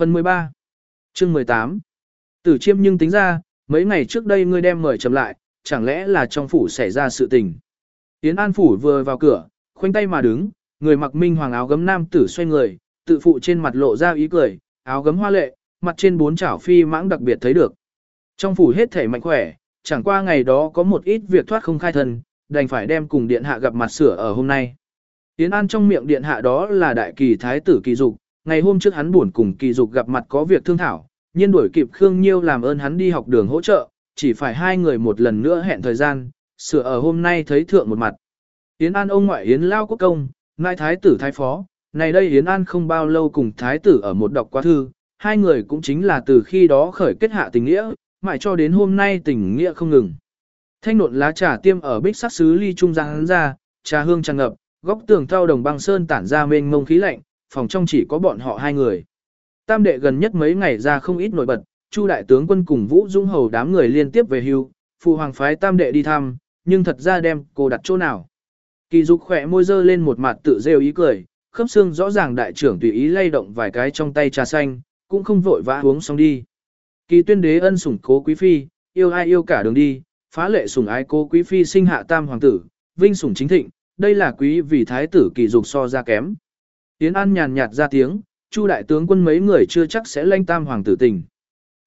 Phần 13 Chương 18 Tử chiêm nhưng tính ra, mấy ngày trước đây ngươi đem mời chậm lại, chẳng lẽ là trong phủ xảy ra sự tình. Yến An Phủ vừa vào cửa, khoanh tay mà đứng, người mặc minh hoàng áo gấm nam tử xoay người, tự phụ trên mặt lộ ra ý cười, áo gấm hoa lệ, mặt trên bốn chảo phi mãng đặc biệt thấy được. Trong phủ hết thể mạnh khỏe, chẳng qua ngày đó có một ít việc thoát không khai thân, đành phải đem cùng điện hạ gặp mặt sửa ở hôm nay. Yến An trong miệng điện hạ đó là đại kỳ thái tử kỳ dục, ngày hôm trước hắn buồn cùng kỳ dục gặp mặt có việc thương thảo, nhiên đuổi kịp Khương Nhiêu làm ơn hắn đi học đường hỗ trợ, chỉ phải hai người một lần nữa hẹn thời gian, sửa ở hôm nay thấy thượng một mặt. Yến An ông ngoại Yến Lao Quốc Công, ngại thái tử thái phó, này đây Yến An không bao lâu cùng thái tử ở một đọc quá thư, hai người cũng chính là từ khi đó khởi kết hạ tình nghĩa, mãi cho đến hôm nay tình nghĩa không ngừng. Thanh nộn lá trà tiêm ở bích sắc sứ ly trung giang hắn ra, trà hương tràn ngập, góc tường thao đồng băng sơn tản ra mênh mông khí lạnh, phòng trong chỉ có bọn họ hai người. Tam đệ gần nhất mấy ngày ra không ít nổi bật, Chu đại tướng quân cùng Vũ Dung hầu đám người liên tiếp về hưu, phụ hoàng phái tam đệ đi thăm, nhưng thật ra đem cô đặt chỗ nào. Kỳ dục khỏe môi dơ lên một mặt tự rêu ý cười, khớp xương rõ ràng đại trưởng tùy ý lay động vài cái trong tay trà xanh, cũng không vội vã uống xong đi. Kỳ tuyên đế ân sủng cố quý phi, yêu ai yêu cả đường đi, phá lệ sủng ái cố quý phi sinh hạ tam hoàng tử, vinh sủng chính thịnh, đây là quý vì thái tử kỳ dục so ra kém. Yến An nhàn nhạt ra tiếng, Chu đại tướng quân mấy người chưa chắc sẽ lanh tam hoàng tử tình.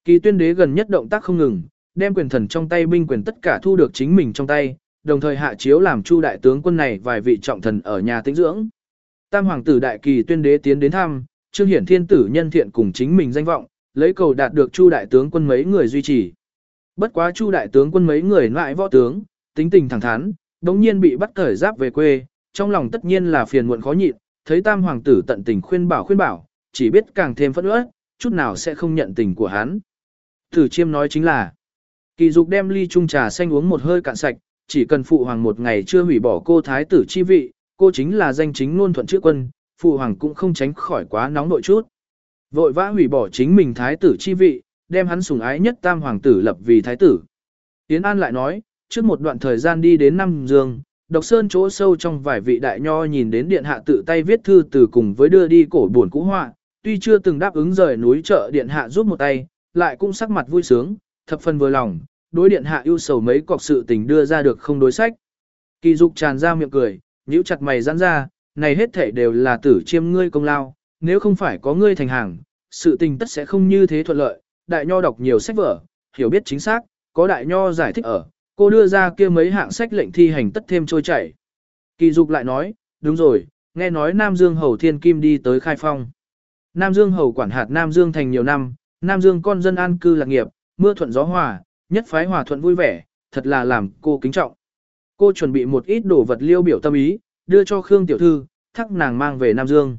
Kỳ tuyên đế gần nhất động tác không ngừng, đem quyền thần trong tay binh quyền tất cả thu được chính mình trong tay, đồng thời hạ chiếu làm Chu đại tướng quân này vài vị trọng thần ở nhà tĩnh dưỡng. Tam hoàng tử đại kỳ tuyên đế tiến đến thăm, Trương Hiển Thiên tử nhân thiện cùng chính mình danh vọng, lấy cầu đạt được Chu đại tướng quân mấy người duy trì. Bất quá Chu đại tướng quân mấy người lại võ tướng, tính tình thẳng thắn, đống nhiên bị bắt cởi giáp về quê, trong lòng tất nhiên là phiền muộn khó nhịn, thấy tam hoàng tử tận tình khuyên bảo khuyên bảo, chỉ biết càng thêm phẫn uất, chút nào sẽ không nhận tình của hắn. Tử chiêm nói chính là, kỳ dục đem ly chung trà xanh uống một hơi cạn sạch, chỉ cần phụ hoàng một ngày chưa hủy bỏ cô thái tử chi vị, cô chính là danh chính ngôn thuận chữ quân, phụ hoàng cũng không tránh khỏi quá nóng nội chút. Vội vã hủy bỏ chính mình thái tử chi vị, đem hắn sủng ái nhất tam hoàng tử lập vì thái tử. Yến An lại nói, trước một đoạn thời gian đi đến năm dương, độc sơn chỗ sâu trong vài vị đại nho nhìn đến điện hạ tự tay viết thư từ cùng với đưa đi cổ buồn cũ họa, tuy chưa từng đáp ứng rời núi chợ điện hạ giúp một tay, lại cũng sắc mặt vui sướng, thập phần vừa lòng, đối điện hạ ưu sầu mấy cọc sự tình đưa ra được không đối sách. Kỳ dục tràn ra miệng cười, nhíu chặt mày giãn ra, này hết thể đều là tử chiêm ngươi công lao, nếu không phải có ngươi thành hàng, sự tình tất sẽ không như thế thuận lợi, đại nho đọc nhiều sách vở, hiểu biết chính xác, có đại nho giải thích ở, cô đưa ra kia mấy hạng sách lệnh thi hành tất thêm trôi chảy. Kỳ dục lại nói, đúng rồi, nghe nói Nam Dương Hầu Thiên Kim đi tới khai phong. Nam Dương Hầu quản hạt Nam Dương thành nhiều năm, Nam Dương con dân an cư lạc nghiệp, mưa thuận gió hòa, nhất phái hòa thuận vui vẻ, thật là làm cô kính trọng. Cô chuẩn bị một ít đồ vật liêu biểu tâm ý, đưa cho Khương Tiểu Thư, thắc nàng mang về Nam Dương.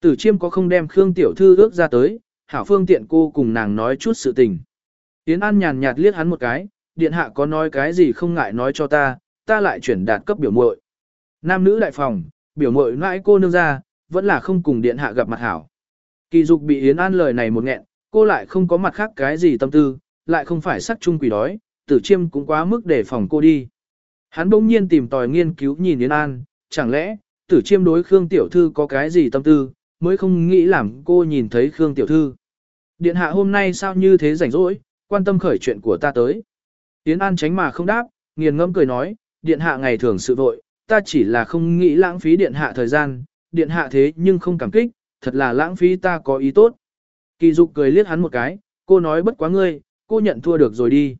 Tử chiêm có không đem Khương Tiểu Thư ước ra tới, hảo phương tiện cô cùng nàng nói chút sự tình. Yến An nhàn nhạt liếc hắn một cái, điện hạ có nói cái gì không ngại nói cho ta, ta lại chuyển đạt cấp biểu muội. Nam nữ đại phòng, biểu muội nãi cô nương ra, vẫn là không cùng điện hạ gặp mặt hảo. Kỳ dục bị Yến An lời này một nghẹn, cô lại không có mặt khác cái gì tâm tư, lại không phải sắc chung quỷ đói, tử chiêm cũng quá mức để phòng cô đi. Hắn bỗng nhiên tìm tòi nghiên cứu nhìn Yến An, chẳng lẽ, tử chiêm đối Khương Tiểu Thư có cái gì tâm tư, mới không nghĩ làm cô nhìn thấy Khương Tiểu Thư. Điện hạ hôm nay sao như thế rảnh rỗi, quan tâm khởi chuyện của ta tới. Yến An tránh mà không đáp, nghiền ngẫm cười nói, điện hạ ngày thường sự vội, ta chỉ là không nghĩ lãng phí điện hạ thời gian, điện hạ thế nhưng không cảm kích, thật là lãng phí ta có ý tốt. Kỳ dục cười liếc hắn một cái, cô nói bất quá ngươi, cô nhận thua được rồi đi.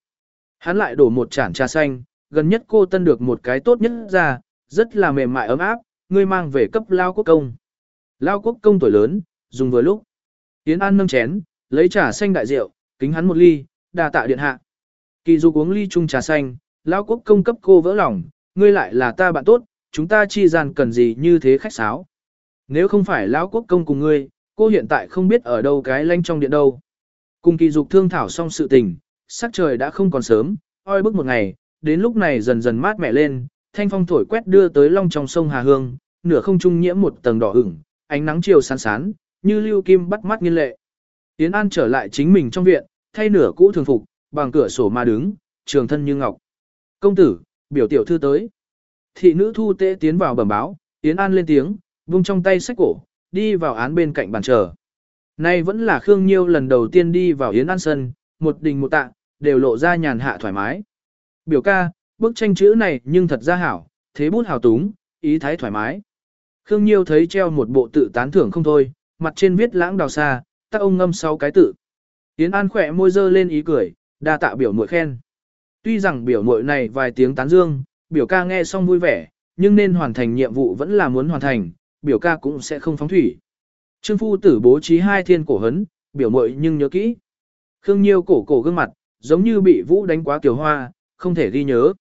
Hắn lại đổ một chản trà xanh, gần nhất cô tân được một cái tốt nhất ra, rất là mềm mại ấm áp, ngươi mang về cấp lao quốc công. Lao quốc công tuổi lớn, dùng vừa lúc. Yến An nâng chén, lấy trà xanh đại rượu, kính hắn một ly, đa tạ điện hạ. Kỳ dục uống ly chung trà xanh, lão quốc công cấp cô vỡ lòng, ngươi lại là ta bạn tốt, chúng ta chi gian cần gì như thế khách sáo. Nếu không phải lão quốc công cùng ngươi, cô hiện tại không biết ở đâu cái lanh trong điện đâu. Cùng kỳ dục thương thảo xong sự tình, sắc trời đã không còn sớm, oi bức một ngày, đến lúc này dần dần mát mẻ lên, thanh phong thổi quét đưa tới long trong sông Hà Hương, nửa không trung nhiễm một tầng đỏ ửng, ánh nắng chiều sáng sán, như lưu kim bắt mắt nghiên lệ. Tiến An trở lại chính mình trong viện, thay nửa cũ thường phục, bằng cửa sổ mà đứng, trường thân như ngọc. Công tử, biểu tiểu thư tới. Thị nữ thu tế tiến vào bẩm báo, Yến An lên tiếng, vung trong tay sách cổ, đi vào án bên cạnh bàn chờ. Nay vẫn là Khương Nhiêu lần đầu tiên đi vào Yến An Sân, một đình một tạ, đều lộ ra nhàn hạ thoải mái. Biểu ca, bức tranh chữ này nhưng thật ra hảo, thế bút hào túng, ý thái thoải mái. Khương Nhiêu thấy treo một bộ tự tán thưởng không thôi, mặt trên viết lãng đào xa, tác ông ngâm sau cái tự. Yến An khỏe môi dơ lên ý cười, đa tạ biểu muội khen. Tuy rằng biểu muội này vài tiếng tán dương, biểu ca nghe xong vui vẻ, nhưng nên hoàn thành nhiệm vụ vẫn là muốn hoàn thành, biểu ca cũng sẽ không phóng thủy. Trương phu tử bố trí hai thiên cổ hấn, biểu muội nhưng nhớ kỹ. Khương Nhiêu cổ cổ gương mặt, giống như bị vũ đánh quá tiểu hoa, không thể ghi nhớ.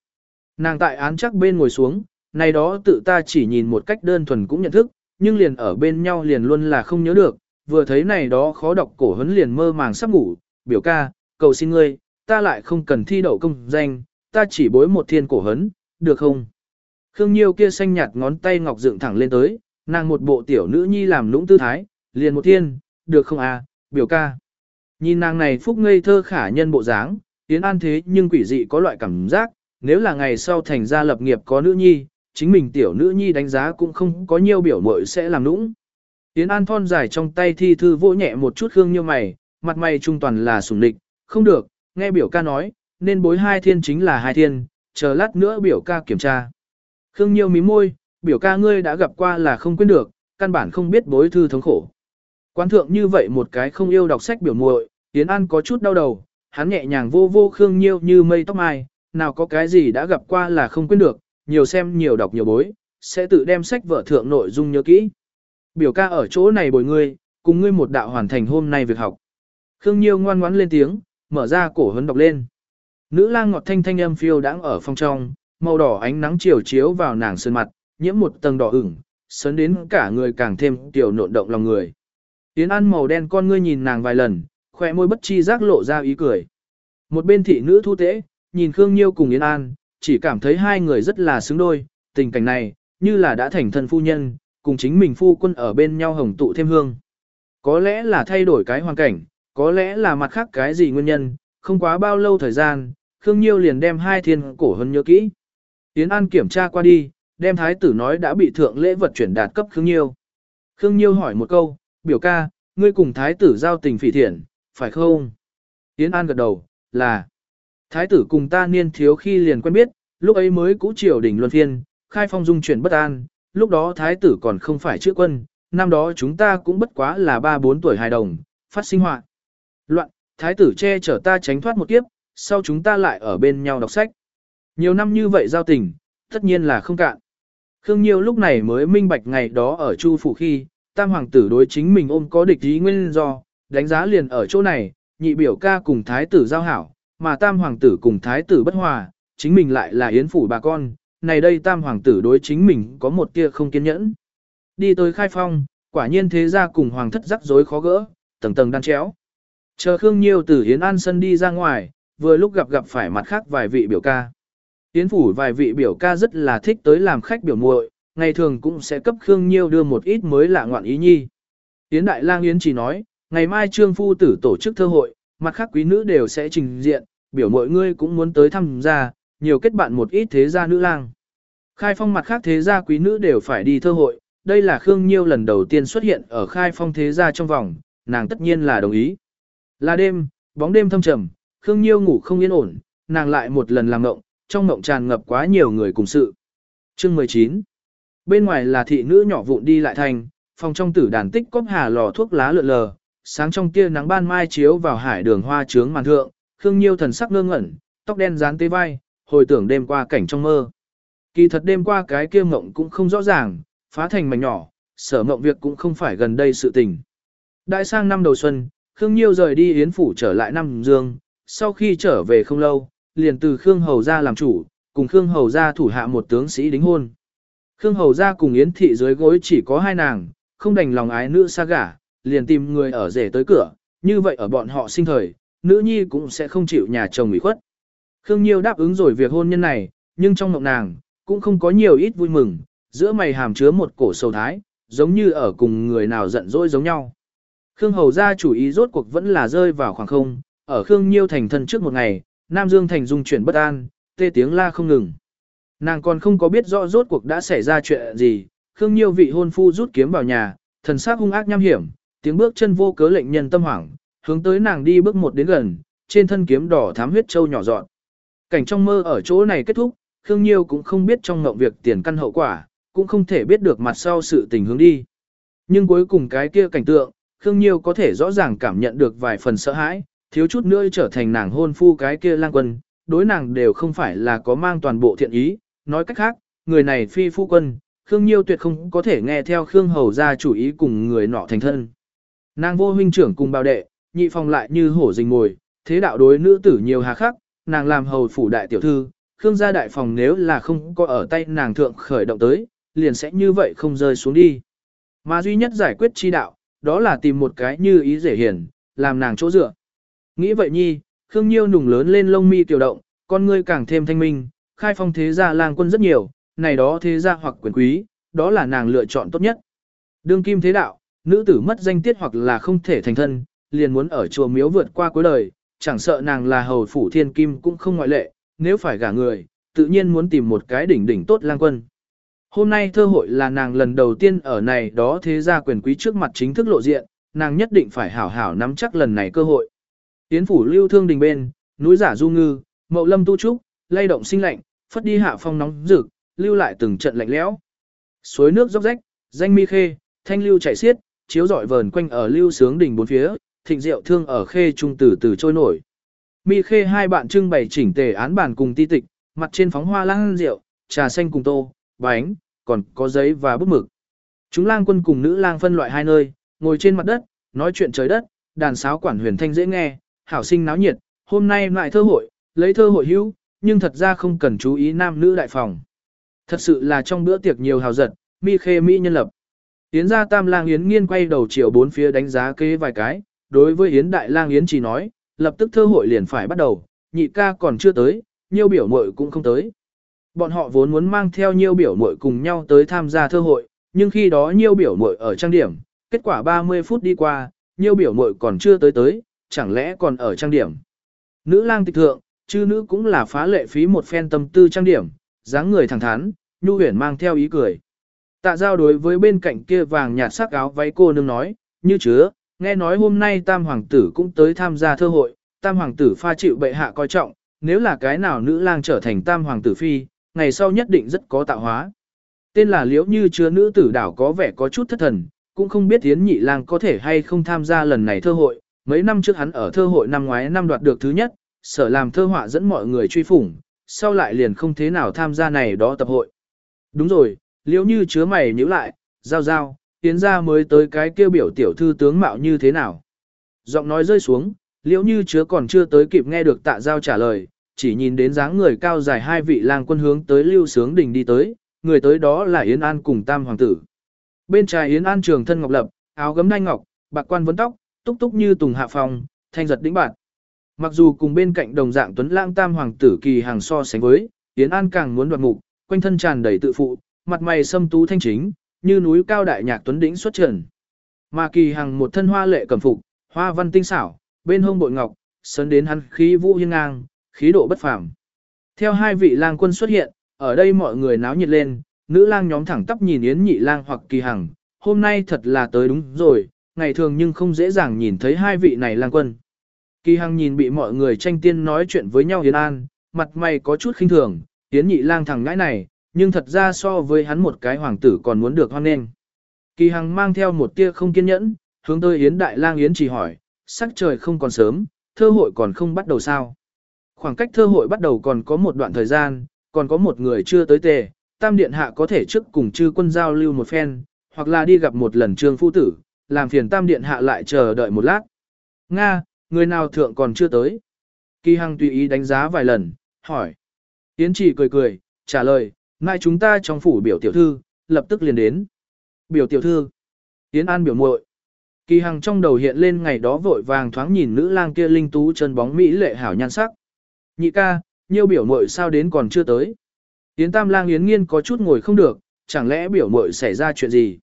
Nàng tại án chắc bên ngồi xuống, này đó tự ta chỉ nhìn một cách đơn thuần cũng nhận thức, nhưng liền ở bên nhau liền luôn là không nhớ được, vừa thấy này đó khó đọc cổ hấn liền mơ màng sắp ngủ, biểu ca, cầu xin ngươi, ta lại không cần thi đậu công danh, ta chỉ bối một thiên cổ hấn, được không? Khương Nhiêu kia xanh nhạt ngón tay ngọc dựng thẳng lên tới, nàng một bộ tiểu nữ nhi làm lũng tư thái, liền một thiên, được không à, biểu ca. Nhìn nàng này phúc ngây thơ khả nhân bộ dáng, Yến An thế nhưng quỷ dị có loại cảm giác, nếu là ngày sau thành gia lập nghiệp có nữ nhi, chính mình tiểu nữ nhi đánh giá cũng không có nhiều biểu mội sẽ làm nũng. Yến An thon dài trong tay thi thư vỗ nhẹ một chút hương nhiêu mày, mặt mày trung toàn là sùng địch, không được, nghe biểu ca nói, nên bối hai thiên chính là hai thiên, chờ lát nữa biểu ca kiểm tra. Khương Nhiêu mí môi, biểu ca ngươi đã gặp qua là không quên được, căn bản không biết bối thư thống khổ. Quán thượng như vậy một cái không yêu đọc sách biểu muội, Yến An có chút đau đầu, hắn nhẹ nhàng vô vô Khương Nhiêu như mây tóc mai, nào có cái gì đã gặp qua là không quên được, nhiều xem nhiều đọc nhiều bối, sẽ tự đem sách vở thượng nội dung nhớ kỹ. Biểu ca ở chỗ này bồi ngươi, cùng ngươi một đạo hoàn thành hôm nay việc học. Khương Nhiêu ngoan ngoãn lên tiếng, mở ra cổ hấn đọc lên. Nữ lang ngọt thanh thanh âm phiêu đãng ở phòng trong, màu đỏ ánh nắng chiều chiếu vào nàng sơn mặt, nhiễm một tầng đỏ ửng, sấn đến cả người càng thêm tiểu nộn động lòng người. Tiến ăn màu đen con ngươi nhìn nàng vài lần, khỏe môi bất chi giác lộ ra ý cười. Một bên thị nữ thu tế, nhìn Khương Nhiêu cùng Yến An, chỉ cảm thấy hai người rất là xứng đôi, tình cảnh này, như là đã thành thân phu nhân, cùng chính mình phu quân ở bên nhau hồng tụ thêm hương. Có lẽ là thay đổi cái hoàn cảnh, có lẽ là mặt khác cái gì nguyên nhân, không quá bao lâu thời gian, Khương Nhiêu liền đem hai thiên cổ hân nhớ kỹ. Yến An kiểm tra qua đi, đem thái tử nói đã bị thượng lễ vật chuyển đạt cấp Khương Nhiêu. Khương Nhiêu hỏi một câu, biểu ca, ngươi cùng thái tử giao tình phỉ thiện, phải không? Yến An gật đầu, là. Thái tử cùng ta niên thiếu khi liền quen biết, lúc ấy mới cũ triều đỉnh luân phiên, khai phong dung chuyển bất an, lúc đó thái tử còn không phải chữa quân, năm đó chúng ta cũng bất quá là 3-4 tuổi hài đồng, phát sinh họa. Thái tử che chở ta tránh thoát một kiếp, sau chúng ta lại ở bên nhau đọc sách. Nhiều năm như vậy giao tình, tất nhiên là không cạn. Khương Nhiêu lúc này mới minh bạch ngày đó ở Chu Phủ khi, tam hoàng tử đối chính mình ôm có địch ý nguyên do, đánh giá liền ở chỗ này, nhị biểu ca cùng thái tử giao hảo, mà tam hoàng tử cùng thái tử bất hòa, chính mình lại là yến phủ bà con, này đây tam hoàng tử đối chính mình có một tia không kiên nhẫn. Đi tới khai phong, quả nhiên thế ra cùng hoàng thất rắc rối khó gỡ, tầng tầng đan chéo. Chờ Khương Nhiêu từ Yến An Sân đi ra ngoài, vừa lúc gặp gặp phải mặt khác vài vị biểu ca. Yến phủ vài vị biểu ca rất là thích tới làm khách biểu muội, ngày thường cũng sẽ cấp Khương Nhiêu đưa một ít mới lạ ngoạn ý nhi. Yến Đại Lang Yến chỉ nói, ngày mai trương phu tử tổ chức thơ hội, mặt khác quý nữ đều sẽ trình diện, biểu mọi ngươi cũng muốn tới thăm gia, nhiều kết bạn một ít thế gia nữ lang. Khai phong mặt khác thế gia quý nữ đều phải đi thơ hội, đây là Khương Nhiêu lần đầu tiên xuất hiện ở khai phong thế gia trong vòng, nàng tất nhiên là đồng ý. Là đêm, bóng đêm thâm trầm, Khương Nhiêu ngủ không yên ổn, nàng lại một lần làm ngộng, trong ngộng tràn ngập quá nhiều người cùng sự. Chương 19 Bên ngoài là thị nữ nhỏ vụn đi lại thành, phòng trong tử đàn tích cốc hà lò thuốc lá lượn lờ, sáng trong tia nắng ban mai chiếu vào hải đường hoa trướng màn thượng, Khương Nhiêu thần sắc ngơ ngẩn, tóc đen dán tê vai, hồi tưởng đêm qua cảnh trong mơ. Kỳ thật đêm qua cái kia mộng cũng không rõ ràng, phá thành mảnh nhỏ, sở mộng việc cũng không phải gần đây sự tình. Đại sang năm đầu xuân, Khương Nhiêu rời đi Yến Phủ trở lại Nam Dương, sau khi trở về không lâu, liền từ Khương Hầu ra làm chủ, cùng Khương Hầu ra thủ hạ một tướng sĩ đính hôn. Khương Hầu ra cùng Yến Thị dưới gối chỉ có hai nàng, không đành lòng ái nữ xa gả, liền tìm người ở rể tới cửa, như vậy ở bọn họ sinh thời, nữ nhi cũng sẽ không chịu nhà chồng ủy khuất. Khương Nhiêu đáp ứng rồi việc hôn nhân này, nhưng trong mộng nàng, cũng không có nhiều ít vui mừng, giữa mày hàm chứa một cổ sầu thái, giống như ở cùng người nào giận dỗi giống nhau. Khương Hầu ra chủ ý rốt cuộc vẫn là rơi vào khoảng không, ở Khương Nhiêu thành thân trước một ngày, Nam Dương thành dung chuyển bất an, tê tiếng la không ngừng. Nàng còn không có biết rõ rốt cuộc đã xảy ra chuyện gì, Khương Nhiêu vị hôn phu rút kiếm vào nhà, thần sắc hung ác nham hiểm, tiếng bước chân vô cớ lệnh nhân tâm hoảng, hướng tới nàng đi bước một đến gần, trên thân kiếm đỏ thám huyết châu nhỏ dọn. Cảnh trong mơ ở chỗ này kết thúc, Khương Nhiêu cũng không biết trong ngộng việc tiền căn hậu quả, cũng không thể biết được mặt sau sự tình hướng đi. Nhưng cuối cùng cái kia cảnh tượng, Khương Nhiêu có thể rõ ràng cảm nhận được vài phần sợ hãi, thiếu chút nữa trở thành nàng hôn phu cái kia lang quân, đối nàng đều không phải là có mang toàn bộ thiện ý, nói cách khác, người này phi phu quân, Khương Nhiêu tuyệt không có thể nghe theo Khương Hầu ra chủ ý cùng người nọ thành thân. Nàng vô huynh trưởng cùng bao đệ, nhị phòng lại như hổ rình ngồi, thế đạo đối nữ tử nhiều hà khắc, nàng làm hầu phủ đại tiểu thư, Khương gia đại phòng nếu là không có ở tay nàng thượng khởi động tới, liền sẽ như vậy không rơi xuống đi. Mà duy nhất giải quyết chi đạo, đó là tìm một cái như ý dễ hiền, làm nàng chỗ dựa. Nghĩ vậy nhi, Khương Nhiêu nùng lớn lên lông mi tiểu động, con ngươi càng thêm thanh minh, khai phong thế gia lang quân rất nhiều, này đó thế gia hoặc quyền quý, đó là nàng lựa chọn tốt nhất. Đương kim thế đạo, nữ tử mất danh tiết hoặc là không thể thành thân, liền muốn ở chùa miếu vượt qua cuối đời, chẳng sợ nàng là hầu phủ thiên kim cũng không ngoại lệ, nếu phải gả người, tự nhiên muốn tìm một cái đỉnh đỉnh tốt lang quân. Hôm nay thơ hội là nàng lần đầu tiên ở này đó thế gia quyền quý trước mặt chính thức lộ diện, nàng nhất định phải hảo hảo nắm chắc lần này cơ hội. Tiến phủ lưu thương đình bên, núi giả du ngư, mậu lâm tu trúc, lay động sinh lạnh, phất đi hạ phong nóng rực, lưu lại từng trận lạnh lẽo. Suối nước róc rách, danh mi khê, thanh lưu chảy xiết, chiếu rọi vờn quanh ở lưu sướng đỉnh bốn phía, thịnh rượu thương ở khê trung tử từ trôi nổi. Mi khê hai bạn trưng bày chỉnh tề án bàn cùng ti tịch, mặt trên phóng hoa lan rượu, trà xanh cùng tô, bánh, còn có giấy và bút mực. Chúng lang quân cùng nữ lang phân loại hai nơi, ngồi trên mặt đất, nói chuyện trời đất, đàn sáo quản huyền thanh dễ nghe, hảo sinh náo nhiệt, hôm nay lại thơ hội, lấy thơ hội hữu, nhưng thật ra không cần chú ý nam nữ đại phòng. Thật sự là trong bữa tiệc nhiều hào giật, mi khê mỹ nhân lập. Yến gia tam lang Yến nghiên quay đầu chiều bốn phía đánh giá kế vài cái, đối với Yến đại lang Yến chỉ nói, lập tức thơ hội liền phải bắt đầu, nhị ca còn chưa tới, nhiêu biểu muội cũng không tới. Bọn họ vốn muốn mang theo nhiêu biểu muội cùng nhau tới tham gia thơ hội, nhưng khi đó nhiêu biểu muội ở trang điểm, kết quả 30 phút đi qua, nhiêu biểu muội còn chưa tới tới, chẳng lẽ còn ở trang điểm. Nữ lang tịch thượng, chư nữ cũng là phá lệ phí một phen tâm tư trang điểm, dáng người thẳng thắn, nhu huyền mang theo ý cười. Tạ giao đối với bên cạnh kia vàng nhạt sắc áo váy cô nương nói, như chứa, nghe nói hôm nay tam hoàng tử cũng tới tham gia thơ hội, tam hoàng tử pha chịu bệ hạ coi trọng, nếu là cái nào nữ lang trở thành tam hoàng tử phi, ngày sau nhất định rất có tạo hóa. Tên là liễu như chứa nữ tử đảo có vẻ có chút thất thần, cũng không biết yến nhị lang có thể hay không tham gia lần này thơ hội, mấy năm trước hắn ở thơ hội năm ngoái năm đoạt được thứ nhất, sở làm thơ họa dẫn mọi người truy phủng, sau lại liền không thế nào tham gia này đó tập hội. Đúng rồi, liễu như chứa mày nhíu lại, giao giao, yến ra mới tới cái kêu biểu tiểu thư tướng mạo như thế nào. Giọng nói rơi xuống, liễu như chứa còn chưa tới kịp nghe được tạ giao trả lời, chỉ nhìn đến dáng người cao dài hai vị lang quân hướng tới lưu sướng đình đi tới, người tới đó là Yến An cùng tam hoàng tử. Bên trái Yến An trường thân ngọc lập, áo gấm đai ngọc, bạc quan vấn tóc, túc túc như tùng hạ phòng, thanh giật đĩnh bạn. Mặc dù cùng bên cạnh đồng dạng tuấn lãng tam hoàng tử kỳ hàng so sánh với, Yến An càng muốn đoạt mục, quanh thân tràn đầy tự phụ, mặt mày sâm tú thanh chính, như núi cao đại nhạc tuấn đỉnh xuất trần. Mà kỳ hàng một thân hoa lệ cẩm phục, hoa văn tinh xảo, bên hông bội ngọc, sơn đến hắn khí vũ hiên ngang, khí độ bất phàm. Theo hai vị lang quân xuất hiện, ở đây mọi người náo nhiệt lên, nữ lang nhóm thẳng tắp nhìn Yến nhị lang hoặc kỳ hằng, hôm nay thật là tới đúng rồi, ngày thường nhưng không dễ dàng nhìn thấy hai vị này lang quân. Kỳ hằng nhìn bị mọi người tranh tiên nói chuyện với nhau Yến An, mặt mày có chút khinh thường, Yến nhị lang thằng ngãi này, nhưng thật ra so với hắn một cái hoàng tử còn muốn được hoan nghênh. Kỳ hằng mang theo một tia không kiên nhẫn, hướng tới Yến đại lang Yến chỉ hỏi, sắc trời không còn sớm, thơ hội còn không bắt đầu sao. Khoảng cách thơ hội bắt đầu còn có một đoạn thời gian, còn có một người chưa tới tề, tam điện hạ có thể trước cùng chư quân giao lưu một phen, hoặc là đi gặp một lần trương phu tử, làm phiền tam điện hạ lại chờ đợi một lát. Nga, người nào thượng còn chưa tới? Kỳ Hằng tùy ý đánh giá vài lần, hỏi. Yến chỉ cười cười, trả lời, mai chúng ta trong phủ biểu tiểu thư, lập tức liền đến. Biểu tiểu thư. Yến An biểu muội. Kỳ Hằng trong đầu hiện lên ngày đó vội vàng thoáng nhìn nữ lang kia linh tú chân bóng mỹ lệ hảo nhan sắc. Nhị ca, nhiêu biểu muội sao đến còn chưa tới. Yến Tam Lang Yến Nghiên có chút ngồi không được, chẳng lẽ biểu muội xảy ra chuyện gì.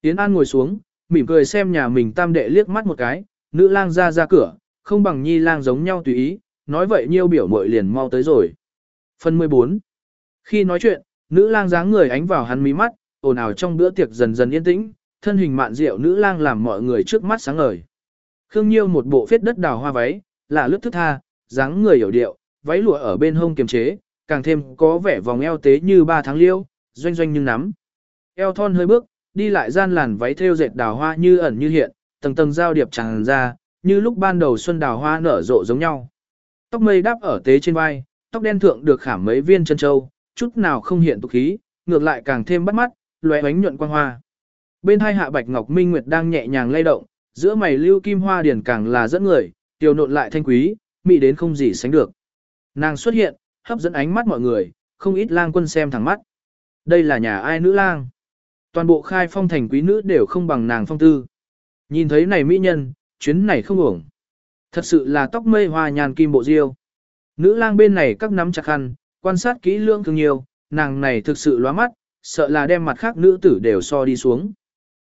Yến An ngồi xuống, mỉm cười xem nhà mình Tam Đệ liếc mắt một cái, nữ lang ra ra cửa, không bằng nhi lang giống nhau tùy ý, nói vậy nhiêu biểu muội liền mau tới rồi. Phần 14 Khi nói chuyện, nữ lang dáng người ánh vào hắn mí mắt, ồn ào trong bữa tiệc dần dần yên tĩnh, thân hình mạn diệu nữ lang làm mọi người trước mắt sáng ngời. Khương Nhiêu một bộ phết đất đào hoa váy, là lướt thức tha, dáng người hiểu điệu, váy lụa ở bên hông kiềm chế, càng thêm có vẻ vòng eo tế như ba tháng liêu, doanh doanh nhưng nắm. Eo thon hơi bước, đi lại gian làn váy thêu dệt đào hoa như ẩn như hiện, tầng tầng giao điệp tràn ra, như lúc ban đầu xuân đào hoa nở rộ giống nhau. Tóc mây đáp ở tế trên vai, tóc đen thượng được khảm mấy viên chân châu, chút nào không hiện tục khí, ngược lại càng thêm bắt mắt, lóe ánh nhuận quang hoa. Bên hai hạ bạch ngọc minh nguyệt đang nhẹ nhàng lay động, giữa mày lưu kim hoa điển càng là dẫn người, tiểu nộn lại thanh quý, mỹ đến không gì sánh được. Nàng xuất hiện, hấp dẫn ánh mắt mọi người, không ít lang quân xem thẳng mắt. Đây là nhà ai nữ lang? Toàn bộ khai phong thành quý nữ đều không bằng nàng phong tư. Nhìn thấy này mỹ nhân, chuyến này không ổng. Thật sự là tóc mây hoa nhàn kim bộ diêu. Nữ lang bên này các nắm chặt khăn, quan sát kỹ lưỡng thường nhiều, nàng này thực sự lóa mắt, sợ là đem mặt khác nữ tử đều so đi xuống.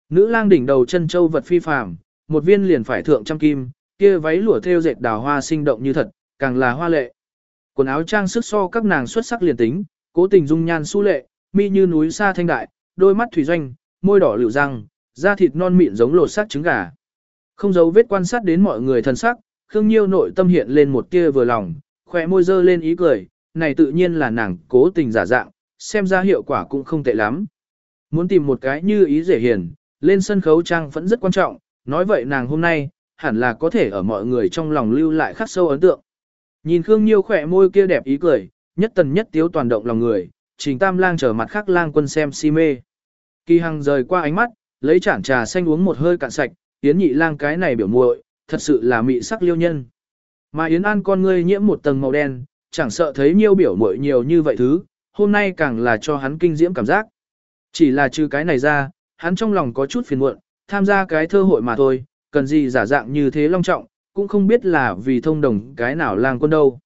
Nữ lang đỉnh đầu chân châu vật phi phàm, một viên liền phải thượng trăm kim, kia váy lụa thêu dệt đào hoa sinh động như thật, càng là hoa lệ. Quần áo trang sức so các nàng xuất sắc liền tính, cố tình dung nhan su lệ, mi như núi xa thanh đại, đôi mắt thủy doanh, môi đỏ lựu răng, da thịt non mịn giống lột xác trứng gà. Không giấu vết quan sát đến mọi người thân sắc, Khương Nhiêu nội tâm hiện lên một tia vừa lòng, khỏe môi dơ lên ý cười, này tự nhiên là nàng cố tình giả dạng, xem ra hiệu quả cũng không tệ lắm. Muốn tìm một cái như ý dễ hiền, lên sân khấu trang vẫn rất quan trọng, nói vậy nàng hôm nay, hẳn là có thể ở mọi người trong lòng lưu lại khắc sâu ấn tượng. Nhìn Khương Nhiêu khỏe môi kia đẹp ý cười, nhất tần nhất tiếu toàn động lòng người, trình tam lang trở mặt khác lang quân xem si mê. Kỳ hằng rời qua ánh mắt, lấy chản trà xanh uống một hơi cạn sạch, yến nhị lang cái này biểu muội, thật sự là mị sắc liêu nhân. Mà yến an con ngươi nhiễm một tầng màu đen, chẳng sợ thấy nhiêu biểu muội nhiều như vậy thứ, hôm nay càng là cho hắn kinh diễm cảm giác. Chỉ là trừ cái này ra, hắn trong lòng có chút phiền muộn, tham gia cái thơ hội mà thôi, cần gì giả dạng như thế long trọng, cũng không biết là vì thông đồng cái nào lang quân đâu.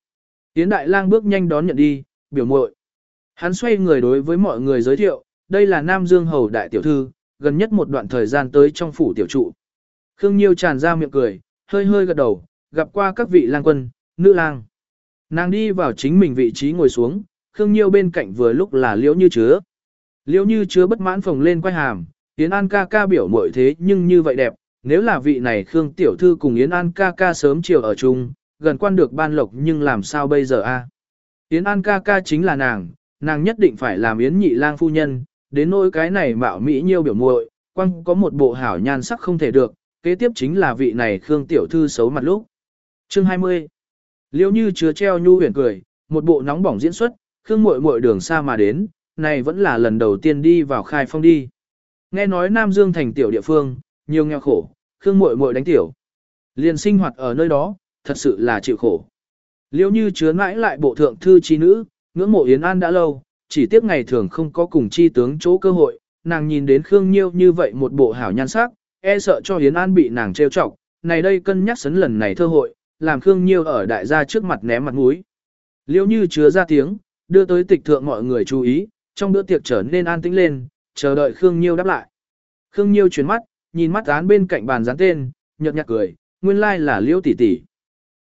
Yến đại lang bước nhanh đón nhận đi, biểu muội. Hắn xoay người đối với mọi người giới thiệu, đây là Nam Dương Hầu Đại Tiểu Thư, gần nhất một đoạn thời gian tới trong phủ tiểu trụ. Khương Nhiêu tràn ra miệng cười, hơi hơi gật đầu, gặp qua các vị lang quân, nữ lang. Nàng đi vào chính mình vị trí ngồi xuống, Khương Nhiêu bên cạnh vừa lúc là liễu như chứa. Liễu như chứa bất mãn phồng lên quay hàm, Yến An ca ca biểu muội thế nhưng như vậy đẹp, nếu là vị này Khương Tiểu Thư cùng Yến An ca ca sớm chiều ở chung, gần quan được ban lộc nhưng làm sao bây giờ a? Yến An ca ca chính là nàng, nàng nhất định phải làm Yến nhị lang phu nhân, đến nỗi cái này mạo mỹ nhiêu biểu muội, quăng có một bộ hảo nhan sắc không thể được, kế tiếp chính là vị này Khương Tiểu Thư xấu mặt lúc. Chương 20 Liêu như chứa treo nhu huyền cười, một bộ nóng bỏng diễn xuất, Khương muội muội đường xa mà đến, này vẫn là lần đầu tiên đi vào khai phong đi. Nghe nói Nam Dương thành tiểu địa phương, nhiều nghèo khổ, Khương muội muội đánh tiểu. Liền sinh hoạt ở nơi đó, thật sự là chịu khổ. Liễu như chứa mãi lại bộ thượng thư chi nữ, ngưỡng mộ Yến An đã lâu, chỉ tiếc ngày thường không có cùng chi tướng chỗ cơ hội, nàng nhìn đến Khương Nhiêu như vậy một bộ hảo nhan sắc, e sợ cho Yến An bị nàng trêu chọc, này đây cân nhắc sấn lần này thơ hội, làm Khương Nhiêu ở đại gia trước mặt ném mặt mũi. Liễu như chứa ra tiếng, đưa tới tịch thượng mọi người chú ý, trong bữa tiệc trở nên an tĩnh lên, chờ đợi Khương Nhiêu đáp lại. Khương Nhiêu chuyển mắt, nhìn mắt án bên cạnh bàn dán tên, nhợt nhạt cười, nguyên lai là Liễu tỷ tỷ.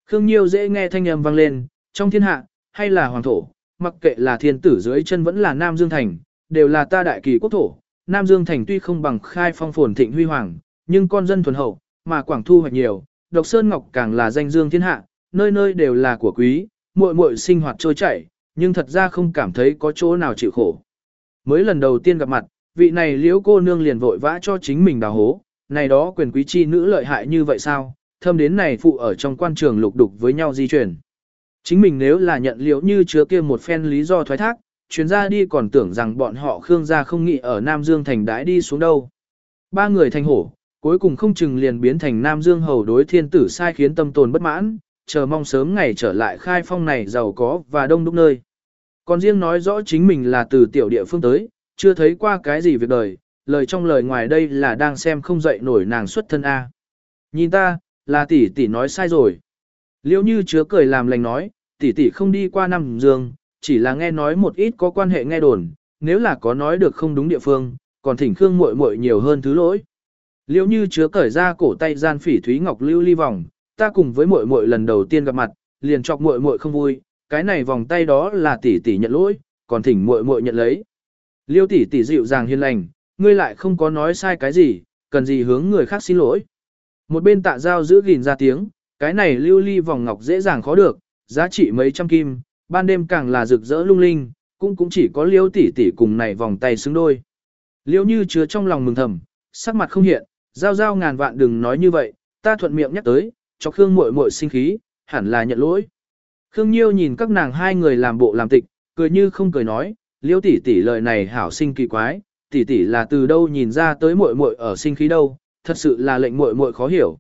Khương Nhiêu dễ nghe thanh âm vang lên, trong thiên hạ, hay là hoàng thổ, mặc kệ là thiên tử dưới chân vẫn là Nam Dương Thành, đều là ta đại kỳ quốc thổ. Nam Dương Thành tuy không bằng khai phong phồn thịnh huy hoàng, nhưng con dân thuần hậu, mà quảng thu hoạch nhiều, độc sơn ngọc càng là danh dương thiên hạ, nơi nơi đều là của quý, muội muội sinh hoạt trôi chảy, nhưng thật ra không cảm thấy có chỗ nào chịu khổ. Mới lần đầu tiên gặp mặt, vị này liễu cô nương liền vội vã cho chính mình đào hố, này đó quyền quý chi nữ lợi hại như vậy sao, thâm đến này phụ ở trong quan trường lục đục với nhau di chuyển. Chính mình nếu là nhận liễu như chứa kia một phen lý do thoái thác, chuyến ra đi còn tưởng rằng bọn họ Khương gia không nghĩ ở Nam Dương thành đãi đi xuống đâu. Ba người thành hổ, cuối cùng không chừng liền biến thành Nam Dương hầu đối thiên tử sai khiến tâm tồn bất mãn, chờ mong sớm ngày trở lại khai phong này giàu có và đông đúc nơi. Còn riêng nói rõ chính mình là từ tiểu địa phương tới, chưa thấy qua cái gì việc đời, lời trong lời ngoài đây là đang xem không dậy nổi nàng xuất thân A. Nhìn ta, là tỷ tỷ nói sai rồi. Liễu như chứa cười làm lành nói, tỷ tỷ không đi qua năm dương, chỉ là nghe nói một ít có quan hệ nghe đồn, nếu là có nói được không đúng địa phương, còn thỉnh Khương muội muội nhiều hơn thứ lỗi. Liễu Như chứa cởi ra cổ tay gian phỉ thúy ngọc lưu ly vòng, ta cùng với muội muội lần đầu tiên gặp mặt, liền chọc muội muội không vui, cái này vòng tay đó là tỷ tỷ nhận lỗi, còn thỉnh muội muội nhận lấy. Liêu tỷ tỷ dịu dàng hiền lành, ngươi lại không có nói sai cái gì, cần gì hướng người khác xin lỗi. Một bên tạ giao giữ gìn ra tiếng, cái này lưu ly vòng ngọc dễ dàng khó được, giá trị mấy trăm kim, ban đêm càng là rực rỡ lung linh, cũng cũng chỉ có liêu tỷ tỷ cùng này vòng tay xứng đôi. Liêu như chứa trong lòng mừng thầm, sắc mặt không hiện, giao giao ngàn vạn đừng nói như vậy, ta thuận miệng nhắc tới, cho Khương muội muội sinh khí, hẳn là nhận lỗi. Khương Nhiêu nhìn các nàng hai người làm bộ làm tịch, cười như không cười nói, liêu tỷ tỷ lời này hảo sinh kỳ quái, tỷ tỷ là từ đâu nhìn ra tới muội muội ở sinh khí đâu, thật sự là lệnh muội muội khó hiểu.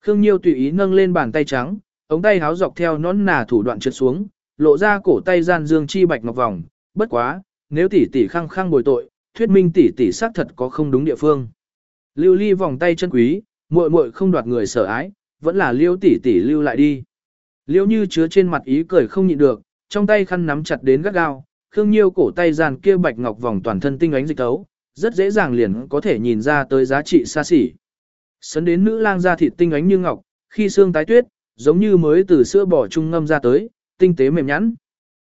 Khương Nhiêu tùy ý nâng lên bàn tay trắng, ống tay háo dọc theo nón nà thủ đoạn trượt xuống, lộ ra cổ tay gian dương chi bạch ngọc vòng, bất quá, nếu tỷ tỷ khăng khăng bồi tội, thuyết minh tỷ tỷ xác thật có không đúng địa phương. Lưu ly vòng tay chân quý, muội muội không đoạt người sở ái, vẫn là liêu tỷ tỷ lưu lại đi. Liêu như chứa trên mặt ý cười không nhịn được, trong tay khăn nắm chặt đến gắt gao, Khương Nhiêu cổ tay giàn kia bạch ngọc vòng toàn thân tinh ánh dịch tấu, rất dễ dàng liền có thể nhìn ra tới giá trị xa xỉ. Sấn đến nữ lang da thịt tinh ánh như ngọc, khi xương tái tuyết, giống như mới từ sữa bò trung ngâm ra tới, tinh tế mềm nhẵn.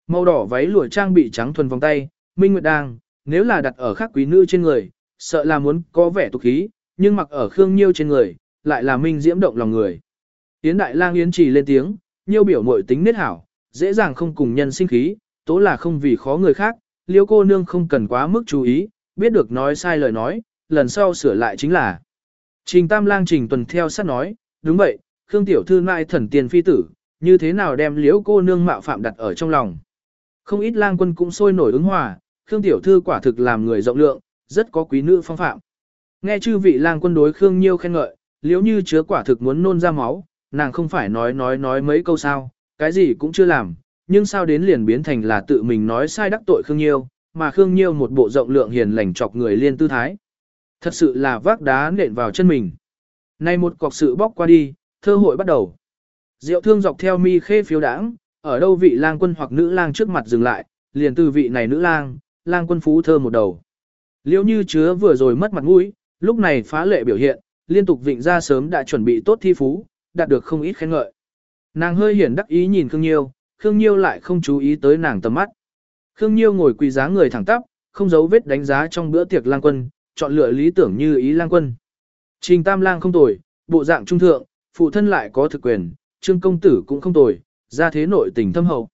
Màu đỏ váy lụa trang bị trắng thuần vòng tay, Minh Nguyệt đang, nếu là đặt ở khác quý nữ trên người, sợ là muốn có vẻ tục khí, nhưng mặc ở Khương Nhiêu trên người, lại là minh diễm động lòng người. Yến Đại Lang yến trì lên tiếng, Nhiêu biểu muội tính nết hảo, dễ dàng không cùng nhân sinh khí, tố là không vì khó người khác, liêu cô nương không cần quá mức chú ý, biết được nói sai lời nói, lần sau sửa lại chính là. Trình Tam Lang Trình tuần theo sát nói, đúng vậy, Khương Tiểu Thư mai thần tiền phi tử, như thế nào đem liễu cô nương mạo phạm đặt ở trong lòng. Không ít lang quân cũng sôi nổi ứng hòa, Khương Tiểu Thư quả thực làm người rộng lượng, rất có quý nữ phong phạm. Nghe chư vị lang quân đối Khương Nhiêu khen ngợi, liễu như chứa quả thực muốn nôn ra máu, nàng không phải nói nói nói mấy câu sao, cái gì cũng chưa làm, nhưng sao đến liền biến thành là tự mình nói sai đắc tội Khương Nhiêu, mà Khương Nhiêu một bộ rộng lượng hiền lành chọc người liên tư thái. Thật sự là vác đá nện vào chân mình. Nay một cọc sự bóc qua đi, thơ hội bắt đầu. Diệu thương dọc theo mi khê phiếu đảng, ở đâu vị lang quân hoặc nữ lang trước mặt dừng lại, liền từ vị này nữ lang, lang quân phú thơ một đầu. Liễu như chứa vừa rồi mất mặt mũi, lúc này phá lệ biểu hiện, liên tục vịnh ra sớm đã chuẩn bị tốt thi phú, đạt được không ít khen ngợi. Nàng hơi hiển đắc ý nhìn Khương Nhiêu, Khương Nhiêu lại không chú ý tới nàng tầm mắt. Khương Nhiêu ngồi quỳ giá người thẳng tắp, không giấu vết đánh giá trong bữa tiệc lang quân, chọn lựa lý tưởng như ý lang quân. Trình Tam lang không tồi, bộ dạng trung thượng, phụ thân lại có thực quyền, trương công tử cũng không tồi, ra thế nội tình thâm hậu.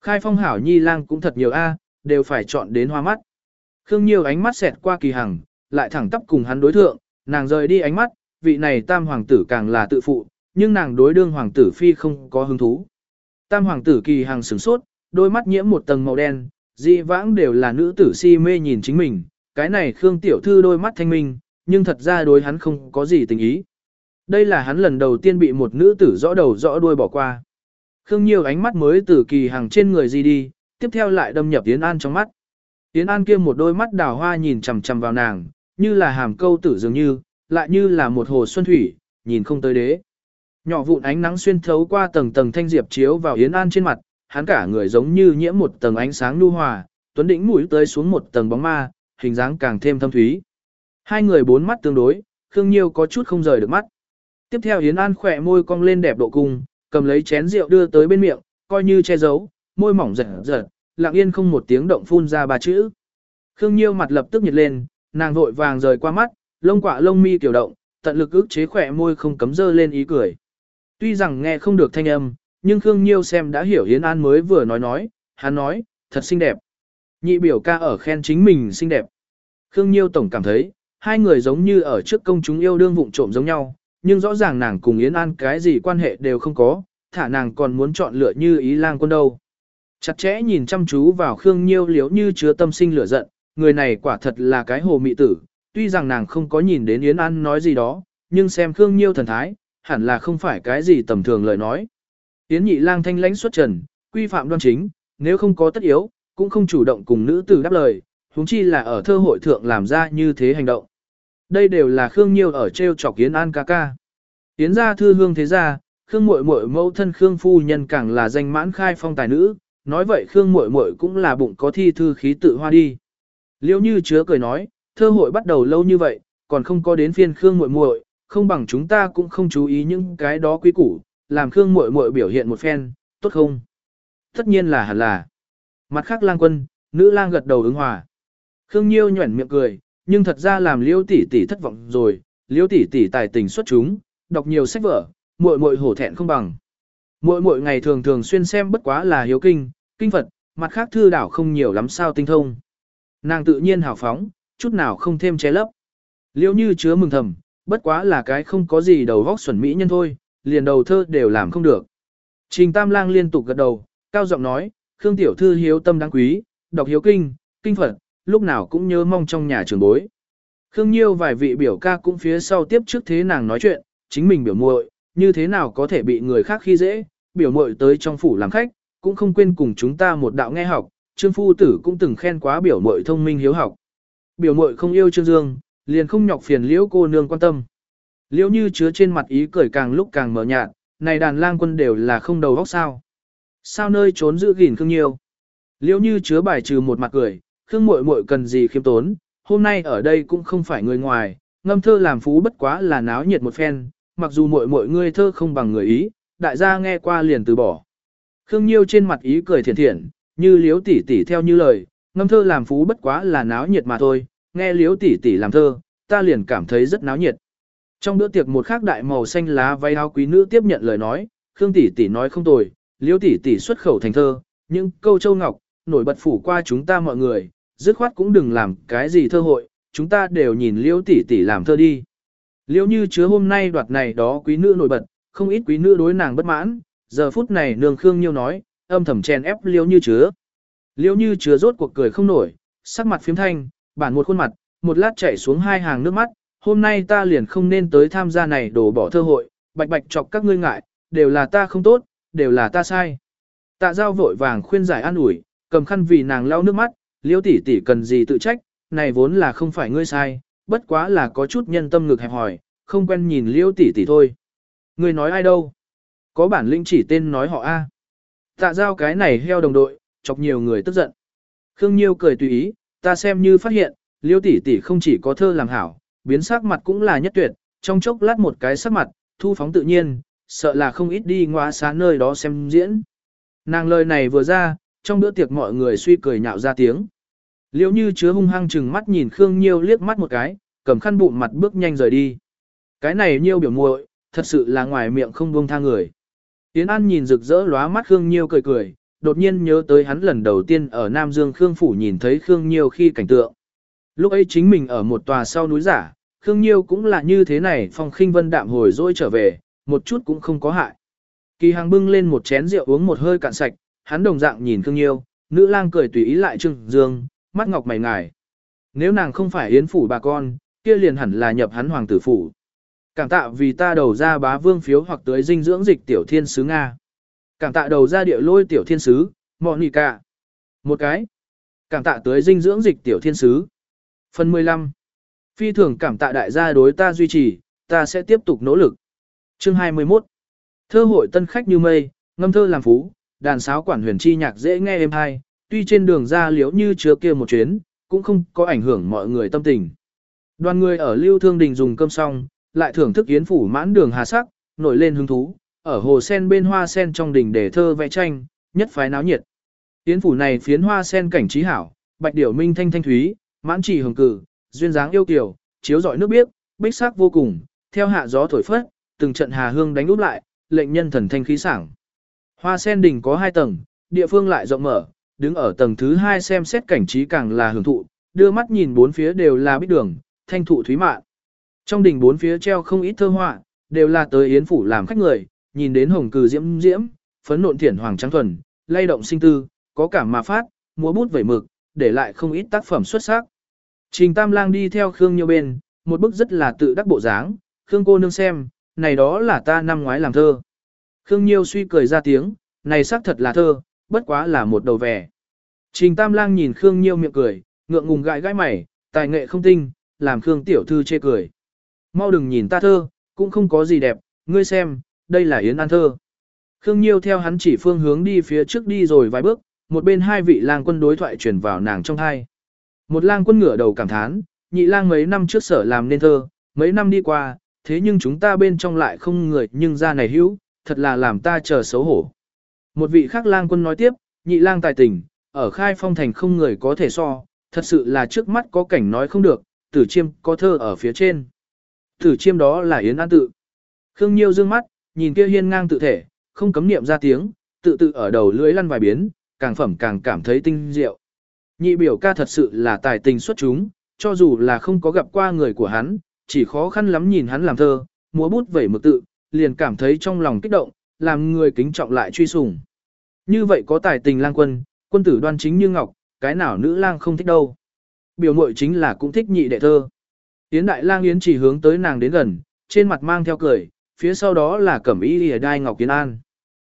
Khai phong hảo nhi lang cũng thật nhiều a, đều phải chọn đến hoa mắt. Khương Nhiêu ánh mắt xẹt qua kỳ hằng, lại thẳng tắp cùng hắn đối thượng, nàng rời đi ánh mắt, vị này tam hoàng tử càng là tự phụ, nhưng nàng đối đương hoàng tử phi không có hứng thú. Tam hoàng tử kỳ hàng sửng sốt, đôi mắt nhiễm một tầng màu đen, dị vãng đều là nữ tử si mê nhìn chính mình, cái này Khương tiểu thư đôi mắt thanh minh, nhưng thật ra đối hắn không có gì tình ý. Đây là hắn lần đầu tiên bị một nữ tử rõ đầu rõ đuôi bỏ qua. Khương nhiều ánh mắt mới từ kỳ hàng trên người gì đi, tiếp theo lại đâm nhập Yến An trong mắt. Yến An kia một đôi mắt đào hoa nhìn chằm chằm vào nàng, như là hàm câu tử dường như, lại như là một hồ xuân thủy, nhìn không tới đế. Nhỏ vụn ánh nắng xuyên thấu qua tầng tầng thanh diệp chiếu vào Yến An trên mặt, hắn cả người giống như nhiễm một tầng ánh sáng nhu hòa, tuấn đỉnh mũi tới xuống một tầng bóng ma, hình dáng càng thêm thâm thúy. Hai người bốn mắt tương đối, Khương Nhiêu có chút không rời được mắt. Tiếp theo Yến An khỏe môi cong lên đẹp độ cung, cầm lấy chén rượu đưa tới bên miệng, coi như che giấu, môi mỏng giật giật, lặng yên không một tiếng động phun ra ba chữ. Khương Nhiêu mặt lập tức nhiệt lên, nàng vội vàng rời qua mắt, lông quạ lông mi tiểu động, tận lực ức chế khỏe môi không cấm dơ lên ý cười. Tuy rằng nghe không được thanh âm, nhưng Khương Nhiêu xem đã hiểu Yến An mới vừa nói nói, hắn nói, thật xinh đẹp. Nhị biểu ca ở khen chính mình xinh đẹp. Khương Nhiêu tổng cảm thấy, hai người giống như ở trước công chúng yêu đương vụng trộm giống nhau, nhưng rõ ràng nàng cùng Yến An cái gì quan hệ đều không có, thả nàng còn muốn chọn lựa như ý lang quân đâu. Chặt chẽ nhìn chăm chú vào Khương Nhiêu liếu như chứa tâm sinh lửa giận, người này quả thật là cái hồ mị tử, tuy rằng nàng không có nhìn đến Yến An nói gì đó, nhưng xem Khương Nhiêu thần thái, hẳn là không phải cái gì tầm thường lời nói. Yến nhị lang thanh lãnh xuất trần, quy phạm đoan chính, nếu không có tất yếu, cũng không chủ động cùng nữ tử đáp lời, huống chi là ở thơ hội thượng làm ra như thế hành động. Đây đều là Khương Nhiêu ở treo chọc Yến An ca ca. Yến gia thư hương thế gia, Khương muội muội mẫu thân Khương phu nhân càng là danh mãn khai phong tài nữ, nói vậy Khương muội muội cũng là bụng có thi thư khí tự hoa đi. Liễu Như chứa cười nói, thơ hội bắt đầu lâu như vậy, còn không có đến phiên Khương muội muội, không bằng chúng ta cũng không chú ý những cái đó quý củ, làm Khương muội muội biểu hiện một phen, tốt không? Tất nhiên là hẳn là. Mặt khác lang quân, nữ lang gật đầu ứng hòa. Khương Nhiêu nhuẩn miệng cười, nhưng thật ra làm liêu tỷ tỷ thất vọng rồi, liễu tỷ tỷ tài tình xuất chúng, đọc nhiều sách vở, muội muội hổ thẹn không bằng. Muội muội ngày thường thường xuyên xem bất quá là hiếu kinh, kinh Phật, mặt khác thư đảo không nhiều lắm sao tinh thông. Nàng tự nhiên hào phóng, chút nào không thêm che lấp. Liễu như chứa mừng thầm, bất quá là cái không có gì đầu vóc xuẩn mỹ nhân thôi, liền đầu thơ đều làm không được. Trình Tam Lang liên tục gật đầu, cao giọng nói, Khương tiểu thư hiếu tâm đáng quý, đọc hiếu kinh, kinh Phật, lúc nào cũng nhớ mong trong nhà trường bối. Khương Nhiêu vài vị biểu ca cũng phía sau tiếp trước thế nàng nói chuyện, chính mình biểu muội, như thế nào có thể bị người khác khi dễ, biểu muội tới trong phủ làm khách, cũng không quên cùng chúng ta một đạo nghe học, Trương phu tử cũng từng khen quá biểu muội thông minh hiếu học. Biểu muội không yêu Trương Dương, liền không nhọc phiền liễu cô nương quan tâm. Liễu như chứa trên mặt ý cười càng lúc càng mở nhạt, này đàn lang quân đều là không đầu óc sao. Sao nơi trốn giữ gìn Khương Nhiêu. Liễu như chứa bài trừ một mặt cười, Khương muội muội cần gì khiêm tốn, hôm nay ở đây cũng không phải người ngoài, ngâm thơ làm phú bất quá là náo nhiệt một phen, mặc dù muội muội ngươi thơ không bằng người ý, đại gia nghe qua liền từ bỏ. Khương Nhiêu trên mặt ý cười thiện thiện, như liếu tỷ tỷ theo như lời, ngâm thơ làm phú bất quá là náo nhiệt mà thôi, nghe liếu tỷ tỷ làm thơ, ta liền cảm thấy rất náo nhiệt. Trong bữa tiệc một khác đại màu xanh lá váy áo quý nữ tiếp nhận lời nói, Khương tỷ tỷ nói không tồi, liếu tỷ tỷ xuất khẩu thành thơ, nhưng câu châu ngọc, nổi bật phủ qua chúng ta mọi người, dứt khoát cũng đừng làm cái gì thơ hội, chúng ta đều nhìn liễu tỷ tỷ làm thơ đi. Liễu như chứa hôm nay đoạt này đó quý nữ nổi bật, không ít quý nữ đối nàng bất mãn, giờ phút này nương khương nhiêu nói, âm thầm chèn ép liễu như chứa. Liễu như chứa rốt cuộc cười không nổi, sắc mặt phiếm thanh, bản một khuôn mặt, một lát chảy xuống hai hàng nước mắt, hôm nay ta liền không nên tới tham gia này đổ bỏ thơ hội, bạch bạch chọc các ngươi ngại, đều là ta không tốt, đều là ta sai. Tạ giao vội vàng khuyên giải an ủi, cầm khăn vì nàng lau nước mắt, liêu tỷ tỷ cần gì tự trách, này vốn là không phải ngươi sai, bất quá là có chút nhân tâm ngực hẹp hỏi, không quen nhìn liêu tỷ tỷ thôi. Ngươi nói ai đâu? Có bản lĩnh chỉ tên nói họ A. Tạ giao cái này heo đồng đội, chọc nhiều người tức giận. Khương Nhiêu cười tùy ý, ta xem như phát hiện, liêu tỷ tỷ không chỉ có thơ làm hảo, biến sắc mặt cũng là nhất tuyệt, trong chốc lát một cái sắc mặt, thu phóng tự nhiên, sợ là không ít đi ngoa xá nơi đó xem diễn. Nàng lời này vừa ra, trong bữa tiệc mọi người suy cười nhạo ra tiếng. Liễu như chứa hung hăng chừng mắt nhìn Khương Nhiêu liếc mắt một cái, cầm khăn bụng mặt bước nhanh rời đi. Cái này Nhiêu biểu muội, thật sự là ngoài miệng không buông tha người. Tiến An nhìn rực rỡ lóa mắt Khương Nhiêu cười cười, đột nhiên nhớ tới hắn lần đầu tiên ở Nam Dương Khương Phủ nhìn thấy Khương Nhiêu khi cảnh tượng. Lúc ấy chính mình ở một tòa sau núi giả, Khương Nhiêu cũng là như thế này phong khinh vân đạm hồi dỗi trở về, một chút cũng không có hại. Kỳ hàng bưng lên một chén rượu uống một hơi cạn sạch, hắn đồng dạng nhìn Khương Nhiêu, nữ lang cười tùy ý lại trưng dương, mắt ngọc mày ngài. Nếu nàng không phải yến phủ bà con, kia liền hẳn là nhập hắn hoàng tử phủ. Cảm tạ vì ta đầu ra bá vương phiếu hoặc tới dinh dưỡng dịch tiểu thiên sứ Nga. Cảm tạ đầu ra địa lôi tiểu thiên sứ, Monica. Một cái. Cảm tạ tới dinh dưỡng dịch tiểu thiên sứ. Phần 15. Phi thường cảm tạ đại gia đối ta duy trì, ta sẽ tiếp tục nỗ lực. Chương 21. Thơ hội tân khách như mây, ngâm thơ làm phú, đàn sáo quản huyền chi nhạc dễ nghe êm hay, tuy trên đường ra liễu như chứa kia một chuyến, cũng không có ảnh hưởng mọi người tâm tình. Đoàn người ở Lưu Thương Đình dùng cơm xong, lại thưởng thức yến phủ mãn đường hà sắc, nổi lên hứng thú, ở hồ sen bên hoa sen trong đình để thơ vẽ tranh, nhất phái náo nhiệt. tiến phủ này phiến hoa sen cảnh trí hảo, bạch điểu minh thanh thanh thúy, mãn trì hồng cử, duyên dáng yêu kiều, chiếu rọi nước biếc, bích sắc vô cùng, theo hạ gió thổi phất, từng trận hà hương đánh úp lại, lệnh nhân thần thanh khí sảng. Hoa sen đỉnh có hai tầng, địa phương lại rộng mở, đứng ở tầng thứ hai xem xét cảnh trí càng là hưởng thụ, đưa mắt nhìn bốn phía đều là bích đường, thanh thụ thúy mạn. Trong đỉnh bốn phía treo không ít thơ họa, đều là tới yến phủ làm khách người, nhìn đến hồng cừ diễm diễm, phấn nộn thiển hoàng trắng thuần, lay động sinh tư, có cảm mà phát, múa bút vẩy mực, để lại không ít tác phẩm xuất sắc. Trình Tam Lang đi theo Khương Nhiêu bên, một bức rất là tự đắc bộ dáng, Khương cô nương xem, này đó là ta năm ngoái làm thơ. Khương Nhiêu suy cười ra tiếng, này xác thật là thơ, bất quá là một đầu vẻ. Trình Tam Lang nhìn Khương Nhiêu miệng cười, ngượng ngùng gãi gãi mày, tài nghệ không tinh, làm Khương tiểu thư chê cười. Mau đừng nhìn ta thơ, cũng không có gì đẹp, ngươi xem, đây là Yến An thơ. Khương Nhiêu theo hắn chỉ phương hướng đi phía trước đi rồi vài bước, một bên hai vị lang quân đối thoại truyền vào nàng trong hai. Một lang quân ngửa đầu cảm thán, nhị lang mấy năm trước sở làm nên thơ, mấy năm đi qua, thế nhưng chúng ta bên trong lại không người nhưng ra này hữu, thật là làm ta chờ xấu hổ. Một vị khác lang quân nói tiếp, nhị lang tài tình, ở khai phong thành không người có thể so, thật sự là trước mắt có cảnh nói không được, tử chiêm có thơ ở phía trên. Tử chiêm đó là Yến An tự. Khương Nhiêu dương mắt, nhìn kia hiên ngang tự thể, không cấm niệm ra tiếng, tự tự ở đầu lưỡi lăn vài biến, càng phẩm càng cảm thấy tinh diệu. Nhị biểu ca thật sự là tài tình xuất chúng, cho dù là không có gặp qua người của hắn, chỉ khó khăn lắm nhìn hắn làm thơ, múa bút vẩy mực tự, liền cảm thấy trong lòng kích động, làm người kính trọng lại truy sùng. Như vậy có tài tình lang quân, quân tử đoan chính như ngọc, cái nào nữ lang không thích đâu. Biểu muội chính là cũng thích nhị đệ thơ. Yến đại lang yến chỉ hướng tới nàng đến gần, trên mặt mang theo cười, phía sau đó là cẩm y lìa đai ngọc kiến an.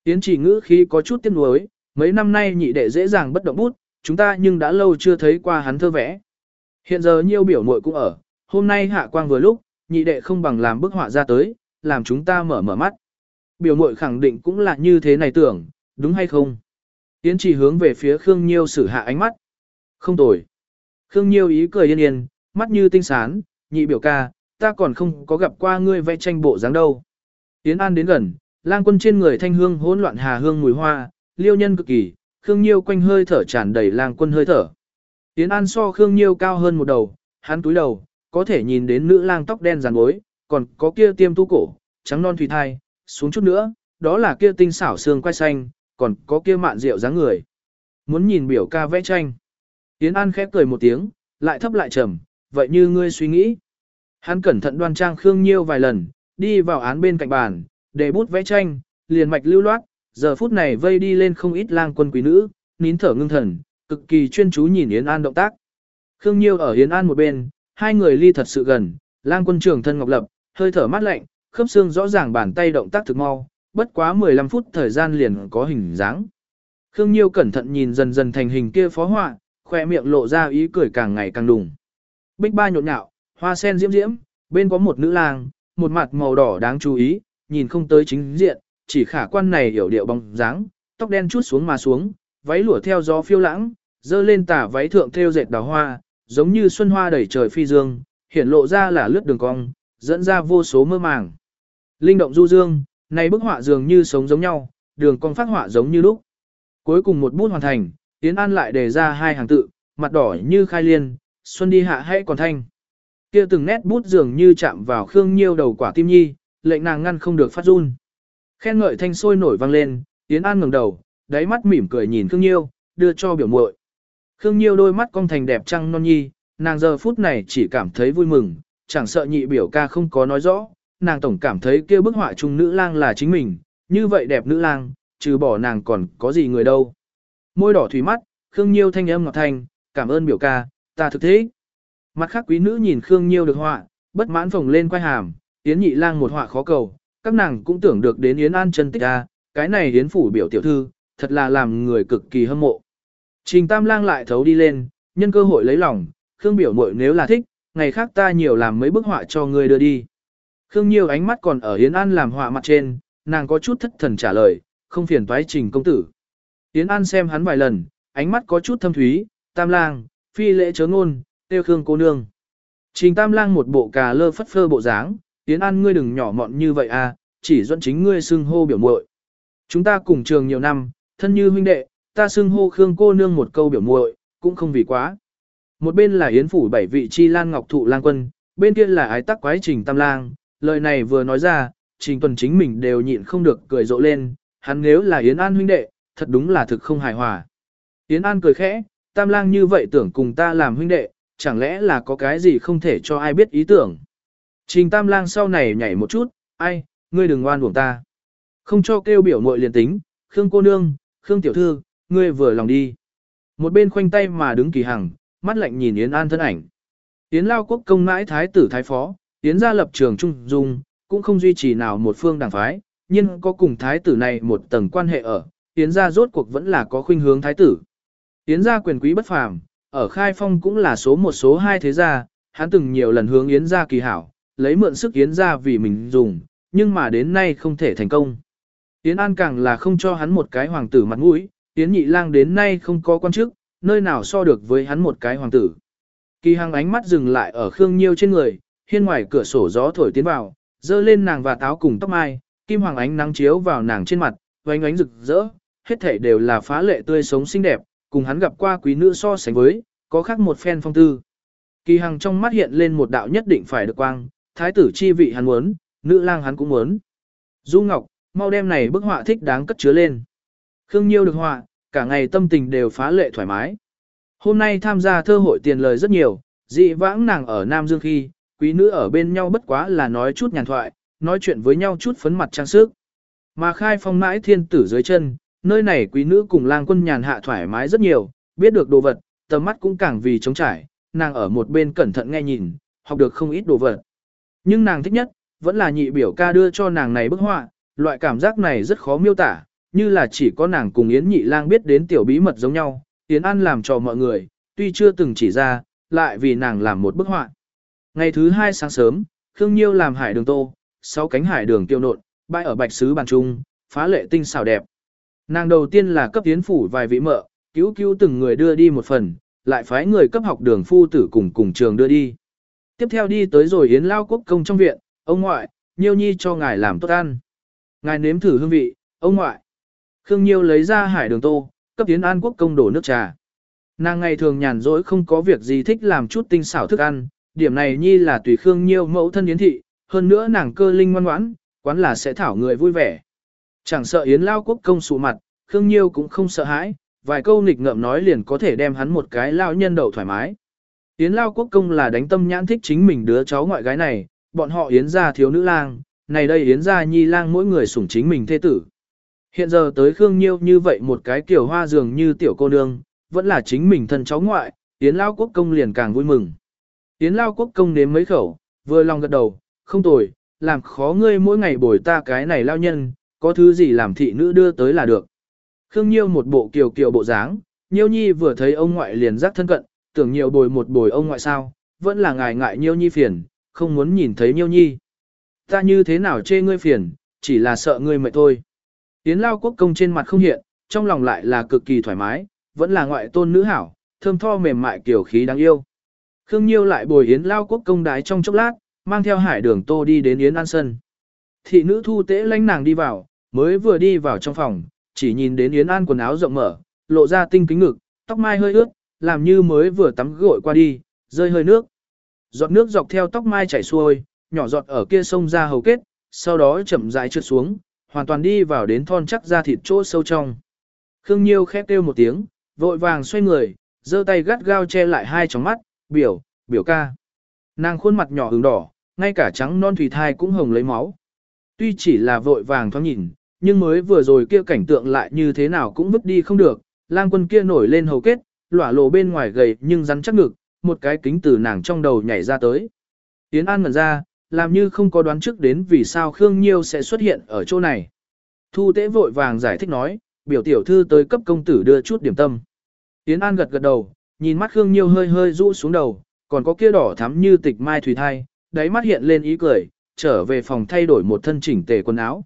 Yến chỉ ngữ khi có chút tiếc nuối, mấy năm nay nhị đệ dễ dàng bất động bút, chúng ta nhưng đã lâu chưa thấy qua hắn thơ vẽ. Hiện giờ nhiều biểu muội cũng ở, hôm nay hạ quang vừa lúc, nhị đệ không bằng làm bức họa ra tới, làm chúng ta mở mở mắt. Biểu muội khẳng định cũng là như thế này tưởng, đúng hay không? Yến chỉ hướng về phía Khương Nhiêu sử hạ ánh mắt. Không tồi. Khương Nhiêu ý cười yên yên, mắt như tinh sán, nhị biểu ca, ta còn không có gặp qua ngươi vẽ tranh bộ dáng đâu. Yến An đến gần, lang quân trên người thanh hương hỗn loạn hà hương mùi hoa, liêu nhân cực kỳ, Khương Nhiêu quanh hơi thở tràn đầy lang quân hơi thở. Yến An so Khương Nhiêu cao hơn một đầu, hắn túi đầu, có thể nhìn đến nữ lang tóc đen rắn bối, còn có kia tiêm tu cổ, trắng non thủy thai, xuống chút nữa, đó là kia tinh xảo xương quai xanh, còn có kia mạn rượu dáng người. Muốn nhìn biểu ca vẽ tranh. Yến An khép cười một tiếng, lại thấp lại trầm, vậy như ngươi suy nghĩ. Hắn cẩn thận đoan trang Khương Nhiêu vài lần, đi vào án bên cạnh bàn, để bút vẽ tranh, liền mạch lưu loát, giờ phút này vây đi lên không ít lang quân quý nữ, nín thở ngưng thần, cực kỳ chuyên chú nhìn Yến An động tác. Khương Nhiêu ở Yến An một bên, hai người ly thật sự gần, lang quân trưởng thân ngọc lập, hơi thở mát lạnh, khớp xương rõ ràng bàn tay động tác thực mau, bất quá 15 phút thời gian liền có hình dáng. Khương Nhiêu cẩn thận nhìn dần dần thành hình kia phó họa, khoe miệng lộ ra ý cười càng ngày càng đùng. Bích ba nhộn nhạo, hoa sen diễm diễm, bên có một nữ lang, một mặt màu đỏ đáng chú ý, nhìn không tới chính diện, chỉ khả quan này hiểu điệu bóng dáng, tóc đen chút xuống mà xuống, váy lụa theo gió phiêu lãng, dơ lên tả váy thượng theo dệt đào hoa, giống như xuân hoa đầy trời phi dương, hiện lộ ra là lướt đường cong, dẫn ra vô số mơ màng. Linh động du dương, này bức họa dường như sống giống nhau, đường cong phát họa giống như lúc. Cuối cùng một bút hoàn thành, Tiến An lại đề ra hai hàng tự, mặt đỏ như khai liên, xuân đi hạ hãy còn thanh. Kia từng nét bút dường như chạm vào Khương Nhiêu đầu quả tim nhi, lệnh nàng ngăn không được phát run. Khen ngợi thanh sôi nổi vang lên, Tiến An ngẩng đầu, đáy mắt mỉm cười nhìn Khương Nhiêu, đưa cho biểu muội. Khương Nhiêu đôi mắt cong thành đẹp trăng non nhi, nàng giờ phút này chỉ cảm thấy vui mừng, chẳng sợ nhị biểu ca không có nói rõ, nàng tổng cảm thấy kia bức họa trung nữ lang là chính mình, như vậy đẹp nữ lang, trừ bỏ nàng còn có gì người đâu. Môi đỏ thủy mắt, Khương Nhiêu thanh âm ngọt thanh, cảm ơn biểu ca, ta thực thế. Mặt khác quý nữ nhìn Khương Nhiêu được họa, bất mãn phồng lên quay hàm, Yến nhị lang một họa khó cầu, các nàng cũng tưởng được đến Yến An chân tích a, cái này Yến phủ biểu tiểu thư, thật là làm người cực kỳ hâm mộ. Trình Tam lang lại thấu đi lên, nhân cơ hội lấy lòng, Khương biểu muội nếu là thích, ngày khác ta nhiều làm mấy bức họa cho ngươi đưa đi. Khương Nhiêu ánh mắt còn ở Yến An làm họa mặt trên, nàng có chút thất thần trả lời, không phiền toái trình công tử. Yến An xem hắn vài lần, ánh mắt có chút thâm thúy, tam lang, phi lễ chớ ngôn, tiêu khương cô nương. Trình tam lang một bộ cà lơ phất phơ bộ dáng, Yến An ngươi đừng nhỏ mọn như vậy à, chỉ dẫn chính ngươi xưng hô biểu muội. Chúng ta cùng trường nhiều năm, thân như huynh đệ, ta xưng hô khương cô nương một câu biểu muội, cũng không vì quá. Một bên là Yến phủ bảy vị chi lan ngọc thụ lang quân, bên kia là ái tắc quái trình tam lang, lời này vừa nói ra, trình tuần chính mình đều nhịn không được cười rộ lên, hắn nếu là Yến An huynh đệ, thật đúng là thực không hài hòa. Yến An cười khẽ, tam lang như vậy tưởng cùng ta làm huynh đệ, chẳng lẽ là có cái gì không thể cho ai biết ý tưởng. Trình tam lang sau này nhảy một chút, ai, ngươi đừng ngoan buồng ta. Không cho kêu biểu muội liền tính, Khương cô nương, Khương tiểu thư, ngươi vừa lòng đi. Một bên khoanh tay mà đứng kỳ hằng, mắt lạnh nhìn Yến An thân ảnh. Yến Lao Quốc công mãi thái tử thái phó, Yến gia lập trường trung dung, cũng không duy trì nào một phương đảng phái, nhưng có cùng thái tử này một tầng quan hệ ở, Yến gia rốt cuộc vẫn là có khuynh hướng thái tử. Yến gia quyền quý bất phàm, ở khai phong cũng là số một số hai thế gia, hắn từng nhiều lần hướng Yến gia kỳ hảo, lấy mượn sức Yến gia vì mình dùng, nhưng mà đến nay không thể thành công. Yến An càng là không cho hắn một cái hoàng tử mặt mũi, Yến Nhị Lang đến nay không có quan chức, nơi nào so được với hắn một cái hoàng tử. Kỳ Hằng ánh mắt dừng lại ở Khương Nhiêu trên người, hiên ngoài cửa sổ gió thổi tiến vào, dơ lên nàng và táo cùng tóc mai, kim hoàng ánh nắng chiếu vào nàng trên mặt, vánh ánh rực rỡ, hết thảy đều là phá lệ tươi sống xinh đẹp, cùng hắn gặp qua quý nữ so sánh với, có khác một phen phong tư. Kỳ Hằng trong mắt hiện lên một đạo nhất định phải được quang, thái tử chi vị hắn muốn, nữ lang hắn cũng muốn. Du Ngọc, mau đem này bức họa thích đáng cất chứa lên. Khương Nhiêu được họa, cả ngày tâm tình đều phá lệ thoải mái. Hôm nay tham gia thơ hội tiền lời rất nhiều, dị vãng nàng ở Nam Dương khi, quý nữ ở bên nhau bất quá là nói chút nhàn thoại, nói chuyện với nhau chút phấn mặt trang sức. Mà khai phong mãi thiên tử dưới chân, nơi này quý nữ cùng lang quân nhàn hạ thoải mái rất nhiều, biết được đồ vật, tầm mắt cũng càng vì trống trải, nàng ở một bên cẩn thận nghe nhìn, học được không ít đồ vật. Nhưng nàng thích nhất, vẫn là nhị biểu ca đưa cho nàng này bức họa, loại cảm giác này rất khó miêu tả, như là chỉ có nàng cùng Yến nhị lang biết đến tiểu bí mật giống nhau, Yến An làm cho mọi người, tuy chưa từng chỉ ra, lại vì nàng làm một bức họa. Ngày thứ hai sáng sớm, Khương Nhiêu làm hải đường tô, sáu cánh hải đường tiêu nộn, bay ở bạch sứ bàn trung, phá lệ tinh xảo đẹp. Nàng đầu tiên là cấp tiến phủ vài vị mợ, cứu cứu từng người đưa đi một phần, lại phái người cấp học đường phu tử cùng cùng trường đưa đi. Tiếp theo đi tới rồi Yến Lao Quốc công trong viện, ông ngoại, Nhiêu Nhi cho ngài làm tốt ăn. Ngài nếm thử hương vị, ông ngoại. Khương Nhiêu lấy ra hải đường tô, cấp Yến An Quốc công đổ nước trà. Nàng ngày thường nhàn rỗi không có việc gì thích làm chút tinh xảo thức ăn, điểm này Nhi là tùy Khương Nhiêu mẫu thân Yến thị, hơn nữa nàng cơ linh ngoan ngoãn, quán là sẽ thảo người vui vẻ. Chẳng sợ Yến Lao Quốc công sụ mặt, Khương Nhiêu cũng không sợ hãi, vài câu nghịch ngợm nói liền có thể đem hắn một cái lao nhân đậu thoải mái. Yến Lao Quốc công là đánh tâm nhãn thích chính mình đứa cháu ngoại gái này, bọn họ Yến gia thiếu nữ lang, này đây Yến gia nhi lang mỗi người sủng chính mình thê tử. Hiện giờ tới Khương Nhiêu như vậy một cái kiểu hoa dường như tiểu cô nương, vẫn là chính mình thân cháu ngoại, Yến Lao Quốc công liền càng vui mừng. Yến Lao Quốc công nếm mấy khẩu, vừa lòng gật đầu, không tồi, làm khó ngươi mỗi ngày bồi ta cái này lao nhân, có thứ gì làm thị nữ đưa tới là được. Khương Nhiêu một bộ kiều kiều bộ dáng, Nhiêu Nhi vừa thấy ông ngoại liền giác thân cận, tưởng nhiều bồi một bồi ông ngoại sao, vẫn là ngài ngại Nhiêu Nhi phiền, không muốn nhìn thấy Nhiêu Nhi. Ta như thế nào chê ngươi phiền, chỉ là sợ ngươi mệt thôi. Yến Lao Quốc công trên mặt không hiện, trong lòng lại là cực kỳ thoải mái, vẫn là ngoại tôn nữ hảo, thơm tho mềm mại kiểu khí đáng yêu. Khương Nhiêu lại bồi Yến Lao Quốc công đái trong chốc lát, mang theo hải đường tô đi đến Yến An Sân. Thị nữ thu tế lãnh nàng đi vào, mới vừa đi vào trong phòng, chỉ nhìn đến Yến An quần áo rộng mở, lộ ra tinh kính ngực, tóc mai hơi ướt, làm như mới vừa tắm gội qua đi, rơi hơi nước. Giọt nước dọc theo tóc mai chảy xuôi, nhỏ giọt ở kia sông ra hầu kết, sau đó chậm rãi trượt xuống, hoàn toàn đi vào đến thon chắc da thịt chỗ sâu trong. Khương Nhiêu khép kêu một tiếng, vội vàng xoay người, giơ tay gắt gao che lại hai tròng mắt, biểu, biểu ca. Nàng khuôn mặt nhỏ ửng đỏ, ngay cả trắng non thủy thai cũng hồng lấy máu. Tuy chỉ là vội vàng thoáng nhìn, nhưng mới vừa rồi kia cảnh tượng lại như thế nào cũng vứt đi không được, lang quân kia nổi lên hầu kết, lỏa lộ bên ngoài gầy nhưng rắn chắc ngực, một cái kính từ nàng trong đầu nhảy ra tới. Tiến An ngẩn ra, làm như không có đoán trước đến vì sao Khương Nhiêu sẽ xuất hiện ở chỗ này. Thu tế vội vàng giải thích nói, biểu tiểu thư tới cấp công tử đưa chút điểm tâm. Tiến An gật gật đầu, nhìn mắt Khương Nhiêu hơi hơi rũ xuống đầu, còn có kia đỏ thắm như tịch mai thủy thai, đáy mắt hiện lên ý cười, trở về phòng thay đổi một thân chỉnh tề quần áo.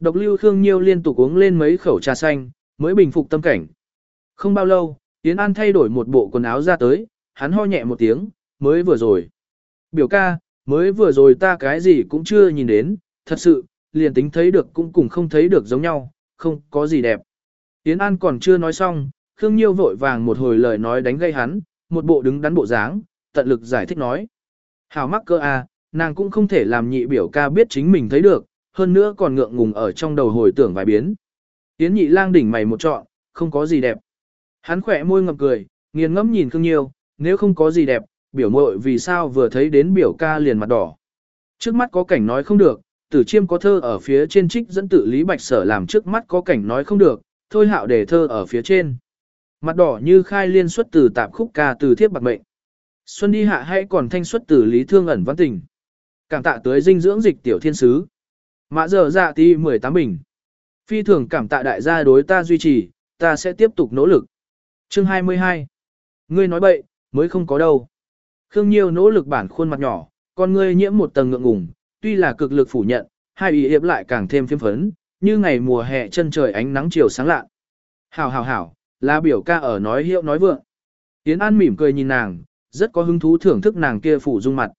Độc lưu Khương Nhiêu liên tục uống lên mấy khẩu trà xanh, mới bình phục tâm cảnh. Không bao lâu, Tiến An thay đổi một bộ quần áo ra tới, hắn ho nhẹ một tiếng, mới vừa rồi. Biểu ca, mới vừa rồi ta cái gì cũng chưa nhìn đến, thật sự, liền tính thấy được cũng cùng không thấy được giống nhau, không có gì đẹp. Tiến An còn chưa nói xong, Khương Nhiêu vội vàng một hồi lời nói đánh gây hắn, một bộ đứng đắn bộ dáng, tận lực giải thích nói. Hào mắc cơ à, nàng cũng không thể làm nhị biểu ca biết chính mình thấy được, hơn nữa còn ngượng ngùng ở trong đầu hồi tưởng vài biến. Yến nhị lang đỉnh mày một trọn, không có gì đẹp. Hắn khỏe môi ngập cười, nghiền ngẫm nhìn Khương Nhiêu, nếu không có gì đẹp, biểu mội vì sao vừa thấy đến biểu ca liền mặt đỏ. Trước mắt có cảnh nói không được, tử chiêm có thơ ở phía trên trích dẫn tự Lý Bạch Sở làm trước mắt có cảnh nói không được, thôi hạo để thơ ở phía trên. Mặt đỏ như khai liên xuất từ tạp khúc ca từ thiếp bạc mệnh. Xuân đi hạ hay còn thanh xuất từ Lý Thương ẩn văn tình. Cảm tạ tới dinh dưỡng dịch tiểu thiên sứ. Mã giờ dạ ti 18 bình. Phi thường cảm tạ đại gia đối ta duy trì, ta sẽ tiếp tục nỗ lực. Chương 22. Ngươi nói bậy, mới không có đâu. Khương Nhiêu nỗ lực bản khuôn mặt nhỏ, con ngươi nhiễm một tầng ngượng ngùng, tuy là cực lực phủ nhận, hai ý hiệp lại càng thêm phiêm phấn, như ngày mùa hè chân trời ánh nắng chiều sáng lạ. Hảo hảo hảo, là biểu ca ở nói hiệu nói vượng. Yến An mỉm cười nhìn nàng, rất có hứng thú thưởng thức nàng kia phủ dung mặt.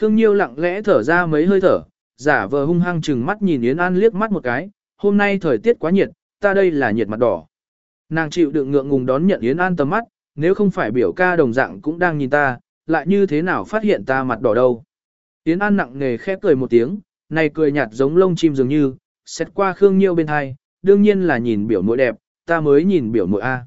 Khương Nhiêu lặng lẽ thở ra mấy hơi thở, giả vờ hung hăng chừng mắt nhìn Yến An liếc mắt một cái, hôm nay thời tiết quá nhiệt, ta đây là nhiệt mặt đỏ. Nàng chịu đựng ngượng ngùng đón nhận Yến An tầm mắt, nếu không phải biểu ca đồng dạng cũng đang nhìn ta, lại như thế nào phát hiện ta mặt đỏ đâu. Yến An nặng nề khép cười một tiếng, này cười nhạt giống lông chim dường như, xét qua Khương Nhiêu bên hai, đương nhiên là nhìn biểu mũi đẹp, ta mới nhìn biểu mũi A.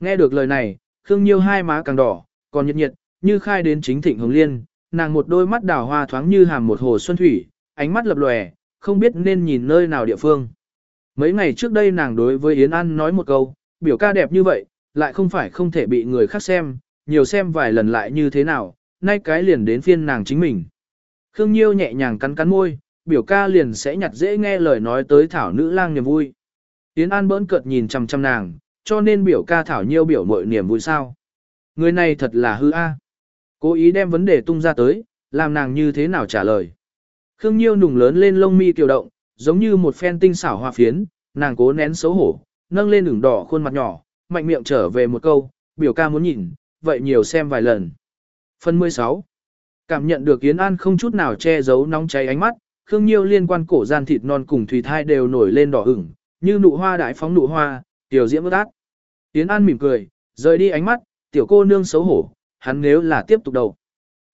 Nghe được lời này, Khương Nhiêu hai má càng đỏ, còn nhiệt nhiệt, như khai đến chính thịnh hồng liên, nàng một đôi mắt đào hoa thoáng như hàm một hồ xuân thủy, ánh mắt lập lòe, không biết nên nhìn nơi nào địa phương. Mấy ngày trước đây nàng đối với Yến An nói một câu, biểu ca đẹp như vậy, lại không phải không thể bị người khác xem, nhiều xem vài lần lại như thế nào, nay cái liền đến phiên nàng chính mình. Khương Nhiêu nhẹ nhàng cắn cắn môi, biểu ca liền sẽ nhặt dễ nghe lời nói tới thảo nữ lang niềm vui. Yến An bỡn cợt nhìn chằm chằm nàng, cho nên biểu ca thảo nhiêu biểu mội niềm vui sao. Người này thật là hư a. Cố ý đem vấn đề tung ra tới, làm nàng như thế nào trả lời. Khương Nhiêu nùng lớn lên lông mi kiều động, giống như một phen tinh xảo hoa phiến, nàng cố nén xấu hổ, nâng lên ửng đỏ khuôn mặt nhỏ, mạnh miệng trở về một câu, biểu ca muốn nhìn, vậy nhiều xem vài lần. Phần 16 Cảm nhận được Yến An không chút nào che giấu nóng cháy ánh mắt, Khương Nhiêu liên quan cổ gian thịt non cùng thủy thai đều nổi lên đỏ ửng, như nụ hoa đại phóng nụ hoa, tiểu diễm ước ác. Yến An mỉm cười, rời đi ánh mắt, tiểu cô nương xấu hổ, hắn nếu là tiếp tục đầu.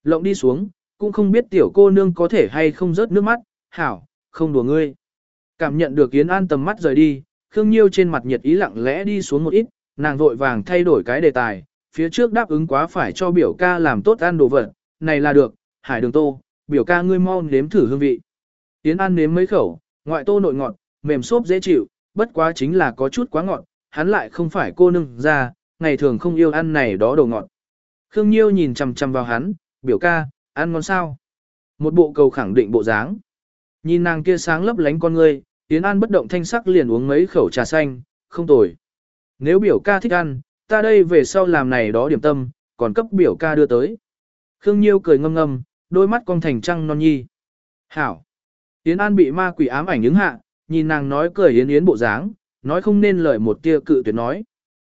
Lộng đi xuống, cũng không biết tiểu cô nương có thể hay không rớt nước mắt, hảo, không đùa ngươi. Cảm nhận được Yến An tầm mắt rời đi, Khương Nhiêu trên mặt nhiệt ý lặng lẽ đi xuống một ít, nàng vội vàng thay đổi cái đề tài, phía trước đáp ứng quá phải cho biểu ca làm tốt ăn đồ vật, này là được, hải đường tô, biểu ca ngươi mau nếm thử hương vị. Yến An nếm mấy khẩu, ngoại tô nội ngọt, mềm xốp dễ chịu, bất quá chính là có chút quá ngọt, hắn lại không phải cô nương ra, ngày thường không yêu ăn này đó đồ ngọt. Khương Nhiêu nhìn chằm chằm vào hắn, biểu ca, ăn ngon sao? Một bộ cầu khẳng định bộ dáng. Nhìn nàng kia sáng lấp lánh con ngươi, Yến An bất động thanh sắc liền uống mấy khẩu trà xanh, không tồi. Nếu biểu ca thích ăn, ta đây về sau làm này đó điểm tâm, còn cấp biểu ca đưa tới. Khương Nhiêu cười ngâm ngâm, đôi mắt con thành trăng non nhi. Hảo. Yến An bị ma quỷ ám ảnh ứng hạ, nhìn nàng nói cười yến yến bộ dáng, nói không nên lời một tia cự tuyệt nói.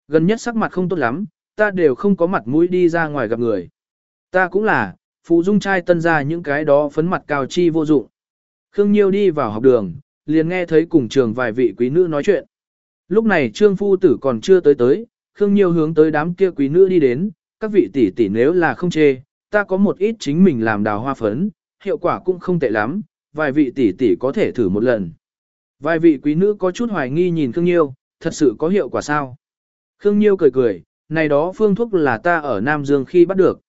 Gần nhất sắc mặt không tốt lắm, ta đều không có mặt mũi đi ra ngoài gặp người. Ta cũng là, phụ dung trai tân ra những cái đó phấn mặt cao chi vô dụng. Khương Nhiêu đi vào học đường, liền nghe thấy cùng trường vài vị quý nữ nói chuyện. Lúc này trương phu tử còn chưa tới tới, Khương Nhiêu hướng tới đám kia quý nữ đi đến, các vị tỷ tỷ nếu là không chê, ta có một ít chính mình làm đào hoa phấn, hiệu quả cũng không tệ lắm, vài vị tỷ tỷ có thể thử một lần. Vài vị quý nữ có chút hoài nghi nhìn Khương Nhiêu, thật sự có hiệu quả sao? Khương Nhiêu cười cười, này đó phương thuốc là ta ở Nam Dương khi bắt được.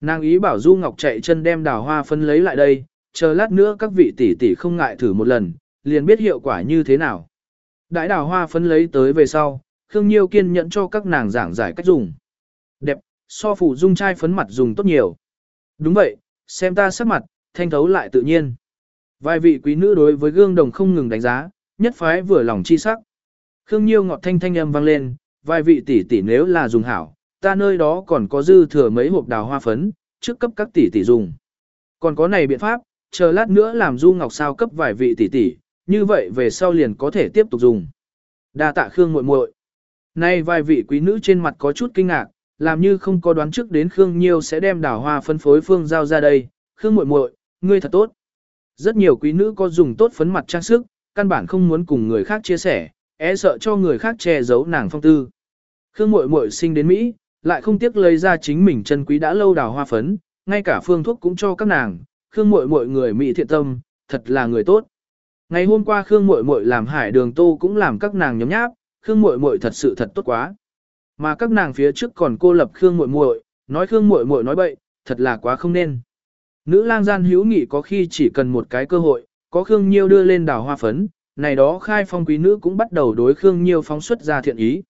Nàng ý bảo Du Ngọc chạy chân đem đào hoa phấn lấy lại đây, chờ lát nữa các vị tỷ tỷ không ngại thử một lần, liền biết hiệu quả như thế nào. đại đào hoa phấn lấy tới về sau, Khương Nhiêu kiên nhẫn cho các nàng giảng giải cách dùng. Đẹp, so phủ dung chai phấn mặt dùng tốt nhiều. Đúng vậy, xem ta sắc mặt, thanh thấu lại tự nhiên. Vài vị quý nữ đối với gương đồng không ngừng đánh giá, nhất phái vừa lòng chi sắc. Khương Nhiêu ngọt thanh thanh âm vang lên, vài vị tỷ tỷ nếu là dùng hảo, ta nơi đó còn có dư thừa mấy hộp đào hoa phấn, trước cấp các tỷ tỷ dùng. Còn có này biện pháp, chờ lát nữa làm du ngọc sao cấp vài vị tỷ tỷ, như vậy về sau liền có thể tiếp tục dùng. Đa tạ Khương muội muội. Nay vài vị quý nữ trên mặt có chút kinh ngạc, làm như không có đoán trước đến Khương Nhiêu sẽ đem đào hoa phân phối phương giao ra đây. Khương muội muội, ngươi thật tốt. Rất nhiều quý nữ có dùng tốt phấn mặt trang sức, căn bản không muốn cùng người khác chia sẻ, e sợ cho người khác che giấu nàng phong tư. Khương muội muội sinh đến Mỹ, lại không tiếc lấy ra chính mình chân quý đã lâu đào hoa phấn, ngay cả phương thuốc cũng cho các nàng, Khương muội muội người Mỹ thiện tâm, thật là người tốt. Ngày hôm qua Khương muội muội làm hải đường tô cũng làm các nàng nhóm nháp, Khương muội muội thật sự thật tốt quá. Mà các nàng phía trước còn cô lập Khương muội muội, nói Khương muội muội nói bậy, thật là quá không nên. Nữ lang gian hữu nghị có khi chỉ cần một cái cơ hội, có Khương Nhiêu đưa lên đào hoa phấn, này đó khai phong quý nữ cũng bắt đầu đối Khương Nhiêu phóng xuất ra thiện ý.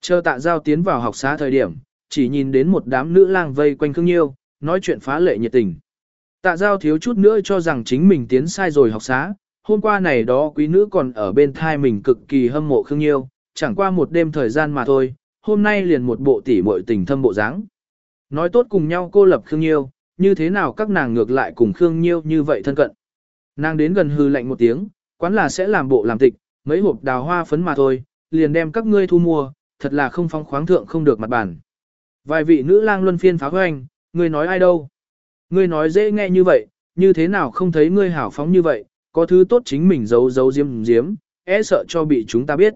Chờ tạ giao tiến vào học xá thời điểm, chỉ nhìn đến một đám nữ lang vây quanh Khương Nhiêu, nói chuyện phá lệ nhiệt tình. Tạ giao thiếu chút nữa cho rằng chính mình tiến sai rồi học xá, hôm qua này đó quý nữ còn ở bên thai mình cực kỳ hâm mộ Khương Nhiêu, chẳng qua một đêm thời gian mà thôi, hôm nay liền một bộ tỉ muội tình thâm bộ dáng. Nói tốt cùng nhau cô lập Khương Nhiêu, như thế nào các nàng ngược lại cùng Khương Nhiêu như vậy thân cận. Nàng đến gần hư lạnh một tiếng, quán là sẽ làm bộ làm tịch, mấy hộp đào hoa phấn mà thôi, liền đem các ngươi thu mua, thật là không phong khoáng thượng không được mặt bản. Vài vị nữ lang luân phiên phá hoành, ngươi nói ai đâu? Ngươi nói dễ nghe như vậy, như thế nào không thấy ngươi hảo phóng như vậy, có thứ tốt chính mình giấu giấu diếm diếm, e sợ cho bị chúng ta biết.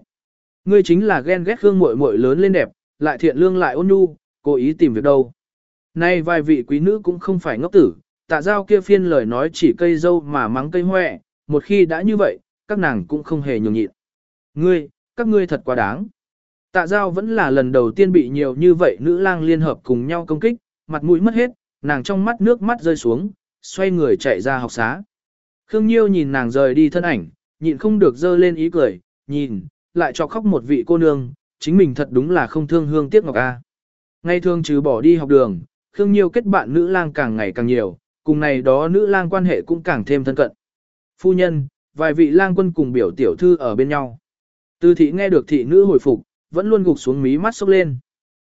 Ngươi chính là ghen ghét hương muội muội lớn lên đẹp, lại thiện lương lại ôn nhu, cố ý tìm việc đâu. Nay vài vị quý nữ cũng không phải ngốc tử, tạ giao kia phiên lời nói chỉ cây dâu mà mắng cây hoẹ, một khi đã như vậy, các nàng cũng không hề nhường nhịn. Ngươi, các ngươi thật quá đáng. Tạ giao vẫn là lần đầu tiên bị nhiều như vậy nữ lang liên hợp cùng nhau công kích, mặt mũi mất hết, nàng trong mắt nước mắt rơi xuống, xoay người chạy ra học xá. Khương Nhiêu nhìn nàng rời đi thân ảnh, nhịn không được dơ lên ý cười, nhìn, lại cho khóc một vị cô nương, chính mình thật đúng là không thương hương tiếc ngọc a. Ngay thường trừ bỏ đi học đường, Khương Nhiêu kết bạn nữ lang càng ngày càng nhiều, cùng này đó nữ lang quan hệ cũng càng thêm thân cận. Phu nhân, vài vị lang quân cùng biểu tiểu thư ở bên nhau. Tư thị nghe được thị nữ hồi phục, vẫn luôn gục xuống mí mắt sốc lên.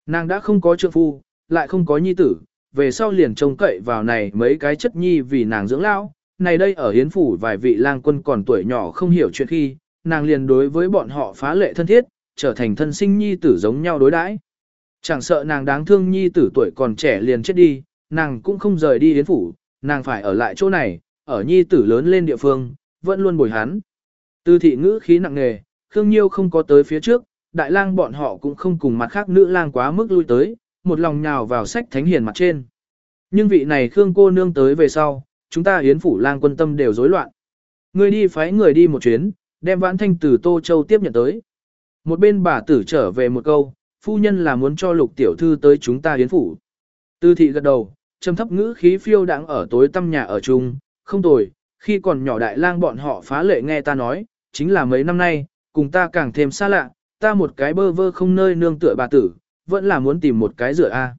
Nàng đã không có trượng phu, lại không có nhi tử, về sau liền trông cậy vào này mấy cái chất nhi vì nàng dưỡng lão. Này đây ở hiến phủ vài vị lang quân còn tuổi nhỏ không hiểu chuyện khi, nàng liền đối với bọn họ phá lệ thân thiết, trở thành thân sinh nhi tử giống nhau đối đãi. Chẳng sợ nàng đáng thương nhi tử tuổi còn trẻ liền chết đi, nàng cũng không rời đi hiến phủ, nàng phải ở lại chỗ này, ở nhi tử lớn lên địa phương, vẫn luôn bồi hắn. Tư thị ngữ khí nặng nề, Khương Nhiêu không có tới phía trước, đại lang bọn họ cũng không cùng mặt khác nữ lang quá mức lui tới, một lòng nhào vào sách thánh hiền mặt trên. Nhưng vị này Khương cô nương tới về sau, chúng ta hiến phủ lang quân tâm đều rối loạn. Người đi phái người đi một chuyến, đem vãn thanh từ Tô Châu tiếp nhận tới. Một bên bà tử trở về một câu, phu nhân là muốn cho lục tiểu thư tới chúng ta hiến phủ. Tư thị gật đầu, trầm thấp ngữ khí phiêu đang ở tối tâm nhà ở chung, không tồi, khi còn nhỏ đại lang bọn họ phá lệ nghe ta nói, chính là mấy năm nay, cùng ta càng thêm xa lạ, ta một cái bơ vơ không nơi nương tựa bà tử, vẫn là muốn tìm một cái rửa a.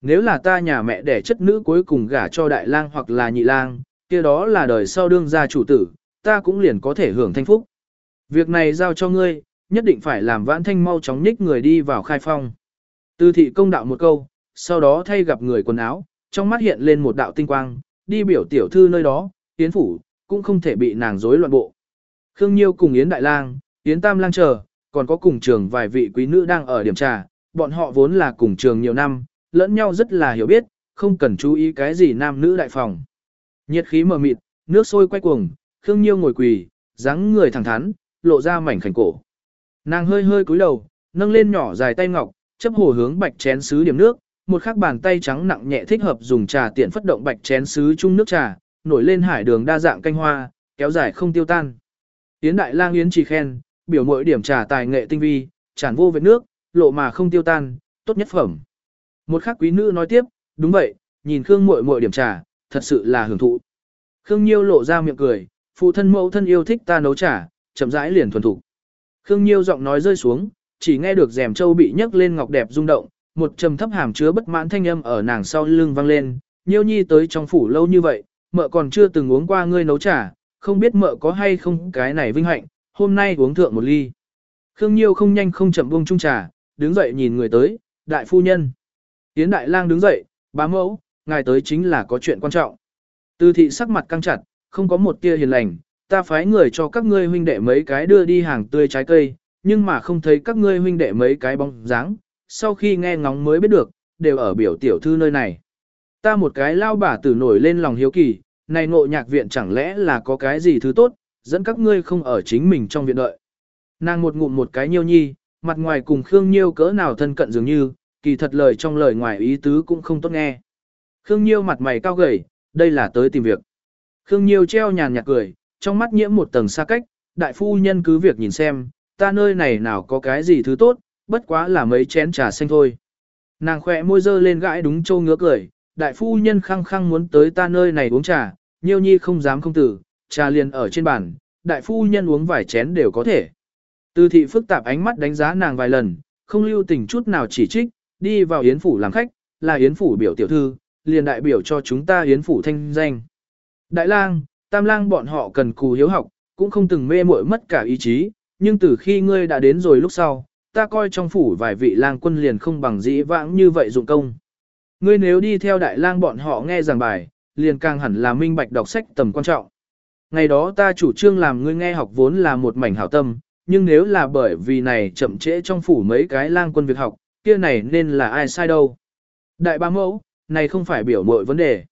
Nếu là ta nhà mẹ đẻ chất nữ cuối cùng gả cho đại lang hoặc là nhị lang, kia đó là đời sau đương gia chủ tử, ta cũng liền có thể hưởng thanh phúc. Việc này giao cho ngươi, nhất định phải làm vãn thanh mau chóng nhích người đi vào khai phong. Tư thị công đạo một câu, sau đó thay gặp người quần áo, trong mắt hiện lên một đạo tinh quang, đi biểu tiểu thư nơi đó, Yến phủ, cũng không thể bị nàng rối loạn bộ. Khương Nhiêu cùng Yến Đại Lang, Yến Tam Lang chờ, còn có cùng trường vài vị quý nữ đang ở điểm trà, bọn họ vốn là cùng trường nhiều năm, lẫn nhau rất là hiểu biết, không cần chú ý cái gì nam nữ đại phòng. Nhiệt khí mờ mịt, nước sôi quay cuồng, Khương Nhiêu ngồi quỳ, dáng người thẳng thắn, lộ ra mảnh khảnh cổ. Nàng hơi hơi cúi đầu, nâng lên nhỏ dài tay ngọc, chấp hồ hướng bạch chén sứ điểm nước, một khắc bàn tay trắng nặng nhẹ thích hợp dùng trà tiện phất động bạch chén sứ chung nước trà, nổi lên hải đường đa dạng canh hoa, kéo dài không tiêu tan. Yến Đại Lang Yến chỉ khen, biểu mỗi điểm trà tài nghệ tinh vi, tràn vô vệt nước, lộ mà không tiêu tan, tốt nhất phẩm. Một khắc quý nữ nói tiếp, đúng vậy, nhìn Khương muội muội điểm trà, thật sự là hưởng thụ. Khương Nhiêu lộ ra miệng cười, phụ thân mẫu thân yêu thích ta nấu trà, chậm rãi liền thuần thục. Khương Nhiêu giọng nói rơi xuống, chỉ nghe được rèm châu bị nhấc lên ngọc đẹp rung động, một trầm thấp hàm chứa bất mãn thanh âm ở nàng sau lưng vang lên, Nhiêu Nhi tới trong phủ lâu như vậy, mợ còn chưa từng uống qua ngươi nấu trà, không biết mợ có hay không cái này vinh hạnh, hôm nay uống thượng một ly. Khương Nhiêu không nhanh không chậm buông chung trà, đứng dậy nhìn người tới, đại phu nhân. Yến đại lang đứng dậy, bá mẫu, ngài tới chính là có chuyện quan trọng. Từ thị sắc mặt căng chặt, không có một tia hiền lành, ta phái người cho các ngươi huynh đệ mấy cái đưa đi hàng tươi trái cây, nhưng mà không thấy các ngươi huynh đệ mấy cái bóng dáng, sau khi nghe ngóng mới biết được, đều ở biểu tiểu thư nơi này. Ta một cái lao bà tử nổi lên lòng hiếu kỳ, này ngộ nhạc viện chẳng lẽ là có cái gì thứ tốt, dẫn các ngươi không ở chính mình trong viện đợi. Nàng một ngụm một cái nhiêu nhi, mặt ngoài cùng Khương Nhiêu cỡ nào thân cận dường như, kỳ thật lời trong lời ngoài ý tứ cũng không tốt nghe. Khương Nhiêu mặt mày cao gầy, đây là tới tìm việc. Khương Nhiêu treo nhàn nhạt cười, trong mắt nhiễm một tầng xa cách, đại phu nhân cứ việc nhìn xem, ta nơi này nào có cái gì thứ tốt, bất quá là mấy chén trà xanh thôi. Nàng khỏe môi dơ lên gãi đúng châu ngứa cười, đại phu nhân khăng khăng muốn tới ta nơi này uống trà, nhiêu nhi không dám không tử, trà liền ở trên bàn, đại phu nhân uống vài chén đều có thể. Từ thị phức tạp ánh mắt đánh giá nàng vài lần, không lưu tình chút nào chỉ trích, đi vào yến phủ làm khách, là yến phủ biểu tiểu thư, liền đại biểu cho chúng ta yến phủ thanh danh. Đại lang, tam lang bọn họ cần cù hiếu học, cũng không từng mê muội mất cả ý chí, nhưng từ khi ngươi đã đến rồi lúc sau, ta coi trong phủ vài vị lang quân liền không bằng dĩ vãng như vậy dụng công. Ngươi nếu đi theo đại lang bọn họ nghe giảng bài, liền càng hẳn là minh bạch đọc sách tầm quan trọng. Ngày đó ta chủ trương làm ngươi nghe học vốn là một mảnh hảo tâm, nhưng nếu là bởi vì này chậm trễ trong phủ mấy cái lang quân việc học, kia này nên là ai sai đâu. Đại ba mẫu, này không phải biểu mội vấn đề.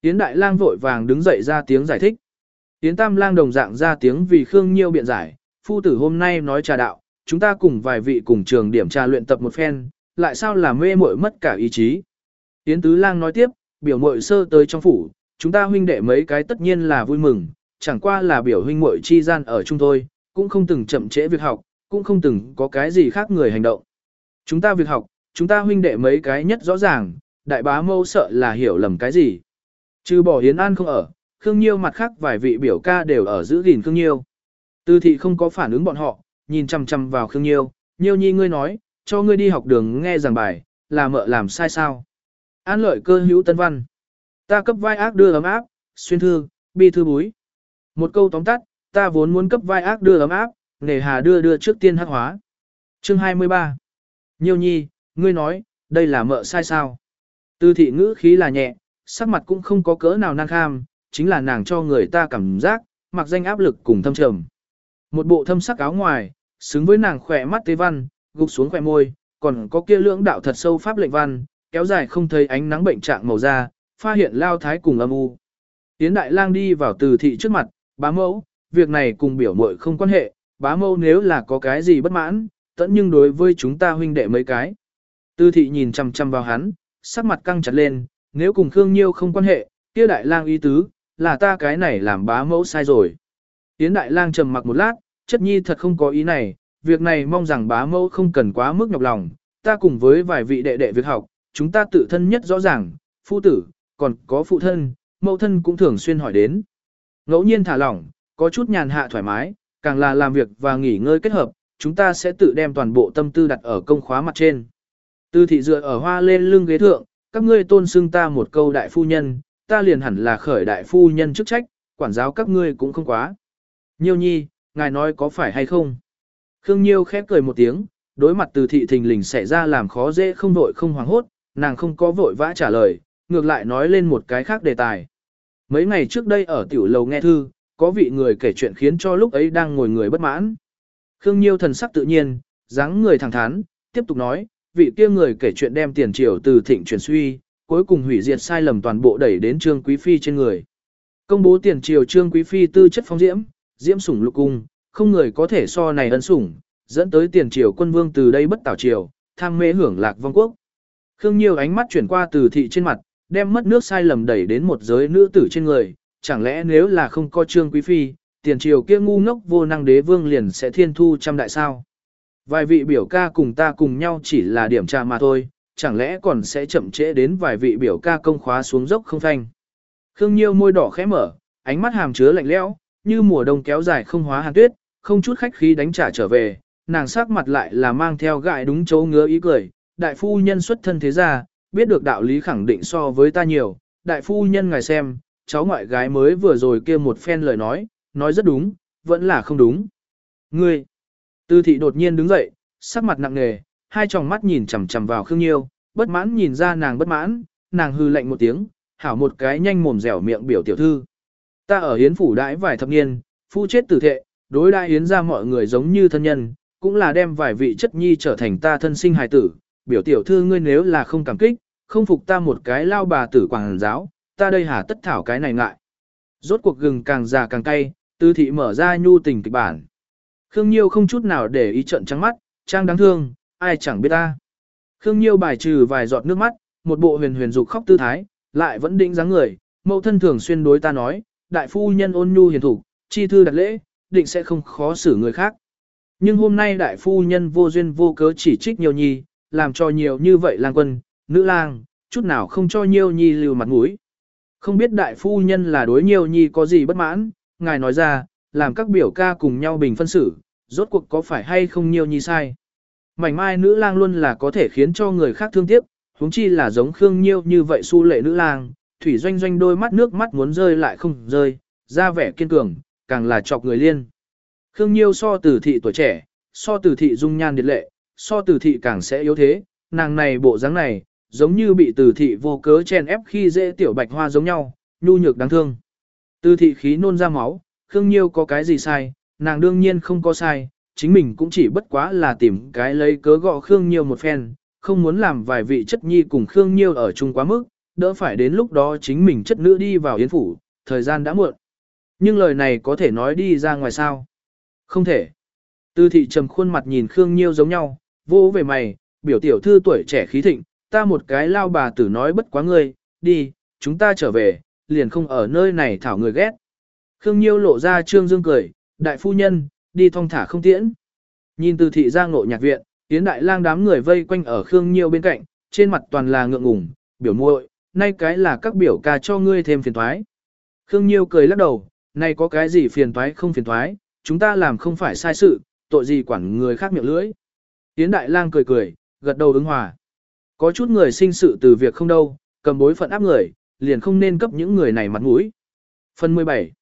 Yến đại lang vội vàng đứng dậy ra tiếng giải thích. Yến tam lang đồng dạng ra tiếng vì Khương Nhiêu biện giải, phu tử hôm nay nói trà đạo, chúng ta cùng vài vị cùng trường điểm trà luyện tập một phen, lại sao là mê muội mất cả ý chí. Yến tứ lang nói tiếp, biểu mội sơ tới trong phủ, chúng ta huynh đệ mấy cái tất nhiên là vui mừng, chẳng qua là biểu huynh muội chi gian ở chung thôi, cũng không từng chậm trễ việc học, cũng không từng có cái gì khác người hành động. Chúng ta việc học, chúng ta huynh đệ mấy cái nhất rõ ràng, đại bá mâu sợ là hiểu lầm cái gì. Trừ bỏ Hiến An không ở, Khương Nhiêu mặt khác vài vị biểu ca đều ở giữ gìn Khương Nhiêu. Tư thị không có phản ứng bọn họ, nhìn chăm chăm vào Khương Nhiêu, Nhiêu nhi ngươi nói, cho ngươi đi học đường nghe giảng bài, là mợ làm sai sao. An lợi cơ hữu tân văn. Ta cấp vai ác đưa ấm áp, xuyên thư, bi thư búi. Một câu tóm tắt, ta vốn muốn cấp vai ác đưa ấm áp, nề hà đưa đưa trước tiên hắc hóa. Chương 23 Nhiêu nhi, ngươi nói, đây là mợ sai sao? Tư thị ngữ khí là nhẹ, sắc mặt cũng không có cỡ nào năng kham, chính là nàng cho người ta cảm giác, mặc danh áp lực cùng thâm trầm. Một bộ thâm sắc áo ngoài, xứng với nàng khỏe mắt tế văn, gục xuống khỏe môi, còn có kia lưỡng đạo thật sâu pháp lệnh văn, kéo dài không thấy ánh nắng bệnh trạng màu da, pha hiện lao thái cùng âm u. Tiến đại lang đi vào từ thị trước mặt, bá mẫu, việc này cùng biểu muội không quan hệ, bá mẫu nếu là có cái gì bất mãn, tẫn nhưng đối với chúng ta huynh đệ mấy cái. Tư thị nhìn chăm chăm vào hắn, sắc mặt căng chặt lên, nếu cùng Khương Nhiêu không quan hệ, kia đại lang ý tứ, là ta cái này làm bá mẫu sai rồi. Tiến đại lang trầm mặc một lát, chất nhi thật không có ý này, việc này mong rằng bá mẫu không cần quá mức nhọc lòng, ta cùng với vài vị đệ đệ việc học, chúng ta tự thân nhất rõ ràng, phu tử, còn có phụ thân, mẫu thân cũng thường xuyên hỏi đến. Ngẫu nhiên thả lỏng, có chút nhàn hạ thoải mái, càng là làm việc và nghỉ ngơi kết hợp, chúng ta sẽ tự đem toàn bộ tâm tư đặt ở công khóa mặt trên. Tư thị dựa ở hoa lên lưng ghế thượng, các ngươi tôn xưng ta một câu đại phu nhân, ta liền hẳn là khởi đại phu nhân chức trách, quản giáo các ngươi cũng không quá. Nhiêu nhi, ngài nói có phải hay không? Khương Nhiêu khép cười một tiếng, đối mặt từ thị thình lình xảy ra làm khó dễ không vội không hoảng hốt, nàng không có vội vã trả lời, ngược lại nói lên một cái khác đề tài. Mấy ngày trước đây ở tiểu lầu nghe thư, có vị người kể chuyện khiến cho lúc ấy đang ngồi người bất mãn. Khương Nhiêu thần sắc tự nhiên, dáng người thẳng thắn, tiếp tục nói, vị kia người kể chuyện đem tiền triều từ thịnh chuyển suy, cuối cùng hủy diệt sai lầm toàn bộ đẩy đến Trương Quý Phi trên người. Công bố tiền triều Trương Quý Phi tư chất phong diễm, diễm sủng lục cung, không người có thể so này ân sủng, dẫn tới tiền triều quân vương từ đây bất tảo triều, tham mê hưởng lạc vong quốc. Khương Nhiêu ánh mắt chuyển qua từ thị trên mặt, đem mất nước sai lầm đẩy đến một giới nữ tử trên người, chẳng lẽ nếu là không có Trương Quý Phi, tiền triều kia ngu ngốc vô năng đế vương liền sẽ thiên thu trăm đại sao. Vài vị biểu ca cùng ta cùng nhau chỉ là điểm trà mà thôi, chẳng lẽ còn sẽ chậm trễ đến vài vị biểu ca công khóa xuống dốc không thanh. Khương Nhiêu môi đỏ khẽ mở, ánh mắt hàm chứa lạnh lẽo, như mùa đông kéo dài không hóa hàn tuyết, không chút khách khí đánh trả trở về, nàng sắc mặt lại là mang theo gại đúng chỗ ngứa ý cười, đại phu nhân xuất thân thế gia, biết được đạo lý khẳng định so với ta nhiều, đại phu nhân ngài xem, cháu ngoại gái mới vừa rồi kia một phen lời nói, nói rất đúng, vẫn là không đúng. Ngươi, tư thị đột nhiên đứng dậy, sắc mặt nặng nề, hai tròng mắt nhìn chằm chằm vào Khương Nhiêu, bất mãn nhìn ra nàng bất mãn, nàng hư lạnh một tiếng, hảo một cái nhanh mồm dẻo miệng biểu tiểu thư. Ta ở hiến phủ đãi vài thập niên, phu chết tử thệ, đối đại hiến ra mọi người giống như thân nhân, cũng là đem vài vị chất nhi trở thành ta thân sinh hài tử, biểu tiểu thư ngươi nếu là không cảm kích, không phục ta một cái lao bà tử quảng giáo, ta đây hà tất thảo cái này ngại. Rốt cuộc gừng càng già càng cay, tư thị mở ra nhu tình kịch bản. Khương Nhiêu không chút nào để ý trận trắng mắt, trang đáng thương, ai chẳng biết ta. Khương Nhiêu bài trừ vài giọt nước mắt, một bộ huyền huyền dục khóc tư thái, lại vẫn định dáng người, mẫu thân thường xuyên đối ta nói, đại phu nhân ôn nhu hiền thủ, chi thư đặt lễ, định sẽ không khó xử người khác. Nhưng hôm nay đại phu nhân vô duyên vô cớ chỉ trích nhiều nhi, làm cho nhiều như vậy lang quân, nữ lang, chút nào không cho nhiều nhi lưu mặt mũi. Không biết đại phu nhân là đối nhiều nhi có gì bất mãn, ngài nói ra, làm các biểu ca cùng nhau bình phân xử, rốt cuộc có phải hay không nhiều nhi sai. Mảnh mai nữ lang luôn là có thể khiến cho người khác thương tiếc, huống chi là giống Khương Nhiêu như vậy su lệ nữ lang, thủy doanh doanh đôi mắt nước mắt muốn rơi lại không rơi, ra vẻ kiên cường, càng là chọc người liên. Khương Nhiêu so tử thị tuổi trẻ, so tử thị dung nhan điệt lệ, so tử thị càng sẽ yếu thế, nàng này bộ dáng này, giống như bị tử thị vô cớ chen ép khi dễ tiểu bạch hoa giống nhau, nhu nhược đáng thương. Tử thị khí nôn ra máu, Khương Nhiêu có cái gì sai, nàng đương nhiên không có sai, chính mình cũng chỉ bất quá là tìm cái lấy cớ gọ Khương Nhiêu một phen, không muốn làm vài vị chất nhi cùng Khương Nhiêu ở chung quá mức, đỡ phải đến lúc đó chính mình chất nữ đi vào yến phủ, thời gian đã muộn. Nhưng lời này có thể nói đi ra ngoài sao? Không thể. Tư thị trầm khuôn mặt nhìn Khương Nhiêu giống nhau, vô về mày, biểu tiểu thư tuổi trẻ khí thịnh, ta một cái lao bà tử nói bất quá ngươi, đi, chúng ta trở về, liền không ở nơi này thảo người ghét. Khương Nhiêu lộ ra trương dương cười, đại phu nhân, đi thong thả không tiễn. Nhìn từ thị ra ngộ nhạc viện, tiến đại lang đám người vây quanh ở Khương Nhiêu bên cạnh, trên mặt toàn là ngượng ngùng, biểu muội, nay cái là các biểu ca cho ngươi thêm phiền toái. Khương Nhiêu cười lắc đầu, nay có cái gì phiền toái không phiền toái, chúng ta làm không phải sai sự, tội gì quản người khác miệng lưỡi. Tiến đại lang cười cười, gật đầu ứng hòa. Có chút người sinh sự từ việc không đâu, cầm bối phận áp người, liền không nên cấp những người này mặt mũi. Phần 17.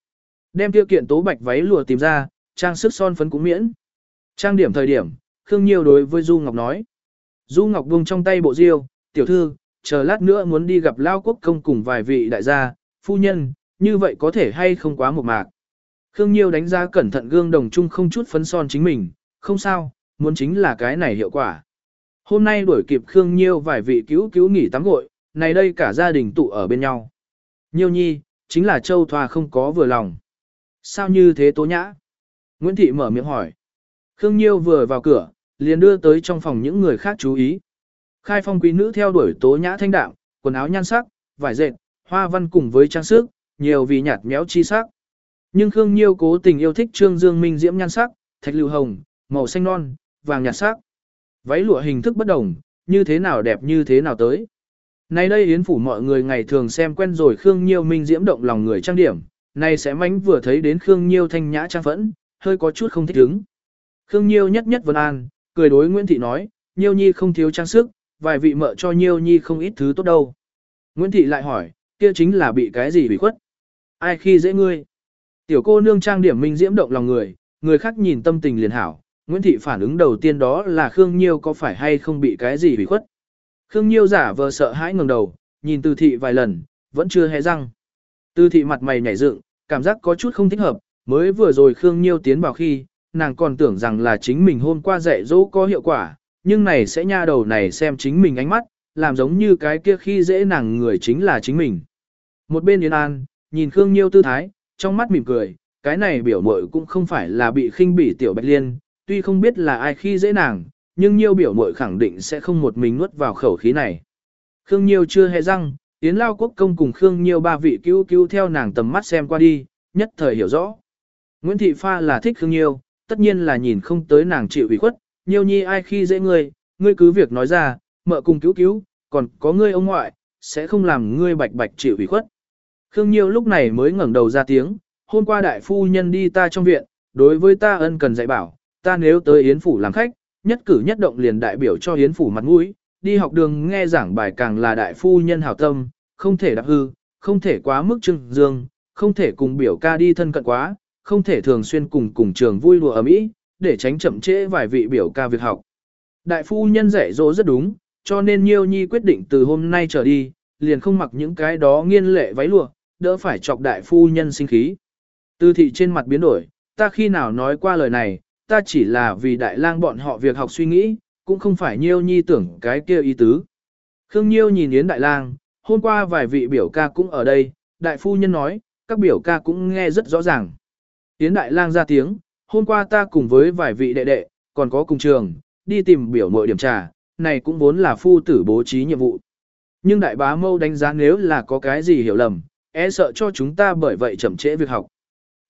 Đem tiêu kiện tố bạch váy lụa tìm ra, trang sức son phấn cũng miễn. Trang điểm thời điểm, Khương Nhiêu đối với Du Ngọc nói. Du Ngọc buông trong tay bộ diêu, tiểu thư, chờ lát nữa muốn đi gặp Lao Quốc Công cùng vài vị đại gia, phu nhân, như vậy có thể hay không quá một mạc. Khương Nhiêu đánh giá cẩn thận gương đồng chung không chút phấn son chính mình, không sao, muốn chính là cái này hiệu quả. Hôm nay đuổi kịp Khương Nhiêu vài vị cứu cứu nghỉ tắm gội, này đây cả gia đình tụ ở bên nhau. Nhiêu nhi, chính là Châu Thoa không có vừa lòng. Sao như thế tố nhã? Nguyễn Thị mở miệng hỏi. Khương Nhiêu vừa vào cửa, liền đưa tới trong phòng những người khác chú ý. Khai phong quý nữ theo đuổi tố nhã thanh đạm, quần áo nhan sắc, vải dệt, hoa văn cùng với trang sức, nhiều vì nhạt méo chi sắc. Nhưng Khương Nhiêu cố tình yêu thích Trương Dương Minh diễm nhan sắc, thạch lưu hồng, màu xanh non, vàng nhạt sắc. Váy lụa hình thức bất đồng, như thế nào đẹp như thế nào tới. Nay đây yến phủ mọi người ngày thường xem quen rồi Khương Nhiêu Minh diễm động lòng người trang điểm, nay sẽ mánh vừa thấy đến Khương Nhiêu thanh nhã trang phẫn, hơi có chút không thích ứng. Khương Nhiêu nhất nhất vân an, cười đối Nguyễn Thị nói, Nhiêu Nhi không thiếu trang sức, vài vị mợ cho Nhiêu Nhi không ít thứ tốt đâu. Nguyễn Thị lại hỏi, kia chính là bị cái gì bị khuất? Ai khi dễ ngươi? Tiểu cô nương trang điểm minh diễm động lòng người, người khác nhìn tâm tình liền hảo. Nguyễn Thị phản ứng đầu tiên đó là Khương Nhiêu có phải hay không bị cái gì bị khuất? Khương Nhiêu giả vờ sợ hãi ngẩng đầu, nhìn Từ Thị vài lần, vẫn chưa hé răng. Từ Thị mặt mày nhảy dựng, cảm giác có chút không thích hợp, mới vừa rồi Khương Nhiêu tiến vào khi, nàng còn tưởng rằng là chính mình hôm qua dạy dỗ có hiệu quả, nhưng này sẽ nha đầu này xem chính mình ánh mắt, làm giống như cái kia khi dễ nàng người chính là chính mình. Một bên Yến An, nhìn Khương Nhiêu tư thái, trong mắt mỉm cười, cái này biểu mội cũng không phải là bị khinh bỉ tiểu bạch liên, tuy không biết là ai khi dễ nàng, nhưng Nhiêu biểu mội khẳng định sẽ không một mình nuốt vào khẩu khí này. Khương Nhiêu chưa hề răng, Yến Lao Quốc Công cùng Khương Nhiêu ba vị cứu cứu theo nàng tầm mắt xem qua đi, nhất thời hiểu rõ. Nguyễn Thị Pha là thích Khương Nhiêu, tất nhiên là nhìn không tới nàng chịu ủy khuất, Nhiêu nhi ai khi dễ ngươi, ngươi cứ việc nói ra, mợ cùng cứu cứu, còn có ngươi ông ngoại, sẽ không làm ngươi bạch bạch chịu ủy khuất. Khương Nhiêu lúc này mới ngẩng đầu ra tiếng, hôm qua đại phu nhân đi ta trong viện, đối với ta ân cần dạy bảo, ta nếu tới Yến Phủ làm khách, nhất cử nhất động liền đại biểu cho Yến Phủ mặt mũi, đi học đường nghe giảng bài càng là đại phu nhân hảo tâm, không thể đạp hư, không thể quá mức trưng dương, không thể cùng biểu ca đi thân cận quá, không thể thường xuyên cùng cùng trường vui đùa ở mỹ, để tránh chậm trễ vài vị biểu ca việc học. Đại phu nhân dạy dỗ rất đúng, cho nên Nhiêu Nhi quyết định từ hôm nay trở đi, liền không mặc những cái đó nghiên lệ váy lụa, đỡ phải chọc đại phu nhân sinh khí. Tư thị trên mặt biến đổi, ta khi nào nói qua lời này, ta chỉ là vì đại lang bọn họ việc học suy nghĩ, cũng không phải Nhiêu Nhi tưởng cái kia ý tứ. Khương Nhiêu nhìn Yến Đại Lang, hôm qua vài vị biểu ca cũng ở đây, đại phu nhân nói, các biểu ca cũng nghe rất rõ ràng. Yến Đại Lang ra tiếng, hôm qua ta cùng với vài vị đệ đệ, còn có cùng trường, đi tìm biểu mội điểm trà, này cũng vốn là phu tử bố trí nhiệm vụ. Nhưng đại bá mâu đánh giá nếu là có cái gì hiểu lầm, e sợ cho chúng ta bởi vậy chậm trễ việc học.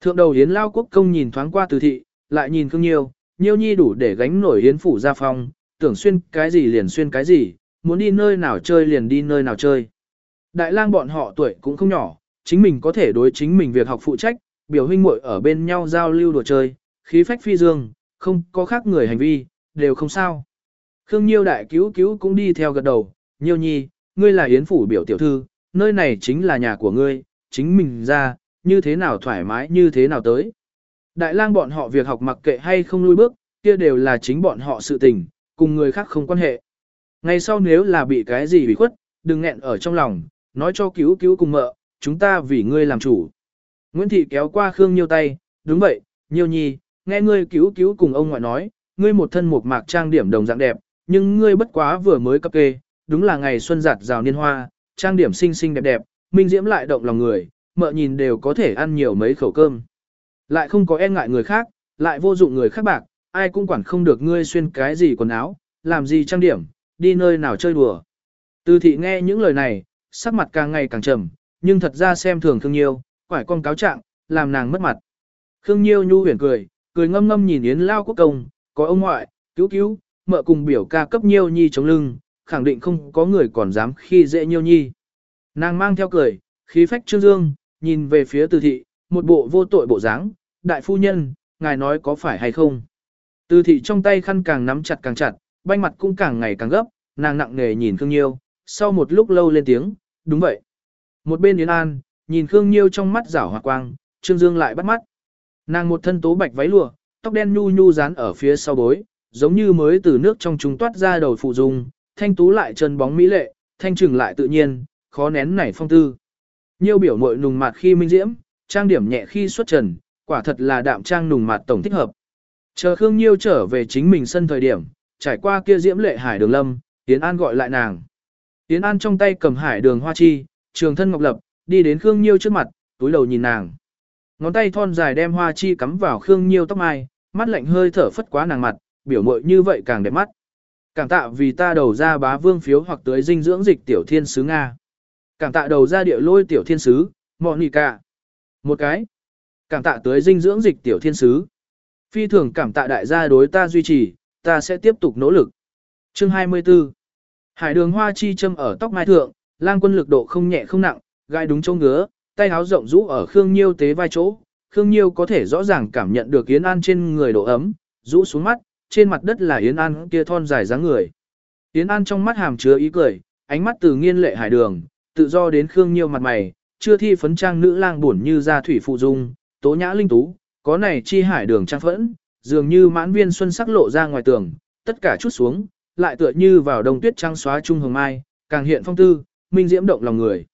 Thượng đầu Yến Lao Quốc công nhìn thoáng qua từ thị, lại nhìn Khương Nhiêu, Nhiêu Nhi đủ để gánh nổi Yến phủ gia phong, tưởng xuyên cái gì liền xuyên cái gì, muốn đi nơi nào chơi liền đi nơi nào chơi. Đại lang bọn họ tuổi cũng không nhỏ, chính mình có thể đối chính mình việc học phụ trách, biểu huynh muội ở bên nhau giao lưu đùa chơi, khí phách phi dương, không có khác người hành vi, đều không sao. Khương Nhiêu đại cứu cứu cũng đi theo gật đầu, Nhiêu nhi, ngươi là yến phủ biểu tiểu thư, nơi này chính là nhà của ngươi, chính mình ra, như thế nào thoải mái như thế nào tới. Đại lang bọn họ việc học mặc kệ hay không lui bước, kia đều là chính bọn họ sự tình, cùng người khác không quan hệ. Ngày sau nếu là bị cái gì bị khuất, đừng nghẹn ở trong lòng, nói cho cứu cứu cùng mợ, chúng ta vì ngươi làm chủ. Nguyễn Thị kéo qua Khương Nhiêu tay, đúng vậy, Nhiêu Nhi, nghe ngươi cứu cứu cùng ông ngoại nói, ngươi một thân một mạc trang điểm đồng dạng đẹp, nhưng ngươi bất quá vừa mới cấp kê, đúng là ngày xuân giặt rào niên hoa, trang điểm xinh xinh đẹp đẹp, minh diễm lại động lòng người, mợ nhìn đều có thể ăn nhiều mấy khẩu cơm. Lại không có e ngại người khác, lại vô dụng người khác bạc, ai cũng quản không được ngươi xuyên cái gì quần áo, làm gì trang điểm, đi nơi nào chơi đùa. Từ thị nghe những lời này, sắc mặt càng ngày càng trầm, nhưng thật ra xem thường Khương Nhiêu, quải con cáo trạng, làm nàng mất mặt. Khương Nhiêu nhu huyền cười, cười ngâm ngâm nhìn Yến Lao Quốc Công, có ông ngoại, cứu cứu, mợ cùng biểu ca cấp Nhiêu Nhi chống lưng, khẳng định không có người còn dám khi dễ Nhiêu Nhi. Nàng mang theo cười, khí phách trương dương, nhìn về phía từ thị, một bộ vô tội bộ dáng, đại phu nhân, ngài nói có phải hay không. Từ thị trong tay khăn càng nắm chặt càng chặt, banh mặt cũng càng ngày càng gấp, nàng nặng nề nhìn Khương Nhiêu, sau một lúc lâu lên tiếng, đúng vậy. Một bên Yến An, nhìn Khương Nhiêu trong mắt rảo hòa quang, Trương Dương lại bắt mắt. Nàng một thân tố bạch váy lụa, tóc đen nhu nhu dán ở phía sau bối, giống như mới từ nước trong chúng toát ra đầu phụ dung, thanh tú lại chân bóng mỹ lệ, thanh trừng lại tự nhiên, khó nén nảy phong tư. Nhiêu biểu mội nùng mặt khi minh diễm, trang điểm nhẹ khi xuất trần, quả thật là đạm trang nùng mặt tổng thích hợp. Chờ Khương Nhiêu trở về chính mình sân thời điểm, trải qua kia diễm lệ hải đường lâm, Tiến An gọi lại nàng. Tiến An trong tay cầm hải đường hoa chi, trường thân ngọc lập, đi đến Khương Nhiêu trước mặt, túi đầu nhìn nàng. Ngón tay thon dài đem hoa chi cắm vào Khương Nhiêu tóc mai, mắt lạnh hơi thở phất quá nàng mặt, biểu mội như vậy càng đẹp mắt. Cảm tạ vì ta đầu ra bá vương phiếu hoặc tới dinh dưỡng dịch tiểu thiên sứ Nga. Cảm tạ đầu ra địa lôi tiểu thiên sứ, Monica. Một cái. Cảm tạ tới dinh dưỡng dịch tiểu thiên sứ. Phi thường cảm tạ đại gia đối ta duy trì, ta sẽ tiếp tục nỗ lực. Chương 24 Hải đường hoa chi châm ở tóc mai thượng, lang quân lực độ không nhẹ không nặng, gai đúng chỗ ngứa, tay áo rộng rũ ở Khương Nhiêu tế vai chỗ. Khương Nhiêu có thể rõ ràng cảm nhận được Yến An trên người độ ấm, rũ xuống mắt, trên mặt đất là Yến An kia thon dài dáng người. Yến An trong mắt hàm chứa ý cười, ánh mắt từ nghiên lệ hải đường, tự do đến Khương Nhiêu mặt mày, chưa thi phấn trang nữ lang buồn như gia thủy phụ dung, tố nhã linh tú, có này chi hải đường trang phẫn, dường như mãn viên xuân sắc lộ ra ngoài tường, tất cả chút xuống, lại tựa như vào đông tuyết trăng xóa trung hồng mai, càng hiện phong tư, minh diễm động lòng người.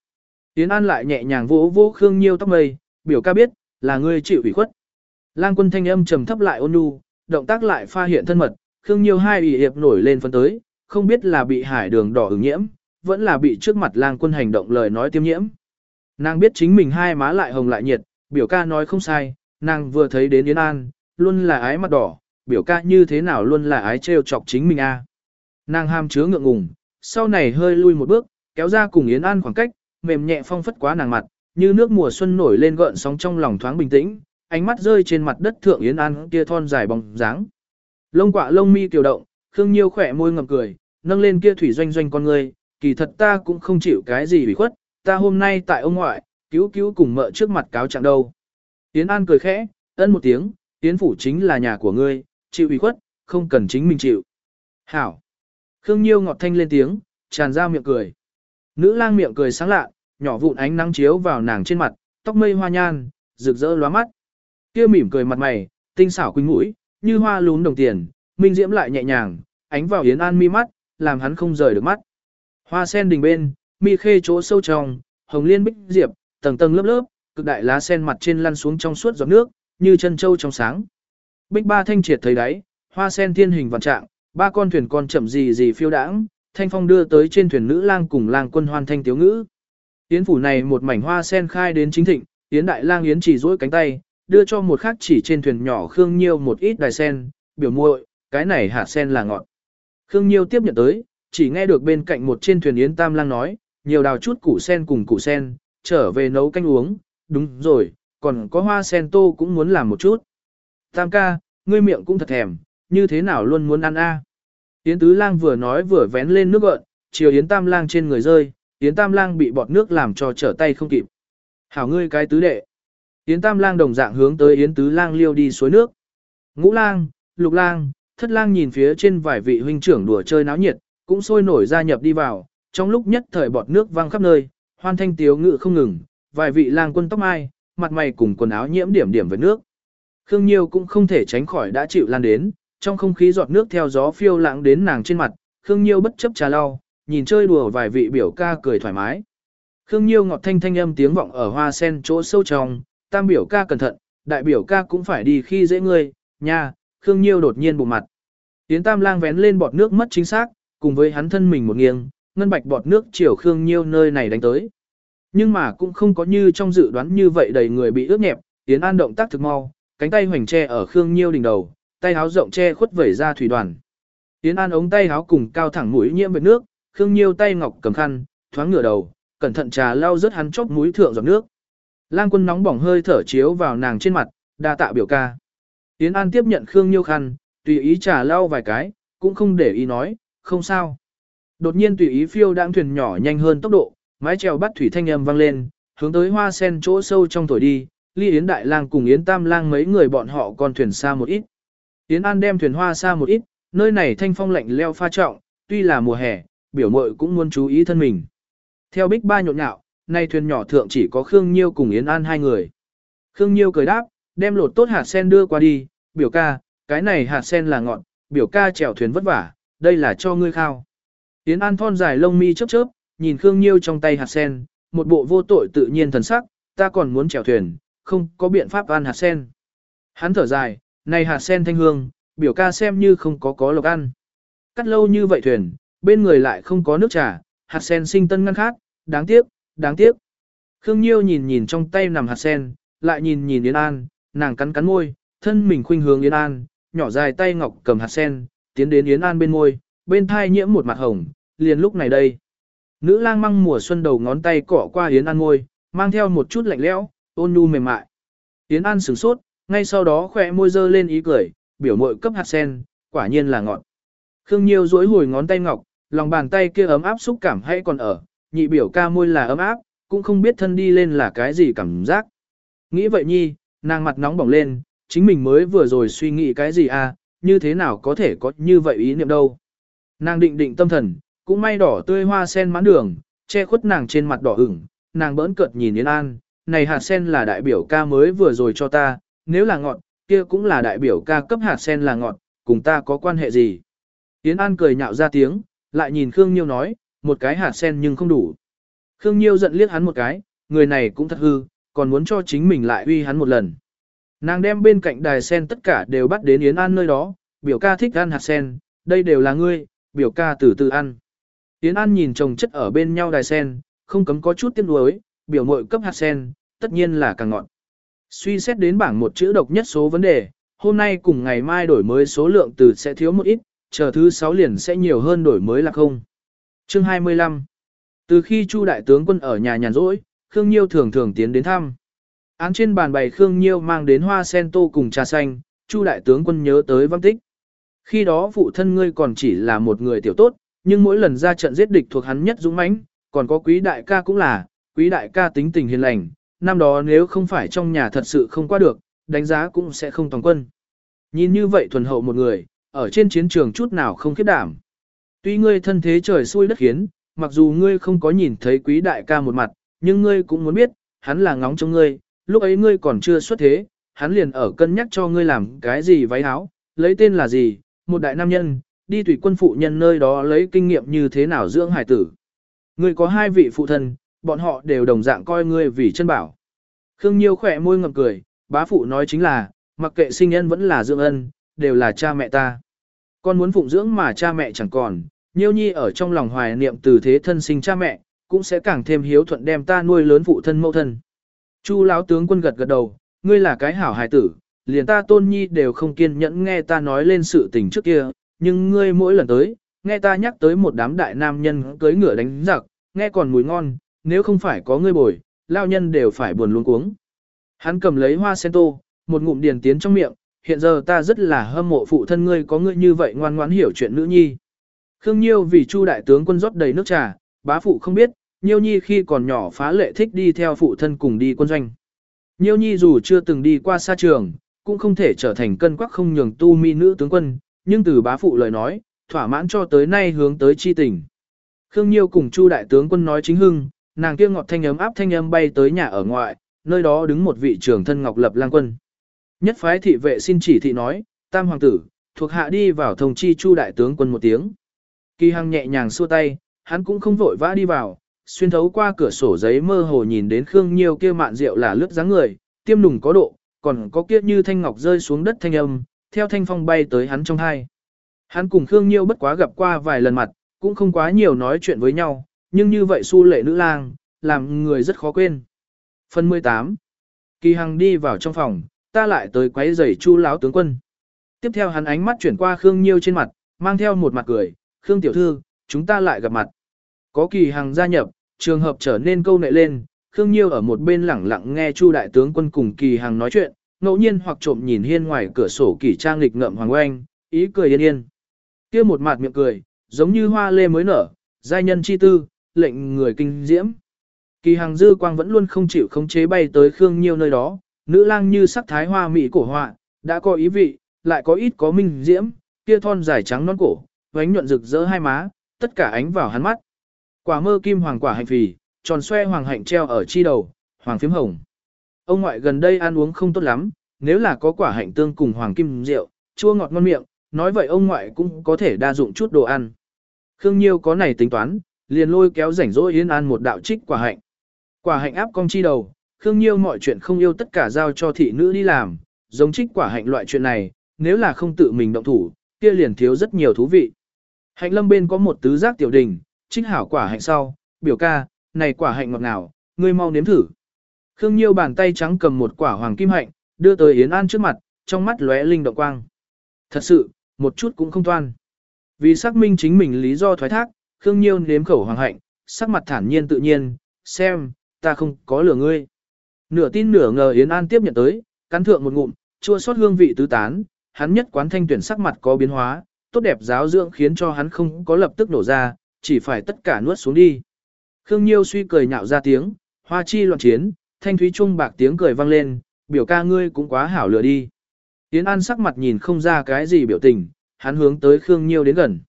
Tiến An lại nhẹ nhàng vỗ vỗ Khương Nhiêu tóc mây, biểu ca biết, là ngươi chịu ủy khuất. Lang quân thanh âm trầm thấp lại ôn nhu, động tác lại pha hiện thân mật, Khương Nhiêu hai ủy hiệp nổi lên phân tới, không biết là bị hải đường đỏ ứng nhiễm, vẫn là bị trước mặt lang quân hành động lời nói tiêm nhiễm. Nàng biết chính mình hai má lại hồng lại nhiệt, biểu ca nói không sai, nàng vừa thấy đến Yến An, luôn là ái mặt đỏ, biểu ca như thế nào luôn là ái trêu chọc chính mình a. Nàng ham chứa ngượng ngùng, sau này hơi lui một bước, kéo ra cùng Yến An khoảng cách, mềm nhẹ phong phất quá nàng mặt, như nước mùa xuân nổi lên gợn sóng trong lòng thoáng bình tĩnh, ánh mắt rơi trên mặt đất thượng Yến An kia thon dài bóng dáng. Lông quạ lông mi kiều động, Khương Nhiêu khỏe môi ngậm cười, nâng lên kia thủy doanh doanh con người, kỳ thật ta cũng không chịu cái gì bị khuất, ta hôm nay tại ông ngoại, cứu cứu cùng mợ trước mặt cáo trạng đâu. Yến An cười khẽ, ân một tiếng, Yến phủ chính là nhà của ngươi, chịu ủy khuất, không cần chính mình chịu. Hảo. Khương Nhiêu ngọt thanh lên tiếng, tràn ra miệng cười. Nữ lang miệng cười sáng lạ, nhỏ vụn ánh nắng chiếu vào nàng trên mặt, tóc mây hoa nhan, rực rỡ lóa mắt. Kia mỉm cười mặt mày, tinh xảo quỳnh mũi, như hoa lún đồng tiền, minh diễm lại nhẹ nhàng, ánh vào Yến An mi mắt, làm hắn không rời được mắt. Hoa sen đình bên, mi khê chỗ sâu trong, hồng liên bích diệp, tầng tầng lớp lớp, cực đại lá sen mặt trên lăn xuống trong suốt giọt nước, như chân châu trong sáng. Bích ba thanh triệt thấy đáy, hoa sen thiên hình vạn trạng, ba con thuyền con chậm gì gì phiêu đãng, thanh phong đưa tới trên thuyền nữ lang cùng lang quân hoan thanh tiếu ngữ. Yến phủ này một mảnh hoa sen khai đến chính thịnh, Yến đại lang Yến chỉ duỗi cánh tay, đưa cho một khắc chỉ trên thuyền nhỏ Khương Nhiêu một ít đài sen, biểu muội, cái này hạt sen là ngọt. Khương Nhiêu tiếp nhận tới, chỉ nghe được bên cạnh một trên thuyền Yến Tam lang nói, nhiều đào chút củ sen cùng củ sen, trở về nấu canh uống, đúng rồi, còn có hoa sen tô cũng muốn làm một chút. Tam ca, ngươi miệng cũng thật thèm, như thế nào luôn muốn ăn a? Yến Tứ Lang vừa nói vừa vén lên nước gợn, chiều Yến Tam Lang trên người rơi, Yến Tam Lang bị bọt nước làm cho trở tay không kịp. Hảo ngươi cái tứ đệ. Yến Tam Lang đồng dạng hướng tới Yến Tứ Lang liêu đi suối nước. Ngũ Lang, Lục Lang, Thất Lang nhìn phía trên vài vị huynh trưởng đùa chơi náo nhiệt, cũng sôi nổi gia nhập đi vào, trong lúc nhất thời bọt nước văng khắp nơi, hoan thanh tiếu ngự không ngừng, vài vị lang quân tóc mai, mặt mày cùng quần áo nhiễm điểm điểm với nước. Khương Nhiêu cũng không thể tránh khỏi đã chịu lan đến, trong không khí giọt nước theo gió phiêu lãng đến nàng trên mặt, Khương Nhiêu bất chấp trà lau, nhìn chơi đùa vài vị biểu ca cười thoải mái. Khương Nhiêu ngọt thanh thanh âm tiếng vọng ở hoa sen chỗ sâu trong, tam biểu ca cẩn thận, đại biểu ca cũng phải đi khi dễ ngươi, nha, Khương Nhiêu đột nhiên bụng mặt. Tiến tam lang vén lên bọt nước mất chính xác, cùng với hắn thân mình một nghiêng, ngân bạch bọt nước chiều Khương Nhiêu nơi này đánh tới. Nhưng mà cũng không có như trong dự đoán như vậy đầy người bị ướt nhẹp, Yến An động tác thực mau, cánh tay hoành che ở Khương Nhiêu đỉnh đầu, tay háo rộng che khuất vẩy ra thủy đoàn. Yến An ống tay háo cùng cao thẳng mũi nhiễm vệt nước, Khương Nhiêu tay ngọc cầm khăn, thoáng ngửa đầu, cẩn thận trà lau rớt hắn chóp mũi thượng giọt nước. Lang quân nóng bỏng hơi thở chiếu vào nàng trên mặt, đa tạ biểu ca. Yến An tiếp nhận Khương Nhiêu khăn, tùy ý trà lau vài cái, cũng không để ý nói, không sao. Đột nhiên tùy ý phiêu đãng thuyền nhỏ nhanh hơn tốc độ, mái chèo bắt thủy thanh âm vang lên, hướng tới hoa sen chỗ sâu trong thổi đi, ly Yến Đại Lang cùng Yến Tam Lang mấy người bọn họ còn thuyền xa một ít. Yến An đem thuyền hoa xa một ít, nơi này thanh phong lạnh leo pha trọng, tuy là mùa hè, biểu mội cũng muốn chú ý thân mình. Theo bích ba nhộn nhạo, nay thuyền nhỏ thượng chỉ có Khương Nhiêu cùng Yến An hai người. Khương Nhiêu cười đáp, đem lột tốt hạt sen đưa qua đi, biểu ca, cái này hạt sen là ngọn, biểu ca chèo thuyền vất vả, đây là cho ngươi khao. Yến An thon dài lông mi chớp chớp, nhìn Khương Nhiêu trong tay hạt sen, một bộ vô tội tự nhiên thần sắc, ta còn muốn chèo thuyền, không có biện pháp ăn hạt sen. Hắn thở dài, này hạt sen thanh hương, biểu ca xem như không có có lộc ăn. Cắt lâu như vậy thuyền, bên người lại không có nước trà, hạt sen sinh tân ngăn khác, đáng tiếc, đáng tiếc. Khương Nhiêu nhìn nhìn trong tay nằm hạt sen, lại nhìn nhìn Yến An, nàng cắn cắn môi, thân mình khuynh hướng Yến An, nhỏ dài tay ngọc cầm hạt sen, tiến đến Yến An bên môi, bên thai nhiễm một mặt hồng, liền lúc này đây. Nữ lang măng mùa xuân đầu ngón tay cỏ qua Yến An môi, mang theo một chút lạnh lẽo, ôn nhu mềm mại. Yến An sửng sốt, ngay sau đó khỏe môi dơ lên ý cười, biểu mội cấp hạt sen, quả nhiên là ngọt. Khương Nhiêu duỗi hồi ngón tay ngọc, lòng bàn tay kia ấm áp xúc cảm hay còn ở, nhị biểu ca môi là ấm áp, cũng không biết thân đi lên là cái gì cảm giác. Nghĩ vậy nhi, nàng mặt nóng bỏng lên, chính mình mới vừa rồi suy nghĩ cái gì à, như thế nào có thể có như vậy ý niệm đâu. Nàng định định tâm thần, cũng may đỏ tươi hoa sen mãn đường, che khuất nàng trên mặt đỏ ửng, nàng bỡn cợt nhìn Yến An, này hạt sen là đại biểu ca mới vừa rồi cho ta, nếu là ngọt, kia cũng là đại biểu ca cấp hạt sen là ngọt, cùng ta có quan hệ gì. Yến An cười nhạo ra tiếng, lại nhìn Khương Nhiêu nói, một cái hạt sen nhưng không đủ. Khương Nhiêu giận liếc hắn một cái, người này cũng thật hư, còn muốn cho chính mình lại uy hắn một lần. Nàng đem bên cạnh đài sen tất cả đều bắt đến Yến An nơi đó, biểu ca thích ăn hạt sen, đây đều là ngươi, biểu ca từ từ ăn. Yến An nhìn chồng chất ở bên nhau đài sen, không cấm có chút tiếc nuối, biểu mội cấp hạt sen, tất nhiên là càng ngọn. Suy xét đến bảng một chữ độc nhất số vấn đề, hôm nay cùng ngày mai đổi mới số lượng từ sẽ thiếu một ít, chờ thứ 6 liền sẽ nhiều hơn đổi mới là không. Chương 25 Từ khi Chu đại tướng quân ở nhà nhàn rỗi, Khương Nhiêu thường thường tiến đến thăm. Án trên bàn bày Khương Nhiêu mang đến hoa sen tô cùng trà xanh, Chu đại tướng quân nhớ tới văn tích. Khi đó phụ thân ngươi còn chỉ là một người tiểu tốt, nhưng mỗi lần ra trận giết địch thuộc hắn nhất dũng mãnh, còn có quý đại ca cũng là, quý đại ca tính tình hiền lành, năm đó nếu không phải trong nhà thật sự không qua được, đánh giá cũng sẽ không toàn quân. Nhìn như vậy thuần hậu một người, ở trên chiến trường chút nào không khiếp đảm. Tuy ngươi thân thế trời xui đất khiến, mặc dù ngươi không có nhìn thấy quý đại ca một mặt, nhưng ngươi cũng muốn biết, hắn là ngóng trong ngươi, lúc ấy ngươi còn chưa xuất thế, hắn liền ở cân nhắc cho ngươi làm cái gì váy áo, lấy tên là gì, một đại nam nhân, đi tùy quân phụ nhân nơi đó lấy kinh nghiệm như thế nào dưỡng hải tử. Ngươi có hai vị phụ thân, bọn họ đều đồng dạng coi ngươi vì chân bảo. Khương Nhiêu khỏe môi ngậm cười, bá phụ nói chính là, mặc kệ sinh nhân vẫn là dưỡng ân, đều là cha mẹ ta. Con muốn phụng dưỡng mà cha mẹ chẳng còn, Nhiêu Nhi ở trong lòng hoài niệm từ thế thân sinh cha mẹ, cũng sẽ càng thêm hiếu thuận đem ta nuôi lớn phụ thân mẫu thân. Chu lão tướng quân gật gật đầu, ngươi là cái hảo hài tử, liền ta tôn nhi đều không kiên nhẫn nghe ta nói lên sự tình trước kia, nhưng ngươi mỗi lần tới, nghe ta nhắc tới một đám đại nam nhân cưới ngựa đánh giặc, nghe còn mùi ngon, nếu không phải có ngươi bồi, lao nhân đều phải buồn luôn cuống. Hắn cầm lấy hoa sen tô, một ngụm điền tiến trong miệng, hiện giờ ta rất là hâm mộ phụ thân ngươi có ngươi như vậy ngoan ngoãn hiểu chuyện nữ nhi. Khương Nhiêu vì Chu đại tướng quân rót đầy nước trà, bá phụ không biết, Nhiêu Nhi khi còn nhỏ phá lệ thích đi theo phụ thân cùng đi quân doanh. Nhiêu Nhi dù chưa từng đi qua xa trường, cũng không thể trở thành cân quắc không nhường tu mi nữ tướng quân, nhưng từ bá phụ lời nói, thỏa mãn cho tới nay hướng tới chi tình. Khương Nhiêu cùng Chu đại tướng quân nói chính hưng, nàng kia ngọt thanh ấm áp thanh âm bay tới nhà ở ngoại, nơi đó đứng một vị trưởng thân ngọc lập lang quân. Nhất phái thị vệ xin chỉ thị nói, tam hoàng tử, thuộc hạ đi vào thông chi Chu đại tướng quân một tiếng. Kỳ Hằng nhẹ nhàng xua tay, hắn cũng không vội vã đi vào, xuyên thấu qua cửa sổ giấy mơ hồ nhìn đến Khương Nhiêu kia mạn rượu là lướt dáng người, tiêm nùng có độ, còn có kia như thanh ngọc rơi xuống đất thanh âm, theo thanh phong bay tới hắn trong hai. Hắn cùng Khương Nhiêu bất quá gặp qua vài lần mặt, cũng không quá nhiều nói chuyện với nhau, nhưng như vậy su lệ nữ lang, làm người rất khó quên. Phần 18 Kỳ Hằng đi vào trong phòng, ta lại tới quấy giày chu láo tướng quân. Tiếp theo hắn ánh mắt chuyển qua Khương Nhiêu trên mặt, mang theo một mặt cười, Khương tiểu thư, chúng ta lại gặp mặt. Có Kỳ Hằng gia nhập, trường hợp trở nên câu nệ lên, Khương Nhiêu ở một bên lẳng lặng nghe Chu đại tướng quân cùng Kỳ Hằng nói chuyện, ngẫu nhiên hoặc trộm nhìn hiên ngoài cửa sổ kỳ trang lịch ngậm hoàng oanh, ý cười yên yên. Kia một mặt miệng cười, giống như hoa lê mới nở, giai nhân chi tư, lệnh người kinh diễm. Kỳ Hằng dư quang vẫn luôn không chịu khống chế bay tới Khương Nhiêu nơi đó, nữ lang như sắc thái hoa mỹ cổ họa, đã có ý vị, lại có ít có minh diễm, kia thon dài trắng non cổ, vánh nhuận rực rỡ hai má, tất cả ánh vào hắn mắt. Quả mơ kim hoàng quả hành phì, tròn xoe hoàng hạnh treo ở chi đầu, hoàng phím hồng. Ông ngoại gần đây ăn uống không tốt lắm, nếu là có quả hạnh tương cùng hoàng kim rượu, chua ngọt ngon miệng, nói vậy ông ngoại cũng có thể đa dụng chút đồ ăn. Khương Nhiêu có này tính toán, liền lôi kéo rảnh rỗi Yến An một đạo trích quả hạnh. Quả hạnh áp cong chi đầu, Khương Nhiêu mọi chuyện không yêu tất cả giao cho thị nữ đi làm, giống trích quả hạnh loại chuyện này, nếu là không tự mình động thủ, kia liền thiếu rất nhiều thú vị. Hạnh lâm bên có một tứ giác tiểu đình, trích hảo quả hạnh sau, biểu ca, này quả hạnh ngọt nào, ngươi mau nếm thử. Khương Nhiêu bàn tay trắng cầm một quả hoàng kim hạnh, đưa tới Yến An trước mặt, trong mắt lóe linh động quang. Thật sự, một chút cũng không toan. Vì xác minh chính mình lý do thoái thác, Khương Nhiêu nếm khẩu hoàng hạnh, sắc mặt thản nhiên tự nhiên, xem, ta không có lừa ngươi. Nửa tin nửa ngờ Yến An tiếp nhận tới, cắn thượng một ngụm, chua xót hương vị tứ tán, hắn nhất quán thanh tuyển sắc mặt có biến hóa, tốt đẹp giáo dưỡng khiến cho hắn không có lập tức nổ ra, chỉ phải tất cả nuốt xuống đi. Khương Nhiêu suy cười nhạo ra tiếng, hoa chi loạn chiến, thanh thúy trung bạc tiếng cười vang lên, biểu ca ngươi cũng quá hảo lừa đi. Yến An sắc mặt nhìn không ra cái gì biểu tình, hắn hướng tới Khương Nhiêu đến gần.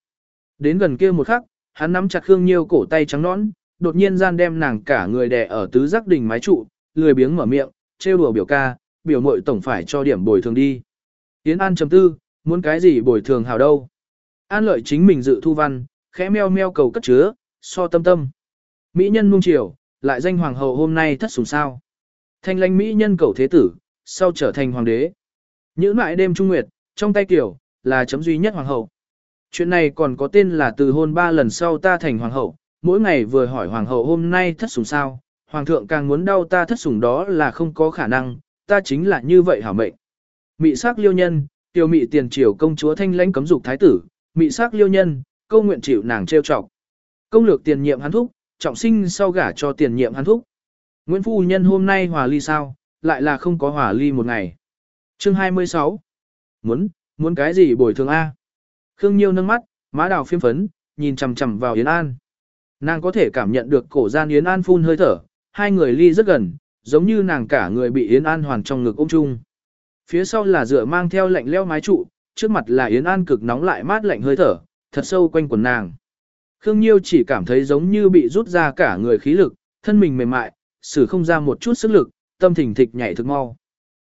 Đến gần kia một khắc, hắn nắm chặt Khương Nhiêu cổ tay trắng nõn, đột nhiên gian đem nàng cả người đè ở tứ giác đỉnh mái trụ, lười biếng mở miệng, trêu đùa biểu ca, biểu muội tổng phải cho điểm bồi thường đi. Yến An chấm tư, muốn cái gì bồi thường hảo đâu. An lợi chính mình dự thu văn, khẽ meo meo cầu cất chứa, so tâm tâm. Mỹ nhân nung chiều, lại danh hoàng hậu hôm nay thất sủng sao. Thanh lãnh Mỹ nhân cầu thế tử, sau trở thành hoàng đế. Những mại đêm trung nguyệt, trong tay kiểu, là chấm duy nhất hoàng hậu. Chuyện này còn có tên là từ hôn ba lần sau ta thành hoàng hậu, mỗi ngày vừa hỏi hoàng hậu hôm nay thất sủng sao, hoàng thượng càng muốn đau ta thất sủng đó là không có khả năng, ta chính là như vậy hảo mệnh. Mị sắc liêu nhân, tiêu mị tiền triều công chúa thanh lãnh cấm dục thái tử, mị sắc liêu nhân, câu nguyện chịu nàng trêu chọc. Công lược tiền nhiệm hắn thúc, trọng sinh sau gả cho tiền nhiệm hắn thúc. Nguyễn Phu Nhân hôm nay hòa ly sao, lại là không có hòa ly một ngày. Chương 26 Muốn, muốn cái gì bồi thường A? Khương Nhiêu nâng mắt, má đào phiêm phấn, nhìn chằm chằm vào Yến An. Nàng có thể cảm nhận được cổ gian Yến An phun hơi thở, hai người ly rất gần, giống như nàng cả người bị Yến An hoàn trong ngực ôm chung. Phía sau là dựa mang theo lạnh leo mái trụ, trước mặt là Yến An cực nóng lại mát lạnh hơi thở, thật sâu quanh quần nàng. Khương Nhiêu chỉ cảm thấy giống như bị rút ra cả người khí lực, thân mình mềm mại, xử không ra một chút sức lực, tâm thỉnh thịch nhảy thực mau.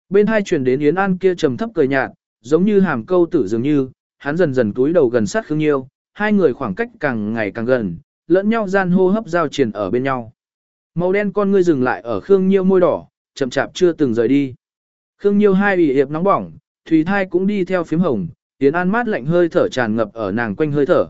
Bên hai truyền đến Yến An kia trầm thấp cười nhạt, giống như hàm câu tử dường như, hắn dần dần túi đầu gần sát Khương Nhiêu, hai người khoảng cách càng ngày càng gần, lẫn nhau gian hô hấp giao triển ở bên nhau. Màu đen con ngươi dừng lại ở Khương Nhiêu môi đỏ, chậm chạp chưa từng rời đi. Khương Nhiêu hai ủy hiệp nóng bỏng, Thùy Thai cũng đi theo phím hồng, Yến An mát lạnh hơi thở tràn ngập ở nàng quanh hơi thở.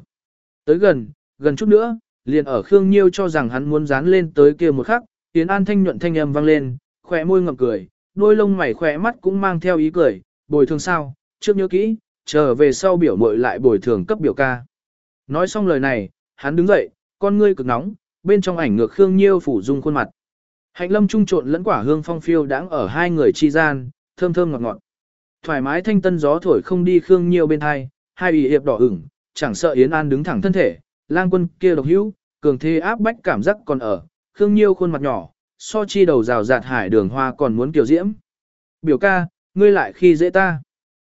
Tới gần, gần chút nữa, liền ở Khương Nhiêu cho rằng hắn muốn dán lên tới kia một khắc, Yến An thanh nhuận thanh âm vang lên, khỏe môi ngậm cười, đôi lông mày khỏe mắt cũng mang theo ý cười, bồi thường sao, trước nhớ kỹ, trở về sau biểu mội lại bồi thường cấp biểu ca. Nói xong lời này, hắn đứng dậy, con ngươi cực nóng, bên trong ảnh ngược Khương Nhiêu phủ dung khuôn mặt. Hạnh lâm trung trộn lẫn quả hương phong phiêu đáng ở hai người chi gian, thơm thơm ngọt ngọt. Thoải mái thanh tân gió thổi không đi Khương Nhiêu bên hai, hai ủy hiệp đỏ ửng, chẳng sợ Yến An đứng thẳng thân thể, lang quân kia độc hữu, cường thế áp bách cảm giác còn ở, Khương Nhiêu khuôn mặt nhỏ, so chi đầu rào rạt hải đường hoa còn muốn kiều diễm. Biểu ca, ngươi lại khi dễ ta.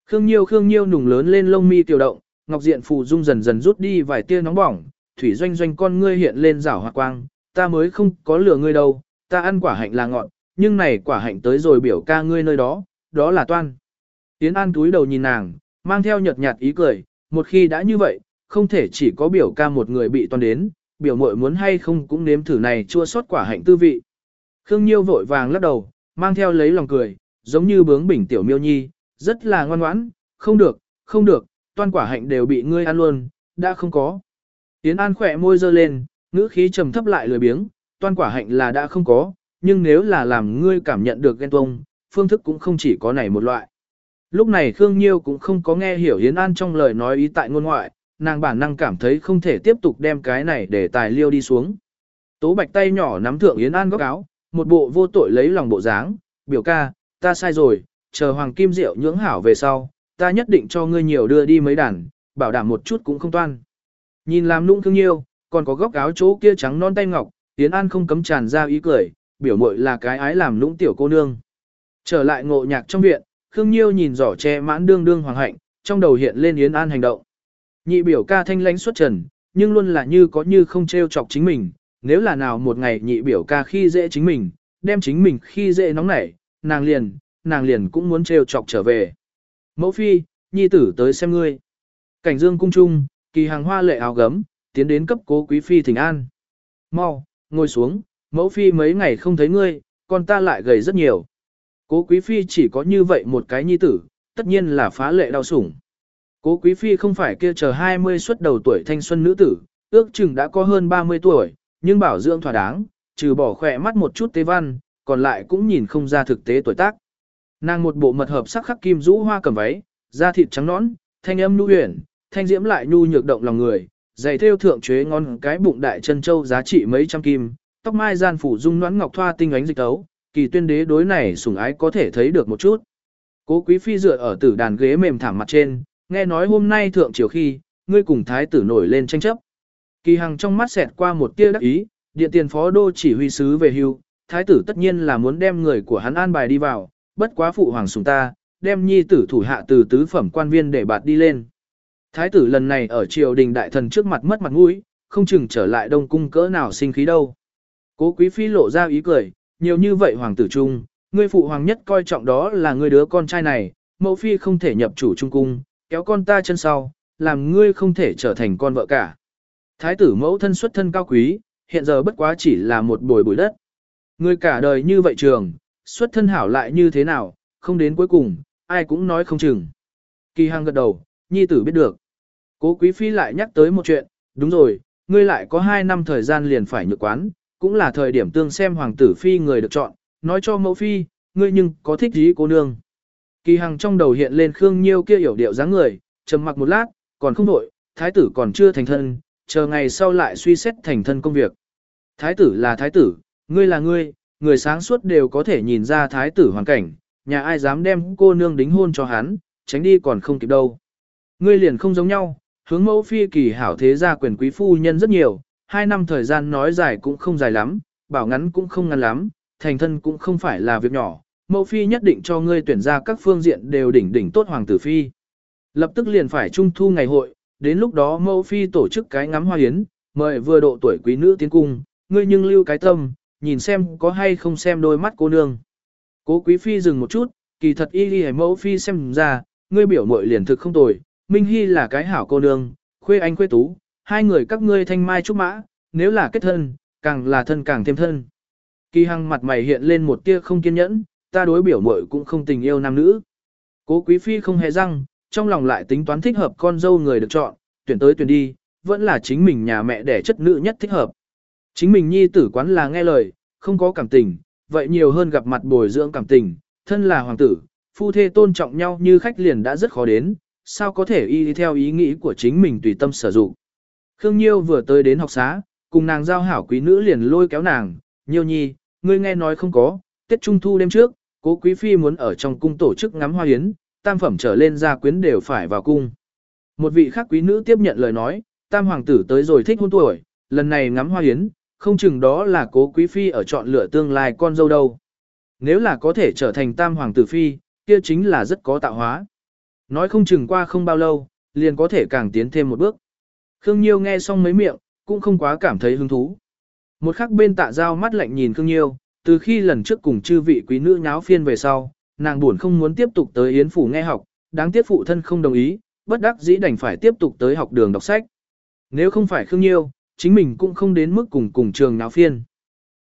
Khương Nhiêu Khương Nhiêu nùng lớn lên lông mi tiểu động, ngọc diện phù dung dần dần rút đi vài tia nóng bỏng, thủy doanh doanh con ngươi hiện lên rảo hoa quang, ta mới không có lừa ngươi đâu, ta ăn quả hạnh là ngọn, nhưng này quả hạnh tới rồi biểu ca ngươi nơi đó, đó là toan. Tiến An túi đầu nhìn nàng, mang theo nhợt nhạt ý cười, một khi đã như vậy, không thể chỉ có biểu ca một người bị toàn đến, biểu muội muốn hay không cũng nếm thử này chua sót quả hạnh tư vị. Khương Nhiêu vội vàng lắc đầu, mang theo lấy lòng cười, giống như bướng bỉnh tiểu miêu nhi, rất là ngoan ngoãn, không được, không được, toàn quả hạnh đều bị ngươi ăn luôn, đã không có. Yến An khỏe môi dơ lên, ngữ khí trầm thấp lại lười biếng, toàn quả hạnh là đã không có, nhưng nếu là làm ngươi cảm nhận được ghen tuông, phương thức cũng không chỉ có này một loại. Lúc này Khương Nhiêu cũng không có nghe hiểu Yến An trong lời nói ý tại ngôn ngoại, nàng bản năng cảm thấy không thể tiếp tục đem cái này để tài liêu đi xuống. Tố Bạch tay nhỏ nắm thượng Yến An góc áo, một bộ vô tội lấy lòng bộ dáng, biểu ca, ta sai rồi, chờ Hoàng Kim Diệu nhưỡng hảo về sau, ta nhất định cho ngươi nhiều đưa đi mấy đàn, bảo đảm một chút cũng không toan. Nhìn làm nũng thương nhiêu, còn có góc áo chỗ kia trắng non tay ngọc, Yến An không cấm tràn ra ý cười, biểu mội là cái ái làm nũng tiểu cô nương. Trở lại ngộ nhạc trong viện, Khương Nhiêu nhìn giỏ che mãn đương đương hoàng hạnh, trong đầu hiện lên Yến An hành động. Nhị biểu ca thanh lãnh xuất trần, nhưng luôn là như có như không treo chọc chính mình, nếu là nào một ngày nhị biểu ca khi dễ chính mình, đem chính mình khi dễ nóng nảy, nàng liền, nàng liền cũng muốn treo chọc trở về. Mẫu phi, nhi tử tới xem ngươi. Cảnh dương cung trung, kỳ hàng hoa lệ áo gấm, tiến đến cấp cố quý phi thỉnh an. Mau, ngồi xuống, mẫu phi mấy ngày không thấy ngươi, con ta lại gầy rất nhiều. Cố quý phi chỉ có như vậy một cái nhi tử, tất nhiên là phá lệ đau sủng. Cố quý phi không phải kia chờ 20 xuất đầu tuổi thanh xuân nữ tử, ước chừng đã có hơn 30 tuổi, nhưng bảo dưỡng thỏa đáng, trừ bỏ khỏe mắt một chút tế văn, còn lại cũng nhìn không ra thực tế tuổi tác. Nàng một bộ mật hợp sắc khắc kim rũ hoa cầm váy, da thịt trắng nõn, thanh âm nhu huyền, thanh diễm lại nhu nhược động lòng người, giày thêu thượng chế ngon cái bụng đại chân châu giá trị mấy trăm kim, tóc mai gian phủ dung noãn ngọc thoa tinh ánh dịch tấu, kỳ tuyên đế đối này sủng ái có thể thấy được một chút. Cố quý phi dựa ở tử đàn ghế mềm thảm mặt trên, nghe nói hôm nay thượng triều khi, ngươi cùng thái tử nổi lên tranh chấp. Kỳ hằng trong mắt xẹt qua một tia đắc ý, điện tiền phó đô chỉ huy sứ về hưu, thái tử tất nhiên là muốn đem người của hắn an bài đi vào, bất quá phụ hoàng sùng ta, đem nhi tử thủ hạ từ tứ phẩm quan viên để bạt đi lên. Thái tử lần này ở triều đình đại thần trước mặt mất mặt mũi, không chừng trở lại đông cung cỡ nào sinh khí đâu. Cố quý phi lộ ra ý cười, nhiều như vậy hoàng tử trung, ngươi phụ hoàng nhất coi trọng đó là ngươi đứa con trai này, mẫu phi không thể nhập chủ trung cung, kéo con ta chân sau, làm ngươi không thể trở thành con vợ cả. Thái tử mẫu thân xuất thân cao quý, hiện giờ bất quá chỉ là một bồi bụi đất. Ngươi cả đời như vậy trường, xuất thân hảo lại như thế nào, không đến cuối cùng, ai cũng nói không chừng. Kỳ Hằng gật đầu, nhi tử biết được. Cố Quý Phi lại nhắc tới một chuyện, đúng rồi, ngươi lại có hai năm thời gian liền phải nhược quán, cũng là thời điểm tương xem hoàng tử Phi người được chọn, nói cho mẫu Phi, ngươi nhưng có thích gì cô nương. Kỳ Hằng trong đầu hiện lên Khương Nhiêu kia hiểu điệu dáng người, trầm mặc một lát, còn không đổi, thái tử còn chưa thành thân, chờ ngày sau lại suy xét thành thân công việc. Thái tử là thái tử, ngươi là ngươi, người sáng suốt đều có thể nhìn ra thái tử hoàn cảnh, nhà ai dám đem cô nương đính hôn cho hắn, tránh đi còn không kịp đâu. Ngươi liền không giống nhau, hướng mẫu phi kỳ hảo thế gia quyền quý phu nhân rất nhiều, hai năm thời gian nói dài cũng không dài lắm, bảo ngắn cũng không ngắn lắm, thành thân cũng không phải là việc nhỏ, mẫu phi nhất định cho ngươi tuyển ra các phương diện đều đỉnh đỉnh tốt hoàng tử phi. Lập tức liền phải trung thu ngày hội, đến lúc đó mẫu phi tổ chức cái ngắm hoa yến, mời vừa độ tuổi quý nữ tiến cung, ngươi nhưng lưu cái tâm, nhìn xem có hay không xem đôi mắt cô nương. Cố quý phi dừng một chút, kỳ thật y ghi mẫu phi xem ra, ngươi biểu mội liền thực không tồi, Minh Hy là cái hảo cô nương, khuê anh khuê tú, hai người các ngươi thanh mai trúc mã, nếu là kết thân, càng là thân càng thêm thân. Kỳ hằng mặt mày hiện lên một tia không kiên nhẫn, ta đối biểu muội cũng không tình yêu nam nữ. Cố quý phi không hề răng, trong lòng lại tính toán thích hợp con dâu người được chọn, tuyển tới tuyển đi, vẫn là chính mình nhà mẹ đẻ chất nữ nhất thích hợp. Chính mình nhi tử quán là nghe lời, không có cảm tình, vậy nhiều hơn gặp mặt bồi dưỡng cảm tình, thân là hoàng tử, phu thê tôn trọng nhau như khách liền đã rất khó đến, sao có thể y theo ý nghĩ của chính mình tùy tâm sử dụng. Khương Nhiêu vừa tới đến học xá, cùng nàng giao hảo quý nữ liền lôi kéo nàng, Nhiêu nhi, ngươi nghe nói không có, Tết Trung Thu đêm trước, cố quý phi muốn ở trong cung tổ chức ngắm hoa yến, tam phẩm trở lên gia quyến đều phải vào cung. Một vị khác quý nữ tiếp nhận lời nói, tam hoàng tử tới rồi thích hôn tuổi, lần này ngắm hoa yến, không chừng đó là cố quý phi ở chọn lựa tương lai con dâu đâu. Nếu là có thể trở thành tam hoàng tử phi, kia chính là rất có tạo hóa. Nói không chừng qua không bao lâu, liền có thể càng tiến thêm một bước. Khương Nhiêu nghe xong mấy miệng, cũng không quá cảm thấy hứng thú. Một khắc bên tạ giao mắt lạnh nhìn Khương Nhiêu, từ khi lần trước cùng chư vị quý nữ nháo phiên về sau, nàng buồn không muốn tiếp tục tới Yến Phủ nghe học, đáng tiếc phụ thân không đồng ý, bất đắc dĩ đành phải tiếp tục tới học đường đọc sách. Nếu không phải Khương Nhiêu, chính mình cũng không đến mức cùng cùng trường nháo phiên.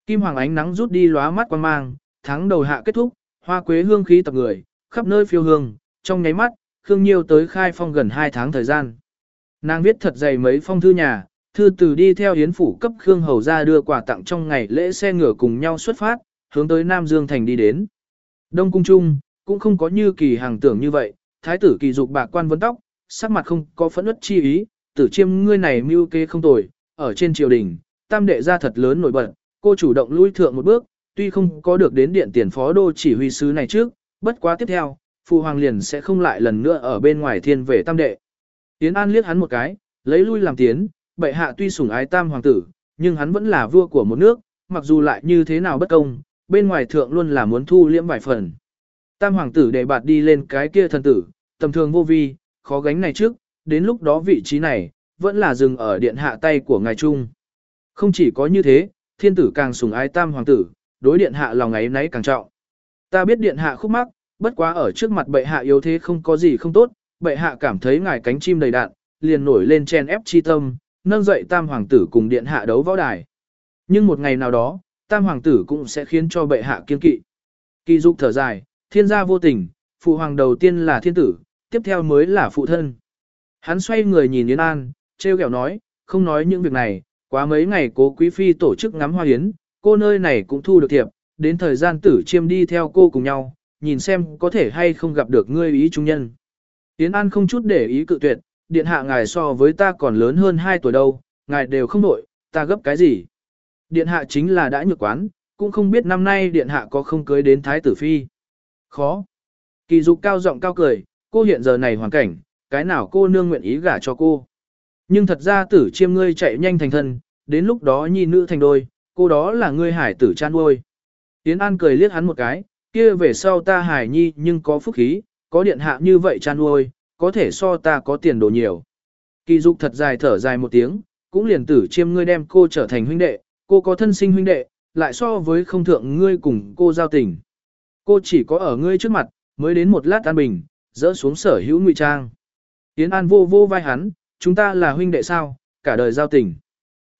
Kim hoàng ánh nắng rút đi lóa mắt quan mang, tháng đầu hạ kết thúc, hoa quế hương khí tập người, khắp nơi phiêu hương, trong nháy mắt, Khương Nhiêu tới khai phong gần 2 tháng thời gian. Nàng viết thật dày mấy phong thư nhà, thư từ đi theo hiến phủ cấp Khương Hầu ra đưa quà tặng trong ngày lễ xe ngựa cùng nhau xuất phát, hướng tới Nam Dương Thành đi đến. Đông Cung Trung, cũng không có như kỳ hàng tưởng như vậy, thái tử kỳ dục bạc quan vấn tóc, sắc mặt không có phẫn ức chi ý, tử chiêm ngươi này mưu kế không tồi, ở trên triều đình, tam đệ ra thật lớn nổi bật, cô chủ động lui thượng một bước, tuy không có được đến điện tiền phó đô chỉ huy sứ này trước, bất quá tiếp theo, phụ hoàng liền sẽ không lại lần nữa ở bên ngoài thiên về tam đệ. Yến An liếc hắn một cái, lấy lui làm tiến, bệ hạ tuy sủng ái tam hoàng tử, nhưng hắn vẫn là vua của một nước, mặc dù lại như thế nào bất công, bên ngoài thượng luôn là muốn thu liễm vài phần. Tam hoàng tử để bạt đi lên cái kia thần tử, tầm thường vô vi, khó gánh này trước, đến lúc đó vị trí này, vẫn là dừng ở điện hạ tay của ngài trung. Không chỉ có như thế, thiên tử càng sủng ái tam hoàng tử, đối điện hạ lòng ấy nấy càng trọng. Ta biết điện hạ khúc mắc, bất quá ở trước mặt bệ hạ yếu thế không có gì không tốt, bệ hạ cảm thấy ngài cánh chim đầy đạn, liền nổi lên chen ép chi tâm, nâng dậy tam hoàng tử cùng điện hạ đấu võ đài. Nhưng một ngày nào đó, tam hoàng tử cũng sẽ khiến cho bệ hạ kiên kỵ. Kỳ dục thở dài, thiên gia vô tình, phụ hoàng đầu tiên là thiên tử, tiếp theo mới là phụ thân. Hắn xoay người nhìn Yến An, treo kẹo nói, không nói những việc này, quá mấy ngày cố quý phi tổ chức ngắm hoa yến, cô nơi này cũng thu được thiệp, đến thời gian tử chiêm đi theo cô cùng nhau, nhìn xem có thể hay không gặp được ngươi ý trung nhân. Yến An không chút để ý cự tuyệt, điện hạ ngài so với ta còn lớn hơn 2 tuổi đâu, ngài đều không nội, ta gấp cái gì. Điện hạ chính là đã nhược quán, cũng không biết năm nay điện hạ có không cưới đến thái tử phi. Khó. Kỳ dục cao giọng cao cười, cô hiện giờ này hoàn cảnh, cái nào cô nương nguyện ý gả cho cô. Nhưng thật ra tử chiêm ngươi chạy nhanh thành thân, đến lúc đó nhi nữ thành đôi, cô đó là ngươi hải tử chan nuôi. Tiến An cười liếc hắn một cái, kia về sau ta hải nhi nhưng có phúc khí, có điện hạ như vậy chan nuôi, có thể so ta có tiền đồ nhiều. Kỳ dục thật dài thở dài một tiếng, cũng liền tử chiêm ngươi đem cô trở thành huynh đệ, cô có thân sinh huynh đệ, lại so với không thượng ngươi cùng cô giao tình. Cô chỉ có ở ngươi trước mặt, mới đến một lát an bình, dỡ xuống sở hữu ngụy trang. yến An vô vô vai hắn, chúng ta là huynh đệ sao, cả đời giao tình.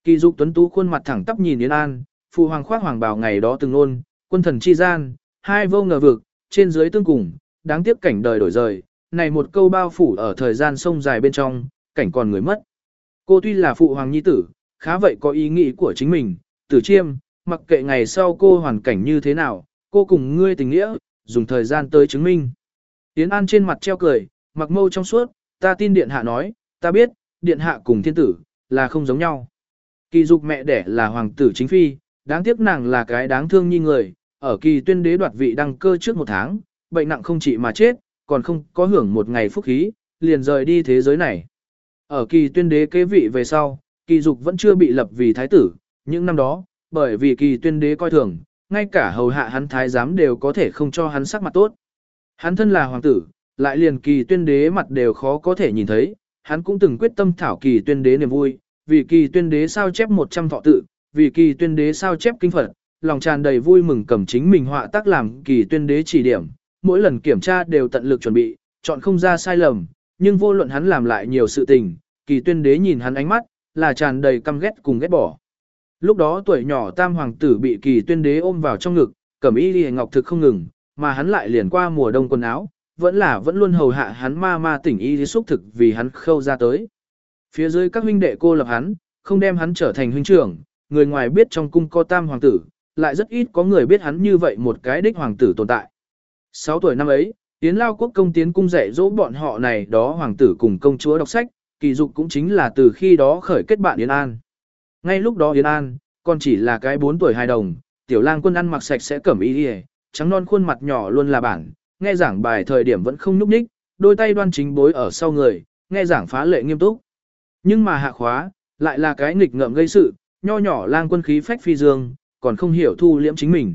Kỳ dục tuấn tú khuôn mặt thẳng tắp nhìn Yến An, phụ hoàng khoác hoàng bào ngày đó từng ôn, quân thần chi gian, hai vô ngờ vực, trên dưới tương cùng, đáng tiếc cảnh đời đổi rời, này một câu bao phủ ở thời gian sông dài bên trong, cảnh còn người mất. Cô tuy là phụ hoàng nhi tử, khá vậy có ý nghĩ của chính mình, tử chiêm, mặc kệ ngày sau cô hoàn cảnh như thế nào, cô cùng ngươi tình nghĩa, dùng thời gian tới chứng minh. tiến An trên mặt treo cười, mặc mâu trong suốt, ta tin điện hạ nói, ta biết, điện hạ cùng thiên tử, là không giống nhau. Kỳ dục mẹ đẻ là hoàng tử chính phi, đáng tiếc nàng là cái đáng thương như người, ở kỳ tuyên đế đoạt vị đăng cơ trước một tháng, bệnh nặng không chỉ mà chết, còn không có hưởng một ngày phúc khí, liền rời đi thế giới này. Ở kỳ tuyên đế kế vị về sau, kỳ dục vẫn chưa bị lập vì thái tử, những năm đó, bởi vì kỳ tuyên đế coi thường, ngay cả hầu hạ hắn thái giám đều có thể không cho hắn sắc mặt tốt. Hắn thân là hoàng tử, lại liền kỳ tuyên đế mặt đều khó có thể nhìn thấy, hắn cũng từng quyết tâm thảo kỳ tuyên đế niềm vui, vì kỳ tuyên đế sao chép 100 thọ tự, vì kỳ tuyên đế sao chép kinh Phật, lòng tràn đầy vui mừng cầm chính mình họa tác làm kỳ tuyên đế chỉ điểm, mỗi lần kiểm tra đều tận lực chuẩn bị, chọn không ra sai lầm, nhưng vô luận hắn làm lại nhiều sự tình, kỳ tuyên đế nhìn hắn ánh mắt, là tràn đầy căm ghét cùng ghét bỏ. Lúc đó tuổi nhỏ tam hoàng tử bị kỳ tuyên đế ôm vào trong ngực, cẩm y đi ngọc thực không ngừng, mà hắn lại liền qua mùa đông quần áo, vẫn là vẫn luôn hầu hạ hắn ma ma tỉnh y đi xúc thực vì hắn khâu ra tới. Phía dưới các huynh đệ cô lập hắn, không đem hắn trở thành huynh trưởng, người ngoài biết trong cung có tam hoàng tử, lại rất ít có người biết hắn như vậy một cái đích hoàng tử tồn tại. 6 tuổi năm ấy, Yến Lao Quốc công tiến cung dạy dỗ bọn họ này đó hoàng tử cùng công chúa đọc sách, kỳ dục cũng chính là từ khi đó khởi kết bạn Yến An. Ngay lúc đó Yến An, còn chỉ là cái 4 tuổi hài đồng, tiểu lang quân ăn mặc sạch sẽ cẩm y đi trắng non khuôn mặt nhỏ luôn là bản, nghe giảng bài thời điểm vẫn không núp ních, đôi tay đoan chính bối ở sau người, nghe giảng phá lệ nghiêm túc. Nhưng mà hạ khóa, lại là cái nghịch ngợm gây sự, nho nhỏ lang quân khí phách phi dương, còn không hiểu thu liễm chính mình.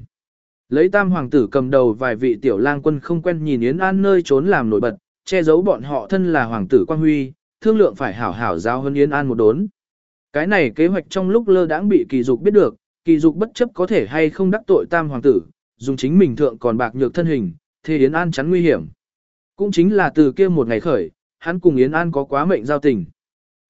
Lấy tam hoàng tử cầm đầu vài vị tiểu lang quân không quen nhìn Yến An nơi trốn làm nổi bật, che giấu bọn họ thân là hoàng tử quang huy, thương lượng phải hảo hảo giao hơn Yến An một đốn. Cái này kế hoạch trong lúc lơ đãng bị kỳ dục biết được, kỳ dục bất chấp có thể hay không đắc tội tam hoàng tử, dùng chính mình thượng còn bạc nhược thân hình, thế Yến An chắn nguy hiểm. Cũng chính là từ kia một ngày khởi, hắn cùng Yến An có quá mệnh giao tình.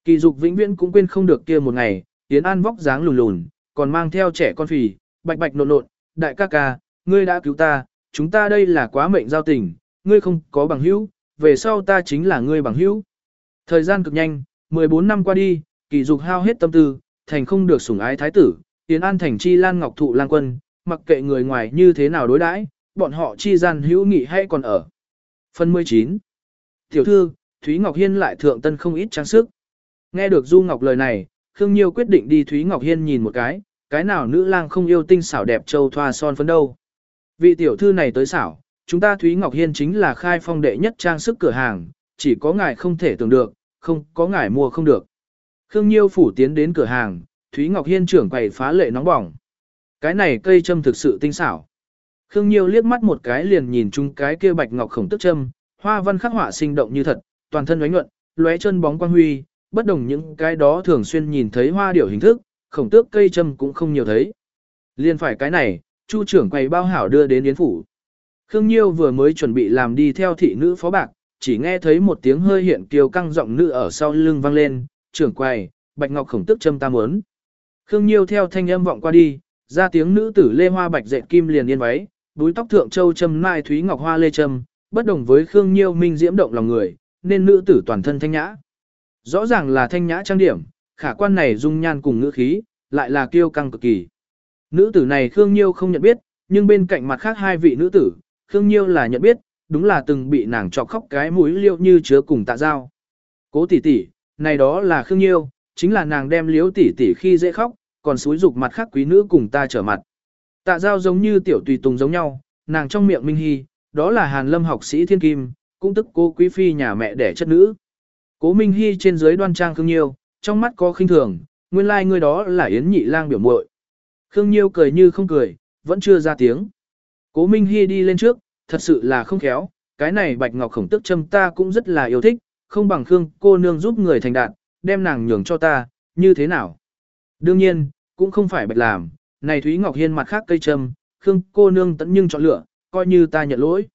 Kỳ dục vĩnh viễn cũng quên không được kia một ngày, Yến An vóc dáng lùn lùn, còn mang theo trẻ con phì, bạch bạch nộn nộn, đại ca ca, ngươi đã cứu ta, chúng ta đây là quá mệnh giao tình, ngươi không có bằng hữu, về sau ta chính là ngươi bằng hữu. Thời gian cực nhanh, 14 năm qua đi, kỳ dục hao hết tâm tư, thành không được sủng ái thái tử, Yến An thành chi lan ngọc thụ lang quân, mặc kệ người ngoài như thế nào đối đãi, bọn họ chi gian hữu nghị hay còn ở. Phần 19 Tiểu thư, Thúy Ngọc Hiên lại thượng tân không ít trang sức. Nghe được Du Ngọc lời này, Khương Nhiêu quyết định đi Thúy Ngọc Hiên nhìn một cái, cái nào nữ lang không yêu tinh xảo đẹp châu thoa son phấn đâu. Vị tiểu thư này tới xảo, chúng ta Thúy Ngọc Hiên chính là khai phong đệ nhất trang sức cửa hàng, chỉ có ngài không thể tưởng được, không có ngài mua không được. Khương Nhiêu phủ tiến đến cửa hàng, Thúy Ngọc Hiên trưởng quầy phá lệ nóng bỏng. Cái này cây châm thực sự tinh xảo. Khương Nhiêu liếc mắt một cái liền nhìn chung cái kia bạch ngọc khổng tức châm, hoa văn khắc họa sinh động như thật, toàn thân ánh nhuận, lóe chân bóng quang huy, bất đồng những cái đó thường xuyên nhìn thấy hoa điểu hình thức, khổng tước cây châm cũng không nhiều thấy. Liên phải cái này, Chu trưởng quầy bao hảo đưa đến yến phủ. Khương Nhiêu vừa mới chuẩn bị làm đi theo thị nữ phó bạc, chỉ nghe thấy một tiếng hơi hiện kiều căng giọng nữ ở sau lưng vang lên, trưởng quầy, bạch ngọc khổng tức châm ta muốn. Khương Nhiêu theo thanh âm vọng qua đi, ra tiếng nữ tử lê hoa bạch dệt kim liền yên váy, búi tóc thượng châu châm mai thúy ngọc hoa lê châm, bất đồng với Khương Nhiêu minh diễm động lòng người, nên nữ tử toàn thân thanh nhã. Rõ ràng là thanh nhã trang điểm, khả quan này dung nhan cùng ngữ khí, lại là kiêu căng cực kỳ. Nữ tử này Khương Nhiêu không nhận biết, nhưng bên cạnh mặt khác hai vị nữ tử, Khương Nhiêu là nhận biết, đúng là từng bị nàng chọc khóc cái mũi liêu như chứa cùng tạ dao. Cố tỷ tỷ, này đó là Khương Nhiêu, chính là nàng đem liếu tỷ tỷ khi dễ khóc, còn xúi dục mặt khác quý nữ cùng ta trở mặt. Tạ giao giống như tiểu tùy tùng giống nhau, nàng trong miệng Minh Hy, đó là Hàn Lâm học sĩ thiên kim, cũng tức cô quý phi nhà mẹ đẻ chất nữ. Cố Minh Hy trên dưới đoan trang Khương Nhiêu, trong mắt có khinh thường, nguyên lai like người đó là Yến Nhị Lang biểu muội. Khương Nhiêu cười như không cười, vẫn chưa ra tiếng. Cố Minh Hy đi lên trước, thật sự là không khéo, cái này bạch ngọc khổng tức châm ta cũng rất là yêu thích, không bằng Khương cô nương giúp người thành đạt, đem nàng nhường cho ta, như thế nào? Đương nhiên, cũng không phải bạch làm, này Thúy Ngọc Hiên mặt khác cây châm, Khương cô nương tận nhưng chọn lựa, coi như ta nhận lỗi.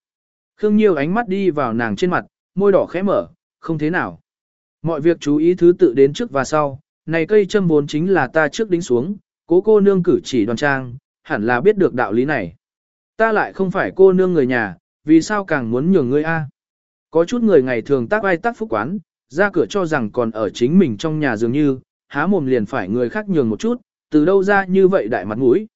Khương Nhiêu ánh mắt đi vào nàng trên mặt, môi đỏ khẽ mở, không thế nào. Mọi việc chú ý thứ tự đến trước và sau, này cây châm vốn chính là ta trước đính xuống, cố cô nương cử chỉ đoan trang, hẳn là biết được đạo lý này. Ta lại không phải cô nương người nhà, vì sao càng muốn nhường ngươi a? Có chút người ngày thường tác ai tác phúc quán, ra cửa cho rằng còn ở chính mình trong nhà dường như, há mồm liền phải người khác nhường một chút, từ đâu ra như vậy đại mặt mũi.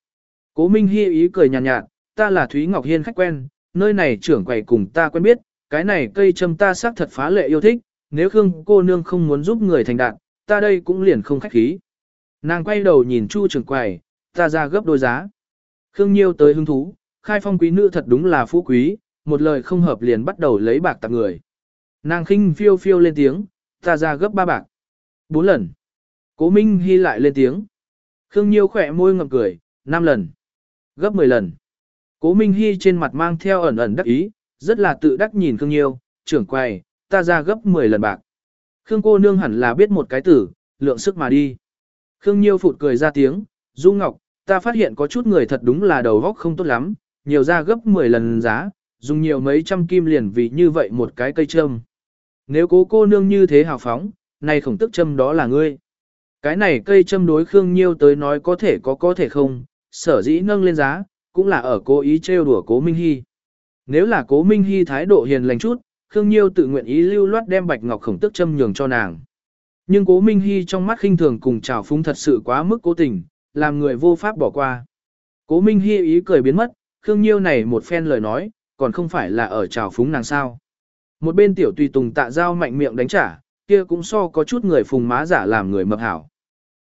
Cố Minh Hi ý cười nhàn nhạt, nhạt, ta là Thúy Ngọc Hiên khách quen, nơi này trưởng quầy cùng ta quen biết, cái này cây châm ta xác thật phá lệ yêu thích, nếu Khương cô nương không muốn giúp người thành đạt, ta đây cũng liền không khách khí. Nàng quay đầu nhìn Chu trưởng quầy, ta ra gấp đôi giá. Khương Nhiêu tới hứng thú, khai phong quý nữ thật đúng là phú quý, một lời không hợp liền bắt đầu lấy bạc tặng người. Nàng khinh phiêu phiêu lên tiếng, ta ra gấp ba bạc. Bốn lần. Cố Minh Hy lại lên tiếng. Khương Nhiêu khỏe môi ngậm cười, năm lần. Gấp mười lần. Cố Minh Hy trên mặt mang theo ẩn ẩn đắc ý, rất là tự đắc nhìn Khương Nhiêu, trưởng quầy, ta ra gấp mười lần bạc. Khương cô nương hẳn là biết một cái tử, lượng sức mà đi. Khương Nhiêu phụt cười ra tiếng, Du Ngọc, ta phát hiện có chút người thật đúng là đầu góc không tốt lắm, nhiều ra gấp 10 lần giá, dùng nhiều mấy trăm kim liền vì như vậy một cái cây châm. Nếu cố cô nương như thế hào phóng, này khổng tức châm đó là ngươi. Cái này cây châm đối Khương Nhiêu tới nói có thể có có thể không, sở dĩ nâng lên giá, cũng là ở cố ý trêu đùa cố Minh Hy. Nếu là cố Minh Hy thái độ hiền lành chút, Khương Nhiêu tự nguyện ý lưu loát đem bạch ngọc khổng tức châm nhường cho nàng. Nhưng cố Minh Hy trong mắt khinh thường cùng trào phúng thật sự quá mức cố tình, làm người vô pháp bỏ qua. Cố Minh Hi ý cười biến mất, Khương Nhiêu này một phen lời nói, còn không phải là ở trào phúng nàng sao. Một bên tiểu tùy tùng tạ giao mạnh miệng đánh trả, kia cũng so có chút người phùng má giả làm người mập hảo.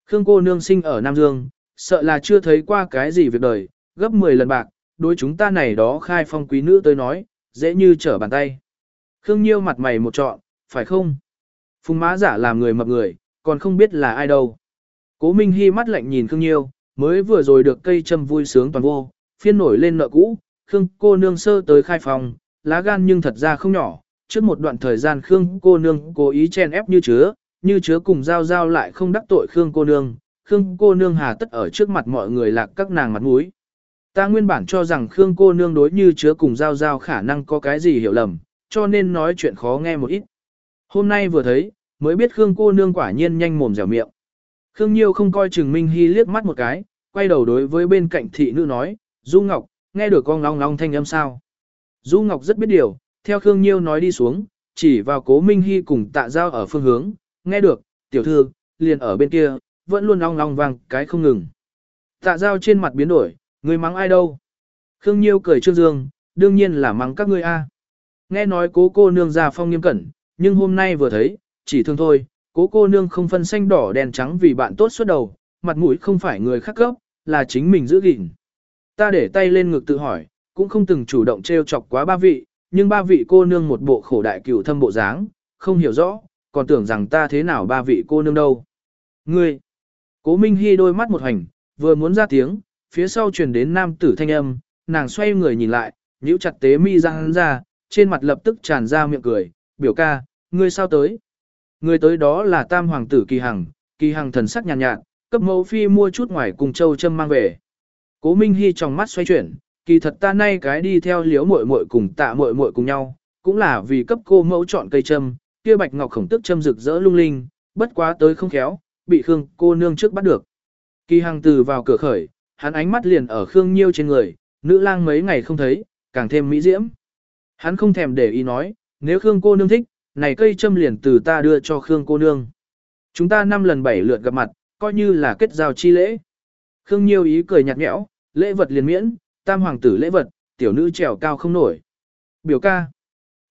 Khương cô nương sinh ở Nam Dương, sợ là chưa thấy qua cái gì việc đời, gấp 10 lần bạc, đối chúng ta này đó khai phong quý nữ tới nói, dễ như trở bàn tay. Khương Nhiêu mặt mày một trọn, phải không? Phùng má giả làm người mập người, còn không biết là ai đâu. Cố Minh Hi mắt lạnh nhìn Khương Nhiêu, mới vừa rồi được cây châm vui sướng toàn vô, phiên nổi lên nợ cũ, Khương cô nương sơ tới khai phòng, lá gan nhưng thật ra không nhỏ, trước một đoạn thời gian Khương cô nương cố ý chen ép như chứa, như chứa cùng giao giao lại không đắc tội Khương cô nương, Khương cô nương hà tất ở trước mặt mọi người lạc các nàng mặt mũi. Ta nguyên bản cho rằng Khương cô nương đối như chứa cùng giao giao khả năng có cái gì hiểu lầm, cho nên nói chuyện khó nghe một ít. Hôm nay vừa thấy, mới biết Khương cô nương quả nhiên nhanh mồm dẻo miệng. Khương Nhiêu không coi Trừng Minh Hy liếc mắt một cái, quay đầu đối với bên cạnh thị nữ nói, Du Ngọc, nghe được con long long thanh âm sao. Du Ngọc rất biết điều, theo Khương Nhiêu nói đi xuống, chỉ vào cố Minh Hy cùng tạ giao ở phương hướng, nghe được, tiểu thư, liền ở bên kia, vẫn luôn long long vang cái không ngừng. Tạ giao trên mặt biến đổi, người mắng ai đâu. Khương Nhiêu cười trương dương, đương nhiên là mắng các ngươi a. Nghe nói cố cô nương già phong nghiêm cẩn, nhưng hôm nay vừa thấy, chỉ thương thôi, Cố cô nương không phân xanh đỏ đen trắng vì bạn tốt suốt đầu, mặt mũi không phải người khác cấp, là chính mình giữ gìn. Ta để tay lên ngực tự hỏi, cũng không từng chủ động trêu chọc quá ba vị, nhưng ba vị cô nương một bộ khổ đại cửu thâm bộ dáng, không hiểu rõ, còn tưởng rằng ta thế nào ba vị cô nương đâu. Ngươi! Cố Minh Hy đôi mắt một hành, vừa muốn ra tiếng, phía sau truyền đến nam tử thanh âm, nàng xoay người nhìn lại, nhíu chặt tế mi răng ra, trên mặt lập tức tràn ra miệng cười, biểu ca, ngươi sao tới? Người tới đó là tam hoàng tử Kỳ Hằng, Kỳ Hằng thần sắc nhàn nhạt, nhạt, cấp mẫu phi mua chút ngoài cùng châu châm mang về. Cố Minh Hy trong mắt xoay chuyển, kỳ thật ta nay cái đi theo liếu muội muội cùng tạ muội muội cùng nhau, cũng là vì cấp cô mẫu chọn cây châm, kia bạch ngọc khổng tức châm rực rỡ lung linh, bất quá tới không khéo, bị Khương cô nương trước bắt được. Kỳ Hằng từ vào cửa khởi, hắn ánh mắt liền ở Khương Nhiêu trên người, nữ lang mấy ngày không thấy, càng thêm mỹ diễm. Hắn không thèm để ý nói, nếu Khương cô nương thích, này cây châm liền từ ta đưa cho Khương cô nương. Chúng ta năm lần bảy lượt gặp mặt, coi như là kết giao chi lễ. Khương Nhiêu ý cười nhạt nhẽo, lễ vật liền miễn, tam hoàng tử lễ vật, tiểu nữ trèo cao không nổi. Biểu ca.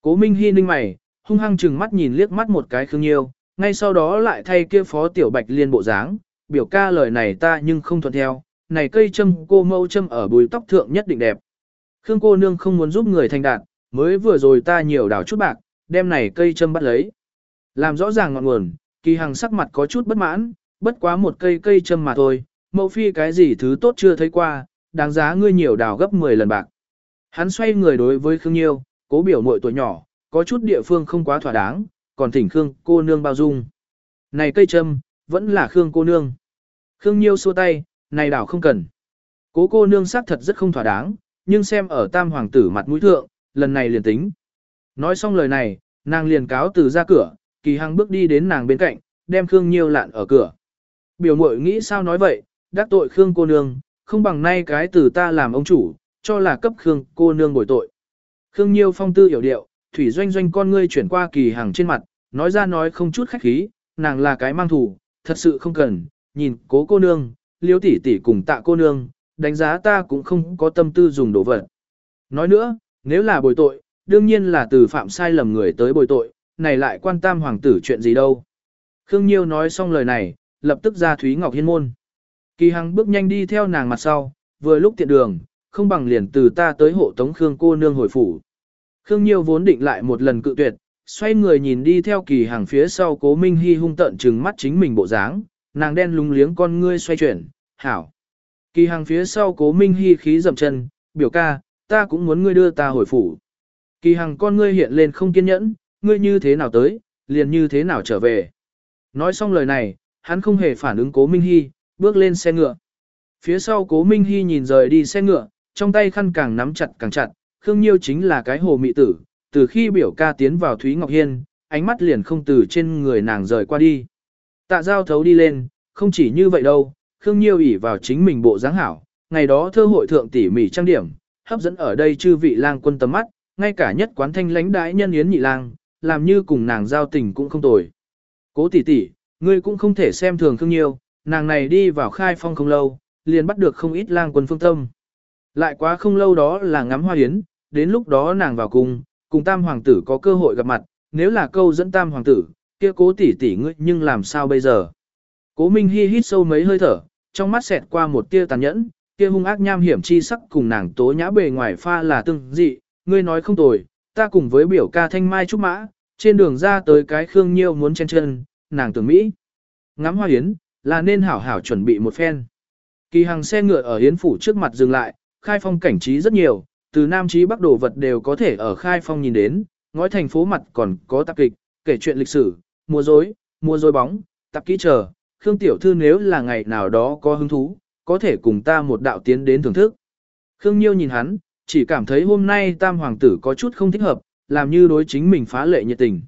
Cố Minh Hy ninh mày, hung hăng chừng mắt nhìn liếc mắt một cái Khương Nhiêu, ngay sau đó lại thay kia phó tiểu bạch liên bộ dáng, biểu ca lời này ta nhưng không thuận theo, này cây châm cô mâu châm ở bùi tóc thượng nhất định đẹp. Khương cô nương không muốn giúp người thành đạt, mới vừa rồi ta nhiều đảo chút bạc, đem này cây châm bắt lấy. Làm rõ ràng ngọn nguồn, kỳ hằng sắc mặt có chút bất mãn, bất quá một cây cây châm mà thôi, mẫu phi cái gì thứ tốt chưa thấy qua, đáng giá ngươi nhiều đào gấp 10 lần bạc. Hắn xoay người đối với Khương Nhiêu, cố biểu muội tuổi nhỏ, có chút địa phương không quá thỏa đáng, còn thỉnh Khương cô nương bao dung. Này cây châm, vẫn là Khương cô nương. Khương Nhiêu xua tay, này đảo không cần. Cố cô nương xác thật rất không thỏa đáng, nhưng xem ở tam hoàng tử mặt mũi thượng, lần này liền tính. Nói xong lời này, nàng liền cáo từ ra cửa, kỳ hằng bước đi đến nàng bên cạnh, đem Khương Nhiêu lạn ở cửa. Biểu mội nghĩ sao nói vậy, đắc tội Khương cô nương, không bằng nay cái từ ta làm ông chủ, cho là cấp Khương cô nương bồi tội. Khương Nhiêu phong tư hiểu điệu, thủy doanh doanh con ngươi chuyển qua kỳ hằng trên mặt, nói ra nói không chút khách khí, nàng là cái mang thủ, thật sự không cần, nhìn cố cô nương, liêu tỷ tỷ cùng tạ cô nương, đánh giá ta cũng không có tâm tư dùng đồ vật. Nói nữa, nếu là bồi tội, đương nhiên là từ phạm sai lầm người tới bồi tội, này lại quan tam hoàng tử chuyện gì đâu. Khương Nhiêu nói xong lời này, lập tức ra Thúy Ngọc Hiên môn. Kỳ Hằng bước nhanh đi theo nàng mặt sau, vừa lúc tiện đường, không bằng liền từ ta tới hộ tống Khương cô nương hồi phủ. Khương Nhiêu vốn định lại một lần cự tuyệt, xoay người nhìn đi theo Kỳ Hằng phía sau Cố Minh hy hung tận trừng mắt chính mình bộ dáng, nàng đen lúng liếng con ngươi xoay chuyển, hảo. Kỳ Hằng phía sau Cố Minh hy khí dậm chân, biểu ca, ta cũng muốn ngươi đưa ta hồi phủ. Kỳ Hằng con ngươi hiện lên không kiên nhẫn, ngươi như thế nào tới, liền như thế nào trở về. Nói xong lời này, hắn không hề phản ứng Cố Minh Hi, bước lên xe ngựa. Phía sau Cố Minh Hi nhìn rời đi xe ngựa, trong tay khăn càng nắm chặt càng chặt, Khương Nhiêu chính là cái hồ mị tử, từ khi biểu ca tiến vào Thúy Ngọc Hiên, ánh mắt liền không từ trên người nàng rời qua đi. Tạ giao thấu đi lên, không chỉ như vậy đâu, Khương Nhiêu ỉ vào chính mình bộ dáng hảo, ngày đó thơ hội thượng tỉ mỉ trang điểm, hấp dẫn ở đây chư vị lang quân tầm mắt, ngay cả nhất quán thanh lãnh đãi nhân yến nhị lang, làm như cùng nàng giao tình cũng không tồi. Cố tỷ tỷ, ngươi cũng không thể xem thường Khương Nhiêu, nàng này đi vào khai phong không lâu, liền bắt được không ít lang quân phương tâm. Lại quá không lâu đó là ngắm hoa yến, đến lúc đó nàng vào cung, cùng tam hoàng tử có cơ hội gặp mặt, nếu là câu dẫn tam hoàng tử, kia cố tỷ tỷ ngươi nhưng làm sao bây giờ? Cố Minh Hi hít sâu mấy hơi thở, trong mắt xẹt qua một tia tàn nhẫn, kia hung ác nham hiểm chi sắc cùng nàng tố nhã bề ngoài pha là tương dị, ngươi nói không tồi, ta cùng với biểu ca thanh mai trúc mã, trên đường ra tới cái khương nhiêu muốn chen chân, nàng tưởng Mỹ. Ngắm hoa yến, là nên hảo hảo chuẩn bị một phen. Kỳ hàng xe ngựa ở yến phủ trước mặt dừng lại, khai phong cảnh trí rất nhiều, từ Nam Chí Bắc đồ vật đều có thể ở khai phong nhìn đến, ngói thành phố mặt còn có tạp kịch, kể chuyện lịch sử, mua dối, mua dối bóng, tạp kỹ chờ, Khương Tiểu Thư nếu là ngày nào đó có hứng thú, có thể cùng ta một đạo tiến đến thưởng thức. Khương Nhiêu nhìn hắn, chỉ cảm thấy hôm nay tam hoàng tử có chút không thích hợp, làm như đối chính mình phá lệ nhiệt tình.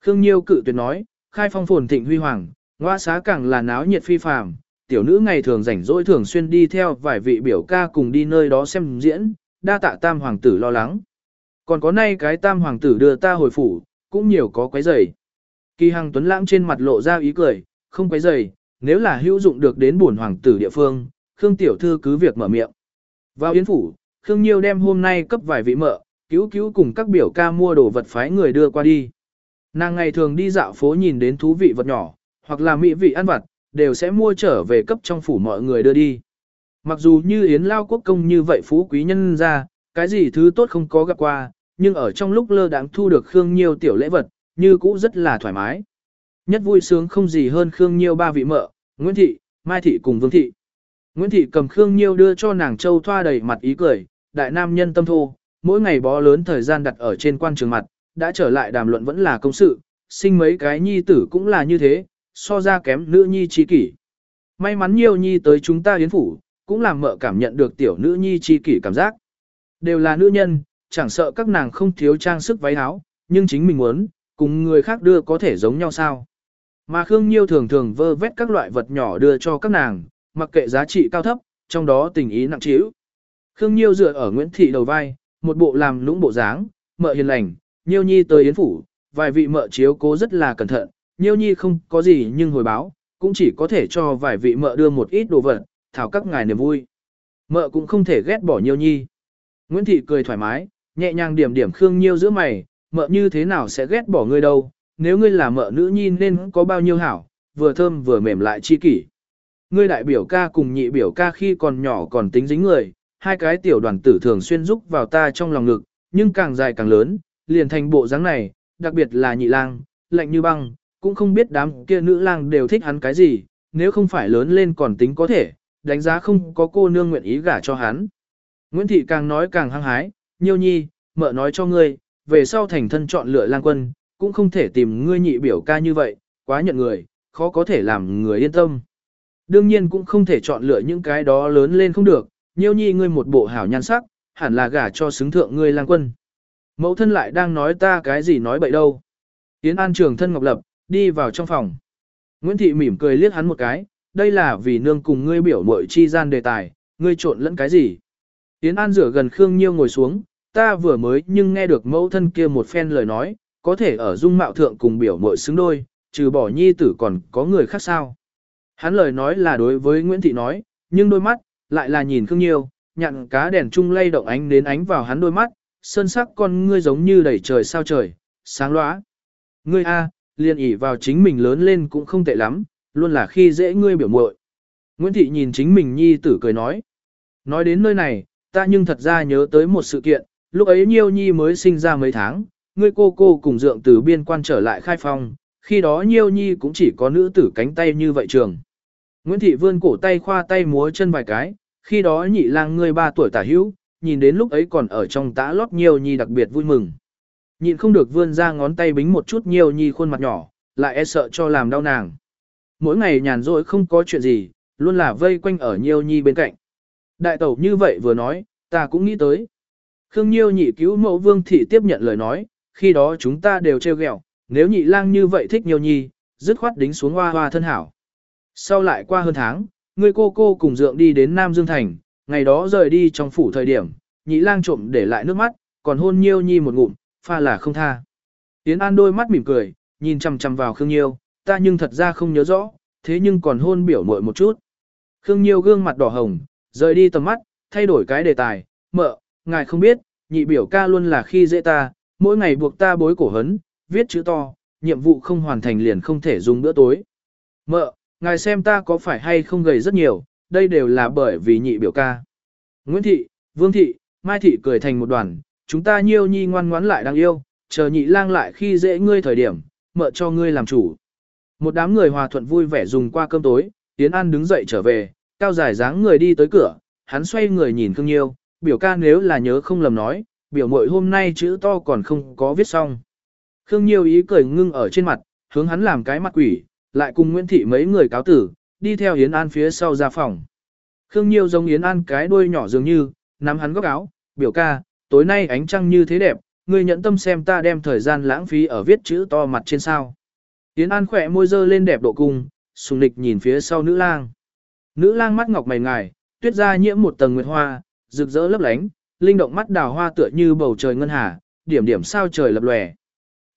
Khương Nhiêu cự tuyệt nói, khai phong phồn thịnh huy hoàng, ngoa xá càng là náo nhiệt phi phàm, tiểu nữ ngày thường rảnh rỗi thường xuyên đi theo vài vị biểu ca cùng đi nơi đó xem diễn, đa tạ tam hoàng tử lo lắng. Còn có nay cái tam hoàng tử đưa ta hồi phủ, cũng nhiều có quấy rầy. Kỳ Hằng Tuấn Lãng trên mặt lộ ra ý cười, không quấy rầy, nếu là hữu dụng được đến bổn hoàng tử địa phương, Khương tiểu thư cứ việc mở miệng. Vào yến phủ, Khương Nhiêu đem hôm nay cấp vài vị mợ, cứu cứu cùng các biểu ca mua đồ vật phái người đưa qua đi. Nàng ngày thường đi dạo phố nhìn đến thú vị vật nhỏ, hoặc là mỹ vị ăn vặt, đều sẽ mua trở về cấp trong phủ mọi người đưa đi. Mặc dù như Yến Lao Quốc công như vậy phú quý nhân ra, cái gì thứ tốt không có gặp qua, nhưng ở trong lúc lơ đáng thu được Khương Nhiêu tiểu lễ vật, như cũ rất là thoải mái. Nhất vui sướng không gì hơn Khương Nhiêu ba vị mợ, Nguyễn Thị, Mai Thị cùng Vương Thị. Nguyễn Thị cầm Khương Nhiêu đưa cho nàng châu thoa đầy mặt ý cười, đại nam nhân tâm thô, mỗi ngày bó lớn thời gian đặt ở trên quan trường mặt, đã trở lại đàm luận vẫn là công sự, sinh mấy cái nhi tử cũng là như thế, so ra kém nữ nhi trí kỷ. May mắn nhiều nhi tới chúng ta hiến phủ, cũng làm mợ cảm nhận được tiểu nữ nhi trí kỷ cảm giác. Đều là nữ nhân, chẳng sợ các nàng không thiếu trang sức váy áo, nhưng chính mình muốn, cùng người khác đưa có thể giống nhau sao. Mà Khương Nhiêu thường thường vơ vét các loại vật nhỏ đưa cho các nàng, mặc kệ giá trị cao thấp, trong đó tình ý nặng trĩu. Khương Nhiêu dựa ở Nguyễn Thị đầu vai, một bộ làm lũng bộ dáng, mợ hiền lành, Nhiêu Nhi tới Yến Phủ, vài vị mợ chiếu cố rất là cẩn thận, Nhiêu Nhi không có gì nhưng hồi báo, cũng chỉ có thể cho vài vị mợ đưa một ít đồ vật, thảo các ngài niềm vui. Mợ cũng không thể ghét bỏ Nhiêu Nhi. Nguyễn Thị cười thoải mái, nhẹ nhàng điểm điểm Khương Nhiêu giữa mày, mợ như thế nào sẽ ghét bỏ ngươi đâu, nếu ngươi là mợ nữ nhi nên có bao nhiêu hảo, vừa thơm vừa mềm lại chi kỷ. Ngươi đại biểu ca cùng nhị biểu ca khi còn nhỏ còn tính dính người, hai cái tiểu đoàn tử thường xuyên rúc vào ta trong lòng ngực, nhưng càng dài càng lớn, liền thành bộ dáng này, đặc biệt là nhị lang, lạnh như băng, cũng không biết đám kia nữ lang đều thích hắn cái gì, nếu không phải lớn lên còn tính có thể, đánh giá không có cô nương nguyện ý gả cho hắn. Nguyễn Thị càng nói càng hăng hái, nhiêu nhi, mợ nói cho ngươi, về sau thành thân chọn lựa lang quân, cũng không thể tìm ngươi nhị biểu ca như vậy, quá nhận người, khó có thể làm người yên tâm. Đương nhiên cũng không thể chọn lựa những cái đó lớn lên không được, nhiêu nhi ngươi một bộ hảo nhan sắc, hẳn là gả cho xứng thượng ngươi lang quân. Mẫu thân lại đang nói ta cái gì nói bậy đâu. Yến An trường thân Ngọc Lập, đi vào trong phòng. Nguyễn Thị mỉm cười liếc hắn một cái, đây là vì nương cùng ngươi biểu mội chi gian đề tài, ngươi trộn lẫn cái gì. Yến An rửa gần Khương Nhiêu ngồi xuống, ta vừa mới nhưng nghe được mẫu thân kia một phen lời nói, có thể ở dung mạo thượng cùng biểu mội xứng đôi, trừ bỏ nhi tử còn có người khác sao. Hắn lời nói là đối với Nguyễn Thị nói, nhưng đôi mắt, lại là nhìn Khương Nhiêu, nhặn cá đèn trung lay động ánh đến ánh vào hắn đôi mắt, sơn sắc con ngươi giống như đầy trời sao trời, sáng loá. Ngươi A, liền ỉ vào chính mình lớn lên cũng không tệ lắm, luôn là khi dễ ngươi biểu muội. Nguyễn Thị nhìn chính mình nhi tử cười nói. Nói đến nơi này, ta nhưng thật ra nhớ tới một sự kiện, lúc ấy Nhiêu Nhi mới sinh ra mấy tháng, ngươi cô cô cùng dượng từ biên quan trở lại khai phong, khi đó Nhiêu Nhi cũng chỉ có nữ tử cánh tay như vậy trường. Nguyễn Thị vươn cổ tay khoa tay múa chân vài cái, khi đó nhị lang ngươi ba tuổi tả hữu, nhìn đến lúc ấy còn ở trong tã lót Nhiêu Nhi đặc biệt vui mừng. Nhịn không được vươn ra ngón tay bính một chút Nhiêu Nhi khuôn mặt nhỏ, lại e sợ cho làm đau nàng. Mỗi ngày nhàn rỗi không có chuyện gì, luôn là vây quanh ở Nhiêu Nhi bên cạnh. Đại tẩu như vậy vừa nói, ta cũng nghĩ tới. Khương Nhiêu nhị cứu mẫu vương thị tiếp nhận lời nói, khi đó chúng ta đều trêu ghẹo, nếu nhị lang như vậy thích nhiều Nhi, dứt khoát đính xuống hoa hoa thân hảo. Sau lại qua hơn tháng, người cô cô cùng dượng đi đến Nam Dương Thành, ngày đó rời đi trong phủ thời điểm, nhị lang trộm để lại nước mắt, còn hôn Nhiêu Nhi một ngụm, pha là không tha. Tiến An đôi mắt mỉm cười, nhìn chằm chằm vào Khương Nhiêu, ta nhưng thật ra không nhớ rõ, thế nhưng còn hôn biểu muội một chút. Khương Nhiêu gương mặt đỏ hồng, rời đi tầm mắt, thay đổi cái đề tài, mợ, ngài không biết, nhị biểu ca luôn là khi dễ ta, mỗi ngày buộc ta bối cổ hấn, viết chữ to, nhiệm vụ không hoàn thành liền không thể dùng bữa tối. Mợ, ngài xem ta có phải hay không gầy rất nhiều, đây đều là bởi vì nhị biểu ca. Nguyễn Thị, Vương Thị, Mai Thị cười thành một đoàn, chúng ta nhiêu nhi ngoan ngoãn lại đang yêu, chờ nhị lang lại khi dễ ngươi thời điểm, mợ cho ngươi làm chủ. Một đám người hòa thuận vui vẻ dùng qua cơm tối, Tiến An đứng dậy trở về, cao dài dáng người đi tới cửa, hắn xoay người nhìn Khương Nhiêu, biểu ca nếu là nhớ không lầm nói, biểu mội hôm nay chữ to còn không có viết xong. Khương Nhiêu ý cười ngưng ở trên mặt, hướng hắn làm cái mặt quỷ, lại cùng Nguyễn Thị mấy người cáo tử, đi theo Yến An phía sau ra phòng. Khương Nhiêu giống Yến An cái đuôi nhỏ dường như, nắm hắn góc áo, biểu ca, tối nay ánh trăng như thế đẹp, ngươi nhận tâm xem ta đem thời gian lãng phí ở viết chữ to mặt trên sao. Yến An khỏe môi dơ lên đẹp độ cung, sùng lịch nhìn phía sau nữ lang. Nữ lang mắt ngọc mày ngài, tuyết ra nhiễm một tầng nguyệt hoa, rực rỡ lấp lánh, linh động mắt đào hoa tựa như bầu trời ngân hà, điểm điểm sao trời lập lòe.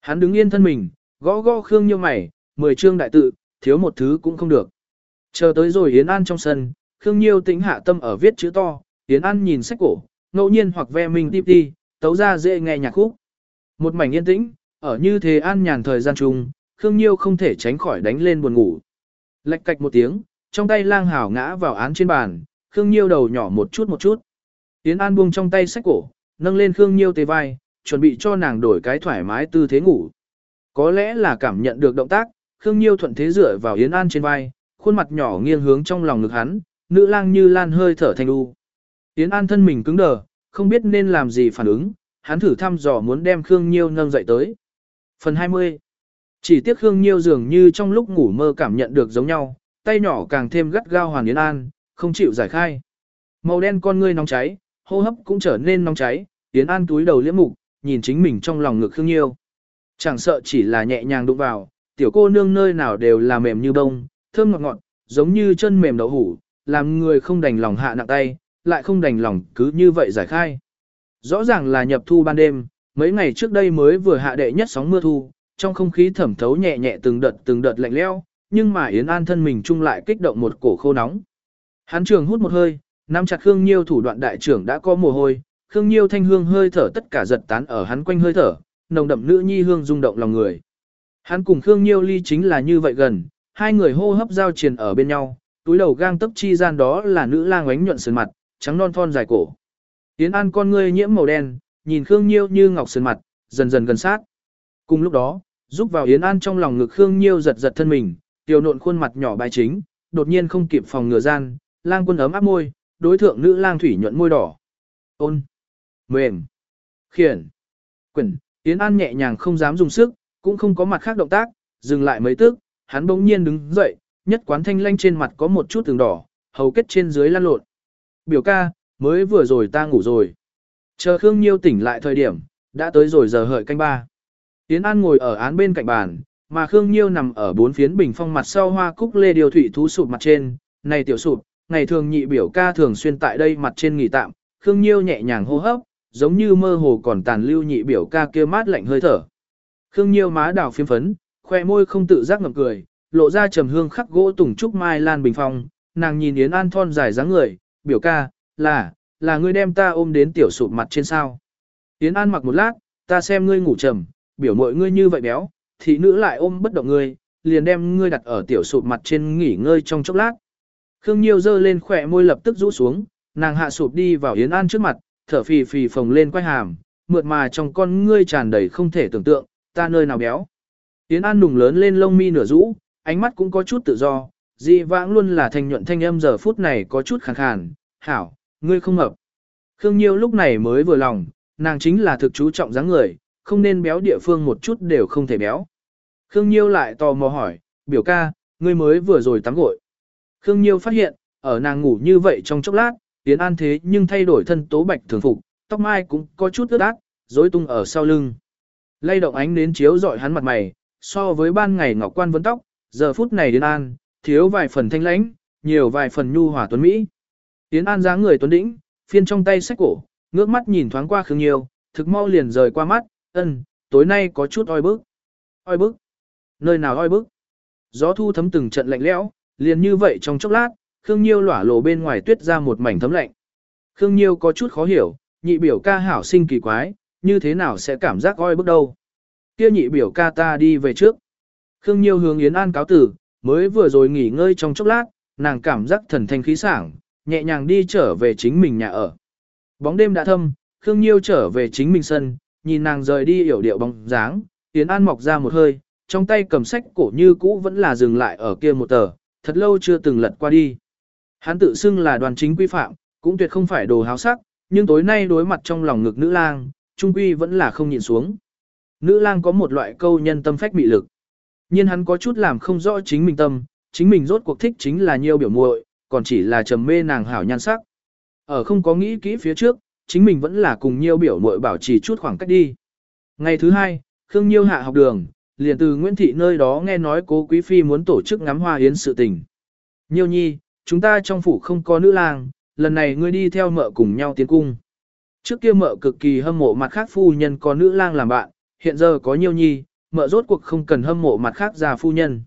Hắn đứng yên thân mình, gõ gõ khương như mày, mười chương đại tự, thiếu một thứ cũng không được. Chờ tới rồi Yến An trong sân, Khương Nhiêu tĩnh hạ tâm ở viết chữ to, Yến An nhìn sách cổ, ngẫu nhiên hoặc ve mình tiếp đi, tấu ra dễ nghe nhạc khúc. Một mảnh yên tĩnh, ở như thế an nhàn thời gian chung, Khương Nhiêu không thể tránh khỏi đánh lên buồn ngủ. Lạch cạch một tiếng, trong tay lang hảo ngã vào án trên bàn, Khương Nhiêu đầu nhỏ một chút một chút. Yến An buông trong tay sách cổ, nâng lên Khương Nhiêu tê vai, chuẩn bị cho nàng đổi cái thoải mái tư thế ngủ. Có lẽ là cảm nhận được động tác, Khương Nhiêu thuận thế dựa vào Yến An trên vai, khuôn mặt nhỏ nghiêng hướng trong lòng ngực hắn, nữ lang như lan hơi thở thanh u. Yến An thân mình cứng đờ, không biết nên làm gì phản ứng, hắn thử thăm dò muốn đem Khương Nhiêu nâng dậy tới. Phần 20 Chỉ tiếc Khương Nhiêu dường như trong lúc ngủ mơ cảm nhận được giống nhau, tay nhỏ càng thêm gắt gao hoàn Yến An, không chịu giải khai. Màu đen con ngươi nóng cháy, hô hấp cũng trở nên nóng cháy, Yến An túi đầu liễm mục, nhìn chính mình trong lòng ngực Khương Nhiêu. Chẳng sợ chỉ là nhẹ nhàng đụng vào, tiểu cô nương nơi nào đều là mềm như bông, thơm ngọt ngọt, giống như chân mềm đậu hủ, làm người không đành lòng hạ nặng tay, lại không đành lòng cứ như vậy giải khai. Rõ ràng là nhập thu ban đêm, mấy ngày trước đây mới vừa hạ đệ nhất sóng mưa thu, trong không khí thẩm thấu nhẹ nhẹ từng đợt từng đợt lạnh lẽo, nhưng mà Yến An thân mình chung lại kích động một cổ khô nóng. Hắn trường hút một hơi, nắm chặt Khương Nhiêu thủ đoạn đại trưởng đã có mồ hôi, Khương Nhiêu thanh hương hơi thở tất cả giật tán ở hắn quanh hơi thở, nồng đậm nữ nhi hương rung động lòng người. Hắn cùng Khương Nhiêu ly chính là như vậy gần, hai người hô hấp giao triền ở bên nhau, túi đầu gang tấp chi gian đó là nữ lang ánh nhuận sườn mặt, trắng non thon dài cổ. Yến An con ngươi nhiễm màu đen, nhìn Khương Nhiêu như ngọc sườn mặt, dần dần gần sát. Cùng lúc đó, giúp vào Yến An trong lòng ngực Khương Nhiêu giật giật thân mình, tiểu nộn khuôn mặt nhỏ bài chính, đột nhiên không kịp phòng ngừa gian, lang quân ấm áp môi, đối thượng nữ lang thủy nhuận môi đỏ. Ôn, mềm, khiển, quyển, Yến An nhẹ nhàng không dám dùng sức, cũng không có mặt khác động tác, dừng lại mấy tức, hắn bỗng nhiên đứng dậy, nhất quán thanh lanh trên mặt có một chút từng đỏ, hầu kết trên dưới lan lộn. Biểu ca, mới vừa rồi ta ngủ rồi. Chờ Khương Nhiêu tỉnh lại thời điểm, đã tới rồi giờ hợi canh ba. Yến An ngồi ở án bên cạnh bàn, mà Khương Nhiêu nằm ở bốn phiến bình phong mặt sau hoa cúc lê điều thủy thú sụp mặt trên, này tiểu sụp, ngày thường nhị biểu ca thường xuyên tại đây mặt trên nghỉ tạm, Khương Nhiêu nhẹ nhàng hô hấp, giống như mơ hồ còn tàn lưu nhị biểu ca kia mát lạnh hơi thở. Khương Nhiêu má đào phiếm phấn, khoe môi không tự giác ngậm cười, lộ ra trầm hương khắc gỗ tùng trúc mai lan bình phong, nàng nhìn Yến An thon dài dáng người, biểu ca, là, là ngươi đem ta ôm đến tiểu sụp mặt trên sao. Yến An mặc một lát, ta xem ngươi ngủ trầm, biểu mội ngươi như vậy béo, thị nữ lại ôm bất động ngươi, liền đem ngươi đặt ở tiểu sụp mặt trên nghỉ ngơi trong chốc lát. Khương Nhiêu dơ lên khỏe môi lập tức rũ xuống, nàng hạ sụp đi vào Yến An trước mặt, thở phì phì phồng lên quay hàm, mượt mà trong con ngươi tràn đầy không thể tưởng tượng, ta nơi nào béo. Yến An nùng lớn lên lông mi nửa rũ, ánh mắt cũng có chút tự do, dị vãng luôn là thanh nhuận thanh âm giờ phút này có chút khàn khàn, hảo, ngươi không mập. Khương Nhiêu lúc này mới vừa lòng, nàng chính là thực chú trọng dáng người, không nên béo địa phương một chút đều không thể béo. Khương Nhiêu lại tò mò hỏi, biểu ca, ngươi mới vừa rồi tắm gội. Khương Nhiêu phát hiện, ở nàng ngủ như vậy trong chốc lát, Tiến An thế nhưng thay đổi thân tố bạch thường phục, tóc mai cũng có chút ướt át, rối tung ở sau lưng. Lay động ánh đến chiếu dọi hắn mặt mày, so với ban ngày ngọc quan vấn tóc, giờ phút này Tiến An, thiếu vài phần thanh lãnh, nhiều vài phần nhu hòa tuấn mỹ. Tiến An dáng người tuấn đĩnh, phiên trong tay sách cổ, ngước mắt nhìn thoáng qua Khương Nhiêu, thực mau liền rời qua mắt, ân, tối nay có chút oi bức. Oi bức? Nơi nào oi bức? Gió thu thấm từng trận lạnh lẽo, liền như vậy trong chốc lát, Khương Nhiêu lỏa lộ bên ngoài tuyết ra một mảnh thấm lạnh. Khương Nhiêu có chút khó hiểu, nhị biểu ca hảo sinh kỳ quái, như thế nào sẽ cảm giác oi bức đâu. Kia nhị biểu ca ta đi về trước. Khương Nhiêu hướng Yến An cáo tử, mới vừa rồi nghỉ ngơi trong chốc lát, nàng cảm giác thần thanh khí sảng, nhẹ nhàng đi trở về chính mình nhà ở. Bóng đêm đã thâm, Khương Nhiêu trở về chính mình sân, nhìn nàng rời đi hiểu điệu bóng dáng, Yến An mọc ra một hơi, trong tay cầm sách cổ như cũ vẫn là dừng lại ở kia một tờ, thật lâu chưa từng lật qua đi. Hắn tự xưng là đoàn chính quy phạm, cũng tuyệt không phải đồ háo sắc, nhưng tối nay đối mặt trong lòng ngực nữ lang, trung quy vẫn là không nhịn xuống. Nữ lang có một loại câu nhân tâm phách mị lực. Nhưng hắn có chút làm không rõ chính mình tâm, chính mình rốt cuộc thích chính là nhiều biểu muội, còn chỉ là trầm mê nàng hảo nhan sắc. Ở không có nghĩ kỹ phía trước, chính mình vẫn là cùng nhiều biểu muội bảo trì chút khoảng cách đi. Ngày thứ hai, Khương Nhiêu hạ học đường, liền từ Nguyễn Thị nơi đó nghe nói cố Quý Phi muốn tổ chức ngắm hoa yến sự tình. Nhiêu nhi, chúng ta trong phủ không có nữ lang, lần này ngươi đi theo mợ cùng nhau tiến cung. Trước kia mợ cực kỳ hâm mộ mặt khác phu nhân có nữ lang làm bạn, hiện giờ có nhiêu nhi, mợ rốt cuộc không cần hâm mộ mặt khác già phu nhân.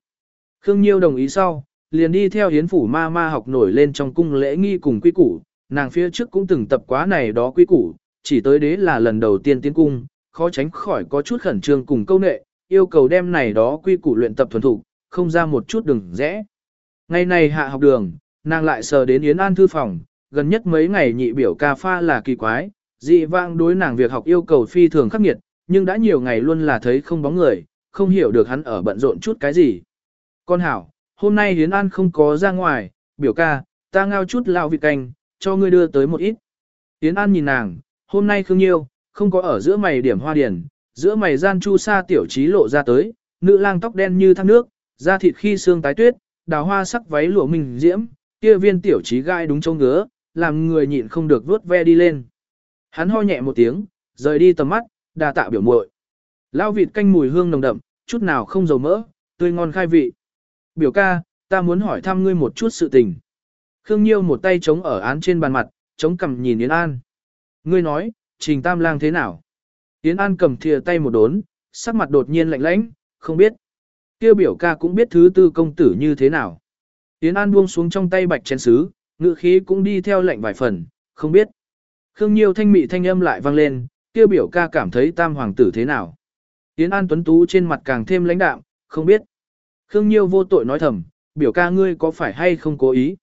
Khương Nhiêu đồng ý sau, liền đi theo hiến phủ ma ma học nổi lên trong cung lễ nghi cùng quy củ, nàng phía trước cũng từng tập quá này đó quy củ, chỉ tới đế là lần đầu tiên tiến cung, khó tránh khỏi có chút khẩn trương cùng câu nệ, yêu cầu đem này đó quy củ luyện tập thuần thủ, không ra một chút đừng rẽ. Ngày này hạ học đường, nàng lại sờ đến Yến An thư phòng, gần nhất mấy ngày nhị biểu ca pha là kỳ quái, dị vang đối nàng việc học yêu cầu phi thường khắc nghiệt, nhưng đã nhiều ngày luôn là thấy không bóng người, không hiểu được hắn ở bận rộn chút cái gì. Con hảo, hôm nay Yến An không có ra ngoài, biểu ca, ta ngao chút lao vị canh, cho ngươi đưa tới một ít. Yến An nhìn nàng, hôm nay Khương Nhiêu, không có ở giữa mày điểm hoa điển, giữa mày gian chu sa tiểu trí lộ ra tới, nữ lang tóc đen như thác nước, da thịt khi xương tái tuyết, đào hoa sắc váy lụa mình diễm, kia viên tiểu trí gai đúng trông ngứa, làm người nhịn không được vuốt ve đi lên. Hắn ho nhẹ một tiếng, rời đi tầm mắt, đa tạ biểu muội. Lao vịt canh mùi hương nồng đậm, chút nào không dầu mỡ, tươi ngon khai vị. Biểu ca, ta muốn hỏi thăm ngươi một chút sự tình. Khương Nhiêu một tay chống ở án trên bàn mặt, chống cằm nhìn Yến An. Ngươi nói, Trình Tam Lang thế nào? Yến An cầm thìa tay một đốn, sắc mặt đột nhiên lạnh lãnh, không biết. Kêu biểu ca cũng biết thứ tư công tử như thế nào. Yến An buông xuống trong tay bạch chén sứ, ngự khí cũng đi theo lệnh vài phần, không biết. Khương Nhiêu thanh mị thanh âm lại vang lên, kêu biểu ca cảm thấy tam hoàng tử thế nào. Yến An tuấn tú trên mặt càng thêm lãnh đạm, không biết. Khương Nhiêu vô tội nói thầm, biểu ca ngươi có phải hay không cố ý.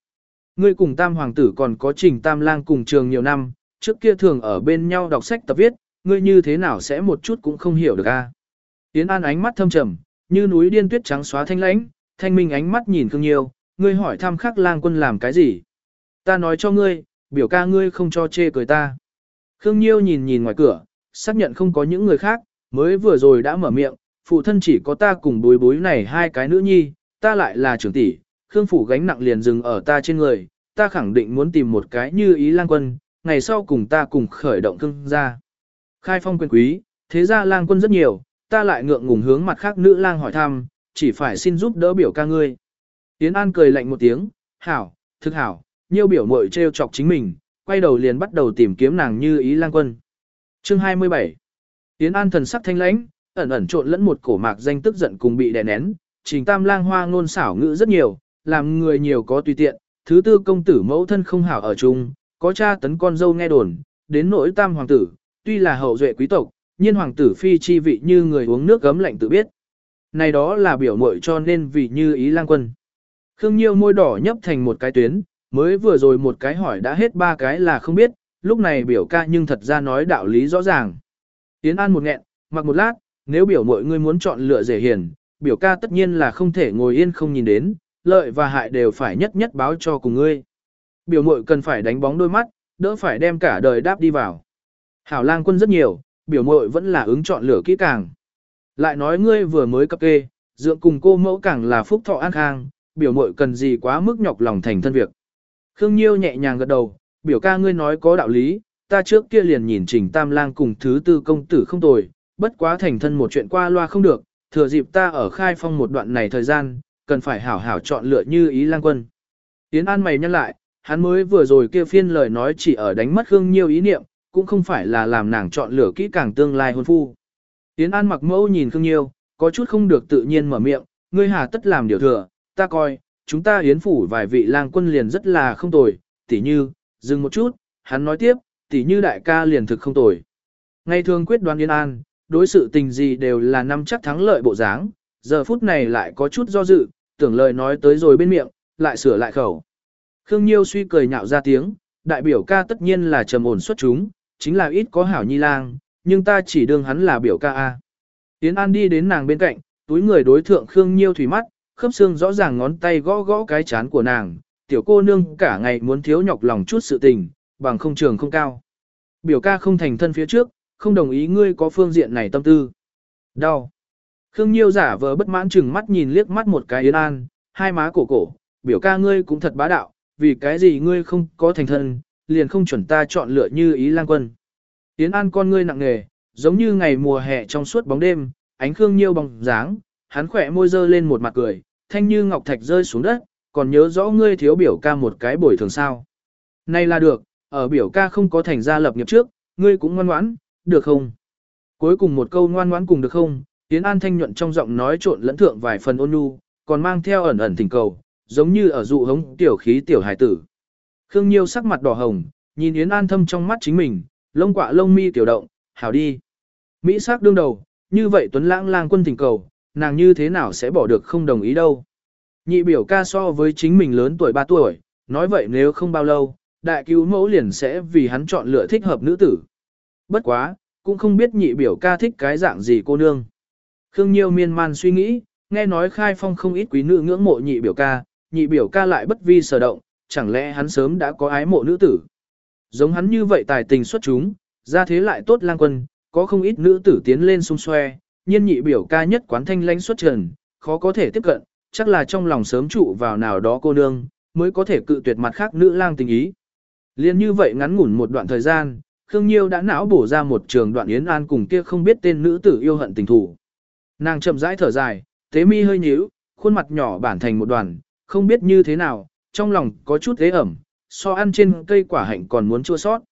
Ngươi cùng tam hoàng tử còn có trình tam lang cùng trường nhiều năm, trước kia thường ở bên nhau đọc sách tập viết, ngươi như thế nào sẽ một chút cũng không hiểu được a. Yến An ánh mắt thâm trầm, như núi điên tuyết trắng xóa thanh lãnh, thanh minh ánh mắt nhìn Khương Nhiêu, ngươi hỏi thăm khắc lang quân làm cái gì? Ta nói cho ngươi, biểu ca ngươi không cho chê cười ta. Khương Nhiêu nhìn nhìn ngoài cửa, xác nhận không có những người khác, mới vừa rồi đã mở miệng, phụ thân chỉ có ta cùng bối bối này hai cái nữ nhi, ta lại là trưởng tỷ, Khương phủ gánh nặng liền dừng ở ta trên người, ta khẳng định muốn tìm một cái như ý lang quân, ngày sau cùng ta cùng khởi động cưng ra. Khai phong quyền quý, thế ra lang quân rất nhiều, ta lại ngượng ngùng hướng mặt khác nữ lang hỏi thăm, chỉ phải xin giúp đỡ biểu ca ngươi. Tiến An cười lạnh một tiếng, hảo, thực hảo, nhiêu biểu mội treo chọc chính mình, quay đầu liền bắt đầu tìm kiếm nàng như ý lang quân. Chương 27 Tiến An thần sắc thanh lãnh, ẩn ẩn trộn lẫn một cổ mạc danh tức giận cùng bị đè nén, trình tam lang hoa ngôn xảo ngữ rất nhiều, làm người nhiều có tùy tiện, thứ tư công tử mẫu thân không hảo ở chung, có cha tấn con dâu nghe đồn, đến nỗi tam hoàng tử, tuy là hậu duệ quý tộc, nhiên hoàng tử phi chi vị như người uống nước gấm lạnh tự biết. Này đó là biểu muội cho nên vì như ý lang quân. Khương Nhiêu môi đỏ nhấp thành một cái tuyến, mới vừa rồi một cái hỏi đã hết ba cái là không biết, lúc này biểu ca nhưng thật ra nói đạo lý rõ ràng. Tiến An một nghẹn, mặc một lát, nếu biểu mọi người muốn chọn lựa rể hiền, biểu ca tất nhiên là không thể ngồi yên không nhìn đến, lợi và hại đều phải nhất nhất báo cho cùng ngươi. Biểu mội cần phải đánh bóng đôi mắt, đỡ phải đem cả đời đáp đi vào. Hảo lang quân rất nhiều, biểu mội vẫn là ứng chọn lựa kỹ càng. Lại nói ngươi vừa mới cập kê, dựa cùng cô mẫu càng là phúc thọ an khang, biểu mội cần gì quá mức nhọc lòng thành thân việc. Khương Nhiêu nhẹ nhàng gật đầu, biểu ca ngươi nói có đạo lý, ta trước kia liền nhìn trình tam lang cùng thứ tư công tử không tồi, bất quá thành thân một chuyện qua loa không được, thừa dịp ta ở khai phong một đoạn này thời gian, cần phải hảo hảo chọn lựa như ý lang quân. Tiến An mày nhắc lại, hắn mới vừa rồi kia phiên lời nói chỉ ở đánh mất Khương Nhiêu ý niệm, cũng không phải là làm nàng chọn lựa kỹ càng tương lai hôn phu. yến An mặc mẫu nhìn Khương Nhiêu, có chút không được tự nhiên mở miệng, ngươi hà tất làm điều thừa, ta coi, chúng ta yến phủ vài vị lang quân liền rất là không tồi, tỉ như, dừng một chút, hắn nói tiếp, tỉ như đại ca liền thực không tồi. Ngày thường quyết đoán Yến An, đối sự tình gì đều là năm chắc thắng lợi bộ dáng, giờ phút này lại có chút do dự, tưởng lời nói tới rồi bên miệng, lại sửa lại khẩu. Khương Nhiêu suy cười nhạo ra tiếng, đại biểu ca tất nhiên là trầm ổn xuất chúng, chính là ít có hảo nhi lang, nhưng ta chỉ đương hắn là biểu ca A. Tiến An đi đến nàng bên cạnh, túi người đối thượng Khương Nhiêu thủy mắt, khớp xương rõ ràng ngón tay gõ gõ cái chán của nàng, tiểu cô nương cả ngày muốn thiếu nhọc lòng chút sự tình, bằng không trường không cao. Biểu ca không thành thân phía trước, không đồng ý ngươi có phương diện này tâm tư. Đau. Khương Nhiêu giả vờ bất mãn chừng mắt nhìn liếc mắt một cái Yến An, hai má cổ cổ, biểu ca ngươi cũng thật bá đạo, vì cái gì ngươi không có thành thân, liền không chuẩn ta chọn lựa như ý lang quân. Yến An con ngươi nặng nề, giống như ngày mùa hè trong suốt bóng đêm, ánh Khương Nhiêu bóng dáng, hắn khỏe môi dơ lên một mặt cười, thanh như ngọc thạch rơi xuống đất, còn nhớ rõ ngươi thiếu biểu ca một cái bồi thường sao. Này là được, ở biểu ca không có thành gia lập nghiệp trước, ngươi cũng ngoan ngoãn, được không? Cuối cùng một câu ngoan ngoãn cùng được không? Tiến An thanh nhuận trong giọng nói trộn lẫn thượng vài phần ôn nhu, còn mang theo ẩn ẩn thỉnh cầu, giống như ở dụ hống tiểu khí tiểu hải tử. Khương Nhiêu sắc mặt đỏ hồng, nhìn Yến An thâm trong mắt chính mình, lông quạ lông mi tiểu động, hảo đi. Mỹ sắc đương đầu, như vậy Tuấn Lãng lang quân tình cầu, nàng như thế nào sẽ bỏ được không đồng ý đâu. Nhị biểu ca so với chính mình lớn tuổi 3 tuổi, nói vậy nếu không bao lâu, đại cứu mẫu liền sẽ vì hắn chọn lựa thích hợp nữ tử. Bất quá, cũng không biết nhị biểu ca thích cái dạng gì cô nương. Khương Nhiêu miên man suy nghĩ, nghe nói khai phong không ít quý nữ ngưỡng mộ nhị biểu ca, nhị biểu ca lại bất vi sở động, chẳng lẽ hắn sớm đã có ái mộ nữ tử. Giống hắn như vậy tài tình xuất chúng, ra thế lại tốt lang quân, có không ít nữ tử tiến lên xung xoe, nhiên nhị biểu ca nhất quán thanh lãnh xuất trần, khó có thể tiếp cận, chắc là trong lòng sớm trụ vào nào đó cô nương, mới có thể cự tuyệt mặt khác nữ lang tình ý. Liên như vậy ngắn ngủn một đoạn thời gian, Khương Nhiêu đã não bổ ra một trường đoạn yến an cùng kia không biết tên nữ tử yêu hận tình thủ. Nàng chậm rãi thở dài, tế mi hơi nhíu, khuôn mặt nhỏ bản thành một đoàn, không biết như thế nào, trong lòng có chút thế ẩm, so ăn trên cây quả hạnh còn muốn chua sót.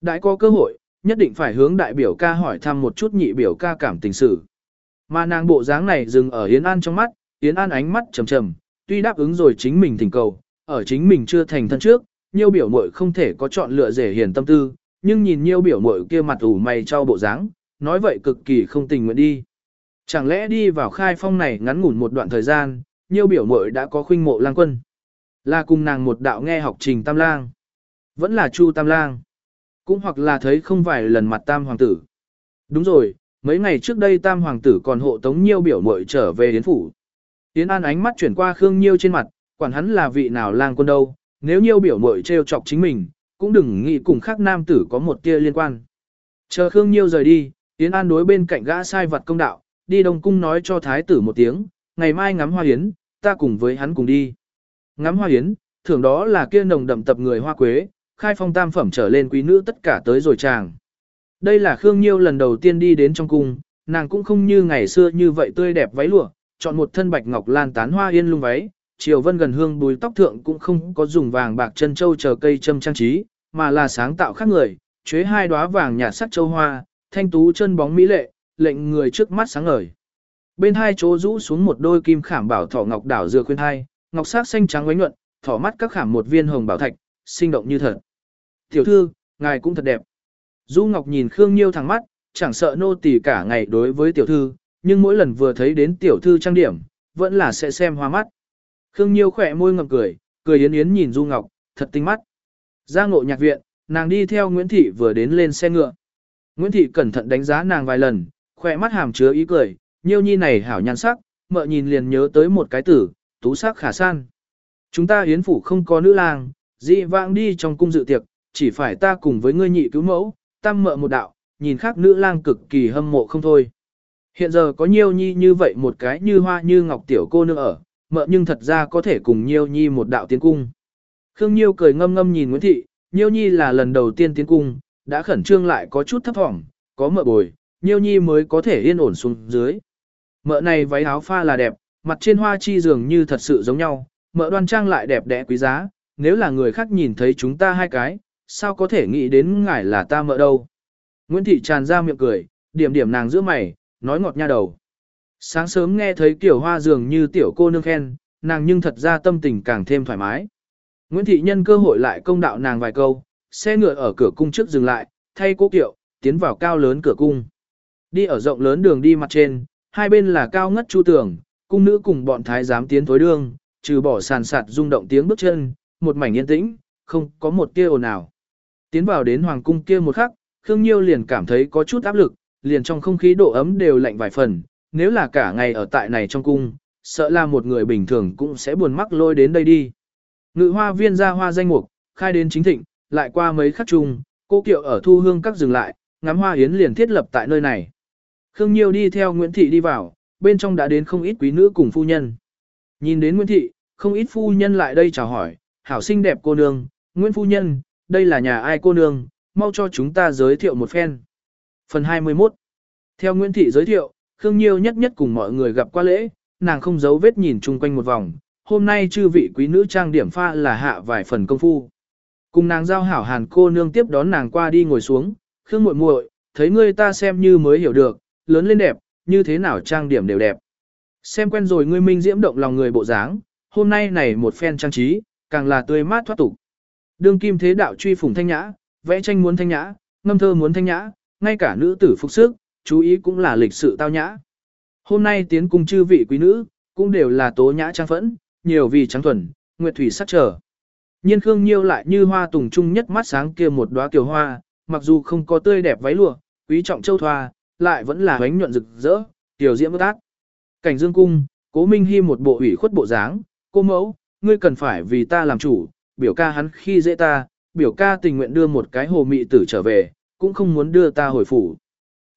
Đại có cơ hội, nhất định phải hướng đại biểu ca hỏi thăm một chút nhị biểu ca cảm tình sự. Mà nàng bộ dáng này dừng ở Yến An trong mắt, Yến An ánh mắt trầm trầm, tuy đáp ứng rồi chính mình thỉnh cầu, ở chính mình chưa thành thân trước, nhiêu biểu muội không thể có chọn lựa rể hiền tâm tư, nhưng nhìn nhiêu biểu muội kia mặt ủ mày cho bộ dáng, nói vậy cực kỳ không tình nguyện đi. Chẳng lẽ đi vào khai phong này ngắn ngủn một đoạn thời gian, nhiêu biểu muội đã có khuynh mộ lang quân. Là cùng nàng một đạo nghe học trình tam lang. Vẫn là chu tam lang. Cũng hoặc là thấy không vài lần mặt tam hoàng tử. Đúng rồi, mấy ngày trước đây tam hoàng tử còn hộ tống nhiêu biểu muội trở về yến phủ. Yến An ánh mắt chuyển qua Khương Nhiêu trên mặt, quản hắn là vị nào lang quân đâu, nếu nhiêu biểu muội trêu chọc chính mình, cũng đừng nghĩ cùng khác nam tử có một tia liên quan. Chờ Khương Nhiêu rời đi, Yến An đối bên cạnh gã sai vật công đạo, đi Đông Cung nói cho thái tử một tiếng, ngày mai ngắm hoa yến, ta cùng với hắn cùng đi. Ngắm hoa yến, thường đó là kia nồng đậm tập người hoa quế, khai phong tam phẩm trở lên quý nữ tất cả tới rồi chàng. Đây là Khương Nhiêu lần đầu tiên đi đến trong cung, nàng cũng không như ngày xưa như vậy tươi đẹp váy lụa, chọn một thân bạch ngọc lan tán hoa yên lung váy, chiều vân gần hương bùi tóc thượng cũng không có dùng vàng bạc chân châu chờ cây châm trang trí, mà là sáng tạo khác người, chế hai đóa vàng nhạt sắc châu hoa, thanh tú chân bóng mỹ lệ, lệnh người trước mắt sáng ngời. Bên hai chỗ rũ xuống một đôi kim khảm bảo thỏ ngọc đảo dừa khuyên hai, ngọc sắc xanh trắng ánh nhuận, thỏ mắt các khảm một viên hồng bảo thạch, sinh động như thật. Tiểu thư, ngài cũng thật đẹp. Du Ngọc nhìn Khương Nhiêu thẳng mắt, chẳng sợ nô tỳ cả ngày đối với tiểu thư, nhưng mỗi lần vừa thấy đến tiểu thư trang điểm, vẫn là sẽ xem hoa mắt. Khương Nhiêu khỏe môi ngậm cười, cười yến yến nhìn Du Ngọc, thật tinh mắt. Ra ngộ nhạc viện, nàng đi theo Nguyễn Thị vừa đến lên xe ngựa. Nguyễn Thị cẩn thận đánh giá nàng vài lần, khỏe mắt hàm chứa ý cười, Nhiêu nhi này hảo nhan sắc, mợ nhìn liền nhớ tới một cái tử, tú sắc khả san. Chúng ta yến phủ không có nữ lang, dị vãng đi trong cung dự tiệc, chỉ phải ta cùng với ngươi nhị cứu mẫu, tam mợ một đạo, nhìn khác nữ lang cực kỳ hâm mộ không thôi. Hiện giờ có nhiêu nhi như vậy một cái như hoa như ngọc tiểu cô nương ở, mợ nhưng thật ra có thể cùng nhiêu nhi một đạo tiến cung. Khương Nhiêu cười ngâm ngâm nhìn Nguyễn Thị, nhiêu nhi là lần đầu tiên tiến cung, đã khẩn trương lại có chút thấp thỏm, có mợ bồi, nhiêu nhi mới có thể yên ổn xuống dưới. Mợ này váy áo pha là đẹp, mặt trên hoa chi dường như thật sự giống nhau, mợ đoan trang lại đẹp đẽ quý giá, nếu là người khác nhìn thấy chúng ta hai cái, sao có thể nghĩ đến ngài là ta mợ đâu. Nguyễn Thị tràn ra miệng cười, điểm điểm nàng giữa mày, nói ngọt nha đầu. Sáng sớm nghe thấy tiểu hoa dường như tiểu cô nương khen, nàng nhưng thật ra tâm tình càng thêm thoải mái. Nguyễn Thị nhân cơ hội lại công đạo nàng vài câu, xe ngựa ở cửa cung trước dừng lại, thay cố kiệu, tiến vào cao lớn cửa cung. Đi ở rộng lớn đường đi mặt trên, hai bên là cao ngất chu tường, cung nữ cùng bọn thái giám tiến thối đường, trừ bỏ sàn sạt rung động tiếng bước chân, một mảnh yên tĩnh, không có một tia ồn nào. Tiến vào đến hoàng cung kia một khắc, Khương Nhiêu liền cảm thấy có chút áp lực, liền trong không khí độ ấm đều lạnh vài phần, nếu là cả ngày ở tại này trong cung, sợ là một người bình thường cũng sẽ buồn mắc lôi đến đây đi. Ngự hoa viên ra hoa danh mục, khai đến chính thịnh, lại qua mấy khắc chung, cô kiệu ở thu hương các dừng lại, ngắm hoa yến liền thiết lập tại nơi này. Khương Nhiêu đi theo Nguyễn Thị đi vào, bên trong đã đến không ít quý nữ cùng phu nhân. Nhìn đến Nguyễn Thị, không ít phu nhân lại đây chào hỏi, hảo xinh đẹp cô nương, Nguyễn Phu Nhân, đây là nhà ai cô nương, mau cho chúng ta giới thiệu một phen. Phần 21 Theo Nguyễn Thị giới thiệu, Khương Nhiêu nhất nhất cùng mọi người gặp qua lễ, nàng không giấu vết nhìn chung quanh một vòng, hôm nay chư vị quý nữ trang điểm pha là hạ vài phần công phu. Cùng nàng giao hảo hàn cô nương tiếp đón nàng qua đi ngồi xuống, Khương muội muội, thấy ngươi ta xem như mới hiểu được, lớn lên đẹp, như thế nào trang điểm đều đẹp. Xem quen rồi ngươi minh diễm động lòng người bộ dáng, hôm nay này một phen trang trí, càng là tươi mát thoát tục. Đương kim thế đạo truy phủng thanh nhã, vẽ tranh muốn thanh nhã, ngâm thơ muốn thanh nhã, ngay cả nữ tử phục sức, chú ý cũng là lịch sự tao nhã. Hôm nay tiến cung chư vị quý nữ, cũng đều là tố nhã trang phẫn, nhiều vì trắng thuần, nguyệt thủy sắc trở. Nhiên Khương Nhiêu lại như hoa tùng trung nhất mắt sáng kia một đóa kiều hoa, mặc dù không có tươi đẹp váy lụa, quý trọng châu thoa, lại vẫn là ánh nhuận rực rỡ, tiểu diễm tác. ác. Cảnh Dương cung, Cố Minh Hi một bộ ủy khuất bộ dáng, "Cô mẫu, ngươi cần phải vì ta làm chủ, biểu ca hắn khi dễ ta, biểu ca tình nguyện đưa một cái hồ mị tử trở về, cũng không muốn đưa ta hồi phủ."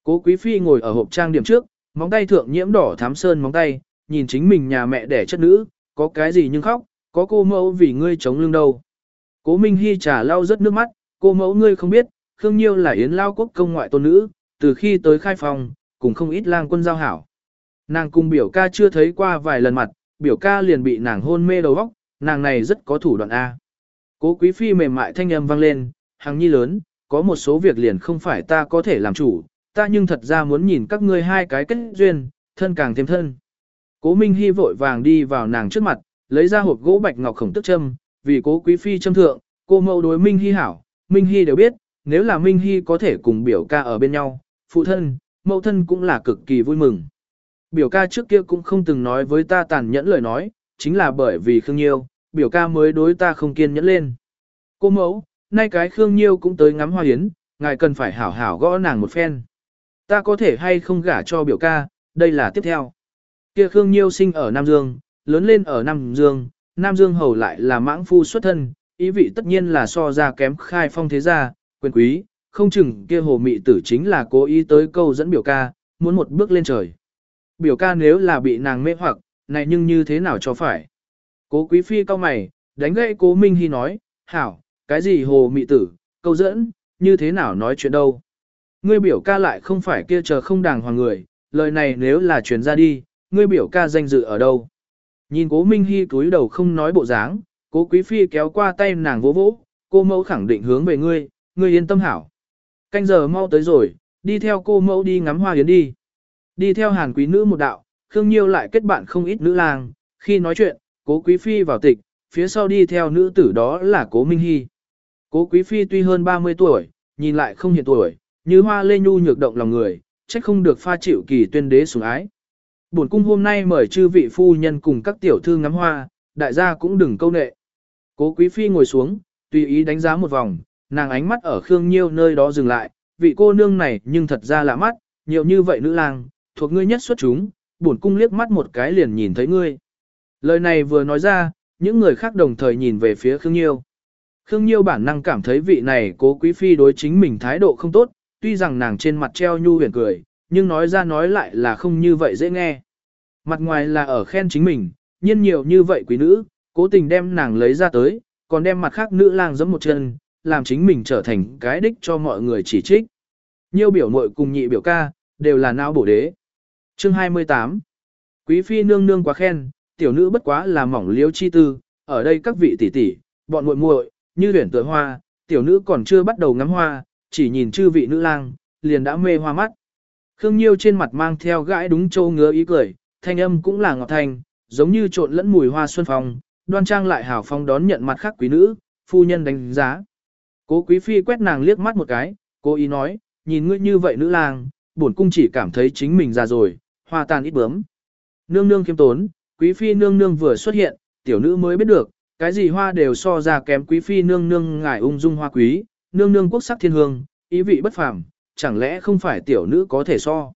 Cố Quý phi ngồi ở hộp trang điểm trước, móng tay thượng nhiễm đỏ thám sơn móng tay, nhìn chính mình nhà mẹ đẻ chất nữ, có cái gì nhưng khóc, có cô mẫu vì ngươi chống lưng đâu. Cố Minh Hy trà lau rất nước mắt, cô mẫu ngươi không biết, Khương Nhiêu là Yến Lao Quốc công ngoại tôn nữ, từ khi tới khai phòng, cùng không ít lang quân giao hảo. Nàng cùng biểu ca chưa thấy qua vài lần mặt, biểu ca liền bị nàng hôn mê đầu óc, nàng này rất có thủ đoạn A. Cố Quý Phi mềm mại thanh âm vang lên, hàng nhi lớn, có một số việc liền không phải ta có thể làm chủ, ta nhưng thật ra muốn nhìn các ngươi hai cái kết duyên, thân càng thêm thân. Cố Minh Hy vội vàng đi vào nàng trước mặt, lấy ra hộp gỗ bạch ngọc khổng tức châm, vì cố quý phi châm thượng, cô mẫu đối Minh Hy hảo, Minh Hy đều biết, nếu là Minh Hy có thể cùng biểu ca ở bên nhau, phụ thân, mẫu thân cũng là cực kỳ vui mừng. Biểu ca trước kia cũng không từng nói với ta tàn nhẫn lời nói, chính là bởi vì Khương Nhiêu, biểu ca mới đối ta không kiên nhẫn lên. Cô mẫu, nay cái Khương Nhiêu cũng tới ngắm hoa hiến, ngài cần phải hảo hảo gõ nàng một phen. Ta có thể hay không gả cho biểu ca, đây là tiếp theo. Kia Khương Nhiêu sinh ở Nam Dương, lớn lên ở Nam Dương, Nam Dương hầu lại là mãng phu xuất thân, ý vị tất nhiên là so ra kém khai phong thế gia, quyền quý, không chừng kia hồ mị tử chính là cố ý tới câu dẫn biểu ca, muốn một bước lên trời. Biểu ca nếu là bị nàng mê hoặc, này nhưng như thế nào cho phải. Cố quý phi cao mày, đánh gãy cố Minh Hy nói, hảo, cái gì hồ mị tử, câu dẫn, như thế nào nói chuyện đâu. Ngươi biểu ca lại không phải kia chờ không đàng hoàng người, lời này nếu là truyền ra đi, ngươi biểu ca danh dự ở đâu. Nhìn cố Minh Hy cúi đầu không nói bộ dáng, cố Quý Phi kéo qua tay nàng vỗ vỗ, cô mẫu khẳng định hướng về ngươi, ngươi yên tâm hảo. Canh giờ mau tới rồi, đi theo cô mẫu đi ngắm hoa yến đi. Đi theo hàn quý nữ một đạo, Khương Nhiêu lại kết bạn không ít nữ lang, khi nói chuyện, cố Quý Phi vào tịch, phía sau đi theo nữ tử đó là cố Minh Hy. Cố Quý Phi tuy hơn 30 tuổi, nhìn lại không hiện tuổi, như hoa lê nhu nhược động lòng người, trách không được pha chịu kỳ tuyên đế sủng ái. Bổn cung hôm nay mời chư vị phu nhân cùng các tiểu thư ngắm hoa, đại gia cũng đừng câu nệ. Cố quý phi ngồi xuống, tùy ý đánh giá một vòng, nàng ánh mắt ở Khương Nhiêu nơi đó dừng lại, vị cô nương này nhưng thật ra lạ mắt, nhiều như vậy nữ lang, thuộc ngươi nhất xuất chúng, bổn cung liếc mắt một cái liền nhìn thấy ngươi. Lời này vừa nói ra, những người khác đồng thời nhìn về phía Khương Nhiêu. Khương Nhiêu bản năng cảm thấy vị này cố quý phi đối chính mình thái độ không tốt, tuy rằng nàng trên mặt treo nhu huyền cười, nhưng nói ra nói lại là không như vậy dễ nghe. Mặt ngoài là ở khen chính mình, nhiên nhiều như vậy quý nữ, cố tình đem nàng lấy ra tới, còn đem mặt khác nữ lang giẫm một chân, làm chính mình trở thành cái đích cho mọi người chỉ trích. Nhiều biểu muội cùng nhị biểu ca, đều là não bổ đế. Chương 28 Quý phi nương nương quá khen, tiểu nữ bất quá là mỏng liếu chi tư, ở đây các vị tỷ tỷ, bọn muội muội, như tuyển tựa hoa, tiểu nữ còn chưa bắt đầu ngắm hoa, chỉ nhìn chư vị nữ lang, liền đã mê hoa mắt. Khương Nhiêu trên mặt mang theo gãi đúng châu ngứa ý cười, thanh âm cũng là ngọt thanh, giống như trộn lẫn mùi hoa xuân phong, đoan trang lại hào phong đón nhận mặt khác quý nữ, phu nhân đánh giá. Cố quý phi quét nàng liếc mắt một cái, cố ý nói, nhìn ngươi như vậy nữ lang, bổn cung chỉ cảm thấy chính mình già rồi, hoa tàn ít bướm. Nương nương kiêm tốn, quý phi nương nương vừa xuất hiện, tiểu nữ mới biết được, cái gì hoa đều so ra kém quý phi nương nương ngài ung dung hoa quý, nương nương quốc sắc thiên hương, ý vị bất phàm, chẳng lẽ không phải tiểu nữ có thể so.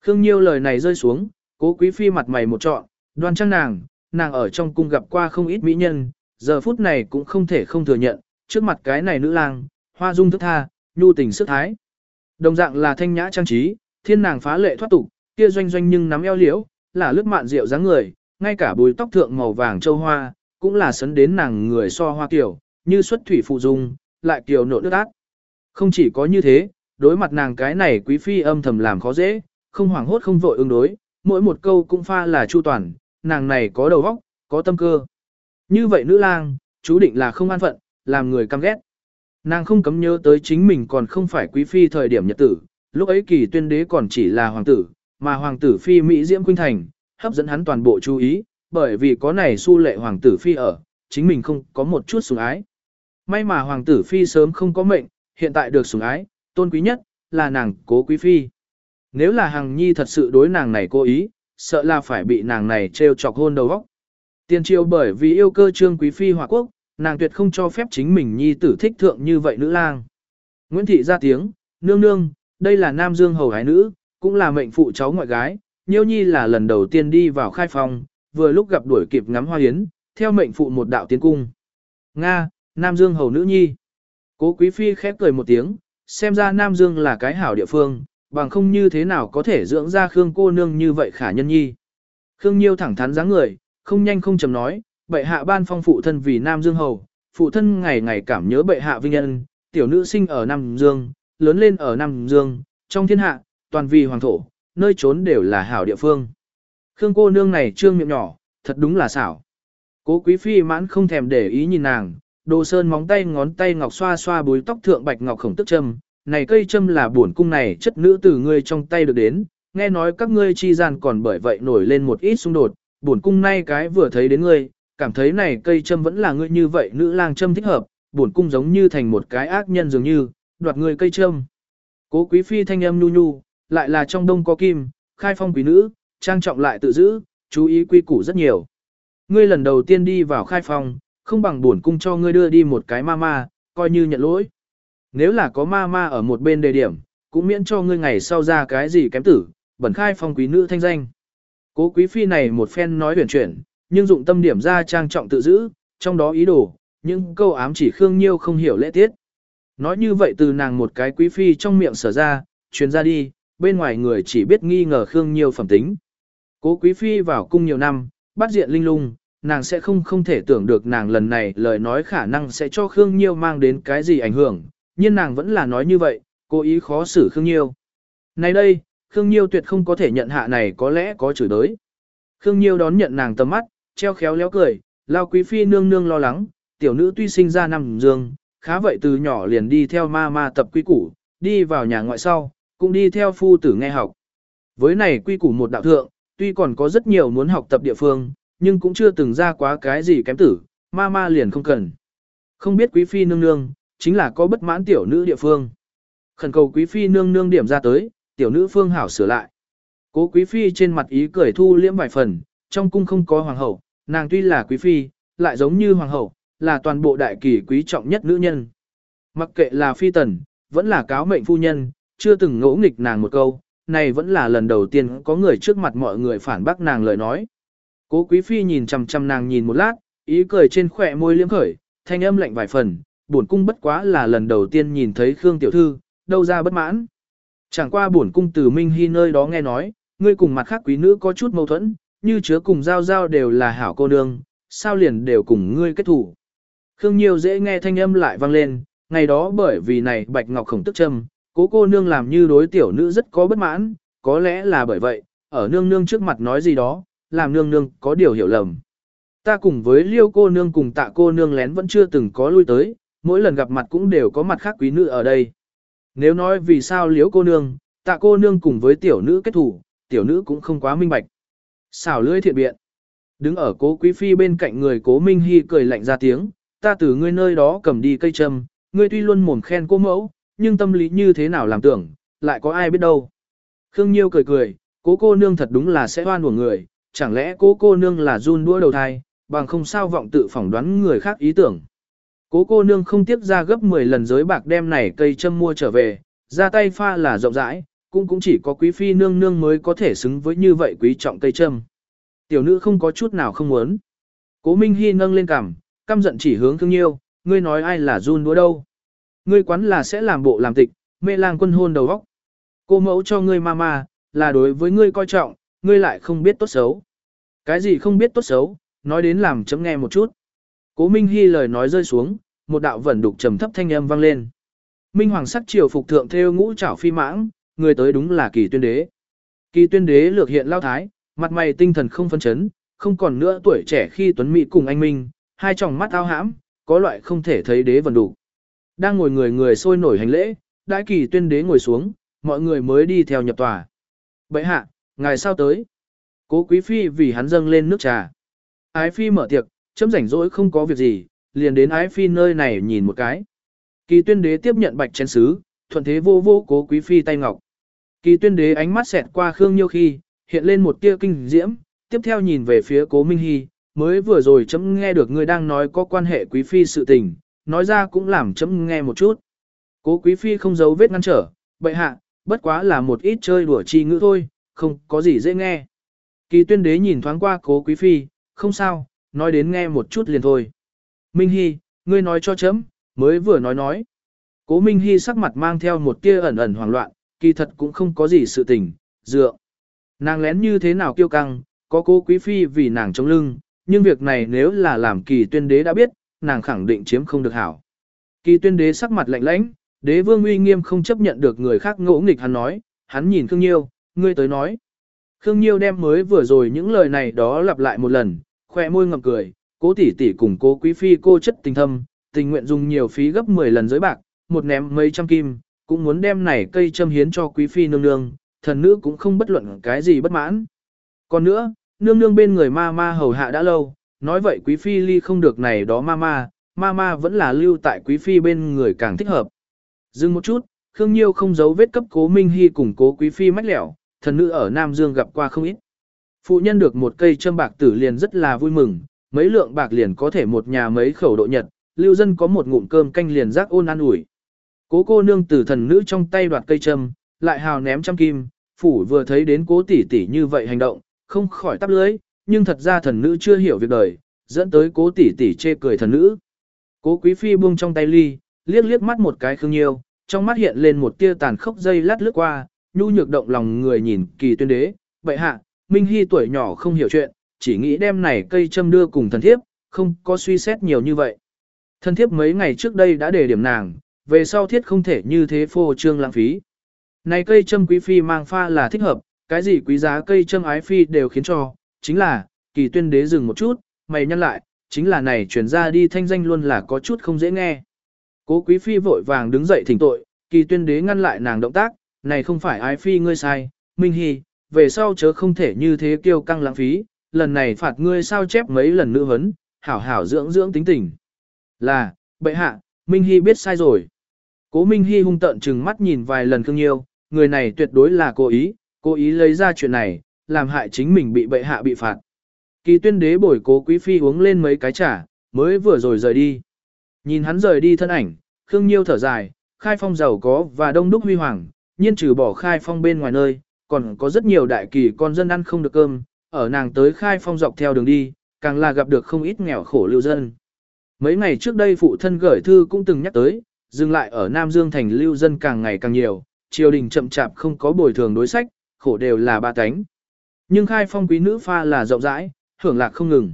Khương Nhiêu lời này rơi xuống, cố quý phi mặt mày một trọn, đoan trang nàng, nàng ở trong cung gặp qua không ít mỹ nhân, giờ phút này cũng không thể không thừa nhận, trước mặt cái này nữ lang, hoa dung thức tha, nhu tình sức thái. Đồng dạng là thanh nhã trang trí, thiên nàng phá lệ thoát tục, kia doanh doanh nhưng nắm eo liễu, là lướt mạn rượu dáng người, ngay cả bùi tóc thượng màu vàng châu hoa, cũng là sấn đến nàng người so hoa kiểu, như xuất thủy phụ dung, lại kiều nộ nước ác. Không chỉ có như thế, đối mặt nàng cái này quý phi âm thầm làm khó dễ, không hoảng hốt không vội ứng đối, mỗi một câu cũng pha là chu toàn, nàng này có đầu óc, có tâm cơ. Như vậy nữ lang, chú định là không an phận, làm người căm ghét. Nàng không cấm nhớ tới chính mình còn không phải quý phi thời điểm nhật tử, lúc ấy kỳ tuyên đế còn chỉ là hoàng tử, mà hoàng tử phi Mỹ Diễm Khuynh Thành, hấp dẫn hắn toàn bộ chú ý, bởi vì có này su lệ hoàng tử phi ở, chính mình không có một chút sủng ái. May mà hoàng tử phi sớm không có mệnh, hiện tại được sủng ái, tôn quý nhất, là nàng cố quý phi. Nếu là Hằng Nhi thật sự đối nàng này cố ý, sợ là phải bị nàng này trêu chọc hôn đầu óc. Tiên triều bởi vì yêu cơ trương quý phi hòa quốc, nàng tuyệt không cho phép chính mình nhi tử thích thượng như vậy nữ lang. Nguyễn Thị ra tiếng, nương nương, đây là Nam Dương hầu hái nữ, cũng là mệnh phụ cháu ngoại gái, nhiêu nhi là lần đầu tiên đi vào khai phòng, vừa lúc gặp đuổi kịp ngắm hoa hiến, theo mệnh phụ một đạo tiến cung. Nga, Nam Dương hầu nữ nhi. Cố quý phi khép cười một tiếng, xem ra Nam Dương là cái hảo địa phương, bằng không như thế nào có thể dưỡng ra Khương cô nương như vậy khả nhân nhi. Khương Nhiêu thẳng thắn dáng người, không nhanh không chậm nói, bệ hạ ban phong phụ thân vì Nam Dương hầu, phụ thân ngày ngày cảm nhớ bệ hạ vinh nhân, tiểu nữ sinh ở Nam Dương, lớn lên ở Nam Dương, trong thiên hạ, toàn vì hoàng thổ, nơi trốn đều là hảo địa phương. Khương cô nương này trương miệng nhỏ, thật đúng là xảo. Cố quý phi mãn không thèm để ý nhìn nàng, đồ sơn móng tay ngón tay ngọc xoa xoa búi tóc thượng bạch ngọc khổng tức châm, này cây châm là bổn cung này chất nữ từ ngươi trong tay được đến, nghe nói các ngươi chi gian còn bởi vậy nổi lên một ít xung đột, bổn cung nay cái vừa thấy đến ngươi, cảm thấy này cây châm vẫn là ngươi như vậy nữ lang châm thích hợp, bổn cung giống như thành một cái ác nhân dường như, đoạt người cây châm. Cố quý phi thanh âm nhu nhu, lại là trong đông có kim, khai phong quý nữ, trang trọng lại tự giữ, chú ý quy củ rất nhiều. Ngươi lần đầu tiên đi vào khai phong, không bằng bổn cung cho ngươi đưa đi một cái ma ma, coi như nhận lỗi. Nếu là có ma ma ở một bên đề điểm, cũng miễn cho ngươi ngày sau ra cái gì kém tử, bẩn khai phong quý nữ thanh danh. Cố quý phi này một phen nói huyền chuyển, nhưng dụng tâm điểm ra trang trọng tự giữ, trong đó ý đồ, những câu ám chỉ Khương Nhiêu không hiểu lễ tiết. Nói như vậy từ nàng một cái quý phi trong miệng sở ra, truyền ra đi, bên ngoài người chỉ biết nghi ngờ Khương Nhiêu phẩm tính. Cố quý phi vào cung nhiều năm, bắt diện linh lung, nàng sẽ không không thể tưởng được nàng lần này lời nói khả năng sẽ cho Khương Nhiêu mang đến cái gì ảnh hưởng, nhưng nàng vẫn là nói như vậy, cố ý khó xử Khương Nhiêu. Nay đây, Khương Nhiêu tuyệt không có thể nhận hạ này có lẽ có chửi đới. Khương Nhiêu đón nhận nàng tầm mắt, treo khéo léo cười, lao quý phi nương nương lo lắng, tiểu nữ tuy sinh ra năm dương, khá vậy từ nhỏ liền đi theo ma ma tập quy củ, đi vào nhà ngoại sau, cũng đi theo phu tử nghe học. Với này quy củ một đạo thượng, tuy còn có rất nhiều muốn học tập địa phương, nhưng cũng chưa từng ra quá cái gì kém tử, ma ma liền không cần. Không biết quý phi nương nương, chính là có bất mãn tiểu nữ địa phương. Khẩn cầu quý phi nương nương điểm ra tới, tiểu nữ phương hảo sửa lại. Cố quý phi trên mặt ý cười thu liễm vài phần, trong cung không có hoàng hậu, nàng tuy là quý phi, lại giống như hoàng hậu, là toàn bộ đại kỳ quý trọng nhất nữ nhân. Mặc kệ là phi tần, vẫn là cáo mệnh phu nhân, chưa từng ngỗ nghịch nàng một câu, này vẫn là lần đầu tiên có người trước mặt mọi người phản bác nàng lời nói. Cố quý phi nhìn chằm chằm nàng nhìn một lát, ý cười trên khỏe môi liếm khởi, thanh âm lạnh vài phần, buồn cung bất quá là lần đầu tiên nhìn thấy Khương tiểu thư, đâu ra bất mãn. Chẳng qua buồn cung từ Minh Hy nơi đó nghe nói, ngươi cùng mặt khác quý nữ có chút mâu thuẫn, như chứa cùng giao giao đều là hảo cô nương, sao liền đều cùng ngươi kết thủ. Khương Nhiêu dễ nghe thanh âm lại vang lên, ngày đó bởi vì này Bạch Ngọc Khổng tức châm, cố cô nương làm như đối tiểu nữ rất có bất mãn, có lẽ là bởi vậy, ở nương nương trước mặt nói gì đó, làm nương nương có điều hiểu lầm. Ta cùng với liêu cô nương cùng tạ cô nương lén vẫn chưa từng có lui tới, mỗi lần gặp mặt cũng đều có mặt khác quý nữ ở đây. Nếu nói vì sao liễu cô nương, tạ cô nương cùng với tiểu nữ kết thủ, tiểu nữ cũng không quá minh bạch. Xảo lưỡi thiện biện. Đứng ở cố quý phi bên cạnh người cố Minh Hy cười lạnh ra tiếng, ta từ ngươi nơi đó cầm đi cây châm, ngươi tuy luôn mồm khen cô mẫu, nhưng tâm lý như thế nào làm tưởng, lại có ai biết đâu. Khương Nhiêu cười cười, cố cô nương thật đúng là sẽ hoan của người, chẳng lẽ cố cô nương là run đua đầu thai, bằng không sao vọng tự phỏng đoán người khác ý tưởng. Cố cô nương không tiếp ra gấp 10 lần giới bạc đem này cây châm mua trở về, ra tay pha là rộng rãi, cũng cũng chỉ có quý phi nương nương mới có thể xứng với như vậy quý trọng cây châm. Tiểu nữ không có chút nào không muốn. Cố Minh Hy nâng lên cằm, căm giận chỉ hướng thương nhiêu, ngươi nói ai là run đũa đâu. Ngươi quán là sẽ làm bộ làm tịch, mê lang quân hôn đầu góc. Cô mẫu cho ngươi mama, là đối với ngươi coi trọng, ngươi lại không biết tốt xấu. Cái gì không biết tốt xấu, nói đến làm chấm nghe một chút. Cố Minh Hy lời nói rơi xuống, một đạo vẩn đục trầm thấp thanh âm vang lên. Minh Hoàng sắc triều phục thượng theo ngũ trảo phi mãng, người tới đúng là kỳ tuyên đế. Kỳ tuyên đế lược hiện lao thái, mặt mày tinh thần không phân chấn, không còn nữa tuổi trẻ khi tuấn mỹ cùng anh Minh, hai tròng mắt ao hãm, có loại không thể thấy đế vần đủ. Đang ngồi người người sôi nổi hành lễ, đại kỳ tuyên đế ngồi xuống, mọi người mới đi theo nhập tòa. Bệ hạ, ngài sao tới? Cố quý phi vì hắn dâng lên nước trà. Ái phi mở tiệc, chấm rảnh rỗi không có việc gì, liền đến ái phi nơi này nhìn một cái. Kỳ tuyên đế tiếp nhận bạch chén sứ, thuận thế vô vô cố quý phi tay ngọc. Kỳ tuyên đế ánh mắt xẹt qua Khương Nhiêu khi, hiện lên một tia kinh diễm, tiếp theo nhìn về phía cố Minh Hy, mới vừa rồi chấm nghe được người đang nói có quan hệ quý phi sự tình, nói ra cũng làm chấm nghe một chút. Cố quý phi không giấu vết ngăn trở, bệ hạ, bất quá là một ít chơi đùa chi ngữ thôi, không có gì dễ nghe. Kỳ tuyên đế nhìn thoáng qua cố quý phi, không sao, nói đến nghe một chút liền thôi. Minh Hy, ngươi nói cho chấm, mới vừa nói nói. Cố Minh Hy sắc mặt mang theo một tia ẩn ẩn hoảng loạn, kỳ thật cũng không có gì sự tình, dựa. Nàng lén như thế nào kiêu căng, có cố quý phi vì nàng chống lưng, nhưng việc này nếu là làm kỳ tuyên đế đã biết, nàng khẳng định chiếm không được hảo. Kỳ tuyên đế sắc mặt lạnh lãnh, đế vương uy nghiêm không chấp nhận được người khác ngỗ nghịch hắn nói, hắn nhìn Khương Nhiêu, ngươi tới nói. Khương Nhiêu đem mới vừa rồi những lời này đó lặp lại một lần, khoe môi ngậm cười, cố tỷ tỷ cùng cố quý phi cô chất tình thâm, tình nguyện dùng nhiều phí gấp 10 lần giới bạc, một ném mấy trăm kim, cũng muốn đem này cây châm hiến cho quý phi nương nương, thần nữ cũng không bất luận cái gì bất mãn. Còn nữa, nương nương bên người ma ma hầu hạ đã lâu, nói vậy quý phi ly không được này đó ma ma, ma ma vẫn là lưu tại quý phi bên người càng thích hợp. Dừng một chút, Khương Nhiêu không giấu vết cấp cố Minh Hy cùng cố quý phi mách lẻo, thần nữ ở Nam Dương gặp qua không ít. Phụ nhân được một cây châm bạc tử liền rất là vui mừng, mấy lượng bạc liền có thể một nhà mấy khẩu độ nhật, lưu dân có một ngụm cơm canh liền rác ôn ăn ủi. Cố cô nương từ thần nữ trong tay đoạt cây châm, lại hào ném trăm kim, phủ vừa thấy đến cố tỷ tỷ như vậy hành động, không khỏi tắp lưới, nhưng thật ra thần nữ chưa hiểu việc đời, dẫn tới cố tỷ tỷ chê cười thần nữ. Cố quý phi buông trong tay ly, liếc liếc mắt một cái khương nhiêu, trong mắt hiện lên một tia tàn khốc dây lát lướt qua, nhu nhược động lòng người nhìn kỳ tuyên đế, vậy hạ, Minh Hy tuổi nhỏ không hiểu chuyện, chỉ nghĩ đem này cây châm đưa cùng thần thiếp, không có suy xét nhiều như vậy. Thần thiếp mấy ngày trước đây đã đề điểm nàng, về sau thiết không thể như thế phô trương lãng phí. Này cây châm quý phi mang pha là thích hợp, cái gì quý giá cây châm ái phi đều khiến cho, chính là, kỳ tuyên đế dừng một chút, mày nhăn lại, chính là này chuyển ra đi thanh danh luôn là có chút không dễ nghe. Cố quý phi vội vàng đứng dậy thỉnh tội, kỳ tuyên đế ngăn lại nàng động tác, này không phải ái phi ngươi sai, minh hy, về sau chớ không thể như thế kiêu căng lãng phí, lần này phạt ngươi sao chép mấy lần nữ hấn, hảo hảo dưỡng dưỡng tính tình. Là, bệ hạ, Minh Hy biết sai rồi. Cố Minh Hy hung tợn chừng mắt nhìn vài lần Khương Nhiêu, người này tuyệt đối là cố ý, cố ý lấy ra chuyện này, làm hại chính mình bị bệ hạ bị phạt. Kỳ tuyên đế bồi cố quý phi uống lên mấy cái trà, mới vừa rồi rời đi. Nhìn hắn rời đi thân ảnh, Khương Nhiêu thở dài, khai phong giàu có và đông đúc huy hoàng, nhiên trừ bỏ khai phong bên ngoài nơi, còn có rất nhiều đại kỳ con dân ăn không được cơm, ở nàng tới khai phong dọc theo đường đi, càng là gặp được không ít nghèo khổ lưu dân. Mấy ngày trước đây phụ thân gửi thư cũng từng nhắc tới, dừng lại ở Nam Dương thành lưu dân càng ngày càng nhiều, triều đình chậm chạp không có bồi thường đối sách, khổ đều là ba cánh. Nhưng khai phong quý nữ pha là rộng rãi, hưởng lạc không ngừng.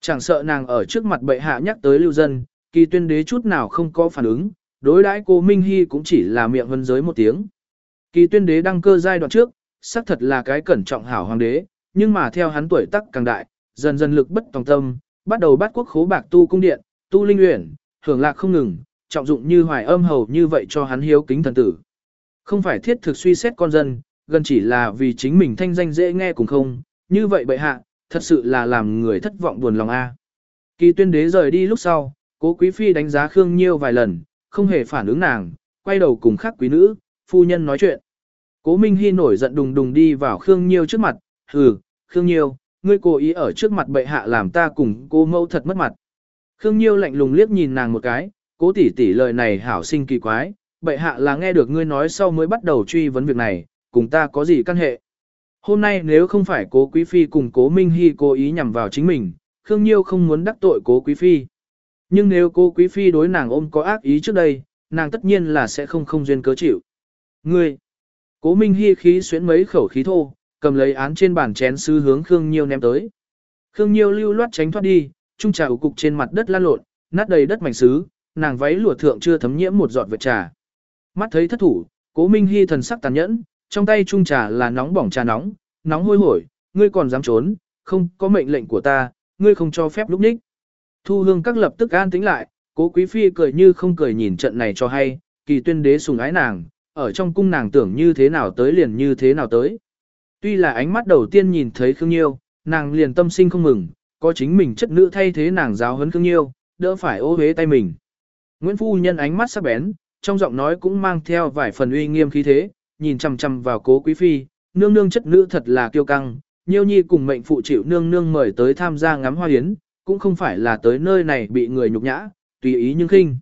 Chẳng sợ nàng ở trước mặt bệ hạ nhắc tới lưu dân, kỳ tuyên đế chút nào không có phản ứng, đối đãi cô Minh Hy cũng chỉ là miệng vân giới một tiếng. Kỳ tuyên đế đăng cơ giai đoạn trước, xác thật là cái cẩn trọng hảo hoàng đế, nhưng mà theo hắn tuổi tác càng đại, dần dần lực bất tòng tâm, bắt đầu bắt quốc khố bạc tu cung điện, tu linh uyển, hưởng lạc không ngừng, trọng dụng như hoài âm hầu như vậy cho hắn hiếu kính thần tử. Không phải thiết thực suy xét con dân, gần chỉ là vì chính mình thanh danh dễ nghe cùng không, như vậy bệ hạ, thật sự là làm người thất vọng buồn lòng a. Kỳ tuyên đế rời đi lúc sau, cố quý phi đánh giá Khương Nhiêu vài lần, không hề phản ứng nàng, quay đầu cùng khác quý nữ, phu nhân nói chuyện. Cố Minh Hy nổi giận đùng đùng đi vào Khương Nhiêu trước mặt, hừ, Khương Nhiêu, ngươi cố ý ở trước mặt bệ hạ làm ta cùng cô mâu thật mất mặt. Khương Nhiêu lạnh lùng liếc nhìn nàng một cái, cố tỷ tỷ lời này hảo sinh kỳ quái, bệ hạ là nghe được ngươi nói sau mới bắt đầu truy vấn việc này, cùng ta có gì căn hệ. Hôm nay nếu không phải cố quý phi cùng cố Minh Hy cố ý nhằm vào chính mình, Khương Nhiêu không muốn đắc tội cố quý phi. Nhưng nếu cố quý phi đối nàng ôm có ác ý trước đây, nàng tất nhiên là sẽ không không duyên cớ chịu. Ngươi, cố Minh Hy khí xuyến mấy khẩu khí thô, cầm lấy án trên bàn chén sứ hướng Khương Nhiêu ném tới. Khương Nhiêu lưu loát tránh thoát đi, trung trà ủ cục trên mặt đất lan lộn, nát đầy đất mảnh sứ, nàng váy lụa thượng chưa thấm nhiễm một giọt vệt trà. Mắt thấy thất thủ, Cố Minh hy thần sắc tàn nhẫn, trong tay trung trà là nóng bỏng trà nóng, nóng hôi hổi, ngươi còn dám trốn, không có mệnh lệnh của ta, ngươi không cho phép lúc ních. Thu hương các lập tức an tính lại, Cố Quý Phi cười như không cười nhìn trận này cho hay, kỳ tuyên đế sùng ái nàng, ở trong cung nàng tưởng như thế nào tới liền như thế nào tới. Tuy là ánh mắt đầu tiên nhìn thấy Khương Nhiêu, nàng liền tâm sinh không mừng, có chính mình chất nữ thay thế nàng giáo huấn Khương Nhiêu, đỡ phải ô hế tay mình. Nguyễn Phu Nhân ánh mắt sắc bén, trong giọng nói cũng mang theo vài phần uy nghiêm khí thế, nhìn chằm chằm vào cố quý phi, nương nương chất nữ thật là kiêu căng, nhiêu nhi cùng mệnh phụ chịu nương nương mời tới tham gia ngắm hoa yến, cũng không phải là tới nơi này bị người nhục nhã, tùy ý nhưng khinh.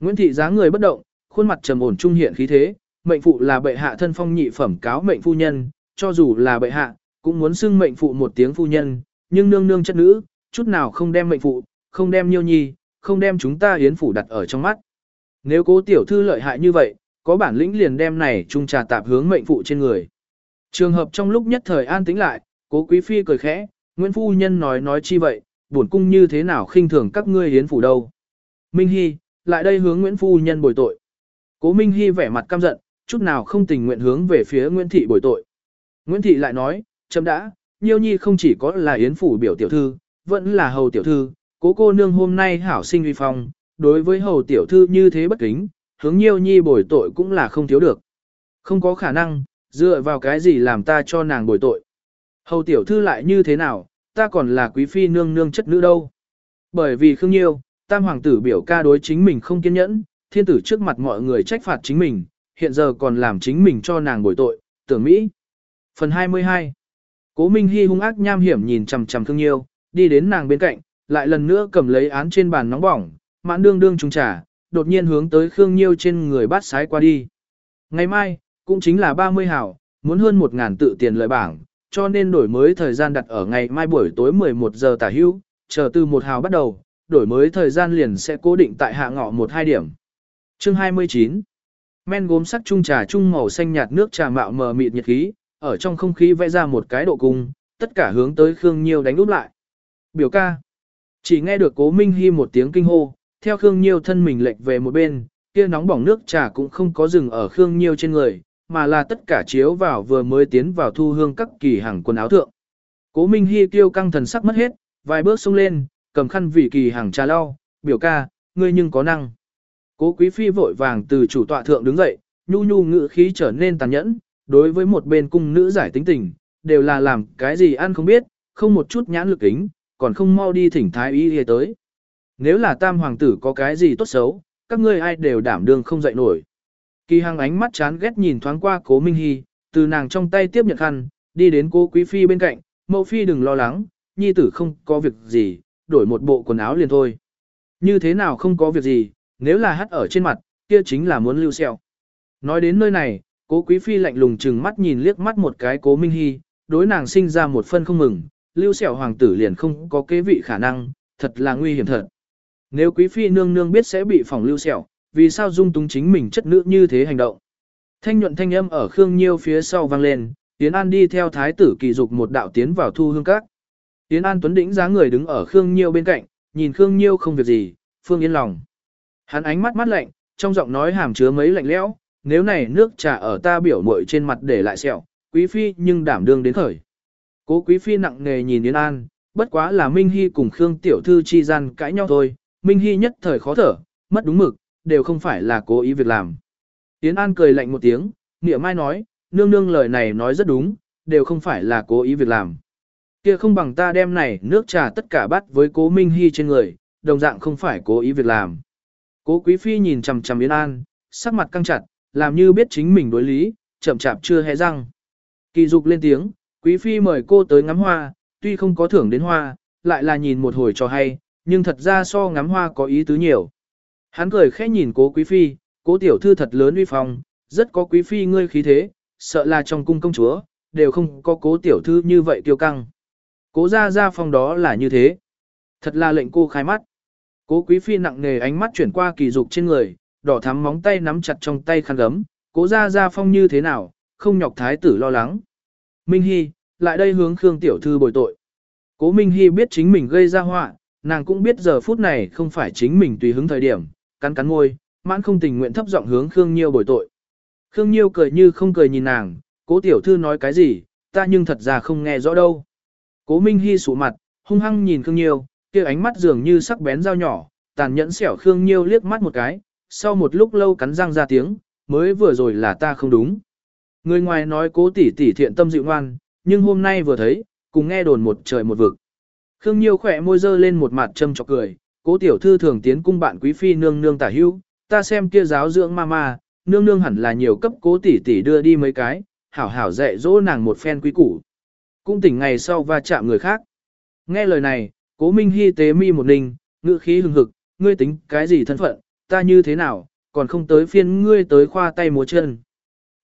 Nguyễn thị Giá người bất động, khuôn mặt trầm ổn trung hiện khí thế, mệnh phụ là bệ hạ thân phong nhị phẩm cáo mệnh phu nhân, cho dù là bệ hạ, cũng muốn xưng mệnh phụ một tiếng phu nhân, nhưng nương nương chất nữ, chút nào không đem mệnh phụ, không đem nhiêu nhi, không đem chúng ta yến phủ đặt ở trong mắt. Nếu cố tiểu thư lợi hại như vậy, có bản lĩnh liền đem này trung trà tạp hướng mệnh phụ trên người. Trường hợp trong lúc nhất thời an tĩnh lại, cố quý phi cười khẽ, Nguyễn Phu Nhân nói nói chi vậy, buồn cung như thế nào khinh thường các ngươi hiến phủ đâu. Minh Hy, lại đây hướng Nguyễn Phu Nhân bồi tội. Cố Minh Hy vẻ mặt căm giận, chút nào không tình nguyện hướng về phía Nguyễn Thị bồi tội. Nguyễn Thị lại nói, chấm đã, Nhiêu Nhi không chỉ có là yến phủ biểu tiểu thư, vẫn là hầu tiểu thư, cố cô nương hôm nay hảo sinh uy phong, đối với hầu tiểu thư như thế bất kính, hướng Nhiêu Nhi bồi tội cũng là không thiếu được. Không có khả năng, dựa vào cái gì làm ta cho nàng bồi tội. Hầu tiểu thư lại như thế nào, ta còn là quý phi nương nương chất nữ đâu. Bởi vì Khương Nhiêu, tam hoàng tử biểu ca đối chính mình không kiên nhẫn, thiên tử trước mặt mọi người trách phạt chính mình, hiện giờ còn làm chính mình cho nàng bồi tội, tưởng Mỹ. Phần 22 Cố Minh Hy hung ác nham hiểm nhìn chằm chằm Khương Nhiêu, đi đến nàng bên cạnh, lại lần nữa cầm lấy án trên bàn nóng bỏng, mãn đương đương trùng trà, đột nhiên hướng tới Khương Nhiêu trên người bát sái qua đi. Ngày mai, cũng chính là 30 hảo, muốn hơn 1.000 tự tiền lợi bảng, cho nên đổi mới thời gian đặt ở ngày mai buổi tối 11 giờ tả hữu, chờ từ một hào bắt đầu, đổi mới thời gian liền sẽ cố định tại hạ ngọ 1-2 điểm. Chương 29 Men gốm sắc trung trà trung màu xanh nhạt nước trà mạo mờ mịt nhiệt khí, ở trong không khí vẽ ra một cái độ cung, tất cả hướng tới Khương Nhiêu đánh úp lại. Biểu ca. Chỉ nghe được Cố Minh Hi một tiếng kinh hô, theo Khương Nhiêu thân mình lệch về một bên, kia nóng bỏng nước trà cũng không có dừng ở Khương Nhiêu trên người, mà là tất cả chiếu vào vừa mới tiến vào thu hương các kỳ hàng quần áo thượng. Cố Minh Hi kêu căng thần sắc mất hết, vài bước xông lên, cầm khăn vì kỳ hàng trà lau, biểu ca, ngươi nhưng có năng. Cố Quý Phi vội vàng từ chủ tọa thượng đứng dậy, nhu nhu ngữ khí trở nên tàn nhẫn, đối với một bên cung nữ giải tính tình, đều là làm cái gì ăn không biết, không một chút nhãn lực kính còn không mau đi thỉnh thái y y tới. Nếu là tam hoàng tử có cái gì tốt xấu, các ngươi ai đều đảm đương không dậy nổi. Kỳ Hằng ánh mắt chán ghét nhìn thoáng qua Cố Minh Hy, từ nàng trong tay tiếp nhận khăn, đi đến cô Quý Phi bên cạnh, mẫu Phi đừng lo lắng, nhi tử không có việc gì, đổi một bộ quần áo liền thôi. Như thế nào không có việc gì, nếu là hắt ở trên mặt, kia chính là muốn lưu xeo. Nói đến nơi này, cố Quý Phi lạnh lùng chừng mắt nhìn liếc mắt một cái Cố Minh Hy, đối nàng sinh ra một phân không mừng, lưu xẻo hoàng tử liền không có kế vị khả năng, thật là nguy hiểm thật. Nếu quý phi nương nương biết sẽ bị phòng lưu xẻo, vì sao dung túng chính mình chất nữ như thế hành động. Thanh nhuận thanh âm ở Khương Nhiêu phía sau vang lên, Yến An đi theo thái tử kỳ dục một đạo tiến vào thu hương các. Yến An tuấn đỉnh dáng người đứng ở Khương Nhiêu bên cạnh, nhìn Khương Nhiêu không việc gì, phương yên lòng. Hắn ánh mắt mắt lạnh, trong giọng nói hàm chứa mấy lạnh lẽo, nếu này nước trà ở ta biểu muội trên mặt để lại sẹo, quý phi nhưng đảm đương đến khởi. Cố quý phi nặng nề nhìn Yến An, bất quá là Minh Hy cùng Khương tiểu thư chi gian cãi nhau thôi, Minh Hy nhất thời khó thở, mất đúng mực, đều không phải là cố ý việc làm. Yến An cười lạnh một tiếng, nghĩa mai nói, nương nương lời này nói rất đúng, đều không phải là cố ý việc làm. Kia không bằng ta đem này nước trà tất cả bắt với cố Minh Hy trên người, đồng dạng không phải cố ý việc làm. Cố Quý Phi nhìn chằm chằm Yến An, sắc mặt căng chặt, làm như biết chính mình đối lý, chậm chạp chưa hé răng. Kỳ dục lên tiếng, Quý Phi mời cô tới ngắm hoa, tuy không có thưởng đến hoa, lại là nhìn một hồi cho hay, nhưng thật ra so ngắm hoa có ý tứ nhiều. Hắn cười khẽ nhìn cố quý phi, cố tiểu thư thật lớn uy phong, rất có quý phi ngươi khí thế, sợ là trong cung công chúa, đều không có cố tiểu thư như vậy kiêu căng. Cố ra ra phong đó là như thế. Thật là lệnh cô khai mắt. Cố quý phi nặng nề ánh mắt chuyển qua kỳ dục trên người, đỏ thắm móng tay nắm chặt trong tay khăn gấm, cố ra ra phong như thế nào, không nhọc thái tử lo lắng. Minh Hy, lại đây hướng Khương tiểu thư bồi tội. Cố Minh Hy biết chính mình gây ra họa, nàng cũng biết giờ phút này không phải chính mình tùy hứng thời điểm, cắn cắn môi, mãn không tình nguyện thấp giọng hướng Khương Nhiêu bồi tội. Khương Nhiêu cười như không cười nhìn nàng, cố tiểu thư nói cái gì, ta nhưng thật ra không nghe rõ đâu. Cố Minh Hy sụ mặt, hung hăng nhìn Khương Nhiêu, kia ánh mắt dường như sắc bén dao nhỏ, tàn nhẫn xẻo Khương Nhiêu liếc mắt một cái, sau một lúc lâu cắn răng ra tiếng, mới vừa rồi là ta không đúng. Người ngoài nói cố tỷ tỷ thiện tâm dịu ngoan, nhưng hôm nay vừa thấy, cùng nghe đồn một trời một vực. Khương Nhiêu khỏe môi dơ lên một mặt châm chọc cười, cố tiểu thư thường tiến cung bạn quý phi nương nương tả hưu, ta xem kia giáo dưỡng ma ma, nương nương hẳn là nhiều cấp cố tỷ tỷ đưa đi mấy cái, hảo hảo dạy dỗ nàng một phen quý củ. Cũng tỉnh ngày sau va chạm người khác. Nghe lời này, cố minh hy tế mi một ninh, ngữ khí hừng hực, ngươi tính cái gì thân phận, ta như thế nào, còn không tới phiên ngươi tới khoa tay múa chân.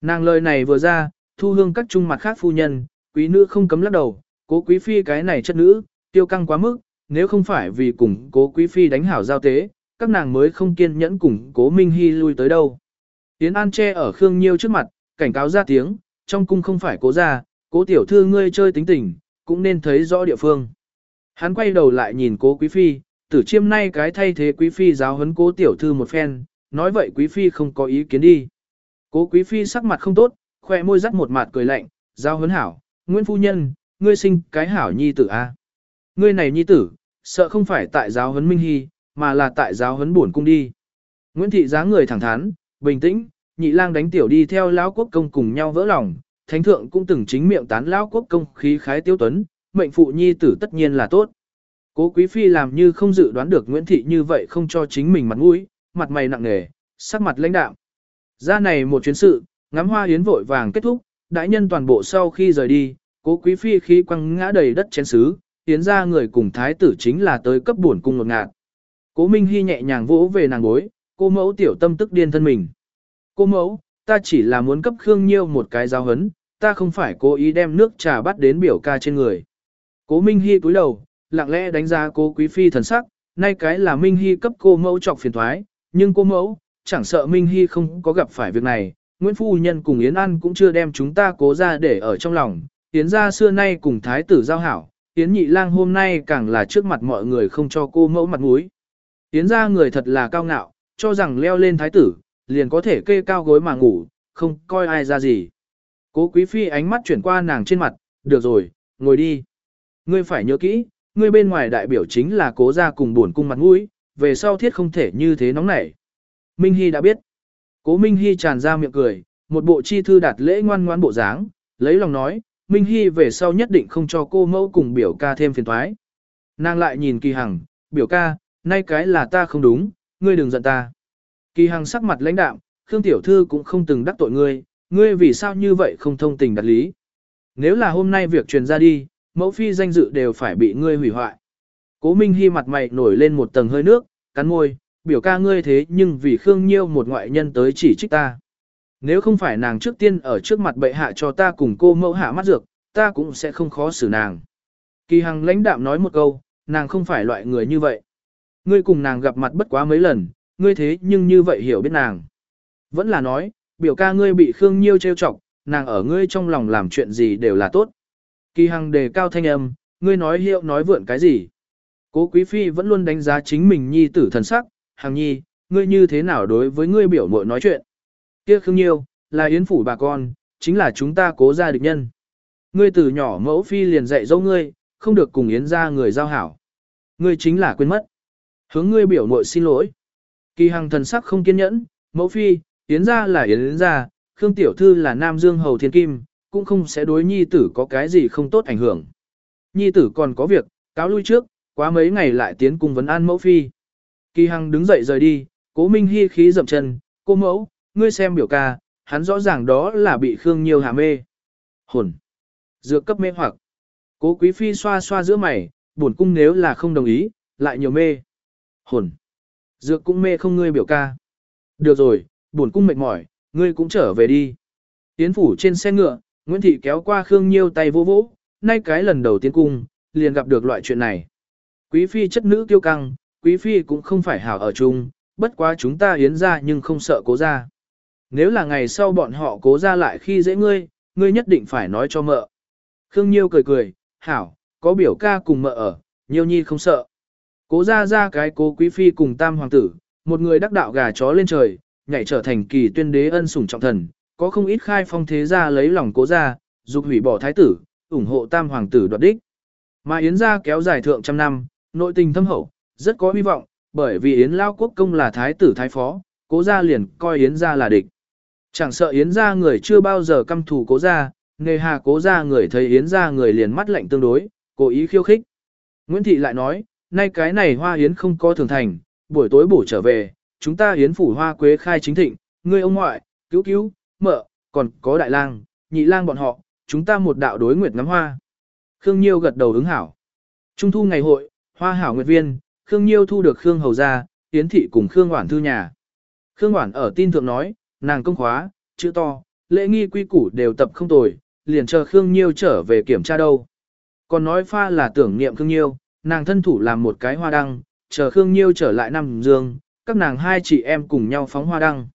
Nàng lời này vừa ra, thu hương các trung mặt khác phu nhân, quý nữ không cấm lắc đầu, cố quý phi cái này chất nữ, tiêu căng quá mức, nếu không phải vì cùng cố quý phi đánh hảo giao tế, các nàng mới không kiên nhẫn cùng cố minh hy lui tới đâu. Tiến An che ở Khương Nhiêu trước mặt, cảnh cáo ra tiếng, trong cung không phải cố ra, cố tiểu thư ngươi chơi tính tình, cũng nên thấy rõ địa phương. Hắn quay đầu lại nhìn cố quý phi, tử chiêm nay cái thay thế quý phi giáo huấn cố tiểu thư một phen, nói vậy quý phi không có ý kiến đi. Cố quý phi sắc mặt không tốt, khoe môi rắc một mặt cười lạnh, giao huấn hảo, Nguyễn Phu Nhân, ngươi sinh cái hảo nhi tử a Ngươi này nhi tử, sợ không phải tại giáo huấn Minh Hy, mà là tại giáo huấn buồn cung đi. Nguyễn Thị giá người thẳng thắn, bình tĩnh, nhị lang đánh tiểu đi theo lão quốc công cùng nhau vỡ lòng, thánh thượng cũng từng chính miệng tán lão quốc công khí khái tiêu tuấn, mệnh phụ nhi tử tất nhiên là tốt. Cố quý phi làm như không dự đoán được Nguyễn Thị như vậy không cho chính mình mặt mũi, mặt mày nặng nề, sắc mặt lãnh đạm. Ra này một chuyến sự, ngắm hoa yến vội vàng kết thúc, đại nhân toàn bộ sau khi rời đi, cố quý phi khí quăng ngã đầy đất chén xứ, yến ra người cùng thái tử chính là tới cấp buồn cung ngột ngạt. Cố Minh Hy nhẹ nhàng vỗ về nàng gối, cô mẫu tiểu tâm tức điên thân mình. Cô mẫu, ta chỉ là muốn cấp Khương Nhiêu một cái giáo hấn, ta không phải cố ý đem nước trà bắt đến biểu ca trên người. Cố Minh Hy cúi đầu, lặng lẽ đánh giá cố quý phi thần sắc, nay cái là Minh Hy cấp cô mẫu trọc phiền thoái, nhưng cô mẫu, chẳng sợ Minh Hy không có gặp phải việc này, Nguyễn Phu Nhân cùng Yến An cũng chưa đem chúng ta cố ra để ở trong lòng, Yến gia xưa nay cùng thái tử giao hảo, Yến nhị lang hôm nay càng là trước mặt mọi người không cho cô mẫu mặt mũi. Yến gia người thật là cao ngạo, cho rằng leo lên thái tử, liền có thể kê cao gối mà ngủ, không coi ai ra gì. Cố quý phi ánh mắt chuyển qua nàng trên mặt, được rồi, ngồi đi. Ngươi phải nhớ kỹ, ngươi bên ngoài đại biểu chính là cố gia cùng buồn cung mặt mũi, về sau thiết không thể như thế nóng nảy. Minh Hy đã biết. Cố Minh Hy tràn ra miệng cười, một bộ chi thư đạt lễ ngoan ngoan bộ dáng, lấy lòng nói, Minh Hy về sau nhất định không cho cô mẫu cùng biểu ca thêm phiền thoái. Nàng lại nhìn kỳ hằng, biểu ca, nay cái là ta không đúng, ngươi đừng giận ta. Kỳ hằng sắc mặt lãnh đạm, Khương Tiểu Thư cũng không từng đắc tội ngươi, ngươi vì sao như vậy không thông tình đặt lý. Nếu là hôm nay việc truyền ra đi, mẫu phi danh dự đều phải bị ngươi hủy hoại. Cố Minh Hy mặt mày nổi lên một tầng hơi nước, cắn môi, biểu ca ngươi thế nhưng vì Khương Nhiêu một ngoại nhân tới chỉ trích ta. Nếu không phải nàng trước tiên ở trước mặt bệ hạ cho ta cùng cô mẫu hạ mắt dược, ta cũng sẽ không khó xử nàng. Kỳ Hằng lãnh đạm nói một câu, nàng không phải loại người như vậy. Ngươi cùng nàng gặp mặt bất quá mấy lần, ngươi thế nhưng như vậy hiểu biết nàng. Vẫn là nói, biểu ca ngươi bị Khương Nhiêu trêu chọc, nàng ở ngươi trong lòng làm chuyện gì đều là tốt. Kỳ Hằng đề cao thanh âm, ngươi nói hiệu nói vượn cái gì. Cố Quý Phi vẫn luôn đánh giá chính mình nhi tử thần sắc, Hàng nhi, ngươi như thế nào đối với ngươi biểu muội nói chuyện. Kia Khương Nhiêu, là yến phủ bà con, chính là chúng ta cố gia địch nhân. Ngươi từ nhỏ mẫu phi liền dạy dỗ ngươi, không được cùng yến gia người giao hảo. Ngươi chính là quên mất. Hướng ngươi biểu muội xin lỗi. Kỳ Hằng thần sắc không kiên nhẫn, mẫu phi, yến gia là yến gia, Khương tiểu thư là Nam Dương hầu thiên kim, cũng không sẽ đối nhi tử có cái gì không tốt ảnh hưởng. Nhi tử còn có việc, cáo lui trước, quá mấy ngày lại tiến cùng vấn an mẫu phi. Kỳ Hằng đứng dậy rời đi, cố minh hy khí dậm chân, cô mẫu, ngươi xem biểu ca, hắn rõ ràng đó là bị Khương Nhiêu hạ mê. Hồn. Dược cấp mê hoặc. Cố quý phi xoa xoa giữa mày, buồn cung nếu là không đồng ý, lại nhiều mê. Hồn. Dược cũng mê không ngươi biểu ca. Được rồi, buồn cung mệt mỏi, ngươi cũng trở về đi. Tiến phủ trên xe ngựa, Nguyễn Thị kéo qua Khương Nhiêu tay vô vỗ, nay cái lần đầu tiên cung, liền gặp được loại chuyện này. Quý phi chất nữ kiêu căng, quý phi cũng không phải hảo ở chung, bất quá chúng ta yến ra nhưng không sợ cố ra. Nếu là ngày sau bọn họ cố ra lại khi dễ ngươi, ngươi nhất định phải nói cho mợ. Khương Nhiêu cười cười, hảo, có biểu ca cùng mợ ở, Nhiêu nhi không sợ. Cố ra ra cái cố quý phi cùng tam hoàng tử, một người đắc đạo gà chó lên trời, nhảy trở thành kỳ tuyên đế ân sủng trọng thần, có không ít khai phong thế ra lấy lòng cố ra, dục hủy bỏ thái tử, ủng hộ tam hoàng tử đoạt đích. Mà Yến gia kéo dài thượng trăm năm, nội tình thâm hậu, rất có hy vọng, bởi vì Yến Lao Quốc công là thái tử thái phó, cố gia liền coi Yến gia là địch. Chẳng sợ Yến gia người chưa bao giờ căm thù cố gia, nghề hà cố gia người thấy Yến gia người liền mắt lạnh tương đối, cố ý khiêu khích. Nguyễn Thị lại nói, nay cái này hoa Yến không có thường thành, buổi tối bổ trở về, chúng ta Yến phủ hoa quế khai chính thịnh, ngươi ông ngoại, cứu cứu, mợ, còn có đại lang, nhị lang bọn họ, chúng ta một đạo đối nguyệt ngắm hoa. Khương Nhiêu gật đầu ứng hảo. Trung thu ngày hội, hoa hảo nguyệt viên, Khương Nhiêu thu được Khương Hầu ra, Yến Thị cùng Khương Hoản thư nhà. Khương Hoản ở tin thượng nói, nàng công khóa, chữ to, lễ nghi quy củ đều tập không tồi, liền chờ Khương Nhiêu trở về kiểm tra đâu. Còn nói pha là tưởng niệm Khương Nhiêu, nàng thân thủ làm một cái hoa đăng, chờ Khương Nhiêu trở lại Nam Dương, các nàng hai chị em cùng nhau phóng hoa đăng.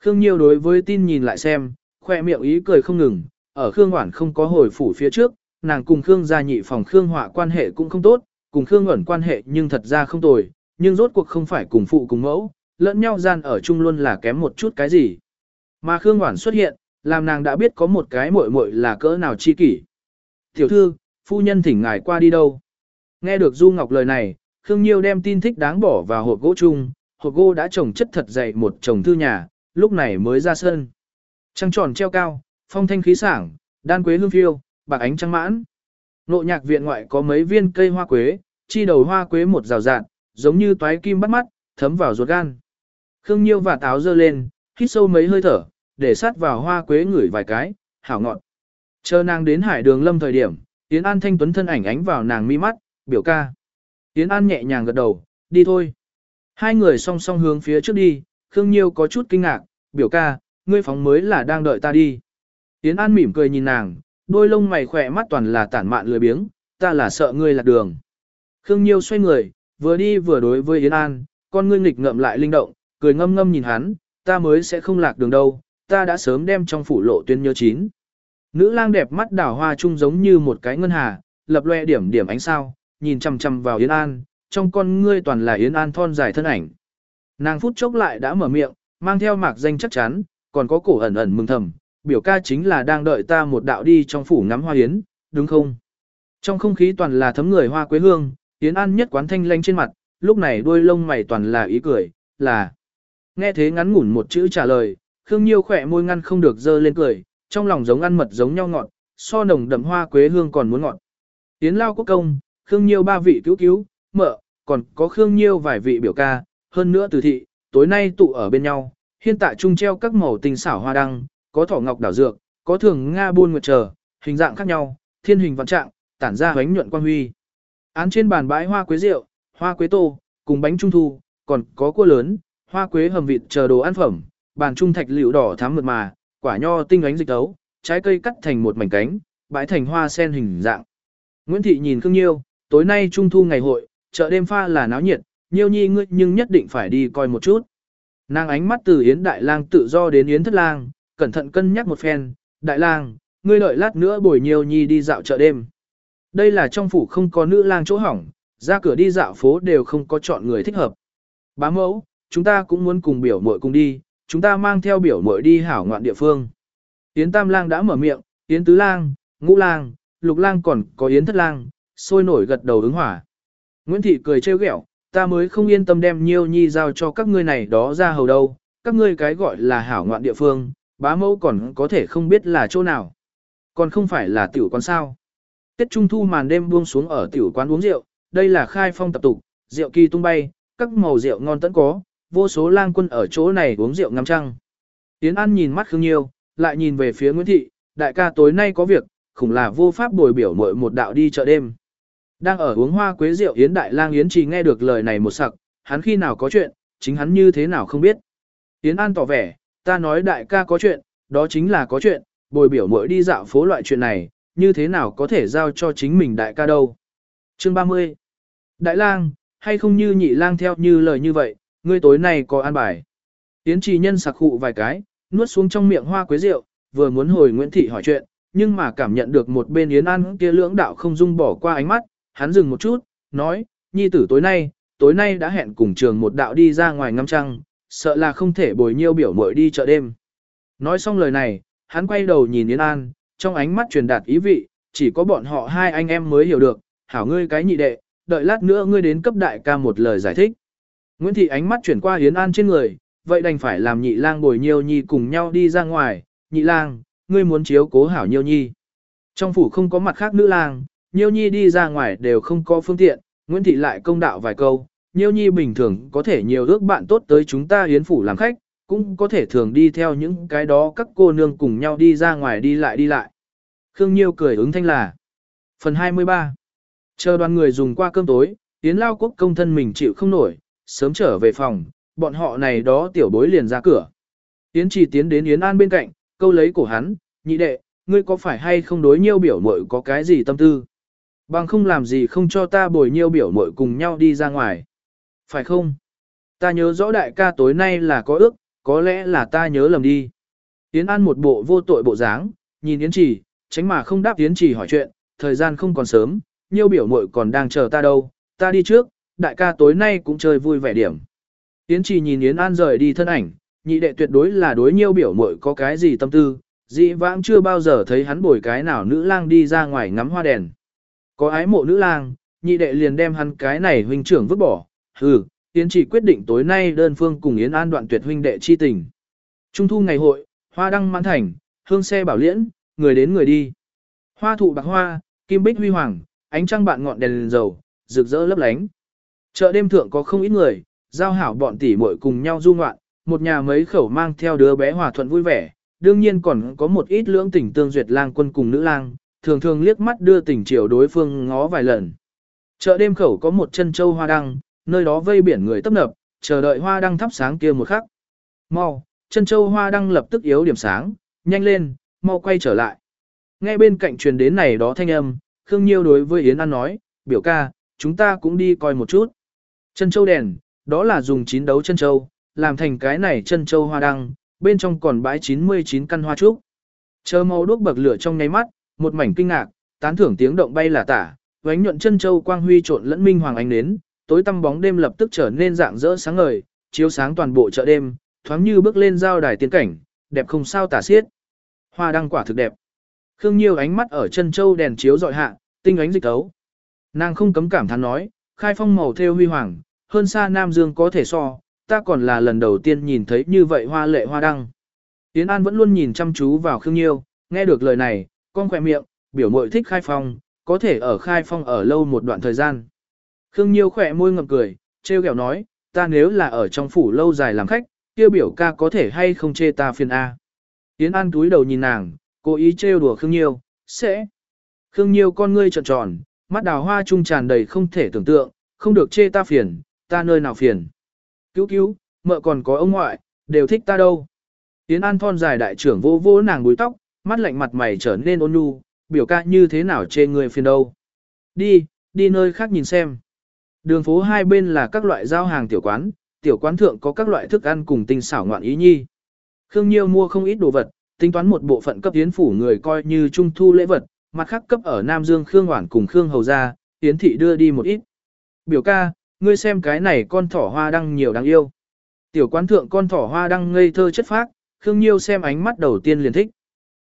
Khương Nhiêu đối với tin nhìn lại xem, khoe miệng ý cười không ngừng, ở Khương Hoản không có hồi phủ phía trước, nàng cùng Khương gia nhị phòng Khương Họa quan hệ cũng không tốt, cùng Khương ẩn quan hệ nhưng thật ra không tồi, nhưng rốt cuộc không phải cùng phụ cùng mẫu, lẫn nhau gian ở chung luôn là kém một chút cái gì. Mà Khương Hoản xuất hiện, làm nàng đã biết có một cái muội muội là cỡ nào chi kỷ. Tiểu thư, phu nhân thỉnh ngài qua đi đâu? Nghe được Du Ngọc lời này, Khương Nhiêu đem tin thích đáng bỏ vào hộp gỗ chung, hộp gỗ đã trồng chất thật dày một chồng thư nhà, lúc này mới ra sân. Trăng tròn treo cao, phong thanh khí sảng, đan quế hương phiêu, bạc ánh trăng mãn. Nộ nhạc viện ngoại có mấy viên cây hoa quế, chi đầu hoa quế một rào rạn, giống như toái kim bắt mắt, thấm vào ruột gan. Khương Nhiêu và táo dơ lên, hít sâu mấy hơi thở, để sát vào hoa quế ngửi vài cái, hảo ngọn. Chờ nàng đến hải đường lâm thời điểm, Yến An thanh tuấn thân ảnh ánh vào nàng mi mắt, biểu ca. Yến An nhẹ nhàng gật đầu, đi thôi. Hai người song song hướng phía trước đi, Khương Nhiêu có chút kinh ngạc, biểu ca, ngươi phóng mới là đang đợi ta đi. Yến An mỉm cười nhìn nàng, đôi lông mày khỏe mắt toàn là tản mạn lười biếng, ta là sợ ngươi lạc đường. Khương Nhiêu xoay người, vừa đi vừa đối với Yến An, con ngươi nghịch ngậm lại linh động, cười ngâm ngâm nhìn hắn, ta mới sẽ không lạc đường đâu, ta đã sớm đem trong phủ lộ tuyến nhớ chín. Nữ lang đẹp mắt đảo hoa trung giống như một cái ngân hà, lập loe điểm điểm ánh sao, nhìn chằm chằm vào Yến An, trong con ngươi toàn là Yến An thon dài thân ảnh. Nàng phút chốc lại đã mở miệng, mang theo mạc danh chắc chắn, còn có cổ ẩn ẩn mừng thầm, biểu ca chính là đang đợi ta một đạo đi trong phủ ngắm hoa yến, đúng không? Trong không khí toàn là thấm người hoa quế hương, Yến An nhất quán thanh lanh trên mặt, lúc này đôi lông mày toàn là ý cười, là. Nghe thế ngắn ngủn một chữ trả lời, Khương Nhiêu khỏe môi ngăn không được dơ lên cười, trong lòng giống ăn mật giống nhau ngọt, so nồng đậm hoa quế hương còn muốn ngọt. Yến Lao Quốc Công, Khương Nhiêu ba vị cứu cứu, mợ, còn có Khương Nhiêu vài vị biểu ca, hơn nữa từ thị, tối nay tụ ở bên nhau, hiện tại trung treo các màu tình xảo hoa đăng, có thỏ ngọc đảo dược, có thường Nga buôn nguyệt trở, hình dạng khác nhau, thiên hình vạn trạng, tản ra ánh nhuận quang huy. Án trên bàn bãi hoa quế rượu, hoa quế tô, cùng bánh trung thu, còn có cua lớn, hoa quế hầm vịt chờ đồ ăn phẩm, bàn trung thạch liễu đỏ thắm mượt mà, quả nho tinh ánh dịch tấu, trái cây cắt thành một mảnh cánh, bãi thành hoa sen hình dạng. Nguyễn Thị nhìn Khương Nhiêu, tối nay trung thu ngày hội, chợ đêm pha là náo nhiệt, Nhiêu nhi ngươi nhưng nhất định phải đi coi một chút. Nàng ánh mắt từ Yến Đại Lang tự do đến Yến Thất Lang, cẩn thận cân nhắc một phen, Đại Lang, ngươi đợi lát nữa bồi nhiều nhi đi dạo chợ đêm. Đây là trong phủ không có nữ lang chỗ hỏng, ra cửa đi dạo phố đều không có chọn người thích hợp. Bá mẫu, chúng ta cũng muốn cùng biểu muội cùng đi, chúng ta mang theo biểu muội đi hảo ngoạn địa phương. Yến Tam Lang đã mở miệng, Yến Tứ Lang, Ngũ Lang, Lục Lang còn có Yến Thất Lang, sôi nổi gật đầu ứng hỏa. Nguyễn Thị cười trêu ghẹo, ta mới không yên tâm đem nhiêu nhi giao cho các ngươi này đó ra hầu đâu, các ngươi cái gọi là hảo ngoạn địa phương, bá mẫu còn có thể không biết là chỗ nào. Còn không phải là tiểu quán sao. Tết Trung Thu màn đêm buông xuống ở tiểu quán uống rượu, đây là khai phong tập tục, rượu kỳ tung bay, các màu rượu ngon tẫn có, vô số lang quân ở chỗ này uống rượu ngắm trăng. Yến An nhìn mắt Khương Nhiêu, lại nhìn về phía Nguyễn Thị, đại ca tối nay có việc, khủng là vô pháp bồi biểu muội một đạo đi chợ đêm. Đang ở uống hoa quế rượu Yến Đại Lang Yến chỉ nghe được lời này một sặc, hắn khi nào có chuyện, chính hắn như thế nào không biết. Yến An tỏ vẻ, ta nói đại ca có chuyện, đó chính là có chuyện, bồi biểu muội đi dạo phố loại chuyện này, như thế nào có thể giao cho chính mình đại ca đâu. Chương 30 Đại lang, hay không như nhị lang theo như lời như vậy, ngươi tối nay có an bài. Yến trì nhân sặc hụ vài cái, nuốt xuống trong miệng hoa quế rượu, vừa muốn hồi Nguyễn Thị hỏi chuyện, nhưng mà cảm nhận được một bên Yến An kia lưỡng đạo không dung bỏ qua ánh mắt, hắn dừng một chút, nói, nhi tử tối nay, tối nay đã hẹn cùng trường một đạo đi ra ngoài ngắm trăng, sợ là không thể bồi nhiêu biểu muội đi chợ đêm. Nói xong lời này, hắn quay đầu nhìn Yến An, trong ánh mắt truyền đạt ý vị, chỉ có bọn họ hai anh em mới hiểu được, hảo ngươi cái nhị đệ, đợi lát nữa ngươi đến cấp đại ca một lời giải thích. Nguyễn Thị ánh mắt chuyển qua Yến An trên người, vậy đành phải làm nhị lang bồi nhiêu nhi cùng nhau đi ra ngoài, nhị lang, ngươi muốn chiếu cố hảo nhiêu nhi. Trong phủ không có mặt khác nữ lang, nhiêu nhi đi ra ngoài đều không có phương tiện, Nguyễn Thị lại công đạo vài câu, nhiêu nhi bình thường có thể nhiều ước bạn tốt tới chúng ta hiến phủ làm khách, cũng có thể thường đi theo những cái đó các cô nương cùng nhau đi ra ngoài đi lại đi lại. Khương Nhiêu cười ứng thanh là. Phần 23 Chờ đoàn người dùng qua cơm tối, Yến Lao Quốc công thân mình chịu không nổi, sớm trở về phòng, bọn họ này đó tiểu bối liền ra cửa. Yến chỉ tiến đến Yến An bên cạnh, câu lấy cổ hắn, nhị đệ, ngươi có phải hay không đối nhiêu biểu mội có cái gì tâm tư? Bằng không làm gì không cho ta bồi nhiêu biểu mội cùng nhau đi ra ngoài. Phải không? Ta nhớ rõ đại ca tối nay là có ước, có lẽ là ta nhớ lầm đi. Yến An một bộ vô tội bộ dáng, nhìn Yến Chỉ, tránh mà không đáp Yến Chỉ hỏi chuyện, thời gian không còn sớm, nhiêu biểu muội còn đang chờ ta đâu, ta đi trước, đại ca tối nay cũng chơi vui vẻ điểm. Yến Chỉ nhìn Yến An rời đi thân ảnh, nhị đệ tuyệt đối là đối nhiêu biểu muội có cái gì tâm tư, dị vãng chưa bao giờ thấy hắn bồi cái nào nữ lang đi ra ngoài ngắm hoa đèn. Có ái mộ nữ lang, nhị đệ liền đem hắn cái này huynh trưởng vứt bỏ, hừ, Yến chỉ quyết định tối nay đơn phương cùng Yến An đoạn tuyệt huynh đệ chi tình. Trung thu ngày hội, hoa đăng mãn thành, hương xe bảo liễn, người đến người đi. Hoa thụ bạc hoa, kim bích huy hoàng, ánh trăng bạn ngọn đèn, đèn dầu, rực rỡ lấp lánh. Chợ đêm thượng có không ít người, giao hảo bọn tỷ muội cùng nhau du ngoạn, một nhà mấy khẩu mang theo đứa bé hòa thuận vui vẻ, đương nhiên còn có một ít lưỡng tình tương duyệt lang quân cùng nữ lang, thường thường liếc mắt đưa tình chiều đối phương ngó vài lần. Chợ đêm khẩu có một chân châu hoa đăng, nơi đó vây biển người tấp nập, chờ đợi hoa đăng thắp sáng kia một khắc. Mau, chân châu hoa đăng lập tức yếu điểm sáng, nhanh lên, mau quay trở lại. nghe bên cạnh truyền đến này đó thanh âm, Khương Nhiêu đối với Yến An nói, biểu ca, chúng ta cũng đi coi một chút. Chân châu đèn, đó là dùng chín đấu chân châu, làm thành cái này chân châu hoa đăng, bên trong còn bãi 99 căn hoa trúc. Chờ màu đuốc bậc lửa trong nháy mắt, một mảnh kinh ngạc, tán thưởng tiếng động bay là tả, vánh nhuận chân châu quang huy trộn lẫn minh hoàng ánh nến, tối tăm bóng đêm lập tức trở nên dạng rỡ sáng ngời, chiếu sáng toàn bộ chợ đêm, thoáng như bước lên giao đài tiên cảnh, đẹp không sao tả xiết. Hoa đăng quả thực đẹp. Khương Nhiêu ánh mắt ở chân châu đèn chiếu dọi hạ, tinh ánh dịch tấu. Nàng không cấm cảm thán nói, khai phong màu theo huy hoàng, hơn xa Nam Dương có thể so, ta còn là lần đầu tiên nhìn thấy như vậy hoa lệ hoa đăng. Tiến An vẫn luôn nhìn chăm chú vào Khương Nhiêu, nghe được lời này, con khỏe miệng, biểu mội thích khai phong, có thể ở khai phong ở lâu một đoạn thời gian. Khương Nhiêu khỏe môi ngậm cười, trêu ghẹo nói, ta nếu là ở trong phủ lâu dài làm khách, kia biểu ca có thể hay không chê ta phiền A. Yến An túi đầu nhìn nàng, cố ý trêu đùa Khương Nhiêu, sẽ. Khương Nhiêu con ngươi tròn tròn, mắt đào hoa trung tràn đầy không thể tưởng tượng, không được chê ta phiền, ta nơi nào phiền. Cứu cứu, mợ còn có ông ngoại, đều thích ta đâu. Yến An thon dài đại trưởng vô vô nàng búi tóc, mắt lạnh mặt mày trở nên ôn nhu, biểu ca như thế nào chê người phiền đâu. Đi, đi nơi khác nhìn xem. Đường phố hai bên là các loại giao hàng tiểu quán, tiểu quán thượng có các loại thức ăn cùng tinh xảo ngoạn ý nhi. Khương Nhiêu mua không ít đồ vật, tính toán một bộ phận cấp tiến phủ người coi như trung thu lễ vật, mặt khác cấp ở Nam Dương Khương Hoản cùng Khương Hầu gia, tiến thị đưa đi một ít. Biểu ca, ngươi xem cái này con thỏ hoa đăng nhiều đáng yêu. Tiểu quán thượng con thỏ hoa đăng ngây thơ chất phác, Khương Nhiêu xem ánh mắt đầu tiên liền thích.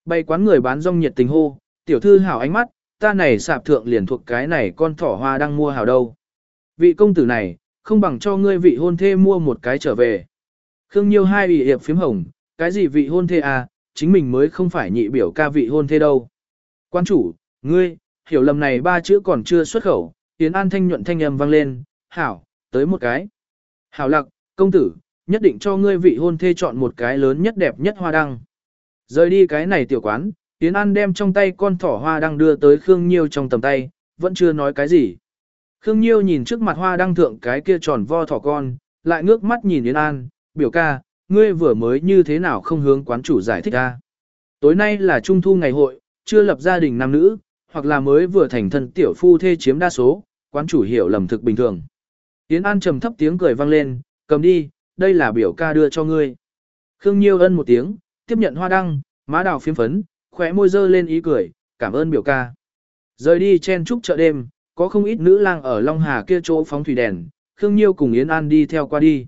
Bày quán người bán rong nhiệt tình hô, tiểu thư hảo ánh mắt, ta này sạp thượng liền thuộc cái này con thỏ hoa đăng mua hảo đâu. Vị công tử này, không bằng cho ngươi vị hôn thê mua một cái trở về. Khương Nhiêu hai ủy hiệp phím hồng, cái gì vị hôn thê à, chính mình mới không phải nhị biểu ca vị hôn thê đâu. Quan chủ, ngươi, hiểu lầm này ba chữ còn chưa xuất khẩu, Yến An thanh nhuận thanh âm vang lên, hảo, tới một cái. Hảo lặc, công tử, nhất định cho ngươi vị hôn thê chọn một cái lớn nhất đẹp nhất hoa đăng. Rời đi cái này tiểu quán, Yến An đem trong tay con thỏ hoa đăng đưa tới Khương Nhiêu trong tầm tay, vẫn chưa nói cái gì. Khương Nhiêu nhìn trước mặt hoa đăng thượng cái kia tròn vo thỏ con, lại ngước mắt nhìn Yến An, biểu ca, ngươi vừa mới như thế nào không hướng quán chủ giải thích ra. Tối nay là trung thu ngày hội, chưa lập gia đình nam nữ, hoặc là mới vừa thành thân tiểu phu thê chiếm đa số, quán chủ hiểu lầm thực bình thường. Yến An trầm thấp tiếng cười vang lên, cầm đi, đây là biểu ca đưa cho ngươi. Khương Nhiêu ân một tiếng, tiếp nhận hoa đăng, má đào phiếm phấn, khóe môi dơ lên ý cười, cảm ơn biểu ca. Rời đi chen trúc chợ đêm, có không ít nữ lang ở Long Hà kia chỗ phóng thủy đèn, Khương Nhiêu cùng Yến An đi theo qua đi.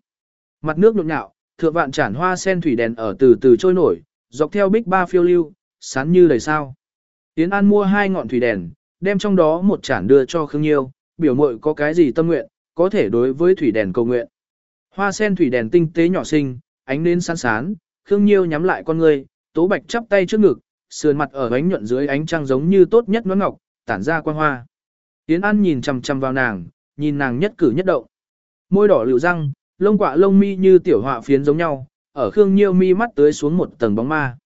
Mặt nước nhộn nhạo, thượng vạn chản hoa sen thủy đèn ở từ từ trôi nổi, dọc theo bích ba phiêu lưu, sán như đầy sao. Yến An mua hai ngọn thủy đèn, đem trong đó một chản đưa cho Khương Nhiêu, biểu mội có cái gì tâm nguyện, có thể đối với thủy đèn cầu nguyện. Hoa sen thủy đèn tinh tế nhỏ xinh, ánh lên sáng sán, Khương Nhiêu nhắm lại con người, tố bạch chắp tay trước ngực, sườn mặt ở ánh nhuận dưới ánh trăng giống như tốt nhất nón ngọc, tản ra quang hoa. Yến An nhìn chằm chằm vào nàng, nhìn nàng nhất cử nhất động. Môi đỏ lựu răng, lông quạ lông mi như tiểu họa phiến giống nhau, ở Khương Nhiêu mi mắt tới xuống một tầng bóng ma.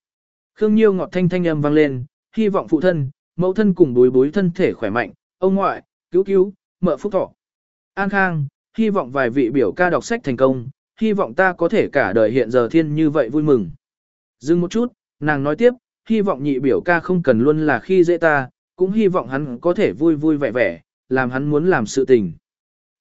Khương Nhiêu ngọt thanh thanh âm vang lên, hy vọng phụ thân, mẫu thân cùng bối bối thân thể khỏe mạnh, ông ngoại, cứu cứu, mợ phúc thọ. An Khang, hy vọng vài vị biểu ca đọc sách thành công, hy vọng ta có thể cả đời hiện giờ thiên như vậy vui mừng. Dừng một chút, nàng nói tiếp, hy vọng nhị biểu ca không cần luôn là khi dễ ta, cũng hy vọng hắn có thể vui vui vẻ vẻ, làm hắn muốn làm sự tình.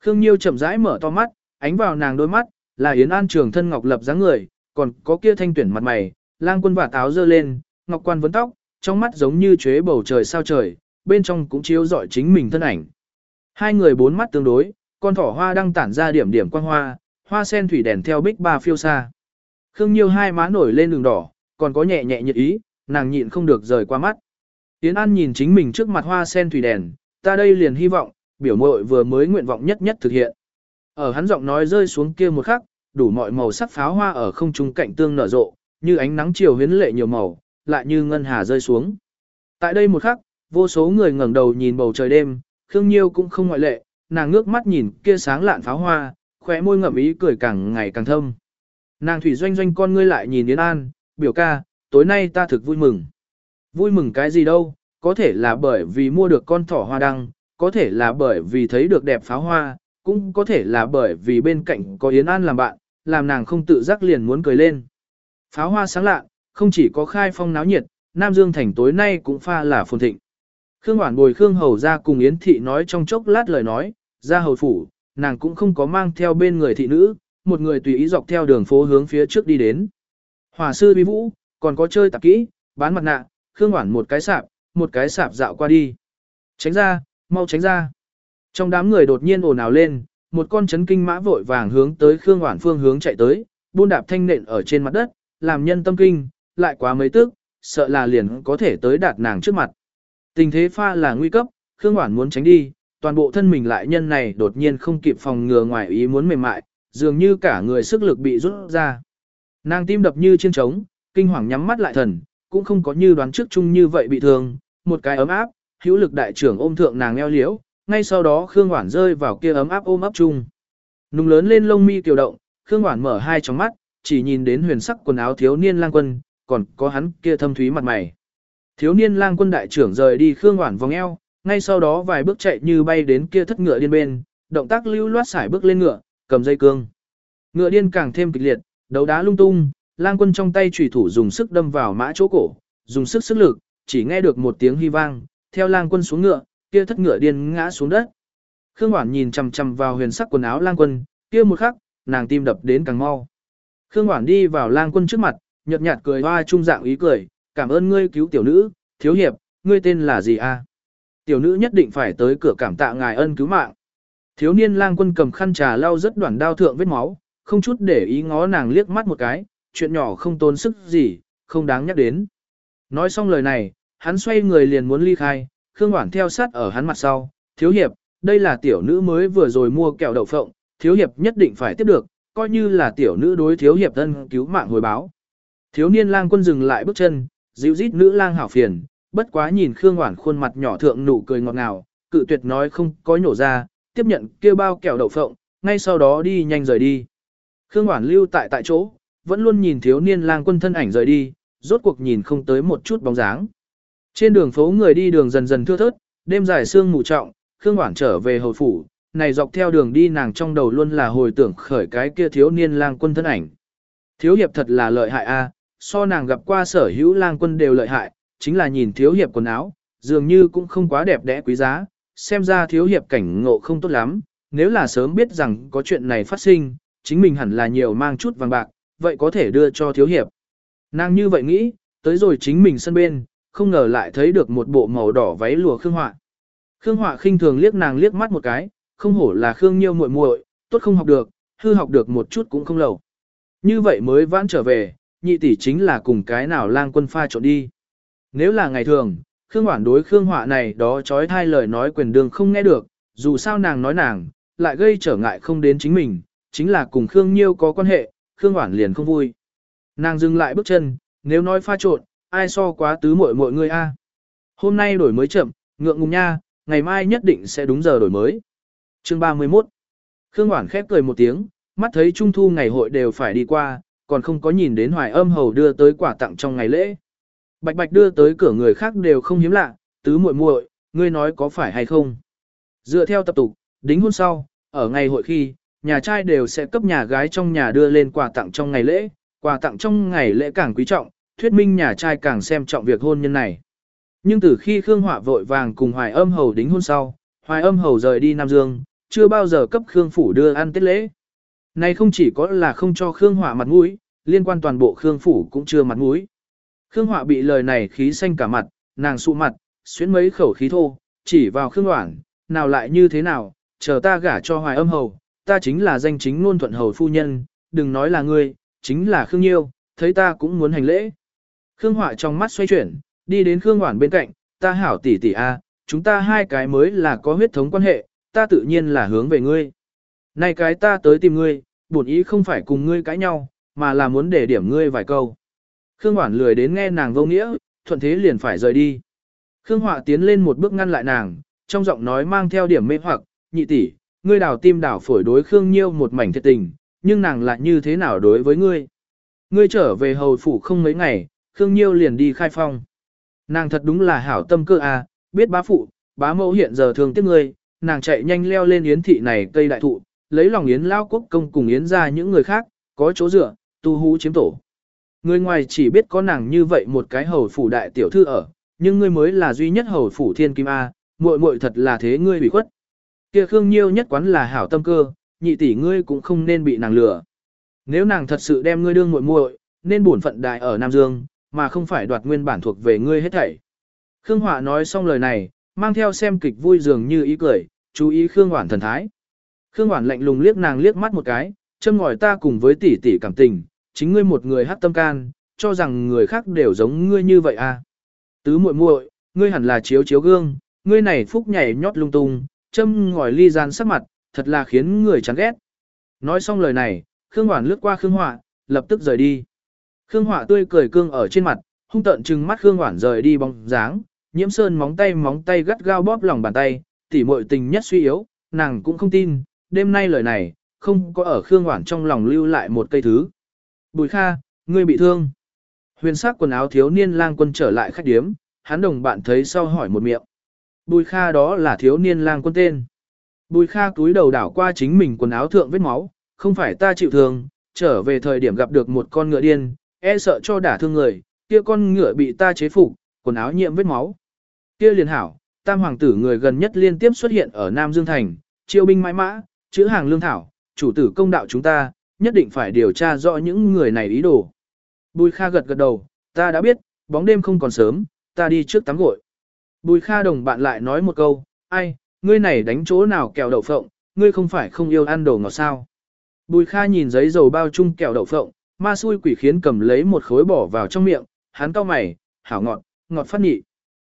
Khương Nhiêu chậm rãi mở to mắt, ánh vào nàng đôi mắt, là Yến An trường thân ngọc lập dáng người, còn có kia thanh tuyển mặt mày, lang quân và táo dơ lên, ngọc quan vấn tóc, trong mắt giống như chuế bầu trời sao trời, bên trong cũng chiếu rọi chính mình thân ảnh. Hai người bốn mắt tương đối, con thỏ hoa đang tản ra điểm điểm quang hoa, hoa sen thủy đèn theo bích ba phiêu xa. Khương Nhiêu hai má nổi lên đường đỏ, còn có nhẹ nhẹ nhiệt ý, nàng nhịn không được rời qua mắt. Tiến An nhìn chính mình trước mặt hoa sen thủy đèn, ta đây liền hy vọng, biểu mội vừa mới nguyện vọng nhất nhất thực hiện. Ở hắn giọng nói rơi xuống kia một khắc, đủ mọi màu sắc pháo hoa ở không trung cạnh tương nở rộ, như ánh nắng chiều huyến lệ nhiều màu, lại như ngân hà rơi xuống. Tại đây một khắc, vô số người ngẩng đầu nhìn bầu trời đêm, Khương Nhiêu cũng không ngoại lệ, nàng ngước mắt nhìn kia sáng lạn pháo hoa, khóe môi ngậm ý cười càng ngày càng thâm. Nàng thủy doanh doanh con ngươi lại nhìn Yến An, biểu ca, tối nay ta thực vui mừng. Vui mừng cái gì đâu, có thể là bởi vì mua được con thỏ hoa đăng, có thể là bởi vì thấy được đẹp pháo hoa, cũng có thể là bởi vì bên cạnh có Yến An làm bạn, làm nàng không tự giác liền muốn cười lên. Pháo hoa sáng lạ, không chỉ có khai phong náo nhiệt, Nam Dương thành tối nay cũng pha là phồn thịnh. Khương Hoản bồi Khương Hầu ra cùng Yến Thị nói trong chốc lát lời nói, ra hầu phủ, nàng cũng không có mang theo bên người thị nữ, một người tùy ý dọc theo đường phố hướng phía trước đi đến. Hòa sư vi vũ, còn có chơi tạp kỹ, bán mặt nạ, Khương Hoản một cái sạp, một cái sạp dạo qua đi. Tránh ra, mau tránh ra. Trong đám người đột nhiên ồn ào lên, một con chấn kinh mã vội vàng hướng tới Khương Hoản phương hướng chạy tới, buôn đạp thanh nện ở trên mặt đất, làm nhân tâm kinh, lại quá mấy tức, sợ là liền có thể tới đạt nàng trước mặt. Tình thế pha là nguy cấp, Khương Hoản muốn tránh đi, toàn bộ thân mình lại nhân này đột nhiên không kịp phòng ngừa ngoài ý muốn mềm mại, dường như cả người sức lực bị rút ra. Nàng tim đập như chiên trống, kinh hoàng nhắm mắt lại thần, cũng không có như đoán trước chung như vậy bị thương, một cái ấm áp, hữu lực đại trưởng ôm thượng nàng eo liễu, ngay sau đó Khương Hoản rơi vào kia ấm áp ôm ấp chung. Nung lớn lên lông mi kiều động, Khương Hoản mở hai tròng mắt, chỉ nhìn đến huyền sắc quần áo thiếu niên lang quân, còn có hắn kia thâm thúy mặt mày. Thiếu niên lang quân đại trưởng rời đi Khương Hoản vòng eo, ngay sau đó vài bước chạy như bay đến kia thất ngựa điên bên, động tác lưu loát xải bước lên ngựa, cầm dây cương. Ngựa điên càng thêm kịch liệt, đấu đá lung tung, lang quân trong tay chủy thủ dùng sức đâm vào mã chỗ cổ, dùng sức sức lực, chỉ nghe được một tiếng hy vang, theo lang quân xuống ngựa, kia thất ngựa điên ngã xuống đất. Khương Hoản nhìn chằm chằm vào huyền sắc quần áo lang quân, kia một khắc, nàng tim đập đến càng mau. Khương Hoản đi vào lang quân trước mặt, nhợt nhạt cười hoa trung dạng ý cười, cảm ơn ngươi cứu tiểu nữ, thiếu hiệp, ngươi tên là gì a? Tiểu nữ nhất định phải tới cửa cảm tạ ngài ân cứu mạng. Thiếu niên lang quân cầm khăn trà lau rất đoạn đao thượng vết máu, không chút để ý ngó nàng liếc mắt một cái, chuyện nhỏ không tốn sức gì, không đáng nhắc đến. Nói xong lời này, hắn xoay người liền muốn ly khai, Khương Hoảng theo sát ở hắn mặt sau, thiếu hiệp, đây là tiểu nữ mới vừa rồi mua kẹo đậu phộng, thiếu hiệp nhất định phải tiếp được, coi như là tiểu nữ đối thiếu hiệp thân cứu mạng hồi báo. Thiếu niên lang quân dừng lại bước chân, dịu rít nữ lang hảo phiền, bất quá nhìn Khương Hoảng khuôn mặt nhỏ thượng nụ cười ngọt ngào, cự tuyệt nói không có nhổ ra, tiếp nhận kêu bao kẹo đậu phộng, ngay sau đó đi nhanh rời đi. Khương Hoảng lưu tại tại chỗ, vẫn luôn nhìn thiếu niên lang quân thân ảnh rời đi, rốt cuộc nhìn không tới một chút bóng dáng. Trên đường phố người đi đường dần dần thưa thớt, đêm dài sương mù trọng, Khương hoảng trở về hồi phủ, này dọc theo đường đi nàng trong đầu luôn là hồi tưởng khởi cái kia thiếu niên lang quân thân ảnh. Thiếu hiệp thật là lợi hại a, à, so nàng gặp qua sở hữu lang quân đều lợi hại, chính là nhìn thiếu hiệp quần áo, dường như cũng không quá đẹp đẽ quý giá, xem ra thiếu hiệp cảnh ngộ không tốt lắm, nếu là sớm biết rằng có chuyện này phát sinh, chính mình hẳn là nhiều mang chút vàng bạc, vậy có thể đưa cho thiếu hiệp. Nàng như vậy nghĩ, tới rồi chính mình sân bên, không ngờ lại thấy được một bộ màu đỏ váy lụa Khương Họa. Khương Họa khinh thường liếc nàng liếc mắt một cái, không hổ là Khương Nhiêu muội muội, tốt không học được, hư học được một chút cũng không lầu. Như vậy mới vãn trở về, nhị tỷ chính là cùng cái nào lang quân pha trộn đi. Nếu là ngày thường, Khương Hoản đối Khương Họa này đó trói thai lời nói quyền đường không nghe được, dù sao nàng nói nàng, lại gây trở ngại không đến chính mình, chính là cùng Khương Nhiêu có quan hệ, Khương Hoản liền không vui. Nàng dừng lại bước chân, nếu nói pha trộn, ai so quá tứ muội muội ngươi a. Hôm nay đổi mới chậm, ngượng ngùng nha, ngày mai nhất định sẽ đúng giờ đổi mới. Chương 31 Khương Hoản khép cười một tiếng, mắt thấy trung thu ngày hội đều phải đi qua, còn không có nhìn đến hoài âm hầu đưa tới quả tặng trong ngày lễ. Bạch bạch đưa tới cửa người khác đều không hiếm lạ, tứ muội muội, ngươi nói có phải hay không? Dựa theo tập tục, đính hôn sau, ở ngày hội khi, nhà trai đều sẽ cấp nhà gái trong nhà đưa lên quà tặng trong ngày lễ, quà tặng trong ngày lễ càng quý trọng, thuyết minh nhà trai càng xem trọng việc hôn nhân này. Nhưng từ khi Khương Họa vội vàng cùng Hoài Âm Hầu đính hôn sau, Hoài Âm Hầu rời đi Nam Dương, chưa bao giờ cấp Khương Phủ đưa ăn tết lễ. Này không chỉ có là không cho Khương Họa mặt mũi, liên quan toàn bộ Khương Phủ cũng chưa mặt mũi. Khương Họa bị lời này khí xanh cả mặt, nàng sụ mặt, xuyến mấy khẩu khí thô, chỉ vào Khương Hoảng, nào lại như thế nào, chờ ta gả cho Hoài Âm Hầu, ta chính là danh chính ngôn thuận hầu phu nhân, đừng nói là ngươi, chính là Khương Nhiêu, thấy ta cũng muốn hành lễ. Khương Họa trong mắt xoay chuyển, đi đến Khương Hoản bên cạnh, ta hảo tỷ tỷ a, chúng ta hai cái mới là có huyết thống quan hệ, ta tự nhiên là hướng về ngươi. Này cái ta tới tìm ngươi, bổn ý không phải cùng ngươi cãi nhau, mà là muốn để điểm ngươi vài câu. Khương Hoản lười đến nghe nàng vô nghĩa, thuận thế liền phải rời đi. Khương Họa tiến lên một bước ngăn lại nàng, trong giọng nói mang theo điểm mê hoặc, nhị tỷ, ngươi đào tim đảo phổi đối Khương Nhiêu một mảnh thiệt tình, nhưng nàng lại như thế nào đối với ngươi? Ngươi trở về hầu phủ không mấy ngày, Khương Nhiêu liền đi khai phong. Nàng thật đúng là hảo tâm cơ à, biết bá phụ, bá mẫu hiện giờ thường tiếc ngươi, nàng chạy nhanh leo lên yến thị này cây đại thụ, lấy lòng yến lao quốc công cùng yến ra những người khác, có chỗ dựa, tu hú chiếm tổ. Người ngoài chỉ biết có nàng như vậy một cái hầu phủ đại tiểu thư ở, nhưng ngươi mới là duy nhất hầu phủ thiên kim A, muội muội thật là thế ngươi bị khuất. Kia Khương Nhiêu nhất quán là hảo tâm cơ, nhị tỷ ngươi cũng không nên bị nàng lừa. Nếu nàng thật sự đem ngươi đương muội muội, nên bổn phận đại ở Nam Dương, mà không phải đoạt nguyên bản thuộc về ngươi hết thảy. Khương Họa nói xong lời này, mang theo xem kịch vui dường như ý cười, chú ý Khương Hoản thần thái. Khương Hoản lạnh lùng liếc nàng liếc mắt một cái, châm ngòi ta cùng với tỷ tỷ cảm tình, chính ngươi một người hát tâm can, cho rằng người khác đều giống ngươi như vậy à. Tứ muội muội, ngươi hẳn là chiếu chiếu gương, ngươi này phúc nhảy nhót lung tung, châm ngòi ly gian sắc mặt, thật là khiến người chán ghét. Nói xong lời này, Khương Hoản lướt qua Khương Họa, lập tức rời đi. Khương Họa tươi cười cương ở trên mặt, hung tợn trừng mắt Khương Hoản rời đi bóng dáng, nhiễm sơn móng tay móng tay gắt gao bóp lòng bàn tay, tỉ muội tình nhất suy yếu, nàng cũng không tin, đêm nay lời này, không có ở Khương Hoản trong lòng lưu lại một cây thứ. Bùi Kha, ngươi bị thương. Huyền sắc quần áo thiếu niên lang quân trở lại khách điếm, hắn đồng bạn thấy sau hỏi một miệng. Bùi Kha đó là thiếu niên lang quân tên. Bùi Kha túi đầu đảo qua chính mình quần áo thượng vết máu, không phải ta chịu thương, trở về thời điểm gặp được một con ngựa điên, e sợ cho đả thương người, kia con ngựa bị ta chế phục, quần áo nhiễm vết máu. Kia liền hảo, tam hoàng tử người gần nhất liên tiếp xuất hiện ở Nam Dương Thành, chiêu binh mãi mã, chữ hàng lương thảo, chủ tử công đạo chúng ta, nhất định phải điều tra rõ những người này ý đồ. Bùi Kha gật gật đầu, ta đã biết, bóng đêm không còn sớm, ta đi trước tắm gội. Bùi Kha đồng bạn lại nói một câu, ai, ngươi này đánh chỗ nào kẹo đậu phộng, ngươi không phải không yêu ăn đồ ngọt sao. Bùi Kha nhìn giấy dầu bao chung kẹo đậu phộng, ma xui quỷ khiến cầm lấy một khối bỏ vào trong miệng, hắn cau mày, hảo ngọt, ngọt phát nhị.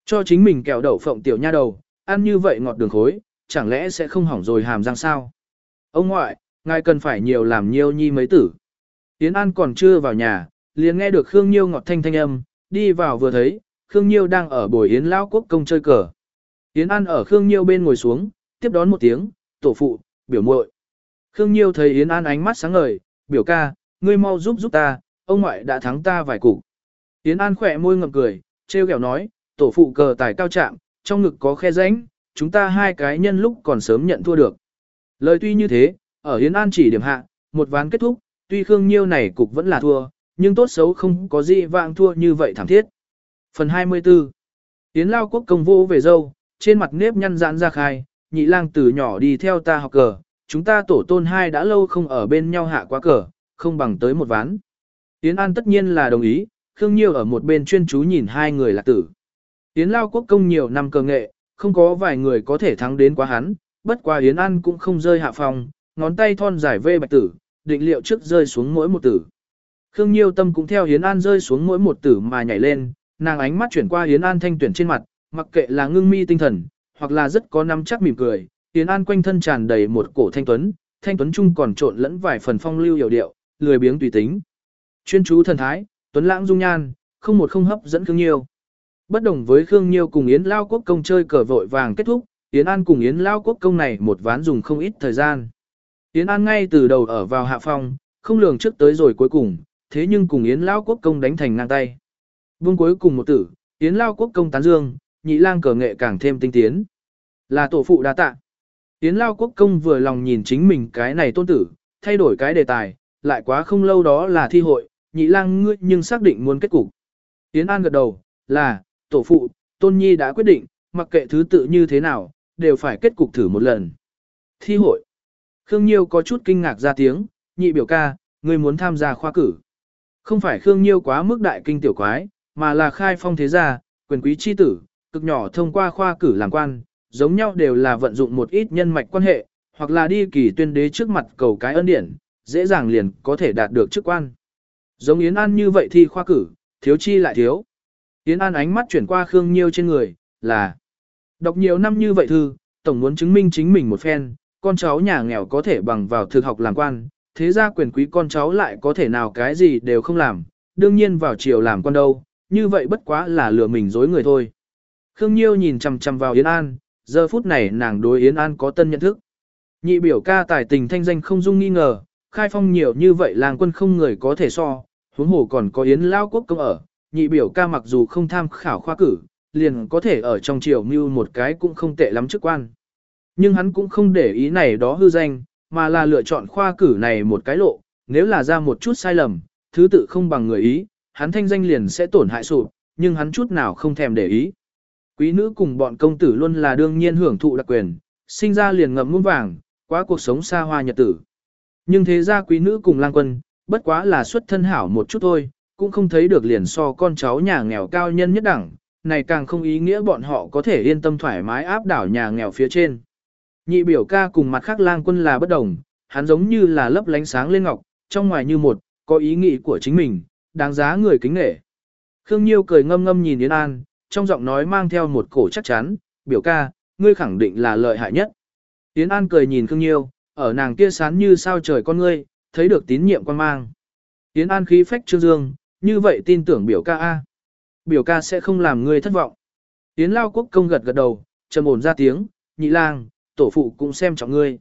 Cho chính mình kẹo đậu phộng tiểu nha đầu, ăn như vậy ngọt đường khối, chẳng lẽ sẽ không hỏng rồi hàm răng sao? Ông ngoại, ngài cần phải nhiều làm nhiêu nhi mấy tử. Tiến An còn chưa vào nhà, liền nghe được Khương Nhiêu ngọt thanh thanh âm, đi vào vừa thấy, Khương Nhiêu đang ở bồi Yến Lão Quốc công chơi cờ. Yến An ở Khương Nhiêu bên ngồi xuống, tiếp đón một tiếng, tổ phụ, biểu muội. Khương Nhiêu thấy Yến An ánh mắt sáng ngời, biểu ca, ngươi mau giúp giúp ta, ông ngoại đã thắng ta vài cục. Yến An khỏe môi ngậm cười, treo kẹo nói, tổ phụ cờ tài cao trạng, trong ngực có khe rãnh, chúng ta hai cái nhân lúc còn sớm nhận thua được. Lời tuy như thế, ở Yến An chỉ điểm hạ, một ván kết thúc, tuy Khương Nhiêu này cục vẫn là thua, nhưng tốt xấu không có gì vạng thua như vậy thảm thiết. Phần 24 Yến Lao Quốc công vô về dâu, trên mặt nếp nhăn giãn ra khai, nhị lang từ nhỏ đi theo ta học cờ, chúng ta tổ tôn hai đã lâu không ở bên nhau hạ quá cờ, không bằng tới một ván. Yến An tất nhiên là đồng ý, Khương Nhiêu ở một bên chuyên chú nhìn hai người lạc tử. Yến Lao Quốc công nhiều năm cờ nghệ, không có vài người có thể thắng đến quá hắn, bất quá Yến An cũng không rơi hạ phòng, ngón tay thon dài vê bạch tử, định liệu trước rơi xuống mỗi một tử. Khương Nhiêu tâm cũng theo Yến An rơi xuống mỗi một tử mà nhảy lên, nàng ánh mắt chuyển qua Yến An thanh tuyển trên mặt, mặc kệ là ngưng mi tinh thần, hoặc là rất có nắm chắc mỉm cười, Yến An quanh thân tràn đầy một cổ thanh tuấn, thanh tuấn trung còn trộn lẫn vài phần phong lưu hiểu điệu, lười biếng tùy tính. Chuyên chú thần thái, tuấn lãng dung nhan, không một không hấp dẫn Khương Nhiêu. Bất đồng với Khương Nhiêu cùng Yến Lao Quốc công chơi cờ vội vàng kết thúc, Yến An cùng Yến Lao Quốc công này một ván dùng không ít thời gian. Yến An ngay từ đầu ở vào hạ phong, không lường trước tới rồi cuối cùng, thế nhưng cùng Yến Lao Quốc công đánh thành ngang tay. Vương cuối cùng một tử, Yến Lao Quốc công tán dương, nhị lang cờ nghệ càng thêm tinh tiến. Là tổ phụ đa tạ. Yến Lao Quốc công vừa lòng nhìn chính mình cái này tôn tử, thay đổi cái đề tài, lại quá không lâu đó là thi hội, nhị lang ngươi nhưng xác định muốn kết cục. Yến An gật đầu, là, tổ phụ, tôn nhi đã quyết định, mặc kệ thứ tự như thế nào, đều phải kết cục thử một lần. Thi hội. Khương Nhiêu có chút kinh ngạc ra tiếng, nhị biểu ca, ngươi muốn tham gia khoa cử. Không phải Khương Nhiêu quá mức đại kinh tiểu quái, mà là khai phong thế gia, quyền quý chi tử, cực nhỏ thông qua khoa cử làm quan, giống nhau đều là vận dụng một ít nhân mạch quan hệ, hoặc là đi kỳ tuyên đế trước mặt cầu cái ân điển, dễ dàng liền có thể đạt được chức quan. Giống Yến An như vậy thì khoa cử, thiếu chi lại thiếu. Yến An ánh mắt chuyển qua Khương Nhiêu trên người, là đọc nhiều năm như vậy thư, tổng muốn chứng minh chính mình một phen, con cháu nhà nghèo có thể bằng vào thực học làm quan, thế ra quyền quý con cháu lại có thể nào cái gì đều không làm, đương nhiên vào chiều làm quan đâu, như vậy bất quá là lừa mình dối người thôi. Khương Nhiêu nhìn chằm chằm vào Yến An, giờ phút này nàng đối Yến An có tân nhận thức. Nhị biểu ca tài tình thanh danh không dung nghi ngờ, khai phong nhiều như vậy làng quân không người có thể so, huống hồ còn có Yến Lao Quốc công ở, nhị biểu ca mặc dù không tham khảo khoa cử, liền có thể ở trong triều mưu một cái cũng không tệ lắm chức quan. Nhưng hắn cũng không để ý này đó hư danh, mà là lựa chọn khoa cử này một cái lộ, nếu là ra một chút sai lầm, thứ tự không bằng người ý, hắn thanh danh liền sẽ tổn hại sụp, nhưng hắn chút nào không thèm để ý. Quý nữ cùng bọn công tử luôn là đương nhiên hưởng thụ đặc quyền, sinh ra liền ngậm muôn vàng, quá cuộc sống xa hoa nhật tử. Nhưng thế ra quý nữ cùng lang quân, bất quá là xuất thân hảo một chút thôi, cũng không thấy được liền so con cháu nhà nghèo cao nhân nhất đẳng, này càng không ý nghĩa bọn họ có thể yên tâm thoải mái áp đảo nhà nghèo phía trên. Nhị biểu ca cùng mặt khác lang quân là bất đồng, hắn giống như là lấp lánh sáng lên ngọc, trong ngoài như một, có ý nghĩ của chính mình, đáng giá người kính nể. Khương Nhiêu cười ngâm ngâm nhìn Yến An, trong giọng nói mang theo một cổ chắc chắn, biểu ca, ngươi khẳng định là lợi hại nhất. Yến An cười nhìn Khương Nhiêu, ở nàng kia sán như sao trời con ngươi, thấy được tín nhiệm quan mang. Yến An khí phách trương dương, như vậy tin tưởng biểu ca A. Biểu ca sẽ không làm ngươi thất vọng. Yến Lao Quốc công gật gật đầu, trầm ổn ra tiếng, nhị lang, tổ phụ cũng xem trọng ngươi.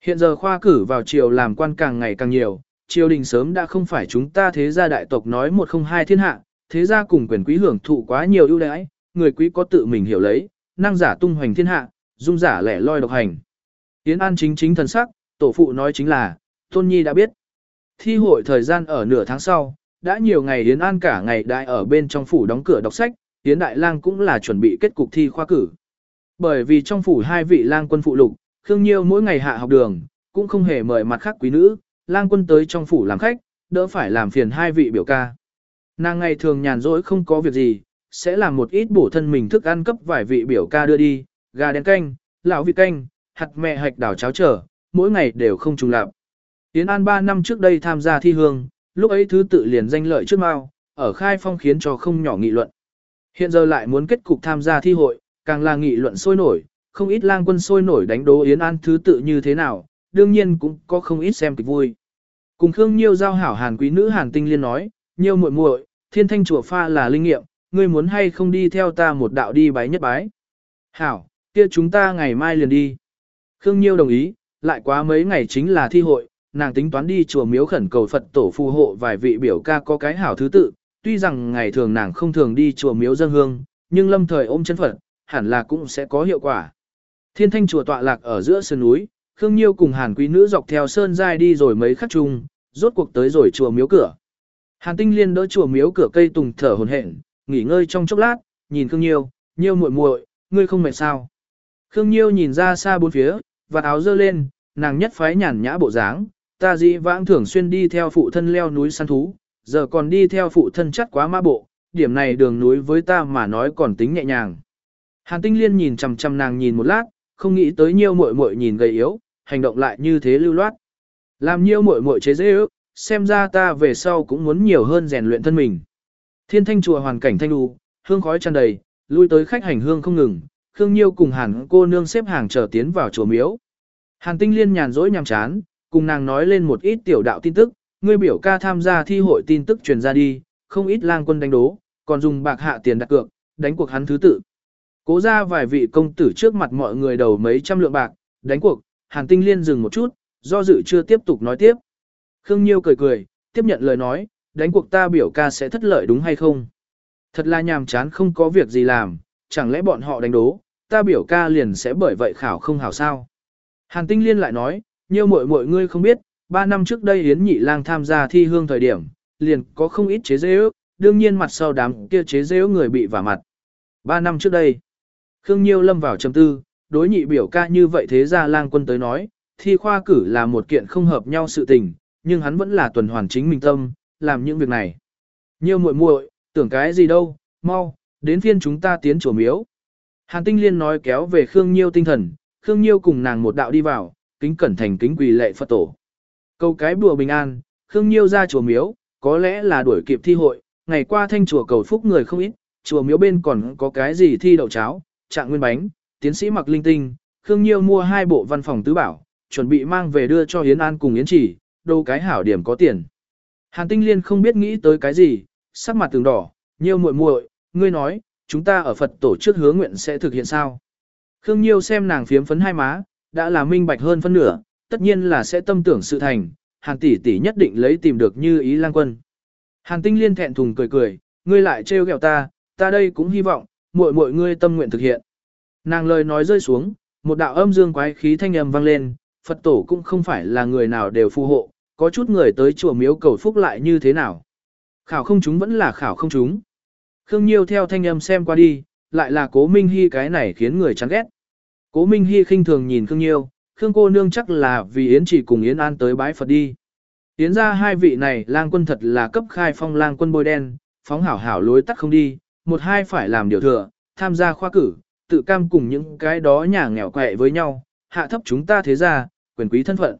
Hiện giờ khoa cử vào triều làm quan càng ngày càng nhiều, triều đình sớm đã không phải chúng ta thế gia đại tộc nói một không hai thiên hạ, thế gia cùng quyền quý hưởng thụ quá nhiều ưu đãi, người quý có tự mình hiểu lấy, năng giả tung hoành thiên hạ, dung giả lẻ loi độc hành. Yến An chính chính thần sắc, tổ phụ nói chính là, Tôn Nhi đã biết. Thi hội thời gian ở nửa tháng sau, đã nhiều ngày Yến An cả ngày đại ở bên trong phủ đóng cửa đọc sách, Yến Đại Lang cũng là chuẩn bị kết cục thi khoa cử. Bởi vì trong phủ hai vị lang quân phụ lục, Khương Nhiêu mỗi ngày hạ học đường, cũng không hề mời mặt khác quý nữ, lang quân tới trong phủ làm khách, đỡ phải làm phiền hai vị biểu ca. Nàng ngày thường nhàn rỗi không có việc gì, sẽ làm một ít bổ thân mình thức ăn cấp vài vị biểu ca đưa đi, gà đen canh, lão vị canh, hạt mẹ hạch đảo cháo trở, mỗi ngày đều không trùng lạp. Tiến An 3 năm trước đây tham gia thi hương, lúc ấy thứ tự liền danh lợi trước mao, ở khai phong khiến cho không nhỏ nghị luận. Hiện giờ lại muốn kết cục tham gia thi hội, càng là nghị luận sôi nổi, không ít lang quân sôi nổi đánh đố Yến An thứ tự như thế nào, đương nhiên cũng có không ít xem kịch vui. Cùng Khương Nhiêu giao hảo Hàn quý nữ Hàn Tinh Liên nói, Nhiêu muội muội, Thiên Thanh chùa pha là linh nghiệm, ngươi muốn hay không đi theo ta một đạo đi bái nhất bái. Hảo, kia chúng ta ngày mai liền đi. Khương Nhiêu đồng ý, lại quá mấy ngày chính là thi hội, nàng tính toán đi chùa miếu khẩn cầu Phật tổ phù hộ vài vị biểu ca có cái hảo thứ tự, tuy rằng ngày thường nàng không thường đi chùa miếu dân hương, nhưng lâm thời ôm chân Phật, hẳn là cũng sẽ có hiệu quả. Thiên thanh chùa tọa lạc ở giữa sơn núi, Khương Nhiêu cùng Hàn Quý Nữ dọc theo sơn giai đi rồi mấy khắc chung, rốt cuộc tới rồi chùa miếu cửa. Hàn Tinh Liên đỡ chùa miếu cửa cây tùng thở hồn hển, nghỉ ngơi trong chốc lát, nhìn Khương Nhiêu, Nhiêu muội muội, ngươi không mệt sao? Khương Nhiêu nhìn ra xa bốn phía, và áo dơ lên, nàng nhất phái nhàn nhã bộ dáng, ta dĩ vãng thường xuyên đi theo phụ thân leo núi săn thú, giờ còn đi theo phụ thân chắc quá ma bộ, điểm này đường núi với ta mà nói còn tính nhẹ nhàng. Hàn Tinh Liên nhìn chằm chằm nàng nhìn một lát, không nghĩ tới nhiêu muội muội nhìn gầy yếu, hành động lại như thế lưu loát. Làm nhiêu muội muội chế dễ ước, xem ra ta về sau cũng muốn nhiều hơn rèn luyện thân mình. Thiên thanh chùa hoàn cảnh thanh đu, hương khói tràn đầy, lui tới khách hành hương không ngừng, Khương Nhiêu cùng Hàn cô nương xếp hàng chờ tiến vào chùa miếu. Hàn Tinh Liên nhàn rỗi nhàm chán, cùng nàng nói lên một ít tiểu đạo tin tức, ngươi biểu ca tham gia thi hội tin tức truyền ra đi, không ít lang quân đánh đố, còn dùng bạc hạ tiền đặt cược, đánh cuộc hắn thứ tự. Cố ra vài vị công tử trước mặt mọi người đầu mấy trăm lượng bạc, đánh cuộc, Hàn Tinh Liên dừng một chút, do dự chưa tiếp tục nói tiếp. Khương Nhiêu cười cười, tiếp nhận lời nói, đánh cuộc ta biểu ca sẽ thất lợi đúng hay không? Thật là nhàm chán không có việc gì làm, chẳng lẽ bọn họ đánh đố, ta biểu ca liền sẽ bởi vậy khảo không hảo sao? Hàn Tinh Liên lại nói, nhiều mọi mọi ngươi không biết, ba năm trước đây Yến Nhị Lang tham gia thi hương thời điểm, liền có không ít chế dễ ước, đương nhiên mặt sau đám kia chế dễ người bị vả mặt. Ba năm trước đây, Khương Nhiêu lâm vào trầm tư, đối nhị biểu ca như vậy thế ra lang quân tới nói, thi khoa cử là một kiện không hợp nhau sự tình, nhưng hắn vẫn là tuần hoàn chính mình tâm, làm những việc này. Nhiêu muội muội, tưởng cái gì đâu, mau, đến phiên chúng ta tiến chùa miếu. Hàn Tinh Liên nói kéo về Khương Nhiêu tinh thần, Khương Nhiêu cùng nàng một đạo đi vào, kính cẩn thành kính quỳ lệ Phật tổ. Câu cái bùa bình an, Khương Nhiêu ra chùa miếu, có lẽ là đuổi kịp thi hội, ngày qua thanh chùa cầu phúc người không ít, chùa miếu bên còn có cái gì thi đậu cháo, trạng nguyên bánh, tiến sĩ mặc linh tinh, Khương Nhiêu mua hai bộ văn phòng tứ bảo, chuẩn bị mang về đưa cho Yến An cùng Yến Chỉ, đâu cái hảo điểm có tiền. Hàn Tinh Liên không biết nghĩ tới cái gì, sắc mặt từng đỏ, Nhiêu muội muội, ngươi nói, chúng ta ở Phật tổ trước hứa nguyện sẽ thực hiện sao? Khương Nhiêu xem nàng phiếm phấn hai má, đã là minh bạch hơn phân nửa, tất nhiên là sẽ tâm tưởng sự thành, Hàn tỷ tỷ nhất định lấy tìm được như ý lang quân. Hàn Tinh Liên thẹn thùng cười cười, ngươi lại trêu ghẹo ta, ta đây cũng hy vọng, muội muội ngươi tâm nguyện thực hiện. Nàng lời nói rơi xuống, một đạo âm dương quái khí thanh âm vang lên, Phật tổ cũng không phải là người nào đều phù hộ, có chút người tới chùa miếu cầu phúc lại như thế nào. Khảo không chúng vẫn là khảo không chúng. Khương Nhiêu theo thanh âm xem qua đi, lại là cố Minh Hy cái này khiến người chán ghét. Cố Minh Hy khinh thường nhìn Khương Nhiêu, Khương cô nương chắc là vì Yến chỉ cùng Yến An tới bái Phật đi. Yến ra hai vị này lang quân thật là cấp khai phong lang quân bôi đen, phóng hảo hảo lối tắt không đi, một hai phải làm điều thừa, tham gia khoa cử, tự cam cùng những cái đó nhà nghèo quẹ với nhau, hạ thấp chúng ta thế ra, quyền quý thân phận.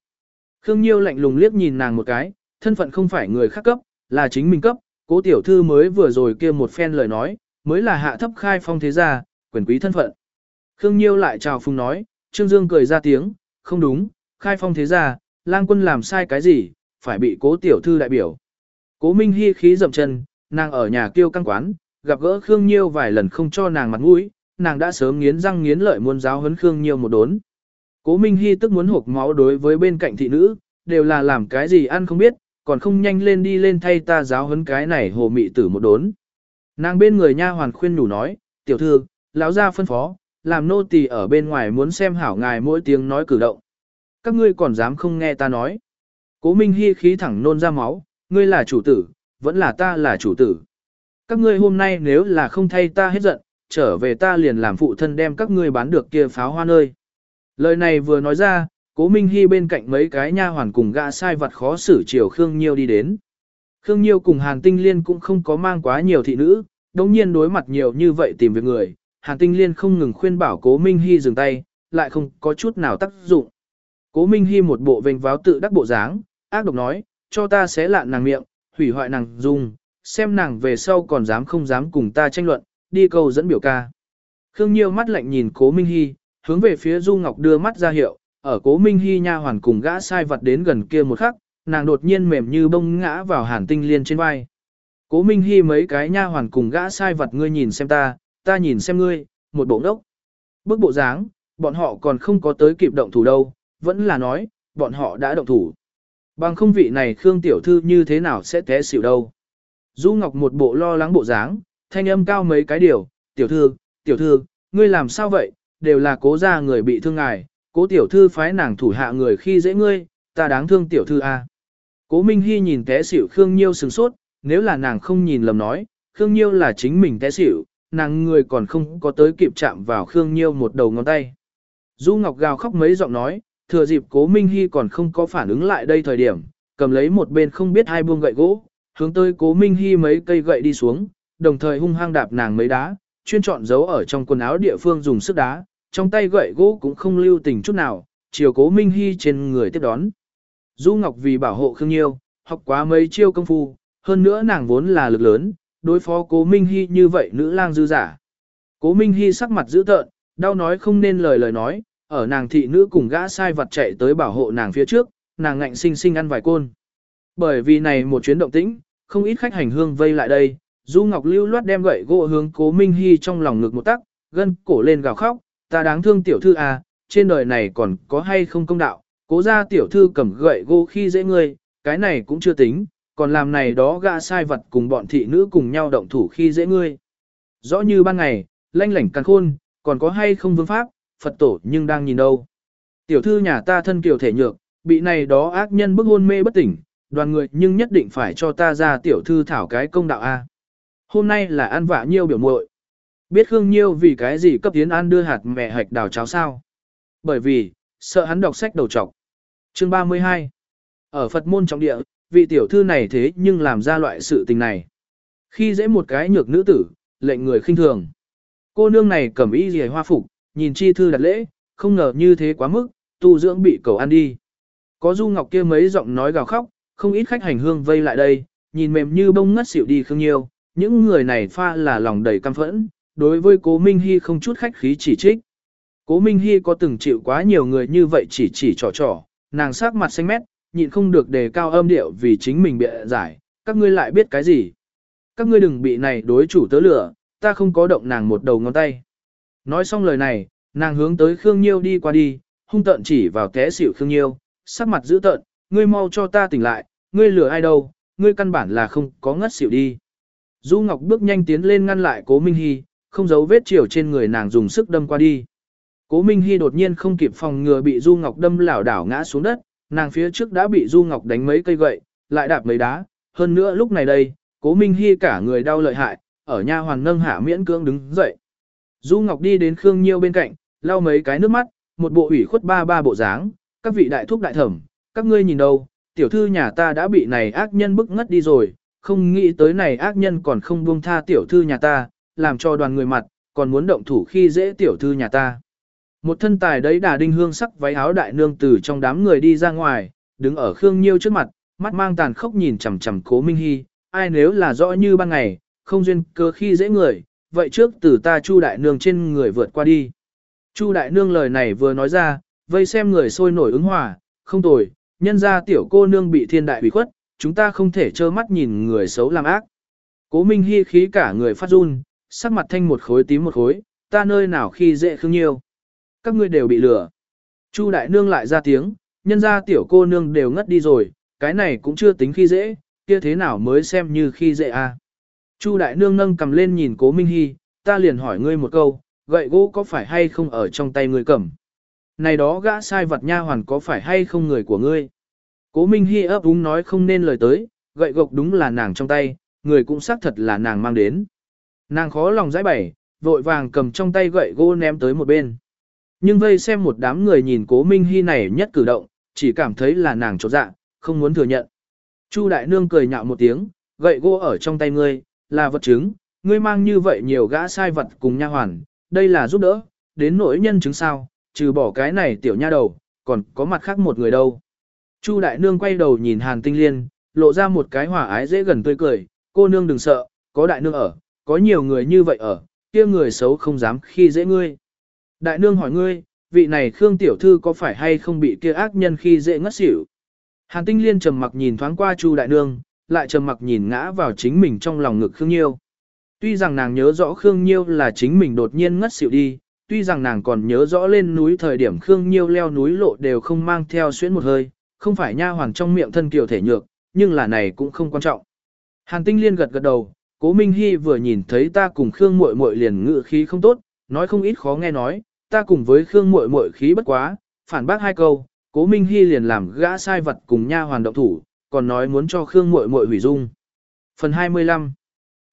Khương Nhiêu lạnh lùng liếc nhìn nàng một cái, thân phận không phải người khác cấp, là chính mình cấp, cố tiểu thư mới vừa rồi kia một phen lời nói, mới là hạ thấp khai phong thế gia, quyền quý thân phận. Khương Nhiêu lại chào phung nói, Trương Dương cười ra tiếng, không đúng, khai phong thế gia, lang quân làm sai cái gì, phải bị cố tiểu thư đại biểu. Cố Minh Hi khí dậm chân, nàng ở nhà kêu căng quán, gặp gỡ Khương Nhiêu vài lần không cho nàng mặt mũi, nàng đã sớm nghiến răng nghiến lợi muốn giáo huấn Khương Nhiêu một đốn. Cố Minh hy tức muốn hộp máu đối với bên cạnh thị nữ, đều là làm cái gì ăn không biết, còn không nhanh lên đi lên thay ta giáo huấn cái này hồ mị tử một đốn. Nàng bên người nha hoàn khuyên nhủ nói, tiểu thư, lão gia phân phó, làm nô tỳ ở bên ngoài muốn xem hảo ngài mỗi tiếng nói cử động. Các ngươi còn dám không nghe ta nói. Cố Minh hy khí thẳng nôn ra máu, ngươi là chủ tử, vẫn là ta là chủ tử. Các ngươi hôm nay nếu là không thay ta hết giận, trở về ta liền làm phụ thân đem các ngươi bán được kia pháo hoa nơi. Lời này vừa nói ra, Cố Minh Hy bên cạnh mấy cái nha hoàn cùng gã sai vật khó xử chiều Khương Nhiêu đi đến. Khương Nhiêu cùng Hàn Tinh Liên cũng không có mang quá nhiều thị nữ, đồng nhiên đối mặt nhiều như vậy tìm việc người. Hàn Tinh Liên không ngừng khuyên bảo Cố Minh Hy dừng tay, lại không có chút nào tác dụng. Cố Minh Hy một bộ vênh váo tự đắc bộ dáng, ác độc nói, cho ta xé lạn nàng miệng, hủy hoại nàng dung, xem nàng về sau còn dám không dám cùng ta tranh luận, đi câu dẫn biểu ca. Khương Nhiêu mắt lạnh nhìn Cố Minh Hy, hướng về phía Du Ngọc đưa mắt ra hiệu, ở Cố Minh Hy nha hoàn cùng gã sai vật đến gần kia một khắc, nàng đột nhiên mềm như bông ngã vào Hàn Tinh Liên trên vai. Cố Minh Hy mấy cái nha hoàn cùng gã sai vật ngươi nhìn xem ta, ta nhìn xem ngươi, một bộ đốc. Bước bộ dáng, bọn họ còn không có tới kịp động thủ đâu, vẫn là nói, bọn họ đã động thủ. Bằng không vị này Khương Tiểu Thư như thế nào sẽ té xỉu đâu. Du Ngọc một bộ lo lắng bộ dáng, thanh âm cao mấy cái điều, Tiểu Thư, Tiểu Thư, ngươi làm sao vậy, đều là cố gia người bị thương ngài, cố Tiểu Thư phái nàng thủ hạ người khi dễ ngươi, ta đáng thương Tiểu Thư a. Cố Minh Hy nhìn té xỉu Khương Nhiêu sừng sốt, nếu là nàng không nhìn lầm nói, Khương Nhiêu là chính mình té xỉu, nàng người còn không có tới kịp chạm vào Khương Nhiêu một đầu ngón tay. Du Ngọc gào khóc mấy giọng nói, thừa dịp cố Minh Hy còn không có phản ứng lại đây thời điểm, cầm lấy một bên không biết hai buông gậy gỗ, hướng tới cố Minh Hy mấy cây gậy đi xuống, đồng thời hung hăng đạp nàng mấy đá, chuyên chọn giấu ở trong quần áo địa phương dùng sức đá, trong tay gậy gỗ cũng không lưu tình chút nào, chiều cố Minh Hy trên người tiếp đón. Du Ngọc vì bảo hộ Khương Nhiêu, học quá mấy chiêu công phu, hơn nữa nàng vốn là lực lớn, đối phó cố Minh Hy như vậy nữ lang dư giả. Cố Minh Hy sắc mặt dữ tợn, đau nói không nên lời lời nói, ở nàng thị nữ cùng gã sai vật chạy tới bảo hộ nàng phía trước, nàng ngạnh sinh sinh ăn vài côn. Bởi vì này một chuyến động tĩnh, không ít khách hành hương vây lại đây, Du Ngọc lưu loát đem gậy gỗ hướng Cố Minh Hy trong lòng ngực một tắc, gân cổ lên gào khóc, ta đáng thương tiểu thư à, trên đời này còn có hay không công đạo, cố ra tiểu thư cầm gậy gỗ khi dễ ngươi, cái này cũng chưa tính, còn làm này đó gã sai vật cùng bọn thị nữ cùng nhau động thủ khi dễ ngươi. Rõ như ban ngày, lanh lảnh càng khôn, còn có hay không vương pháp, Phật tổ nhưng đang nhìn đâu. Tiểu thư nhà ta thân kiều thể nhược, bị này đó ác nhân bức hôn mê bất tỉnh, đoàn người nhưng nhất định phải cho ta ra tiểu thư thảo cái công đạo A. Hôm nay là ăn vạ nhiêu biểu muội Biết Khương Nhiêu vì cái gì cấp tiến an đưa hạt mẹ hạch đào cháo sao? Bởi vì, sợ hắn đọc sách đầu trọc. Chương 32 Ở Phật môn trọng địa, vị tiểu thư này thế nhưng làm ra loại sự tình này. Khi dễ một cái nhược nữ tử, lệnh người khinh thường. Cô nương này cầm y rìa hoa phục, nhìn chi thư đặt lễ, không ngờ như thế quá mức, tu dưỡng bị cầu ăn đi. Có Du Ngọc kia mấy giọng nói gào khóc, không ít khách hành hương vây lại đây, nhìn mềm như bông ngất xỉu đi Khương Nhiêu, những người này pha là lòng đầy căm phẫn, đối với Cố Minh Hy không chút khách khí chỉ trích. Cố Minh Hy có từng chịu quá nhiều người như vậy chỉ chỉ trò trò, nàng sắc mặt xanh mét, nhịn không được đề cao âm điệu vì chính mình bịa giải, các ngươi lại biết cái gì. Các ngươi đừng bị này đối chủ tớ lửa, ta không có động nàng một đầu ngón tay. Nói xong lời này, nàng hướng tới Khương Nhiêu đi qua đi, hung tợn chỉ vào té xỉu Khương Nhiêu, sắc mặt dữ tợn, ngươi mau cho ta tỉnh lại, ngươi lừa ai đâu, ngươi căn bản là không có ngất xỉu đi. Du Ngọc bước nhanh tiến lên ngăn lại Cố Minh Hy, không giấu vết chiều trên người nàng dùng sức đâm qua đi. Cố Minh Hy đột nhiên không kịp phòng ngừa bị Du Ngọc đâm lảo đảo ngã xuống đất, nàng phía trước đã bị Du Ngọc đánh mấy cây gậy, lại đạp mấy đá, hơn nữa lúc này đây, Cố Minh Hy cả người đau lợi hại, ở nha hoàn nâng hạ miễn cưỡng đứng dậy. Du Ngọc đi đến Khương Nhiêu bên cạnh, lau mấy cái nước mắt, một bộ ủy khuất ba ba bộ dáng, các vị đại thúc đại thẩm, các ngươi nhìn đâu, tiểu thư nhà ta đã bị này ác nhân bức ngất đi rồi, không nghĩ tới này ác nhân còn không buông tha tiểu thư nhà ta, làm cho đoàn người mặt, còn muốn động thủ khi dễ tiểu thư nhà ta. Một thân tài đấy đà đinh hương sắc váy áo đại nương từ trong đám người đi ra ngoài, đứng ở Khương Nhiêu trước mặt, mắt mang tàn khốc nhìn chằm chằm Cố Minh Hy, ai nếu là rõ như ban ngày, không duyên cơ khi dễ người, vậy trước từ ta Chu đại nương trên người vượt qua đi. Chu đại nương lời này vừa nói ra, vây xem người sôi nổi ứng hòa, không tồi, nhân ra tiểu cô nương bị thiên đại bị khuất, chúng ta không thể trơ mắt nhìn người xấu làm ác. Cố Minh Hy khí cả người phát run, sắc mặt thanh một khối tím một khối, ta nơi nào khi dễ khương nhiêu. Các ngươi đều bị lừa. Chu đại nương lại ra tiếng, nhân ra tiểu cô nương đều ngất đi rồi, cái này cũng chưa tính khi dễ, kia thế nào mới xem như khi dễ? À. Chu đại nương nâng cầm lên nhìn cố Minh Hy, ta liền hỏi ngươi một câu, gậy gỗ có phải hay không ở trong tay ngươi cầm? Này đó gã sai vật nha hoàn có phải hay không người của ngươi? Cố Minh Hy ấp úng nói không nên lời tới, gậy gộc đúng là nàng trong tay, người cũng xác thật là nàng mang đến. Nàng khó lòng giải bày, vội vàng cầm trong tay gậy gỗ ném tới một bên. Nhưng vây xem một đám người nhìn cố Minh Hy này nhất cử động, chỉ cảm thấy là nàng trột dạ, không muốn thừa nhận. Chu đại nương cười nhạo một tiếng, gậy gỗ ở trong tay ngươi, là vật chứng, ngươi mang như vậy nhiều gã sai vật cùng nha hoàn, đây là giúp đỡ, đến nỗi nhân chứng sao, trừ bỏ cái này tiểu nha đầu, còn có mặt khác một người đâu. Chu đại nương quay đầu nhìn Hàn Tinh Liên, lộ ra một cái hòa ái dễ gần tươi cười, cô nương đừng sợ, có đại nương ở, có nhiều người như vậy ở, kia người xấu không dám khi dễ ngươi. Đại nương hỏi ngươi, vị này Khương tiểu thư có phải hay không bị kia ác nhân khi dễ ngất xỉu? Hàn Tinh Liên trầm mặc nhìn thoáng qua Chu đại nương, lại trầm mặc nhìn ngã vào chính mình trong lòng ngực Khương Nhiêu. Tuy rằng nàng nhớ rõ Khương Nhiêu là chính mình đột nhiên ngất xỉu đi, tuy rằng nàng còn nhớ rõ lên núi thời điểm Khương Nhiêu leo núi lộ đều không mang theo xuyến một hơi, không phải nha hoàng trong miệng thân kiều thể nhược, nhưng là này cũng không quan trọng. Hàn Tinh Liên gật gật đầu, Cố Minh Hy vừa nhìn thấy ta cùng Khương Muội Muội liền ngự khí không tốt, nói không ít khó nghe nói, ta cùng với Khương Muội Muội khí bất quá, phản bác hai câu, Cố Minh Hy liền làm gã sai vật cùng nha hoàn động thủ, còn nói muốn cho Khương Muội Muội hủy dung. Phần 25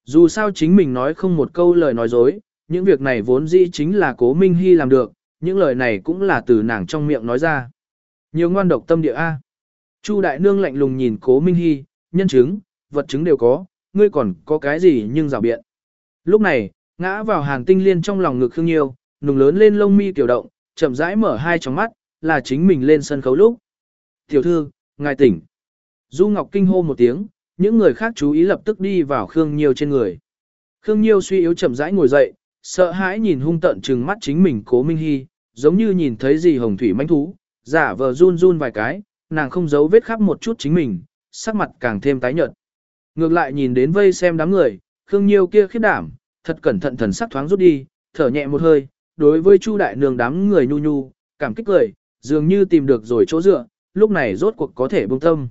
Dù sao chính mình nói không một câu lời nói dối, những việc này vốn dĩ chính là Cố Minh Hy làm được, những lời này cũng là từ nàng trong miệng nói ra. Nhiều ngoan độc tâm địa A. Chu Đại Nương lạnh lùng nhìn Cố Minh Hy, nhân chứng, vật chứng đều có, ngươi còn có cái gì nhưng rào biện. Lúc này, ngã vào hàn tinh liên trong lòng ngực Khương Nhiêu, nùng lớn lên lông mi tiểu động, chậm rãi mở hai tròng mắt, là chính mình lên sân khấu lúc. Tiểu thư, ngài tỉnh. Du Ngọc kinh hô một tiếng, những người khác chú ý lập tức đi vào Khương Nhiêu trên người. Khương Nhiêu suy yếu chậm rãi ngồi dậy, sợ hãi nhìn hung tận trừng mắt chính mình cố Minh Hy, giống như nhìn thấy gì hồng thủy manh thú, giả vờ run run vài cái, nàng không giấu vết khắp một chút chính mình, sắc mặt càng thêm tái nhợt. Ngược lại nhìn đến vây xem đám người, Khương Nhiêu kia khiếp đảm, thật cẩn thận thần sắc thoáng rút đi, thở nhẹ một hơi, đối với Chu đại nương đám người nhu nhu, cảm kích cười, dường như tìm được rồi chỗ dựa, lúc này rốt cuộc có thể buông tâm.